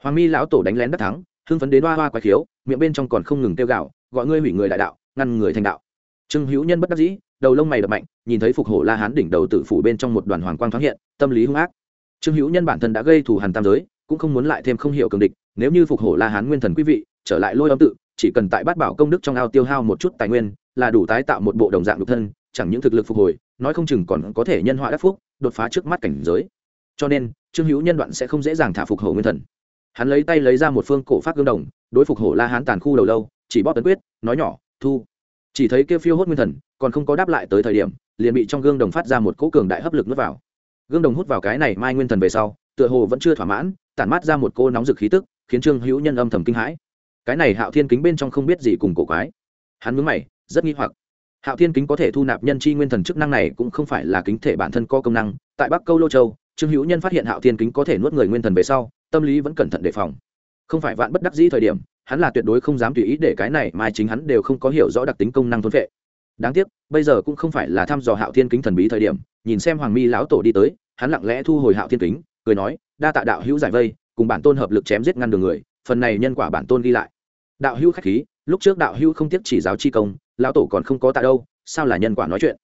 Hoàng mi lão tổ đánh lén đắc thắng, hưng phấn đến hoa hoa quái khiếu, miệng bên trong còn không ngừng tiêu gạo gọi ngươi hủy người đại đạo, ngăn người thành đạo. Trương hữu nhân bất đắc dĩ, đầu lông mày đập mạnh, nhìn thấy phục hổ la hán đỉnh đầu tự phủ bên trong một đoàn hoàng quang thoáng hiện, tâm lý hung ác. Trương hữu nhân bản thân đã gây thù hằn tam giới, cũng không muốn lại thêm không hiểu cường địch nếu như phục hổ la hán nguyên thần quý vị, trở lại lôi âm tự, chỉ cần tại bát bảo công đức trong ao tiêu hao một chút tài nguyên, là đủ tái tạo một bộ đồng dạng độc thân, chẳng những thực lực phục hồi, nói không chừng còn có thể nhân họa đắc phúc, đột phá trước mắt cảnh giới. Cho nên, trương hữu nhân đoạn sẽ không dễ dàng thả phục hổ nguyên thần. Hắn lấy tay lấy ra một phương cổ phát gương đồng, đối phục hổ la hán tàn khu đầu lâu, chỉ bóp tấn quyết, nói nhỏ, thu. Chỉ thấy kêu phiêu hốt nguyên thần, còn không có đáp lại tới thời điểm, liền bị trong gương đồng phát ra một cỗ cường đại hấp lực nuốt vào. Gương đồng hút vào cái này mai nguyên thần về sau, tựa hồ vẫn chưa thỏa mãn, tản mát ra một cô nóng rực khí tức khiến trương hữu nhân âm thầm kinh hãi. Cái này hạo thiên kính bên trong không biết gì cùng cổ quái. Hắn mướn mày, rất nghi hoặc. Hạo thiên kính có thể thu nạp nhân chi nguyên thần chức năng này cũng không phải là kính thể bản thân có công năng. Tại bắc câu lô châu, trương hữu nhân phát hiện hạo thiên kính có thể nuốt người nguyên thần về sau, tâm lý vẫn cẩn thận đề phòng. Không phải vạn bất đắc dĩ thời điểm, hắn là tuyệt đối không dám tùy ý để cái này mà chính hắn đều không có hiểu rõ đặc tính công năng thôn vệ đáng tiếc, bây giờ cũng không phải là thăm dò hạo thiên kính thần bí thời điểm, nhìn xem hoàng mi lão tổ đi tới, hắn lặng lẽ thu hồi hạo thiên kính, cười nói, đa tạ đạo hữu giải vây cùng bản tôn hợp lực chém giết ngăn đường người, phần này nhân quả bản tôn ghi lại. Đạo hữu khách khí, lúc trước đạo hữu không tiếc chỉ giáo chi công, lão tổ còn không có tại đâu, sao là nhân quả nói chuyện?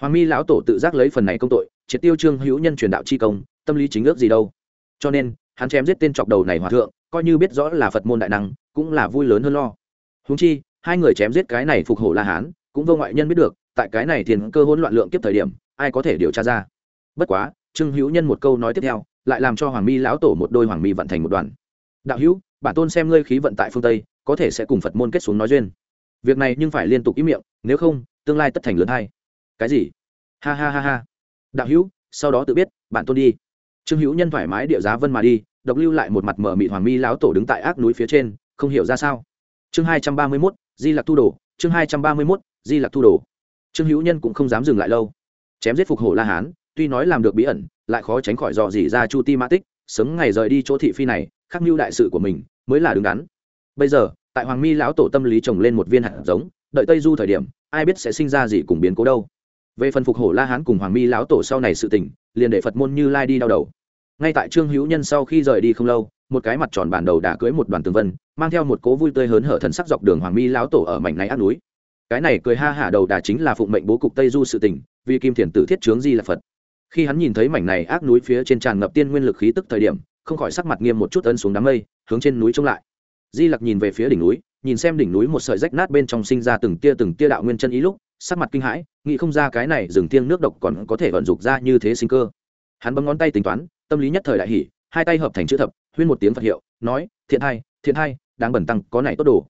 Hoàng mi lão tổ tự giác lấy phần này công tội, triệt tiêu trương hữu nhân truyền đạo chi công, tâm lý chính ước gì đâu. Cho nên, hắn chém giết tên chọc đầu này hòa thượng, coi như biết rõ là phật môn đại năng, cũng là vui lớn hơn lo. Húng chi, hai người chém giết cái này phục hổ la hán, cũng vô ngoại nhân biết được, tại cái này thiền cơ hỗn loạn lượng kiếp thời điểm, ai có thể điều tra ra? Bất quá, trương hữu nhân một câu nói tiếp theo lại làm cho hoàng mi lão tổ một đôi hoàng mi vận thành một đoàn. Đạo hữu, bản tôn xem ngươi khí vận tại phương tây, có thể sẽ cùng phật môn kết xuống nói duyên. Việc này nhưng phải liên tục ý miệng, nếu không, tương lai tất thành lớn hay cái gì? Ha ha ha ha. Đạo hữu, sau đó tự biết, bản tôn đi. Trương hữu nhân thoải mái địa giá vân mà đi, độc lưu lại một mặt mở mị hoàng mi lão tổ đứng tại ác núi phía trên, không hiểu ra sao. Chương hai trăm ba mươi mốt, di lặc thu đồ, chương hai trăm ba mươi mốt, di lặc thu đồ. Trương hữu nhân cũng không dám dừng lại lâu. Chém giết phục hổ la hán tuy nói làm được bí ẩn, lại khó tránh khỏi dò dỉ ra chu ti mã tích, sớm ngày rời đi chỗ thị phi này, khắc mưu đại sự của mình mới là đứng đắn. Bây giờ, tại hoàng mi lão tổ tâm lý trồng lên một viên hạt giống, đợi tây du thời điểm, ai biết sẽ sinh ra gì cùng biến cố đâu. Về phần phục hổ la hán cùng hoàng mi lão tổ sau này sự tỉnh liền để phật môn như lai đi đau đầu. Ngay tại trương hữu nhân sau khi rời đi không lâu, một cái mặt tròn bản đầu đã cưới một đoàn tường vân, mang theo một cố vui tươi hớn hở thần sắc dọc đường hoàng mi lão tổ ở mảnh này át núi. Cái này cười ha hả đầu đà chính là phụng mệnh bố cục tây du sự tỉnh vì kim thiền tử thiết trướng di là phật khi hắn nhìn thấy mảnh này ác núi phía trên tràn ngập tiên nguyên lực khí tức thời điểm, không khỏi sắc mặt nghiêm một chút ân xuống đám mây, hướng trên núi trông lại. Di lặc nhìn về phía đỉnh núi, nhìn xem đỉnh núi một sợi rách nát bên trong sinh ra từng tia từng tia đạo nguyên chân ý lúc, sắc mặt kinh hãi, nghĩ không ra cái này rừng tiêng nước độc còn có thể vận dụng ra như thế sinh cơ. Hắn bấm ngón tay tính toán, tâm lý nhất thời đại hỉ, hai tay hợp thành chữ thập, huyên một tiếng phật hiệu, nói, thiện hai thiện hai, đáng bẩn tăng, có này tốt đồ.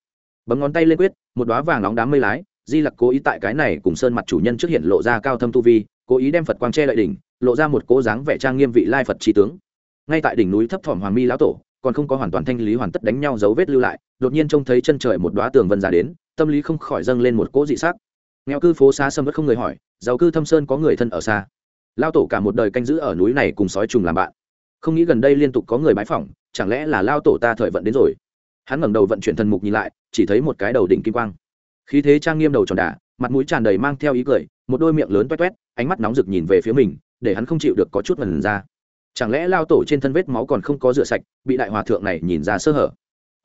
Bấm ngón tay lên quyết, một đoá vàng nóng đám mây lái, di lặc cố ý tại cái này cùng sơn mặt chủ nhân trước hiện lộ ra cao thâm tu vi, cố ý đem phật quang che lại đỉnh lộ ra một cố dáng vẻ trang nghiêm vị lai phật trí tướng. Ngay tại đỉnh núi thấp thỏm hoàng mi lão tổ, còn không có hoàn toàn thanh lý hoàn tất đánh nhau dấu vết lưu lại, đột nhiên trông thấy chân trời một đoá tường vân giả đến, tâm lý không khỏi dâng lên một cỗ dị sắc. Nghèo cư phố xa sâm vẫn không người hỏi, giàu cư thâm sơn có người thân ở xa? Lao tổ cả một đời canh giữ ở núi này cùng sói trùng làm bạn. Không nghĩ gần đây liên tục có người bãi phỏng, chẳng lẽ là lao tổ ta thời vận đến rồi? Hắn ngẩng đầu vận chuyển thần mục nhìn lại, chỉ thấy một cái đầu đỉnh kim quang. Khí thế trang nghiêm đầu tròn đà, mặt mũi tràn đầy mang theo ý cười, một đôi miệng lớn toét toét ánh mắt nóng rực nhìn về phía mình để hắn không chịu được có chút mần ra. Chẳng lẽ lao tổ trên thân vết máu còn không có rửa sạch, bị đại hòa thượng này nhìn ra sơ hở?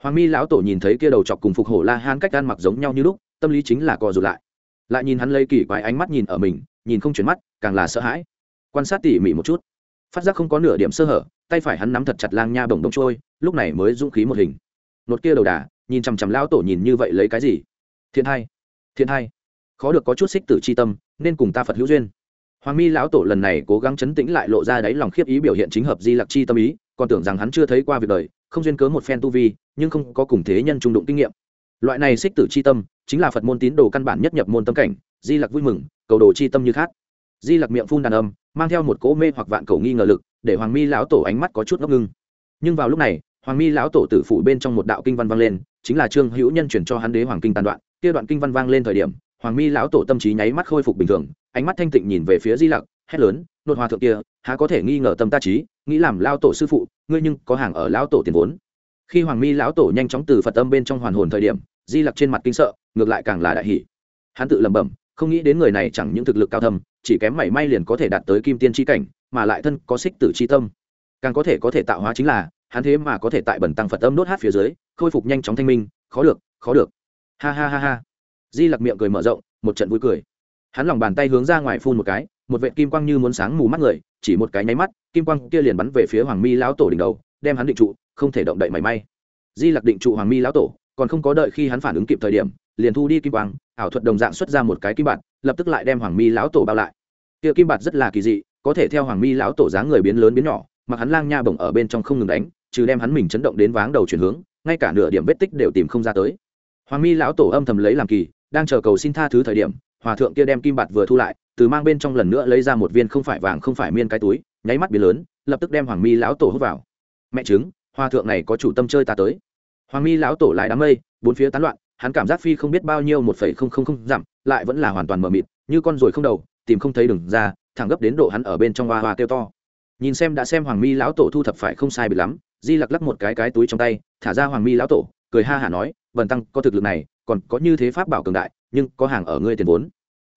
Hoàng mi lão tổ nhìn thấy kia đầu chọc cùng phục hổ la hán cách ăn mặc giống nhau như lúc, tâm lý chính là co rụt lại. Lại nhìn hắn lấy kỳ quái ánh mắt nhìn ở mình, nhìn không chuyển mắt, càng là sợ hãi. Quan sát tỉ mỉ một chút. Phát giác không có nửa điểm sơ hở, tay phải hắn nắm thật chặt lang nha bồng đông trôi, lúc này mới dũng khí một hình. Nốt kia đầu đà, nhìn chằm chằm lao tổ nhìn như vậy lấy cái gì? Thiện hay? Thiện hay? Khó được có chút xích tử c h i tâm, nên cùng ta phật hữu duyên hoàng mi lão tổ lần này cố gắng chấn tĩnh lại lộ ra đáy lòng khiếp ý biểu hiện chính hợp di lặc chi tâm ý, còn tưởng rằng hắn chưa thấy qua việc đời, không duyên cớ một phen tu vi, nhưng không có cùng thế nhân trung đụng kinh nghiệm. Loại này xích tử chi tâm, chính là phật môn tín đồ căn bản nhất nhập môn tâm cảnh, di lặc vui mừng, cầu đồ chi tâm như khác di lặc miệng phun đàn âm, mang theo một cỗ mê hoặc vạn cầu nghi ngờ lực, để hoàng mi lão tổ ánh mắt có chút ngốc ngưng. Nhưng vào lúc này, hoàng mi lão tổ tử phủ bên trong một đạo kinh văn vang lên, chính là trương hữu nhân chuyển cho hắn đế hoàng kinh tàn đoạn. Kia đoạn kinh văn vang lên thời điểm, hoàng mi lão tổ tâm trí nháy mắt khôi phục bình thường ánh mắt thanh tịnh nhìn về phía di lặc, hét lớn, nột hòa thượng kia, há có thể nghi ngờ tâm ta trí, nghĩ làm lao tổ sư phụ, ngươi nhưng có hàng ở lão tổ tiền vốn. Khi hoàng mi lão tổ nhanh chóng từ phật tâm bên trong hoàn hồn thời điểm, di lặc trên mặt kinh sợ, ngược lại càng là đại hỷ hắn tự lẩm bẩm, không nghĩ đến người này chẳng những thực lực cao thầm chỉ kém mảy may liền có thể đạt tới kim tiên tri cảnh, mà lại thân có xích tử tri tâm. Càng có thể có thể tạo hóa chính là, hắn thế mà có thể tại bẩn tăng phật âm đốt hát phía dưới, khôi phục nhanh chóng thanh minh, khó được khó được. Ha ha ha ha. Di lặc miệng cười mở rộng, một trận vui cười hắn lòng bàn tay hướng ra ngoài phun một cái, một vệ kim quang như muốn sáng mù mắt người, chỉ một cái nháy mắt, kim quang kia liền bắn về phía hoàng mi lão tổ đỉnh đầu, đem hắn định trụ, không thể động đậy mảy may. Di lặc định trụ hoàng mi lão tổ, còn không có đợi khi hắn phản ứng kịp thời điểm, liền thu đi kim quang, ảo thuật đồng dạng xuất ra một cái kim bạt, lập tức lại đem hoàng mi lão tổ bao lại. Kia kim bạt rất là kỳ dị, có thể theo hoàng mi lão tổ dáng người biến lớn biến nhỏ mà hắn lang nha bổng ở bên trong không ngừng đánh, trừ đem hắn mình chấn động đến váng đầu chuyển hướng, ngay cả nửa điểm vết tích đều tìm không ra tới. Hoàng mi lão tổ âm thầm lấy làm kỳ, đang chờ cầu xin tha thứ thời điểm hòa thượng kia đem kim bạt vừa thu lại, từ mang bên trong lần nữa lấy ra một viên không phải vàng không phải miên cái túi, nháy mắt biến lớn, lập tức đem hoàng mi lão tổ hút vào. Mẹ chứng, hòa thượng này có chủ tâm chơi ta tới. Hoàng mi lão tổ lại đám mây, bốn phía tán loạn, hắn cảm giác phi không biết bao nhiêu một phẩy không không không dặm, lại vẫn là hoàn toàn mờ mịt, như con ruồi không đầu, tìm không thấy đường ra, thẳng gấp đến độ hắn ở bên trong hoa hoa kêu to. Nhìn xem đã xem hoàng mi lão tổ thu thập phải không sai bị lắm, di lặc lắc một cái cái túi trong tay, thả ra hoàng mi lão tổ, cười ha hả nói vần tăng, có thực lực này còn có như thế pháp bảo cường đại, nhưng có hàng ở ngươi tiền vốn.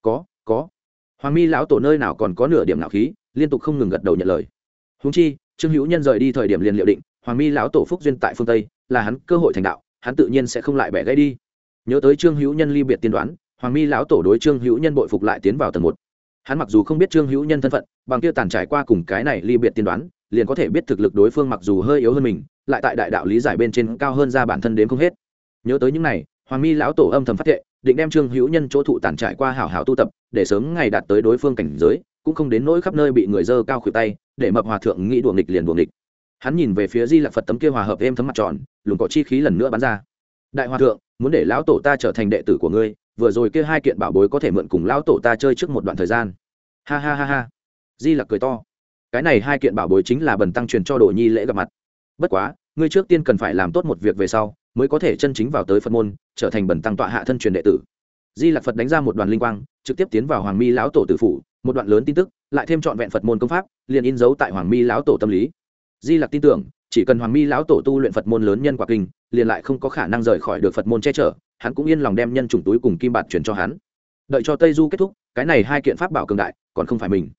Có có. Hoàng mi lão tổ nơi nào còn có nửa điểm nào khí, liên tục không ngừng gật đầu nhận lời. Húng chi, trương hữu nhân rời đi thời điểm liền liệu định, hoàng mi lão tổ phúc duyên tại phương tây, là hắn cơ hội thành đạo, hắn tự nhiên sẽ không lại bẻ gãy đi. Nhớ tới trương hữu nhân ly biệt tiên đoán, hoàng mi lão tổ đối trương hữu nhân bội phục lại tiến vào tầng một. Hắn mặc dù không biết trương hữu nhân thân phận, bằng kia tàn trải qua cùng cái này ly biệt tiên đoán, liền có thể biết thực lực đối phương mặc dù hơi yếu hơn mình, lại tại đại đạo lý giải bên trên cao hơn ra bản thân đến không hết. Nhớ tới những này hoàng mi lão tổ âm thầm phát thệ, định đem trương hữu nhân chỗ thụ tàn trải qua hảo hảo tu tập, để sớm ngày đạt tới đối phương cảnh giới, cũng không đến nỗi khắp nơi bị người dơ cao khuỷu tay, để mập hòa thượng nghĩ đùa nghịch liền đùa nghịch. Hắn nhìn về phía di lạc phật tấm kia hòa hợp êm thấm mặt tròn lùn có chi khí lần nữa bắn ra. Đại hòa thượng, muốn để lão tổ ta trở thành đệ tử của ngươi, vừa rồi kia hai kiện bảo bối có thể mượn cùng lão tổ ta chơi trước một đoạn thời gian. Ha ha ha ha. Di lặc cười to. Cái này hai kiện bảo bối chính là bần tăng truyền cho đồ nhi lễ gặp mặt bất quá, ngươi trước tiên cần phải làm tốt một việc về sau, mới có thể chân chính vào tới phật môn, trở thành bẩn tăng tọa hạ thân truyền đệ tử. Di lạc phật đánh ra một đoàn linh quang, trực tiếp tiến vào hoàng mi lão tổ tử phủ, một đoạn lớn tin tức, lại thêm trọn vẹn phật môn công pháp, liền in dấu tại hoàng mi lão tổ tâm lý. Di lạc tin tưởng, chỉ cần hoàng mi lão tổ tu luyện phật môn lớn nhân quả kinh, liền lại không có khả năng rời khỏi được phật môn che chở, hắn cũng yên lòng đem nhân chủng túi cùng kim bạt chuyển cho hắn. Đợi cho tây du kết thúc, cái này hai kiện pháp bảo cường đại, còn không phải mình.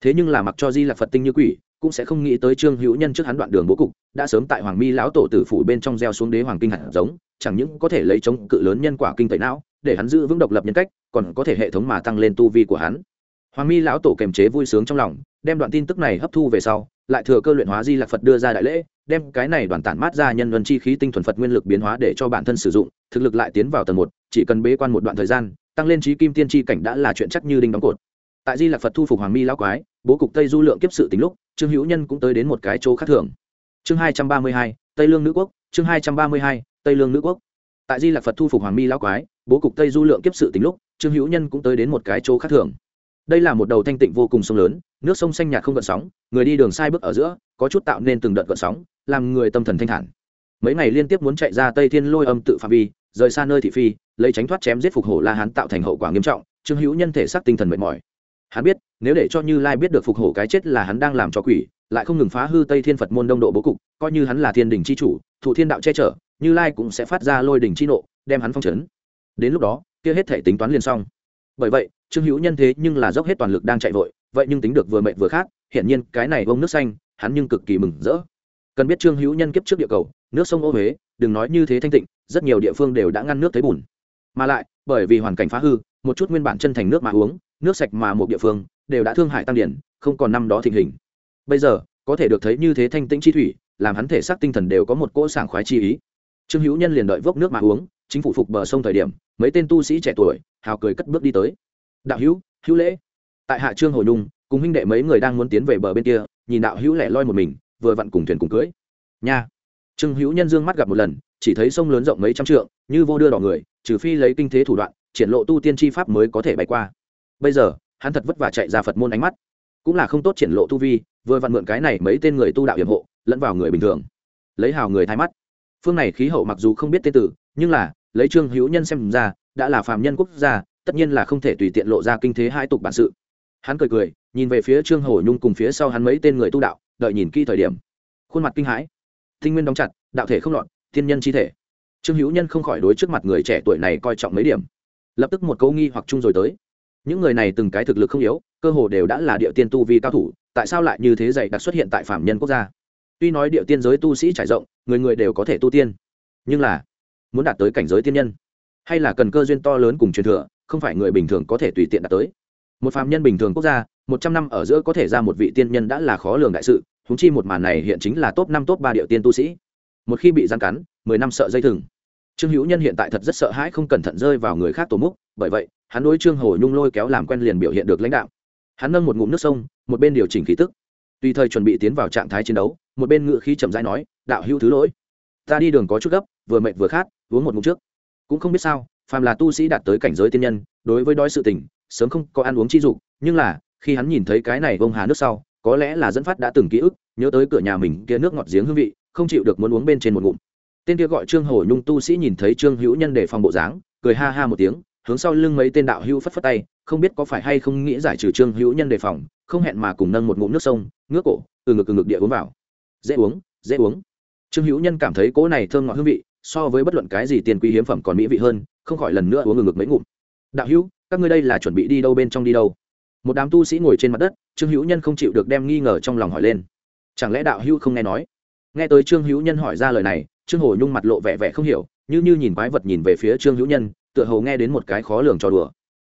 Thế nhưng là mặc cho di lạc phật tinh như quỷ cũng sẽ không nghĩ tới trương hữu nhân trước hắn đoạn đường bố cục, đã sớm tại hoàng mi lão tổ tử phủ bên trong gieo xuống đế hoàng kinh hạt giống, chẳng những có thể lấy chống cự lớn nhân quả kinh tẩy não, để hắn giữ vững độc lập nhân cách, còn có thể hệ thống mà tăng lên tu vi của hắn. Hoàng mi lão tổ kềm chế vui sướng trong lòng, đem đoạn tin tức này hấp thu về sau, lại thừa cơ luyện hóa di lạc phật đưa ra đại lễ, đem cái này đoàn tản mát ra nhân luân chi khí tinh thuần phật nguyên lực biến hóa để cho bản thân sử dụng, thực lực lại tiến vào tầng một, chỉ cần bế quan một đoạn thời gian, tăng lên trí kim tiên tri cảnh đã là chuyện chắc như đinh đóng cột tại di lạc phật thu phục hoàng mi lão quái, bố cục tây du lượng kiếp sự tính lúc, trương hữu nhân cũng tới đến một cái chỗ khác thường. Chương hai trăm ba mươi hai, tây lương nữ quốc, chương hai trăm ba mươi hai, tây lương nữ quốc. Tại di lạc phật thu phục hoàng mi lão quái, bố cục tây du lượng kiếp sự tính lúc, trương hữu nhân cũng tới đến một cái chỗ khác thường. Đây là một đầu thanh tịnh vô cùng sông lớn, nước sông xanh nhạt không gợn sóng, người đi đường sai bước ở giữa, có chút tạo nên từng đợt gợn sóng, làm người tâm thần thanh thản. Mấy ngày liên tiếp muốn chạy ra tây thiên lôi âm tự phạm vi, rời xa nơi thị phi, lấy tránh thoát chém giết phục hổ la hán tạo thành hậu quả nghiêm trọng, trương hữu nhân thể xác tinh thần mệt mỏi hắn biết, nếu để cho như lai biết được phục hổ cái chết là hắn đang làm cho quỷ, lại không ngừng phá hư tây thiên phật môn đông độ bố cục, coi như hắn là thiên đình c h i chủ, thụ thiên đạo che chở, như lai cũng sẽ phát ra lôi đình c h i nộ, đem hắn phong trấn đến lúc đó, kia hết thể tính toán liền xong. Bởi vậy, trương hữu nhân thế nhưng là dốc hết toàn lực đang chạy vội, vậy nhưng tính được vừa mệt vừa khác hiển nhiên cái này bông nước xanh, hắn nhưng cực kỳ mừng rỡ. Cần biết trương hữu nhân kiếp trước địa cầu, nước sông ô huế, đừng nói như thế thanh tịnh, rất nhiều địa phương đều đã ngăn nước thấy bùn. Mà lại, bởi vì hoàn cảnh phá hư, một chút nguyên bản chân thành nước mà uống nước sạch mà một địa phương, đều đã thương hại tăng điển, không còn năm đó thịnh hình. Bây giờ, có thể được thấy như thế thanh tĩnh chi thủy, làm hắn thể xác tinh thần đều có một cỗ sảng khoái chi ý. Trương hữu nhân liền đợi vốc nước mà uống, chính phủ phục bờ sông thời điểm, mấy tên tu sĩ trẻ tuổi, hào cười cất bước đi tới. Đạo hữu hữu lễ. Tại hạ trương hồi nhung, cùng huynh đệ mấy người đang muốn tiến về bờ bên kia, nhìn đạo hữu lẻ loi một mình, vừa vặn cùng thuyền cùng cưới. Nha. Trương hữu nhân dương mắt gặp một lần, chỉ thấy sông lớn rộng mấy trăm trượng, như vô đưa đỏ người, trừ phi lấy kinh thế thủ đoạn, triển lộ tu tiên tri pháp mới có thể bay qua bây giờ, hắn thật vất vả chạy ra phật môn ánh mắt. Cũng là không tốt triển lộ tu vi, vừa vặn mượn cái này mấy tên người tu đạo hiểm hộ, lẫn vào người bình thường. Lấy hào người thay mắt. Phương này khí hậu mặc dù không biết tên tử, nhưng là, lấy trương hữu nhân xem ra, đã là phàm nhân quốc gia, tất nhiên là không thể tùy tiện lộ ra kinh thế hai tục bản sự. Hắn cười cười, nhìn về phía trương hổ nhung cùng phía sau hắn mấy tên người tu đạo, đợi nhìn kỹ thời điểm. Khuôn mặt kinh hãi. Tinh nguyên đóng chặt, đạo thể không lọt thiên nhân chi thể. Trương hữu nhân không khỏi đối trước mặt người trẻ tuổi này coi trọng mấy điểm. Lập tức một câu nghi hoặc chung rồi tới những người này từng cái thực lực không yếu, cơ hồ đều đã là địa tiên tu vi cao thủ, tại sao lại như thế dày đặc xuất hiện tại phạm nhân quốc gia? Tuy nói địa tiên giới tu sĩ trải rộng, người người đều có thể tu tiên, nhưng là muốn đạt tới cảnh giới tiên nhân, hay là cần cơ duyên to lớn cùng truyền thừa, không phải người bình thường có thể tùy tiện đạt tới. Một phạm nhân bình thường quốc gia, một trăm năm ở giữa có thể ra một vị tiên nhân đã là khó lường đại sự húng chi một màn này hiện chính là top năm, top ba địa tiên tu sĩ. Một khi bị gian cắn, mười năm sợ dây thừng. Trương hữu nhân hiện tại thật rất sợ hãi không cẩn thận rơi vào người khác tổ múc bởi vậy hắn đối trương hồ nhung lôi kéo làm quen liền biểu hiện được lãnh đạo. Hắn nâng một ngụm nước sông, một bên điều chỉnh khí tức. Tùy thời chuẩn bị tiến vào trạng thái chiến đấu, một bên ngự khí chậm rãi nói, đạo hữu thứ lỗi. Ta đi đường có chút gấp, vừa mệt vừa khát, uống một ngụm trước. Cũng không biết sao, phàm là tu sĩ đạt tới cảnh giới tiên nhân, đối với đói sự tình, sớm không có ăn uống chi dục, nhưng là, khi hắn nhìn thấy cái này vông hà nước sau, có lẽ là dẫn phát đã từng ký ức, nhớ tới cửa nhà mình kia nước ngọt giếng hương vị, không chịu được muốn uống bên trên một ngụm. Tên kia gọi trương hồ nhung tu sĩ nhìn thấy trương hữu nhân để phòng bộ dáng, cười ha ha một tiếng hướng sau lưng mấy tên đạo hữu phất phất tay, không biết có phải hay không nghĩ giải trừ trương hữu nhân đề phòng, không hẹn mà cùng nâng một ngụm nước sông, ngước cổ, từ ngực từ ngực địa uống vào. Dễ uống dễ uống. Trương hữu nhân cảm thấy cỗ này thơm ngọt hương vị, so với bất luận cái gì tiền quý hiếm phẩm còn mỹ vị hơn, không khỏi lần nữa uống ngực ngực mấy ngụm. Đạo hữu, các ngươi đây là chuẩn bị đi đâu bên trong đi đâu? Một đám tu sĩ ngồi trên mặt đất, trương hữu nhân không chịu được đem nghi ngờ trong lòng hỏi lên. Chẳng lẽ đạo hữu không nghe nói? Nghe tới trương hữu nhân hỏi ra lời này, trương hồ nhung mặt lộ vẻ vẻ không hiểu, như như nhìn quái vật nhìn về phía trương hữu nhân tựa hồ nghe đến một cái khó lường cho đùa.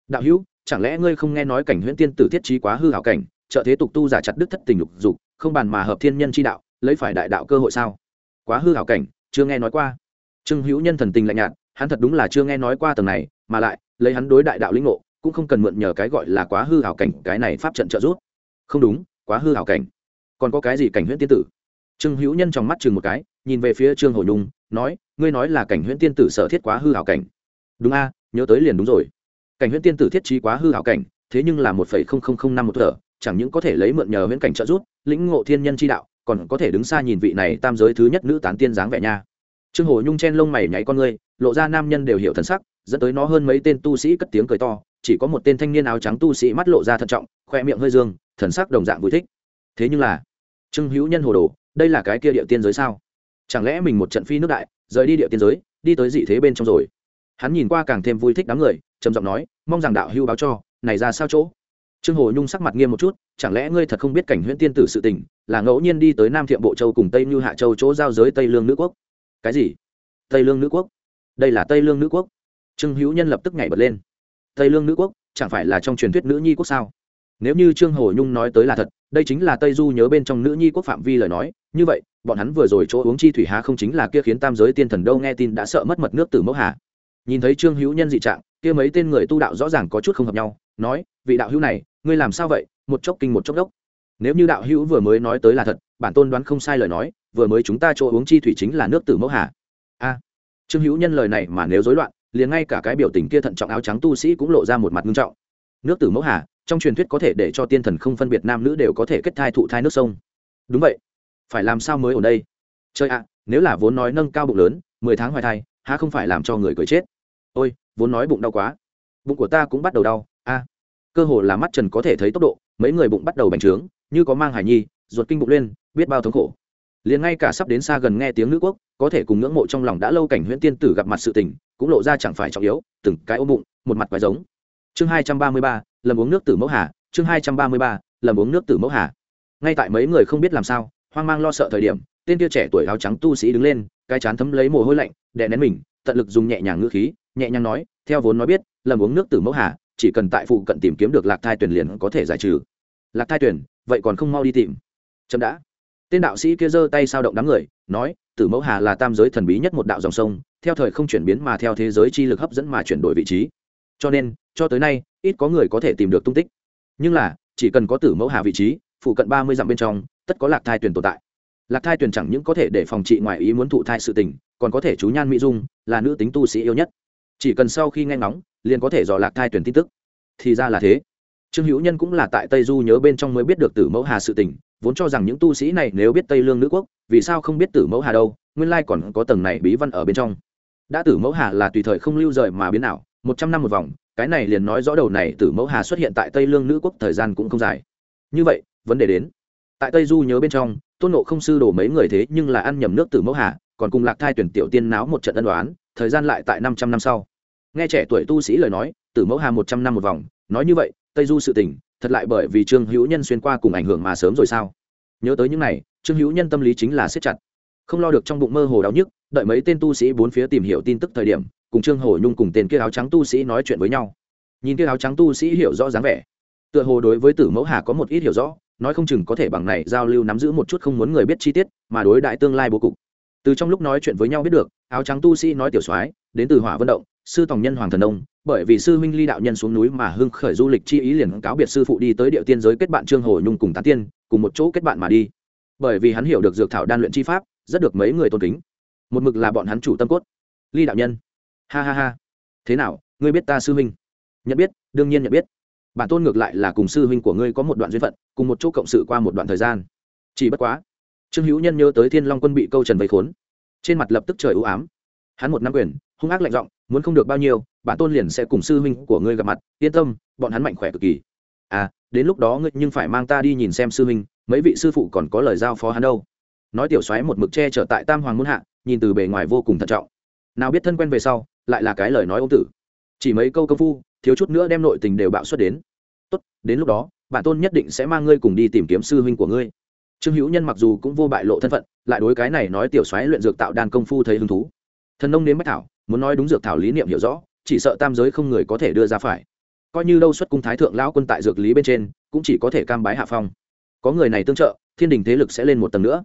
Đạo hữu, chẳng lẽ ngươi không nghe nói cảnh huyễn tiên tử thiết trí quá hư hảo cảnh, trợ thế tục tu giả chặt đức thất tình lục dục, không bàn mà hợp thiên nhân chi đạo, lấy phải đại đạo cơ hội sao? Quá hư hảo cảnh, chưa nghe nói qua. Trương hữu nhân thần tình lạnh nhạt, hắn thật đúng là chưa nghe nói qua tầng này, mà lại, lấy hắn đối đại đạo lĩnh ngộ, cũng không cần mượn nhờ cái gọi là quá hư hảo cảnh, cái này pháp trận trợ giúp. Không đúng, quá hư hảo cảnh. Còn có cái gì cảnh huyễn tiên tử? Trương hữu nhân trong mắt chừng một cái, nhìn về phía trương hồ nhung, nói, ngươi nói là cảnh huyễn tiên tử sở thiết quá hư hảo cảnh đúng a, nhớ tới liền đúng rồi. Cảnh huyễn tiên tử thiết trí quá hư hảo cảnh, thế nhưng là một phẩy không không không năm một thở, chẳng những có thể lấy mượn nhờ huyễn cảnh trợ giúp, lĩnh ngộ thiên nhân chi đạo, còn có thể đứng xa nhìn vị này tam giới thứ nhất nữ tán tiên dáng vẻ nha. Trương hồ nhung chen lông mày nháy con ngươi, lộ ra nam nhân đều hiểu thần sắc, dẫn tới nó hơn mấy tên tu sĩ cất tiếng cười to, chỉ có một tên thanh niên áo trắng tu sĩ mắt lộ ra thận trọng, khoe miệng hơi dương, thần sắc đồng dạng vui thích. Thế nhưng là, trương hữu nhân hồ đồ, đây là cái kia địa tiên giới sao? Chẳng lẽ mình một trận phi nước đại, rời đi địa tiên giới, đi tới dị thế bên trong rồi? Hắn nhìn qua càng thêm vui thích đám người, trầm giọng nói, mong rằng đạo hưu báo cho, này ra sao chỗ? Trương hồ nhung sắc mặt nghiêm một chút, chẳng lẽ ngươi thật không biết cảnh huyễn tiên tử sự tình, là ngẫu nhiên đi tới nam thiệm bộ châu cùng tây như hạ châu chỗ giao giới tây lương nữ quốc? Cái gì? Tây lương nữ quốc? Đây là tây lương nữ quốc? Trương hữu nhân lập tức nhảy bật lên. Tây lương nữ quốc? Chẳng phải là trong truyền thuyết nữ nhi quốc sao? Nếu như trương hồ nhung nói tới là thật, đây chính là tây du nhớ bên trong nữ nhi quốc phạm vi lời nói, như vậy, bọn hắn vừa rồi chỗ uống chi thủy há không chính là kia khiến tam giới tiên thần đâu nghe tin đã sợ mất mật nước từ mẫu hà nhìn thấy trương hữu nhân dị trạng, kia mấy tên người tu đạo rõ ràng có chút không hợp nhau, nói, vị đạo hữu này, ngươi làm sao vậy? Một chốc kinh một chốc đốc. Nếu như đạo hữu vừa mới nói tới là thật, bản tôn đoán không sai lời nói, vừa mới chúng ta chỗ uống chi thủy chính là nước tử mẫu hà. A. Trương hữu nhân lời này mà nếu rối loạn, liền ngay cả cái biểu tình kia thận trọng áo trắng tu sĩ cũng lộ ra một mặt nghiêm trọng. Nước tử mẫu hà, trong truyền thuyết có thể để cho tiên thần không phân biệt nam nữ đều có thể kết thai thụ thai nước sông. Đúng vậy. Phải làm sao mới ở đây? Chơi ạ, nếu là vốn nói nâng cao bụng lớn, mười tháng hoài thai, há không phải làm cho người cười chết? Ôi, vốn nói bụng đau quá. Bụng của ta cũng bắt đầu đau, a. Cơ hồ là mắt trần có thể thấy tốc độ, mấy người bụng bắt đầu bành trướng, như có mang hải nhi, ruột kinh bụng lên, biết bao thống khổ. Liền ngay cả sắp đến xa gần nghe tiếng nữ quốc, có thể cùng ngưỡng mộ trong lòng đã lâu cảnh huyễn tiên tử gặp mặt sự tình, cũng lộ ra chẳng phải trọng yếu, từng cái ôm bụng, một mặt quái giống. Chương hai trăm ba mươi ba, lầm uống nước tử mẫu hà, chương hai trăm ba mươi ba, lầm uống nước tử mẫu hà. Ngay tại mấy người không biết làm sao, hoang mang lo sợ thời điểm, tên kia trẻ tuổi áo trắng tu sĩ đứng lên, cái chán thấm lấy mồ hôi lạnh, đè nén mình tận lực dùng nhẹ nhàng ngữ khí, nhẹ nhàng nói, theo vốn nói biết, lầm uống nước tử mẫu hà, chỉ cần tại phụ cận tìm kiếm được lạc thai tuyển liền có thể giải trừ. Lạc thai tuyển vậy còn không mau đi tìm. Chậm đã. Tên đạo sĩ kia giơ tay sao động đám người, nói tử mẫu hà là tam giới thần bí nhất một đạo dòng sông, theo thời không chuyển biến mà theo thế giới chi lực hấp dẫn mà chuyển đổi vị trí. Cho nên, cho tới nay, ít có người có thể tìm được tung tích. Nhưng là, chỉ cần có tử mẫu hà vị trí, phụ cận ba mươi dặm bên trong, tất có lạc thai tuyển tồn tại. Lạc thai tuyển chẳng những có thể để phòng trị ngoài ý muốn thụ thai sự tình còn có thể chú nhan mỹ dung là nữ tính tu sĩ yêu nhất. Chỉ cần sau khi nghe ngóng, liền có thể dò lạc thai tuyển tin tức. Thì ra là thế. Trương hữu nhân cũng là tại tây du nhớ bên trong mới biết được tử mẫu hà sự tình, vốn cho rằng những tu sĩ này nếu biết tây lương nữ quốc, vì sao không biết tử mẫu hà đâu, nguyên lai còn có tầng này bí văn ở bên trong. Đã tử mẫu hà là tùy thời không lưu rời mà biến nào một trăm năm một vòng, cái này liền nói rõ đầu này tử mẫu hà xuất hiện tại tây lương nữ quốc thời gian cũng không dài. Như vậy, vấn đề đến. Tại tây du nhớ bên trong, tôn nộ không sư đổ mấy người thế nhưng là ăn nhầm nước tử mẫu hà còn cùng lạc thai tuyển tiểu tiên náo một trận ân đoán thời gian lại tại năm trăm năm sau. Nghe trẻ tuổi tu sĩ lời nói, tử mẫu hà một trăm năm một vòng, nói như vậy, tây du sự tình, thật lại bởi vì trương hữu nhân xuyên qua cùng ảnh hưởng mà sớm rồi sao? Nhớ tới những này, trương hữu nhân tâm lý chính là siết chặt. Không lo được trong bụng mơ hồ đau nhức, đợi mấy tên tu sĩ bốn phía tìm hiểu tin tức thời điểm, cùng trương hồ nhung cùng tên kia áo trắng tu sĩ nói chuyện với nhau. Nhìn kia áo trắng tu sĩ hiểu rõ dáng vẻ, tựa hồ đối với tử mẫu hà có một ít hiểu rõ, nói không chừng có thể bằng này giao lưu nắm giữ một chút không muốn người biết chi tiết, mà đối đại tương lai bố cục từ trong lúc nói chuyện với nhau biết được, áo trắng tu sĩ nói tiểu soái, đến từ hỏa vận động, sư tòng nhân hoàng thần đông bởi vì sư huynh ly đạo nhân xuống núi mà hưng khởi du lịch chi ý liền cáo biệt sư phụ đi tới địa tiên giới kết bạn trương hồ nhung cùng tán tiên, cùng một chỗ kết bạn mà đi. Bởi vì hắn hiểu được dược thảo đan luyện chi pháp, rất được mấy người tôn kính. Một mực là bọn hắn chủ tâm cốt. Ly đạo nhân. Ha ha ha. Thế nào, ngươi biết ta sư huynh? Nhận biết, đương nhiên nhận biết. Bản tôn ngược lại là cùng sư huynh của ngươi có một đoạn duyên phận, cùng một chỗ cộng sự qua một đoạn thời gian. Chỉ bất quá trương hữu nhân nhớ tới thiên long quân bị câu trần vây khốn. Trên mặt lập tức trời ưu ám. Hắn một năm quyền, hung ác lạnh giọng, muốn không được bao nhiêu, bản tôn liền sẽ cùng sư huynh của ngươi gặp mặt, yên tâm, bọn hắn mạnh khỏe cực kỳ. À đến lúc đó ngươi nhưng phải mang ta đi nhìn xem sư huynh, mấy vị sư phụ còn có lời giao phó hắn đâu. Nói tiểu xoáy một mực che trở tại tam hoàng muôn hạ, nhìn từ bề ngoài vô cùng thận trọng. Nào biết thân quen về sau, lại là cái lời nói ông tử. Chỉ mấy câu công phu, thiếu chút nữa đem nội tình đều bạo xuất đến. Tốt, đến lúc đó, bản tôn nhất định sẽ mang ngươi cùng đi tìm kiếm sư huynh của ngươi trương hữu nhân mặc dù cũng vô bại lộ thân phận, lại đối cái này nói tiểu xoáy luyện dược tạo đan công phu thấy hứng thú. Thần nông đến bách thảo, muốn nói đúng dược thảo lý niệm hiểu rõ, chỉ sợ tam giới không người có thể đưa ra phải. Coi như đâu xuất cung thái thượng lão quân tại dược lý bên trên, cũng chỉ có thể cam bái hạ phong. Có người này tương trợ, thiên đình thế lực sẽ lên một tầng nữa.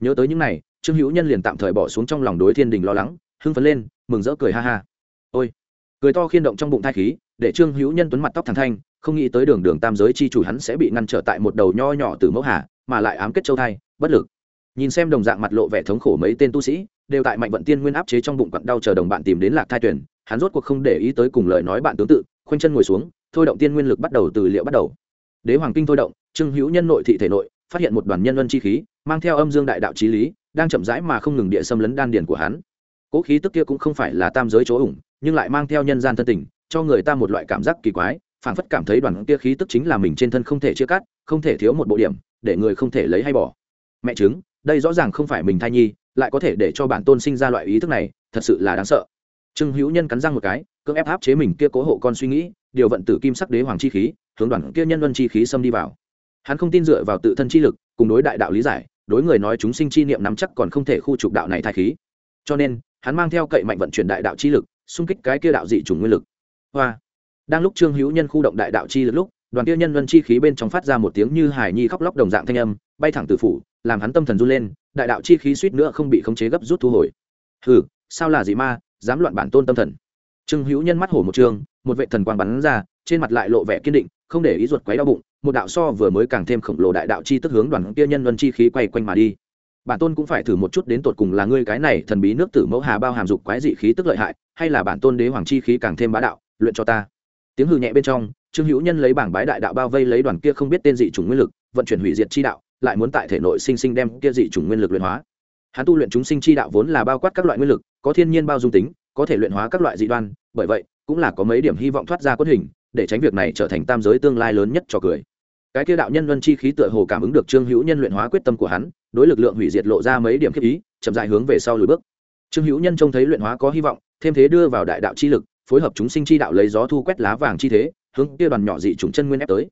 Nhớ tới những này, trương hữu nhân liền tạm thời bỏ xuống trong lòng đối thiên đình lo lắng, hưng phấn lên, mừng rỡ cười ha ha. Ôi! Cười to khiên động trong bụng thai khí, để trương hữu nhân tuấn mặt tóc thẳng thanh, không nghĩ tới đường đường tam giới chi chủ hắn sẽ bị ngăn trở tại một đầu nho nhỏ từ mẫu hà mà lại ám kết châu thai, bất lực. Nhìn xem đồng dạng mặt lộ vẻ thống khổ mấy tên tu sĩ, đều tại mạnh vận tiên nguyên áp chế trong bụng quặn đau chờ đồng bạn tìm đến lạc thai tuyển hắn rốt cuộc không để ý tới cùng lời nói bạn tướng tự, khoanh chân ngồi xuống, thôi động tiên nguyên lực bắt đầu từ liệu bắt đầu. Đế hoàng kinh thôi động, trương hữu nhân nội thị thể nội, phát hiện một đoàn nhân luân chi khí, mang theo âm dương đại đạo trí lý, đang chậm rãi mà không ngừng địa xâm lấn đan điền của hắn. Cỗ khí tức kia cũng không phải là tam giới chỗ ủng, nhưng lại mang theo nhân gian thân tình, cho người ta một loại cảm giác kỳ quái, phảng phất cảm thấy đoàn kia khí tức chính là mình trên thân không thể chia cắt, không thể thiếu một bộ điểm để người không thể lấy hay bỏ. Mẹ chứng đây rõ ràng không phải mình thai nhi, lại có thể để cho bản tôn sinh ra loại ý thức này, thật sự là đáng sợ. Trương hữu nhân cắn răng một cái, cưỡng ép áp chế mình kia cố hộ con suy nghĩ, điều vận tử kim sắc đế hoàng chi khí, hướng đoàn kia nhân luân chi khí xâm đi vào. Hắn không tin dựa vào tự thân chi lực, cùng đối đại đạo lý giải, đối người nói chúng sinh chi niệm nắm chắc còn không thể khu trục đạo này thai khí. Cho nên, hắn mang theo cậy mạnh vận chuyển đại đạo chi lực, xung kích cái kia đạo dị chủng nguyên lực. Hoa. Đang lúc trương hữu nhân khu động đại đạo chi lực lúc đoàn kia nhân luân chi khí bên trong phát ra một tiếng như hải nhi khóc lóc đồng dạng thanh âm, bay thẳng từ phủ, làm hắn tâm thần run lên, đại đạo chi khí suýt nữa không bị khống chế gấp rút thu hồi. Hừ, sao là dị ma, dám loạn bản tôn tâm thần. Trương hữu nhân mắt hổ một trường, một vệ thần quang bắn ra, trên mặt lại lộ vẻ kiên định, không để ý ruột quấy đau bụng, một đạo so vừa mới càng thêm khổng lồ đại đạo chi tức hướng đoàn kia nhân luân chi khí quay quanh mà đi. Bản tôn cũng phải thử một chút đến tột cùng là ngươi cái này thần bí nước tử mẫu hà bao hàm dục quái dị khí tức lợi hại, hay là bản tôn đế hoàng chi khí càng thêm bá đạo, luyện cho ta. Tiếng hư nhẹ bên trong trương hữu nhân lấy bảng bái đại đạo bao vây lấy đoàn kia không biết tên dị chủng nguyên lực, vận chuyển hủy diệt chi đạo, lại muốn tại thể nội sinh sinh đem kia dị chủng nguyên lực luyện hóa. Hắn tu luyện chúng sinh chi đạo vốn là bao quát các loại nguyên lực, có thiên nhiên bao dung tính, có thể luyện hóa các loại dị đoan, bởi vậy, cũng là có mấy điểm hy vọng thoát ra quân hình, để tránh việc này trở thành tam giới tương lai lớn nhất cho cười. Cái kia đạo nhân luân chi khí tựa hồ cảm ứng được trương hữu nhân luyện hóa quyết tâm của hắn, đối lực lượng hủy diệt lộ ra mấy điểm khiếp ý, chậm dại hướng về sau lùi bước. Trương hữu nhân trông thấy luyện hóa có hy vọng, thêm thế đưa vào đại đạo chi lực, phối hợp chúng sinh chi đạo lấy gió thu quét lá vàng chi thế hướng kia đoàn nhỏ dị trùng chân nguyên ép tới.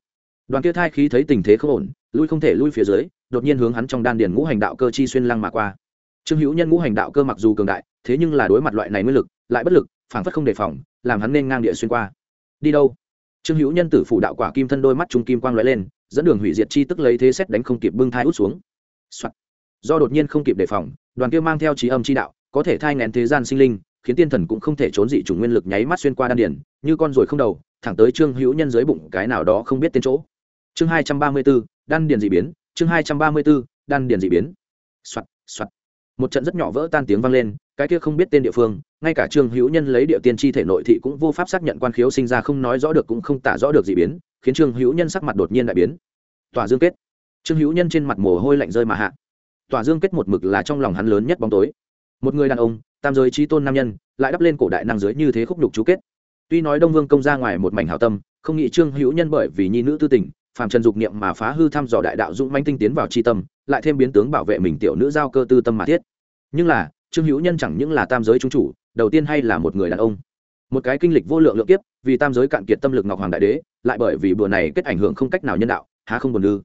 Đoàn kia thai khí thấy tình thế không ổn, lui không thể lui phía dưới, đột nhiên hướng hắn trong đan điền ngũ hành đạo cơ chi xuyên lăng mà qua. Trương hữu nhân ngũ hành đạo cơ mặc dù cường đại, thế nhưng là đối mặt loại này nguyên lực, lại bất lực, phảng phất không đề phòng, làm hắn nên ngang địa xuyên qua. Đi đâu? Trương hữu nhân tử phủ đạo quả kim thân đôi mắt trung kim quang lóe lên, dẫn đường hủy diệt chi tức lấy thế xét đánh không kịp bưng thai út xuống、Soạn. do đột nhiên không kịp đề phòng, đoàn kia mang theo trí âm chi đạo, có thể thai ngén thế gian sinh linh, khiến tiên thần cũng không thể trốn dị chủng nguyên lực nháy mắt xuyên qua đan điển như con ruồi không đầu thẳng tới trương hữu nhân dưới bụng, cái nào đó không biết tên chỗ. Chương hai trăm ba mươi b ố đan điền dị biến. Chương hai trăm ba mươi b ố đan điền dị biến. Soạt soạt. Một trận rất nhỏ vỡ tan tiếng vang lên, cái kia không biết tên địa phương, ngay cả trương hữu nhân lấy địa tiên chi thể nội thị cũng vô pháp xác nhận quan khiếu sinh ra không nói rõ được cũng không tả rõ được dị biến, khiến trương hữu nhân sắc mặt đột nhiên đại biến. Tòa dương kết. Trương hữu nhân trên mặt mồ hôi lạnh rơi mà hạ. Tòa dương kết một mực là trong lòng hắn lớn nhất bóng tối. Một người đàn ông, tam giới trí tôn nam nhân, lại đắp lên cổ đại năng giới như thế khúc nhục chú kết tuy nói đông vương công ra ngoài một mảnh hảo tâm, không nghĩ trương hữu nhân bởi vì nhi nữ tư tình, phàm trần dục niệm mà phá hư thăm dò đại đạo dũng manh tinh tiến vào c tâm, lại thêm biến tướng bảo vệ mình tiểu nữ giao cơ tư tâm mà thiết. Nhưng là, trương hữu nhân chẳng những là tam giới trung chủ, đầu tiên hay là một người đàn ông. Một cái kinh lịch vô lượng lượng kiếp, vì tam giới cạn kiệt tâm lực ngọc hoàng đại đế, lại bởi vì bữa này kết ảnh hưởng không cách nào nhân đạo, há không buồn ư.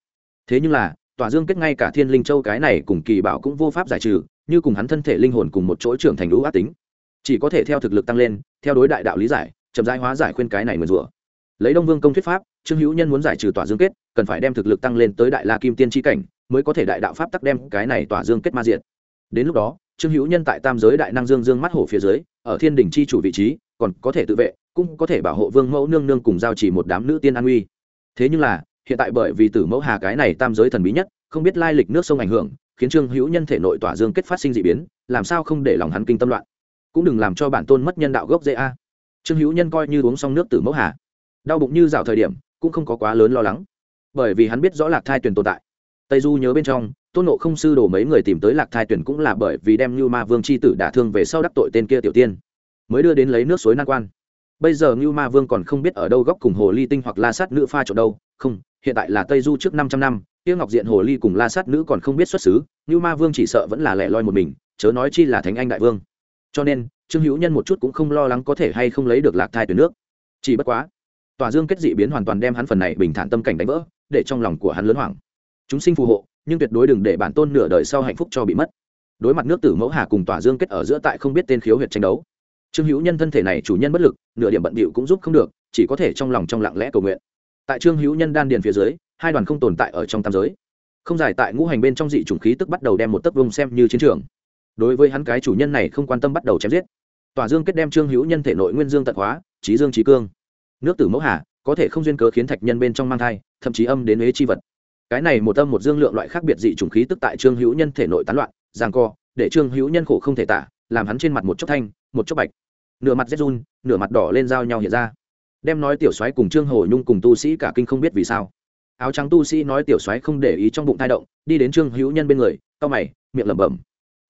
Thế nhưng là tòa dương kết ngay cả thiên linh châu cái này cùng kỳ bảo cũng vô pháp giải trừ, như cùng hắn thân thể linh hồn cùng một chỗ trưởng thành lũ ác tính. Chỉ có thể theo thực lực tăng lên, theo đối đại đạo lý giải chậm rãi hóa giải khuyên cái này mượn rủa. Lấy đông vương công thuyết pháp, trương hữu nhân muốn giải trừ tỏa dương kết, cần phải đem thực lực tăng lên tới đại la kim tiên tri cảnh, mới có thể đại đạo pháp tắc đem cái này tỏa dương kết ma diện đến lúc đó, trương hữu nhân tại tam giới đại năng dương dương mắt hổ phía dưới, ở thiên đình chi chủ vị trí, còn có thể tự vệ, cũng có thể bảo hộ vương mẫu nương nương cùng giao chỉ một đám nữ tiên an uy. Thế nhưng là, hiện tại bởi vì tử mẫu hà cái này tam giới thần bí nhất, không biết lai lịch nước sông ảnh hưởng, khiến trương hữu nhân thể nội tỏa dương kết phát sinh d ị biến, làm sao không để lòng hắn kinh tâm loạn. Cũng đừng làm cho bản tôn mất nhân đạo gốc dễ a trương hữu nhân coi như uống xong nước từ mẫu hà, đau bụng như rào thời điểm, cũng không có quá lớn lo lắng, bởi vì hắn biết rõ lạc thai tuyển tồn tại. Tây du nhớ bên trong, tôn nộ không sư đồ mấy người tìm tới lạc thai tuyển cũng là bởi vì đem như ma vương c h i tử đả thương về sau đắc tội tên kia tiểu tiên, mới đưa đến lấy nước suối nan quan. Bây giờ như ma vương còn không biết ở đâu góc cùng hồ ly tinh hoặc la sát nữ pha trộn đâu, không, hiện tại là tây du trước năm trăm năm, tiêu ngọc diện hồ ly cùng la sát nữ còn không biết xuất xứ, như ma vương chỉ sợ vẫn là lẻ loi một mình, chớ nói chi là thánh anh đại vương cho nên, trương hữu nhân một chút cũng không lo lắng có thể hay không lấy được lạc thai tuyến nước. Chỉ bất quá, tòa dương kết dị biến hoàn toàn đem hắn phần này bình thản tâm cảnh đánh vỡ, để trong lòng của hắn lớn hoảng. Chúng sinh phù hộ, nhưng tuyệt đối đừng để bản tôn nửa đời sau hạnh phúc cho bị mất. Đối mặt nước tử mẫu hà cùng tòa dương kết ở giữa tại không biết tên khiếu huyệt tranh đấu, trương hữu nhân thân thể này chủ nhân bất lực, nửa điểm bận bịu cũng giúp không được, chỉ có thể trong lòng trong lặng lẽ cầu nguyện. Tại trương hữu nhân đan điền phía dưới, hai đoàn không tồn tại ở trong tam giới. Không dài tại ngũ hành bên trong dị chủng khí tức bắt đầu đem một tấc vông xem như chiến trường đối với hắn cái chủ nhân này không quan tâm bắt đầu chém giết. Tòa dương kết đem trương hữu nhân thể nội nguyên dương tận hóa, trí dương trí cương. Nước tử mẫu hà, có thể không duyên cớ khiến thạch nhân bên trong mang thai, thậm chí âm đến huế chi vật. Cái này một âm một dương lượng loại khác biệt dị trùng khí tức tại trương hữu nhân thể nội tán loạn giang co, để trương hữu nhân khổ không thể tả, làm hắn trên mặt một chốc thanh, một chốc bạch. Nửa mặt rét run, nửa mặt đỏ lên giao nhau hiện ra. Đem nói tiểu soái cùng trương hồ nhung cùng tu sĩ cả kinh không biết vì sao. Áo trắng tu sĩ nói tiểu soái không để ý trong bụng thai động, đi đến trương hữu nhân bên người, cau mày, miệng lẩm bẩm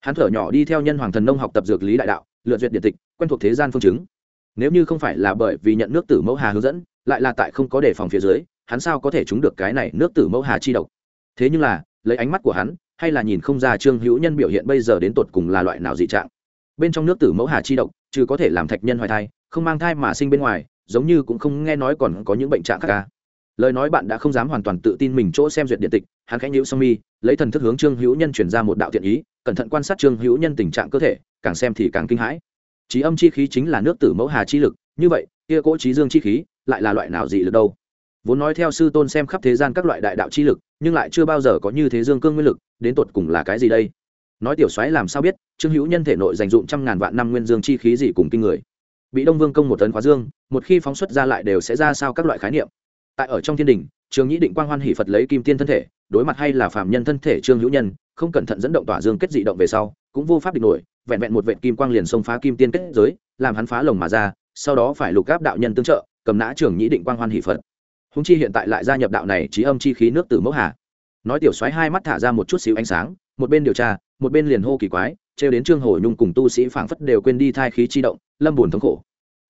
hắn thở nhỏ đi theo nhân hoàng thần nông học tập dược lý đại đạo, lựa duyệt điện tịch, quen thuộc thế gian phương chứng. Nếu như không phải là bởi vì nhận nước tử mẫu hà hướng dẫn, lại là tại không có đề phòng phía dưới, hắn sao có thể trúng được cái này nước tử mẫu hà chi độc? Thế nhưng là, lấy ánh mắt của hắn, hay là nhìn không ra trương hữu nhân biểu hiện bây giờ đến tột cùng là loại nào dị trạng. Bên trong nước tử mẫu hà chi độc chứ có thể làm thạch nhân hoài thai, không mang thai mà sinh bên ngoài, giống như cũng không nghe nói còn có những bệnh trạng khác ca lời nói bạn đã không dám hoàn toàn tự tin mình chỗ xem duyệt điện tịch, hắn khẽ nhữ song mi, lấy thần thức hướng trương hữu nhân chuyển ra một đạo thiện ý, cẩn thận quan sát trương hữu nhân tình trạng cơ thể, càng xem thì càng kinh hãi. Trí âm chi khí chính là nước tử mẫu hà chi lực, như vậy, kia cỗ trí dương chi khí lại là loại nào dị lực đâu? Vốn nói theo sư tôn xem khắp thế gian các loại đại đạo chi lực, nhưng lại chưa bao giờ có như thế dương cương nguyên lực, đến tột cùng là cái gì đây? Nói tiểu soái làm sao biết, trương hữu nhân thể nội dành dụng trăm ngàn vạn năm nguyên dương chi khí gì cùng kinh người? Bị đông vương công một tấn khóa dương, một khi phóng xuất ra lại đều sẽ ra sao các loại khái niệm? Tại ở trong thiên đình, trường nhĩ định quang hoan hỷ phật lấy kim tiên thân thể, đối mặt hay là phạm nhân thân thể trương hữu nhân, không cẩn thận dẫn động tỏa dương kết dị động về sau, cũng vô pháp địch nổi, vẹn vẹn một vệ kim quang liền xông phá kim tiên kết giới, làm hắn phá lồng mà ra, sau đó phải lục gáp đạo nhân tương trợ, cầm nã trường nhĩ định quang hoan hỷ phật. Húng chi hiện tại lại gia nhập đạo này trí âm chi khí nước từ mẫu hà. Nói tiểu xoáy hai mắt thả ra một chút xíu ánh sáng, một bên điều tra, một bên liền hô kỳ quái, trêu đến trương hồ nhung cùng tu sĩ phảng phất đều quên đi thai khí chi động, lâm buồn thống khổ.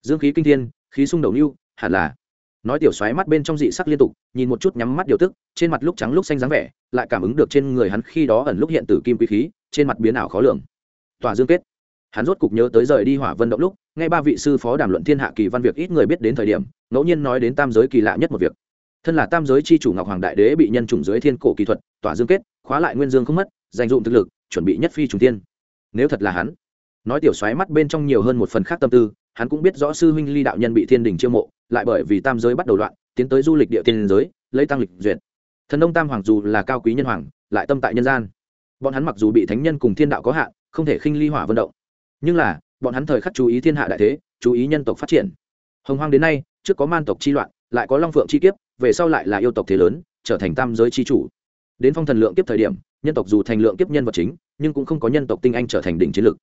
Dương khí kinh thiên, khí sung đầu lưu, hẳn là nói tiểu xoáy mắt bên trong dị sắc liên tục, nhìn một chút nhắm mắt điều tức, trên mặt lúc trắng lúc xanh dáng vẻ, lại cảm ứng được trên người hắn khi đó ẩn lúc hiện tử kim quý khí, trên mặt biến ảo khó lường. Tòa dương kết. Hắn rốt cục nhớ tới rời đi hỏa vân động lúc, nghe ba vị sư phó đàm luận thiên hạ kỳ văn việc ít người biết đến thời điểm, ngẫu nhiên nói đến tam giới kỳ lạ nhất một việc. Thân là tam giới c h i chủ ngọc hoàng đại đế bị nhân chủng dưới thiên cổ kỳ thuật tỏa dương kết, khóa lại nguyên dương không mất, dành dụng thực lực, chuẩn bị nhất phi trùng tiên nếu thật là hắn, nói tiểu xoáy mắt bên trong nhiều hơn một phần khác tâm tư, hắn cũng biết rõ sư huynh ly đạo nhân bị thiên đình chiêu mộ lại bởi vì tam giới bắt đầu loạn, tiến tới du lịch địa tiên giới, lấy tăng lịch duyệt. Thần nông tam hoàng dù là cao quý nhân hoàng, lại tâm tại nhân gian. Bọn hắn mặc dù bị thánh nhân cùng thiên đạo có hạn, không thể khinh ly hỏa vận động. Nhưng là, bọn hắn thời khắc chú ý thiên hạ đại thế, chú ý nhân tộc phát triển. Hồng hoang đến nay, trước có man tộc chi loạn, lại có long phượng chi kiếp, về sau lại là yêu tộc thế lớn, trở thành tam giới chi chủ. Đến phong thần lượng kiếp thời điểm, nhân tộc dù thành lượng kiếp nhân vật chính, nhưng cũng không có nhân tộc tinh anh trở thành đỉnh chiến lực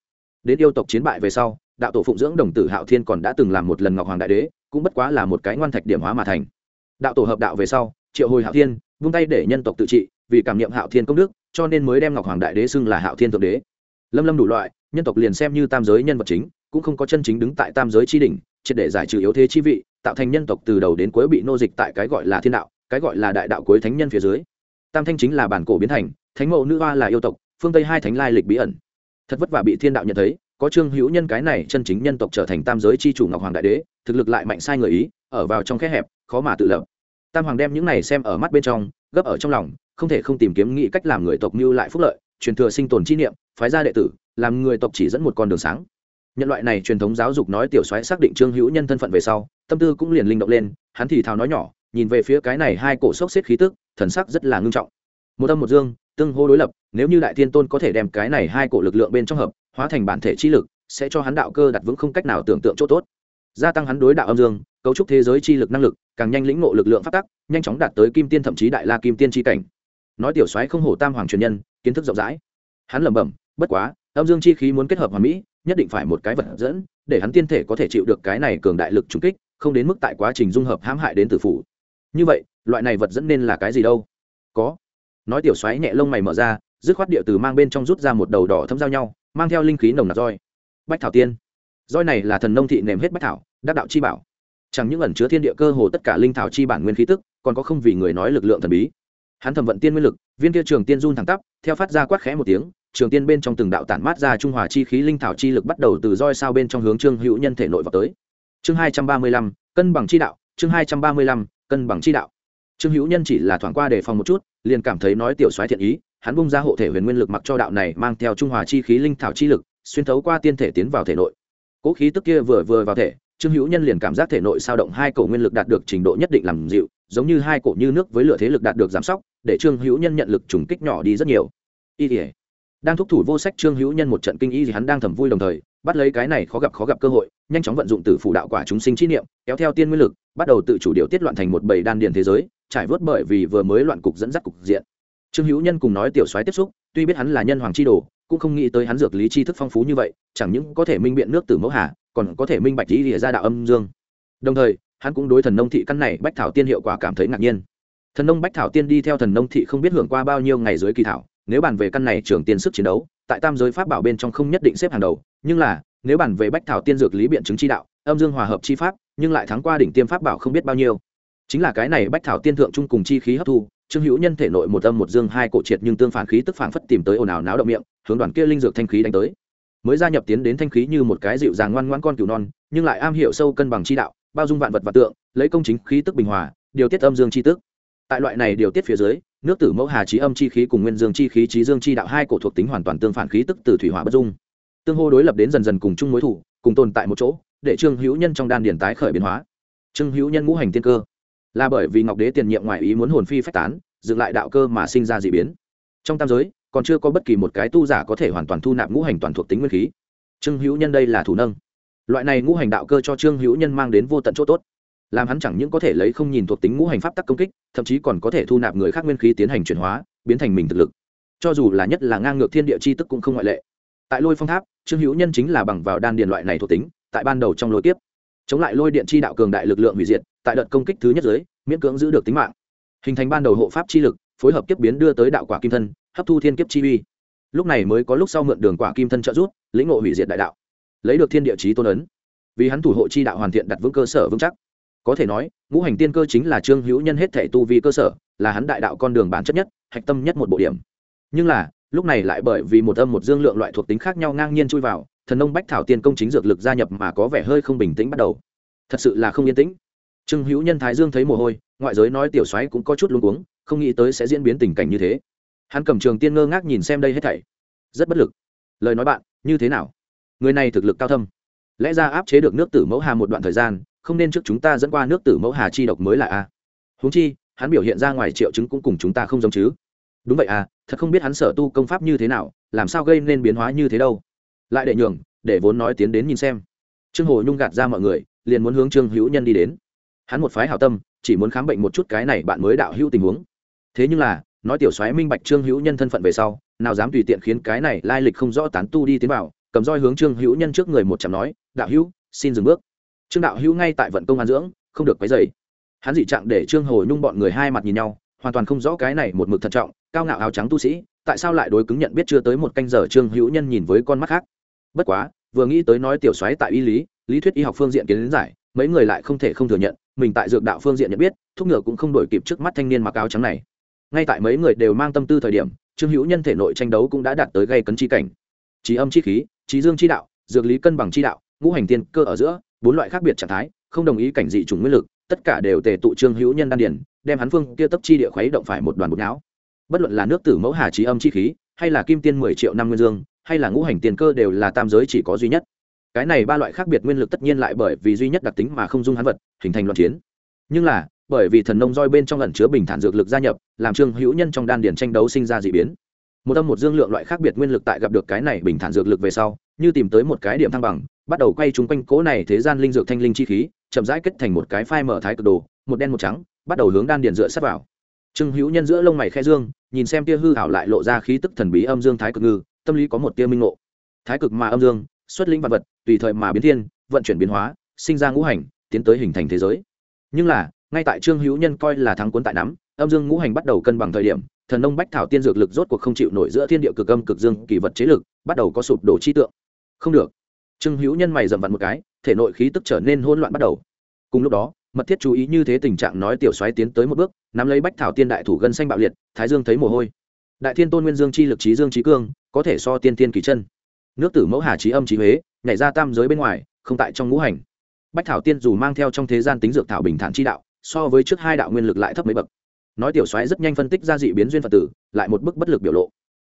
đến yêu tộc chiến bại về sau, đạo tổ phụng dưỡng đồng tử hạo thiên còn đã từng làm một lần ngọc hoàng đại đế, cũng bất quá là một cái ngoan thạch điểm hóa mà thành. Đạo tổ hợp đạo về sau, triệu hồi hạo thiên, vung tay để nhân tộc tự trị, vì cảm nghiệm hạo thiên công đức, cho nên mới đem ngọc hoàng đại đế xưng là hạo thiên thượng đế. Lâm lâm đủ loại, nhân tộc liền xem như tam giới nhân vật chính, cũng không có chân chính đứng tại tam giới chi đỉnh, triệt để giải trừ yếu thế chi vị, tạo thành nhân tộc từ đầu đến cuối bị nô dịch tại cái gọi là thiên đạo, cái gọi là đại đạo cuối thánh nhân phía dưới. Tam thanh chính là bản cổ biến thành, thánh mẫu nữ hoa là yêu tộc, phương tây hai thánh lai lịch bí ẩn thật vất vả bị thiên đạo nhận thấy, có trương hữu nhân cái này chân chính nhân tộc trở thành tam giới c h i chủ ngọc hoàng đại đế, thực lực lại mạnh sai người ý, ở vào trong khe hẹp, khó mà tự lập. Tam hoàng đem những này xem ở mắt bên trong, gấp ở trong lòng, không thể không tìm kiếm nghĩ cách làm người tộc mưu lại phúc lợi, truyền thừa sinh tồn chi niệm, phái gia đệ tử, làm người tộc chỉ dẫn một con đường sáng. Nhận loại này truyền thống giáo dục nói tiểu soái xác định trương hữu nhân thân phận về sau, tâm tư cũng liền linh động lên, hắn thì thào nói nhỏ, nhìn về phía cái này hai cổ sốc xếp khí tức, thần sắc rất là ngưng trọng. Một âm một dương, tương hô đối lập nếu như đại thiên tôn có thể đem cái này hai cổ lực lượng bên trong hợp, hóa thành bản thể chi lực, sẽ cho hắn đạo cơ đặt vững không cách nào tưởng tượng chỗ tốt. Gia tăng hắn đối đạo âm dương, cấu trúc thế giới chi lực năng lực, càng nhanh lĩnh ngộ lực lượng phát tắc, nhanh chóng đạt tới kim tiên thậm chí đại la kim tiên chi cảnh. Nói tiểu soái không hổ tam hoàng truyền nhân, kiến thức rộng rãi. Hắn lẩm bẩm, bất quá, âm dương chi khí muốn kết hợp hòa mỹ, nhất định phải một cái vật dẫn, để hắn tiên thể có thể chịu được cái này cường đại lực trùng kích, không đến mức tại quá trình dung hợp hãm hại đến tử phủ. Như vậy, loại này vật dẫn nên là cái gì đâu? Có. Nói tiểu xoáy nhẹ lông mày mở ra dứt khoát địa từ mang bên trong rút ra một đầu đỏ thấm giao nhau, mang theo linh khí nồng nặc roi. Bách thảo tiên, roi này là thần nông thị nềm hết bách thảo, đắc đạo chi bảo. Chẳng những ẩn chứa thiên địa cơ hồ tất cả linh thảo chi bản nguyên khí tức, còn có không vì người nói lực lượng thần bí. Hắn thẩm vận tiên nguyên lực, viên kia trường tiên run thẳng tắp, theo phát ra quát khẽ một tiếng, trường tiên bên trong từng đạo tản mát ra trung hòa chi khí linh thảo chi lực bắt đầu từ roi sao bên trong hướng trương hữu nhân thể nội vào tới. Chương hai trăm ba mươi lăm, cân bằng chi đạo, chương hai trăm ba mươi lăm, cân bằng chi đạo. Trương hữu nhân chỉ là thoáng qua đề phòng một chút, liền cảm thấy nói tiểu soái thiện ý hắn bung ra hộ thể huyền nguyên lực mặc cho đạo này mang theo trung hòa chi khí linh thảo chi lực, xuyên thấu qua tiên thể tiến vào thể nội. Cỗ khí tức kia vừa vừa vào thể, trương hữu nhân liền cảm giác thể nội sao động hai cổ nguyên lực đạt được trình độ nhất định làm dịu, giống như hai cổ như nước với lửa thế lực đạt được giảm sóc, để trương hữu nhân nhận lực trùng kích nhỏ đi rất nhiều. Y thể đang thúc thủ vô sách trương hữu nhân một trận kinh y gì hắn đang thầm vui đồng thời, bắt lấy cái này khó gặp khó gặp cơ hội, nhanh chóng vận dụng từ phủ đạo quả chúng sinh chi niệm, kéo theo tiên nguyên lực, bắt đầu tự chủ điều tiết loạn thành một bầy đan điền thế giới, trải vớt bởi vì vừa mới loạn cục dẫn dắt cục diện trương hữu nhân cùng nói tiểu soái tiếp xúc, tuy biết hắn là nhân hoàng chi đồ, cũng không nghĩ tới hắn dược lý tri thức phong phú như vậy, chẳng những có thể minh biện nước từ mẫu hà, còn có thể minh bạch lý lìa ra đạo âm dương. Đồng thời, hắn cũng đối thần nông thị căn này bách thảo tiên hiệu quả cảm thấy ngạc nhiên. Thần nông bách thảo tiên đi theo thần nông thị không biết hưởng qua bao nhiêu ngày dưới kỳ thảo, nếu bàn về căn này trường tiên sức chiến đấu, tại tam giới pháp bảo bên trong không nhất định xếp hàng đầu, nhưng là, nếu bàn về bách thảo tiên dược lý biện chứng chi đạo, âm dương hòa hợp chi pháp, nhưng lại thắng qua đỉnh tiêm pháp bảo không biết bao nhiêu. Chính là cái này bách thảo tiên thượng trung cùng chi khí hấp thu trương hữu nhân thể nội một âm một dương hai cổ triệt nhưng tương phản khí tức phản phất tìm tới ồn ào náo động miệng, hướng đoàn kia linh dược thanh khí đánh tới. Mới gia nhập tiến đến thanh khí như một cái dịu dàng ngoan ngoan con cừu non, nhưng lại am hiểu sâu cân bằng chi đạo, bao dung vạn vật và tượng, lấy công chính khí tức bình hòa, điều tiết âm dương chi tức. Tại loại này điều tiết phía dưới, nước tử mẫu hà trí âm chi khí cùng nguyên dương chi khí trí dương chi đạo hai cổ thuộc tính hoàn toàn tương phản khí tức từ thủy hỏa bất dung. Tương hô đối lập đến dần dần cùng chung mối thủ, cùng tồn tại một chỗ, để trương hữu nhân trong đan điển tái khởi biến hóa. Trương hữu nhân ngũ hành tiên cơ là bởi vì ngọc đế tiền nhiệm ngoại ý muốn hồn phi phách tán, dựng lại đạo cơ mà sinh ra d ị biến. Trong tam giới, còn chưa có bất kỳ một cái tu giả có thể hoàn toàn thu nạp ngũ hành toàn thuộc tính nguyên khí. Trương hữu nhân đây là thủ nâng. Loại này ngũ hành đạo cơ cho trương hữu nhân mang đến vô tận chỗ tốt, làm hắn chẳng những có thể lấy không nhìn thuộc tính ngũ hành pháp tắc công kích, thậm chí còn có thể thu nạp người khác nguyên khí tiến hành chuyển hóa, biến thành mình thực lực. Cho dù là nhất là ngang ngược thiên địa c h i tức cũng không ngoại lệ. Tại lôi phong tháp, trương hữu nhân chính là bằng vào đan điện loại này thuộc tính, tại ban đầu trong lôi tiếp chống lại lôi điện chi đạo cường đại lực lượng hủy diệt, tại đợt công kích thứ nhất giới, miễn cưỡng giữ được tính mạng. Hình thành ban đầu hộ pháp chi lực, phối hợp kiếp biến đưa tới đạo quả kim thân, hấp thu thiên kiếp chi uy. Lúc này mới có lúc sau mượn đường quả kim thân trợ rút lĩnh ngộ hủy diệt đại đạo, lấy được thiên địa chí tôn ấn. Vì hắn thủ hộ chi đạo hoàn thiện đặt vững cơ sở vững chắc. Có thể nói, ngũ hành tiên cơ chính là trương hữu nhân hết thể tu vi cơ sở, là hắn đại đạo con đường bản chất nhất, hạch tâm nhất một bộ điểm. Nhưng là, lúc này lại bởi vì một âm một dương lượng loại thuộc tính khác nhau ngang nhiên chui vào thần nông bách thảo tiên công chính dược lực gia nhập mà có vẻ hơi không bình tĩnh bắt đầu. Thật sự là không yên tĩnh. Trương hữu nhân thái dương thấy mồ hôi, ngoại giới nói tiểu soái cũng có chút luống cuống, không nghĩ tới sẽ diễn biến tình cảnh như thế. Hắn cầm trường tiên ngơ ngác nhìn xem đây hết thảy. Rất bất lực. Lời nói bạn, như thế nào? Người này thực lực cao thâm. Lẽ ra áp chế được nước tử mẫu hà một đoạn thời gian, không nên trước chúng ta dẫn qua nước tử mẫu hà chi độc mới là a. Huống chi, hắn biểu hiện ra ngoài triệu chứng cũng cùng chúng ta không giống chứ. Đúng vậy à thật không biết hắn sở tu công pháp như thế nào, làm sao gây nên biến hóa như thế đâu lại để nhường, để vốn nói tiến đến nhìn xem. Trương hồ nhung gạt ra mọi người, liền muốn hướng trương hữu nhân đi đến. Hắn một phái hảo tâm, chỉ muốn khám bệnh một chút cái này bạn mới đạo hữu tình huống. Thế nhưng là, nói tiểu soái minh bạch trương hữu nhân thân phận về sau, nào dám tùy tiện khiến cái này lai lịch không rõ tán tu đi tiến vào, cầm roi hướng trương hữu nhân trước người một chạm nói, đạo hữu, xin dừng bước. Trương đạo hữu ngay tại vận công an dưỡng, không được quấy dày hắn dị trạng để trương hồ nhung bọn người hai mặt nhìn nhau, hoàn toàn không rõ cái này một mực thận trọng, cao ngạo áo trắng tu sĩ, tại sao lại đối cứng nhận biết chưa tới một canh giờ trương hữu nhân nhìn với con mắt khác bất quá, vừa nghĩ tới nói tiểu soái tại y lý lý thuyết y học phương diện kiến giải, mấy người lại không thể không thừa nhận, mình tại dược đạo phương diện nhận biết, thúc ngựa cũng không đổi kịp trước mắt thanh niên mặc áo trắng này. Ngay tại mấy người đều mang tâm tư thời điểm, trương hữu nhân thể nội tranh đấu cũng đã đạt tới gây cấn chi cảnh. Trí âm chi khí trí dương chi đạo, dược lý cân bằng chi đạo, ngũ hành tiên cơ ở giữa, bốn loại khác biệt trạng thái, không đồng ý cảnh dị chủng nguyên lực, tất cả đều tề tụ trương hữu nhân đan điển đem hắn phương kia tấp chi địa khuấy động phải một đoàn bột não. Bất luận là nước tử mẫu hà trí âm chi khí, hay là kim tiên mười triệu năm nguyên dương hay là ngũ hành tiền cơ đều là tam giới chỉ có duy nhất. Cái này ba loại khác biệt nguyên lực tất nhiên lại bởi vì duy nhất đặc tính mà không dung hắn vật, hình thành loạn chiến. Nhưng là, bởi vì thần nông roi bên trong ẩn chứa bình thản dược lực gia nhập, làm trương hữu nhân trong đan điền tranh đấu sinh ra d ị biến. Một âm một dương lượng loại khác biệt nguyên lực tại gặp được cái này bình thản dược lực về sau, như tìm tới một cái điểm thăng bằng, bắt đầu quay trúng quanh cố này thế gian linh dược thanh linh chi khí, chậm rãi kết thành một cái phai mở thái cực đồ, một đen một trắng, bắt đầu hướng đan điền dựa sắt vào. Trương hữu nhân giữa lông mày khe dương, nhìn xem tia hư hảo lại lộ ra khí tức thần bí âm dương thái cực ngư tâm lý có một tia minh ngộ. Thái cực mà âm dương, xuất linh vật vật, tùy thời mà biến thiên, vận chuyển biến hóa, sinh ra ngũ hành, tiến tới hình thành thế giới. Nhưng là, ngay tại trương hữu nhân coi là thắng cuốn tại nắm, âm dương ngũ hành bắt đầu cân bằng thời điểm, thần nông bách thảo tiên dược lực rốt cuộc không chịu nổi giữa thiên địa cực âm cực dương kỳ vật chế lực, bắt đầu có sụp đổ chi tượng. Không được. Trương hữu nhân mày rậm vặn một cái, thể nội khí tức trở nên hỗn loạn bắt đầu. Cùng lúc đó, mật thiết chú ý như thế tình trạng nói tiểu xoáy tiến tới một bước, nắm lấy bách thảo tiên đại thủ gân xanh bạo liệt, thái dương thấy mồ hôi đại thiên tôn nguyên dương chi lực trí dương trí cương, có thể so tiên tiên kỳ chân. Nước tử mẫu hà trí âm trí huế, nhảy ra tam giới bên ngoài, không tại trong ngũ hành. Bách thảo tiên dù mang theo trong thế gian tính dược thảo bình thản chi đạo, so với trước hai đạo nguyên lực lại thấp mấy bậc. Nói tiểu soái rất nhanh phân tích ra dị biến duyên phật tử, lại một bức bất lực biểu lộ.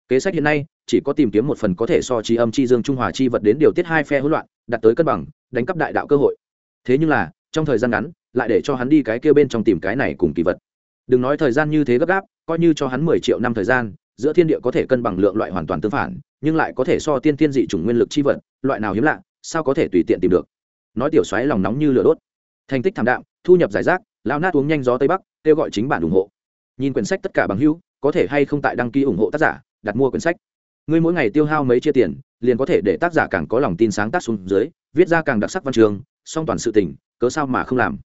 Kế sách hiện nay, chỉ có tìm kiếm một phần có thể so trí âm chi dương trung hòa chi vật đến điều tiết hai phe hỗn loạn đặt tới cân bằng, đánh cắp đại đạo cơ hội. Thế nhưng là, trong thời gian ngắn, lại để cho hắn đi cái kia bên trong tìm cái này cùng kỳ vật đừng nói thời gian như thế gấp gáp, coi như cho hắn mười triệu năm thời gian, giữa thiên địa có thể cân bằng lượng loại hoàn toàn tương phản, nhưng lại có thể so tiên tiên dị chủng nguyên lực chi vật, loại nào hiếm lạ, sao có thể tùy tiện tìm được? Nói tiểu xoáy lòng nóng như lửa đốt. Thành tích thảm đạm, thu nhập giải rác lao nát uống nhanh gió tây bắc, kêu gọi chính bản ủng hộ. Nhìn quyển sách tất cả bằng hữu, có thể hay không tại đăng ký ủng hộ tác giả, đặt mua quyển sách. Ngươi mỗi ngày tiêu hao mấy chia tiền, liền có thể để tác giả càng có lòng tin sáng tác xuống dưới, viết ra càng đặc sắc văn trường song toàn sự tình, cớ sao mà không làm?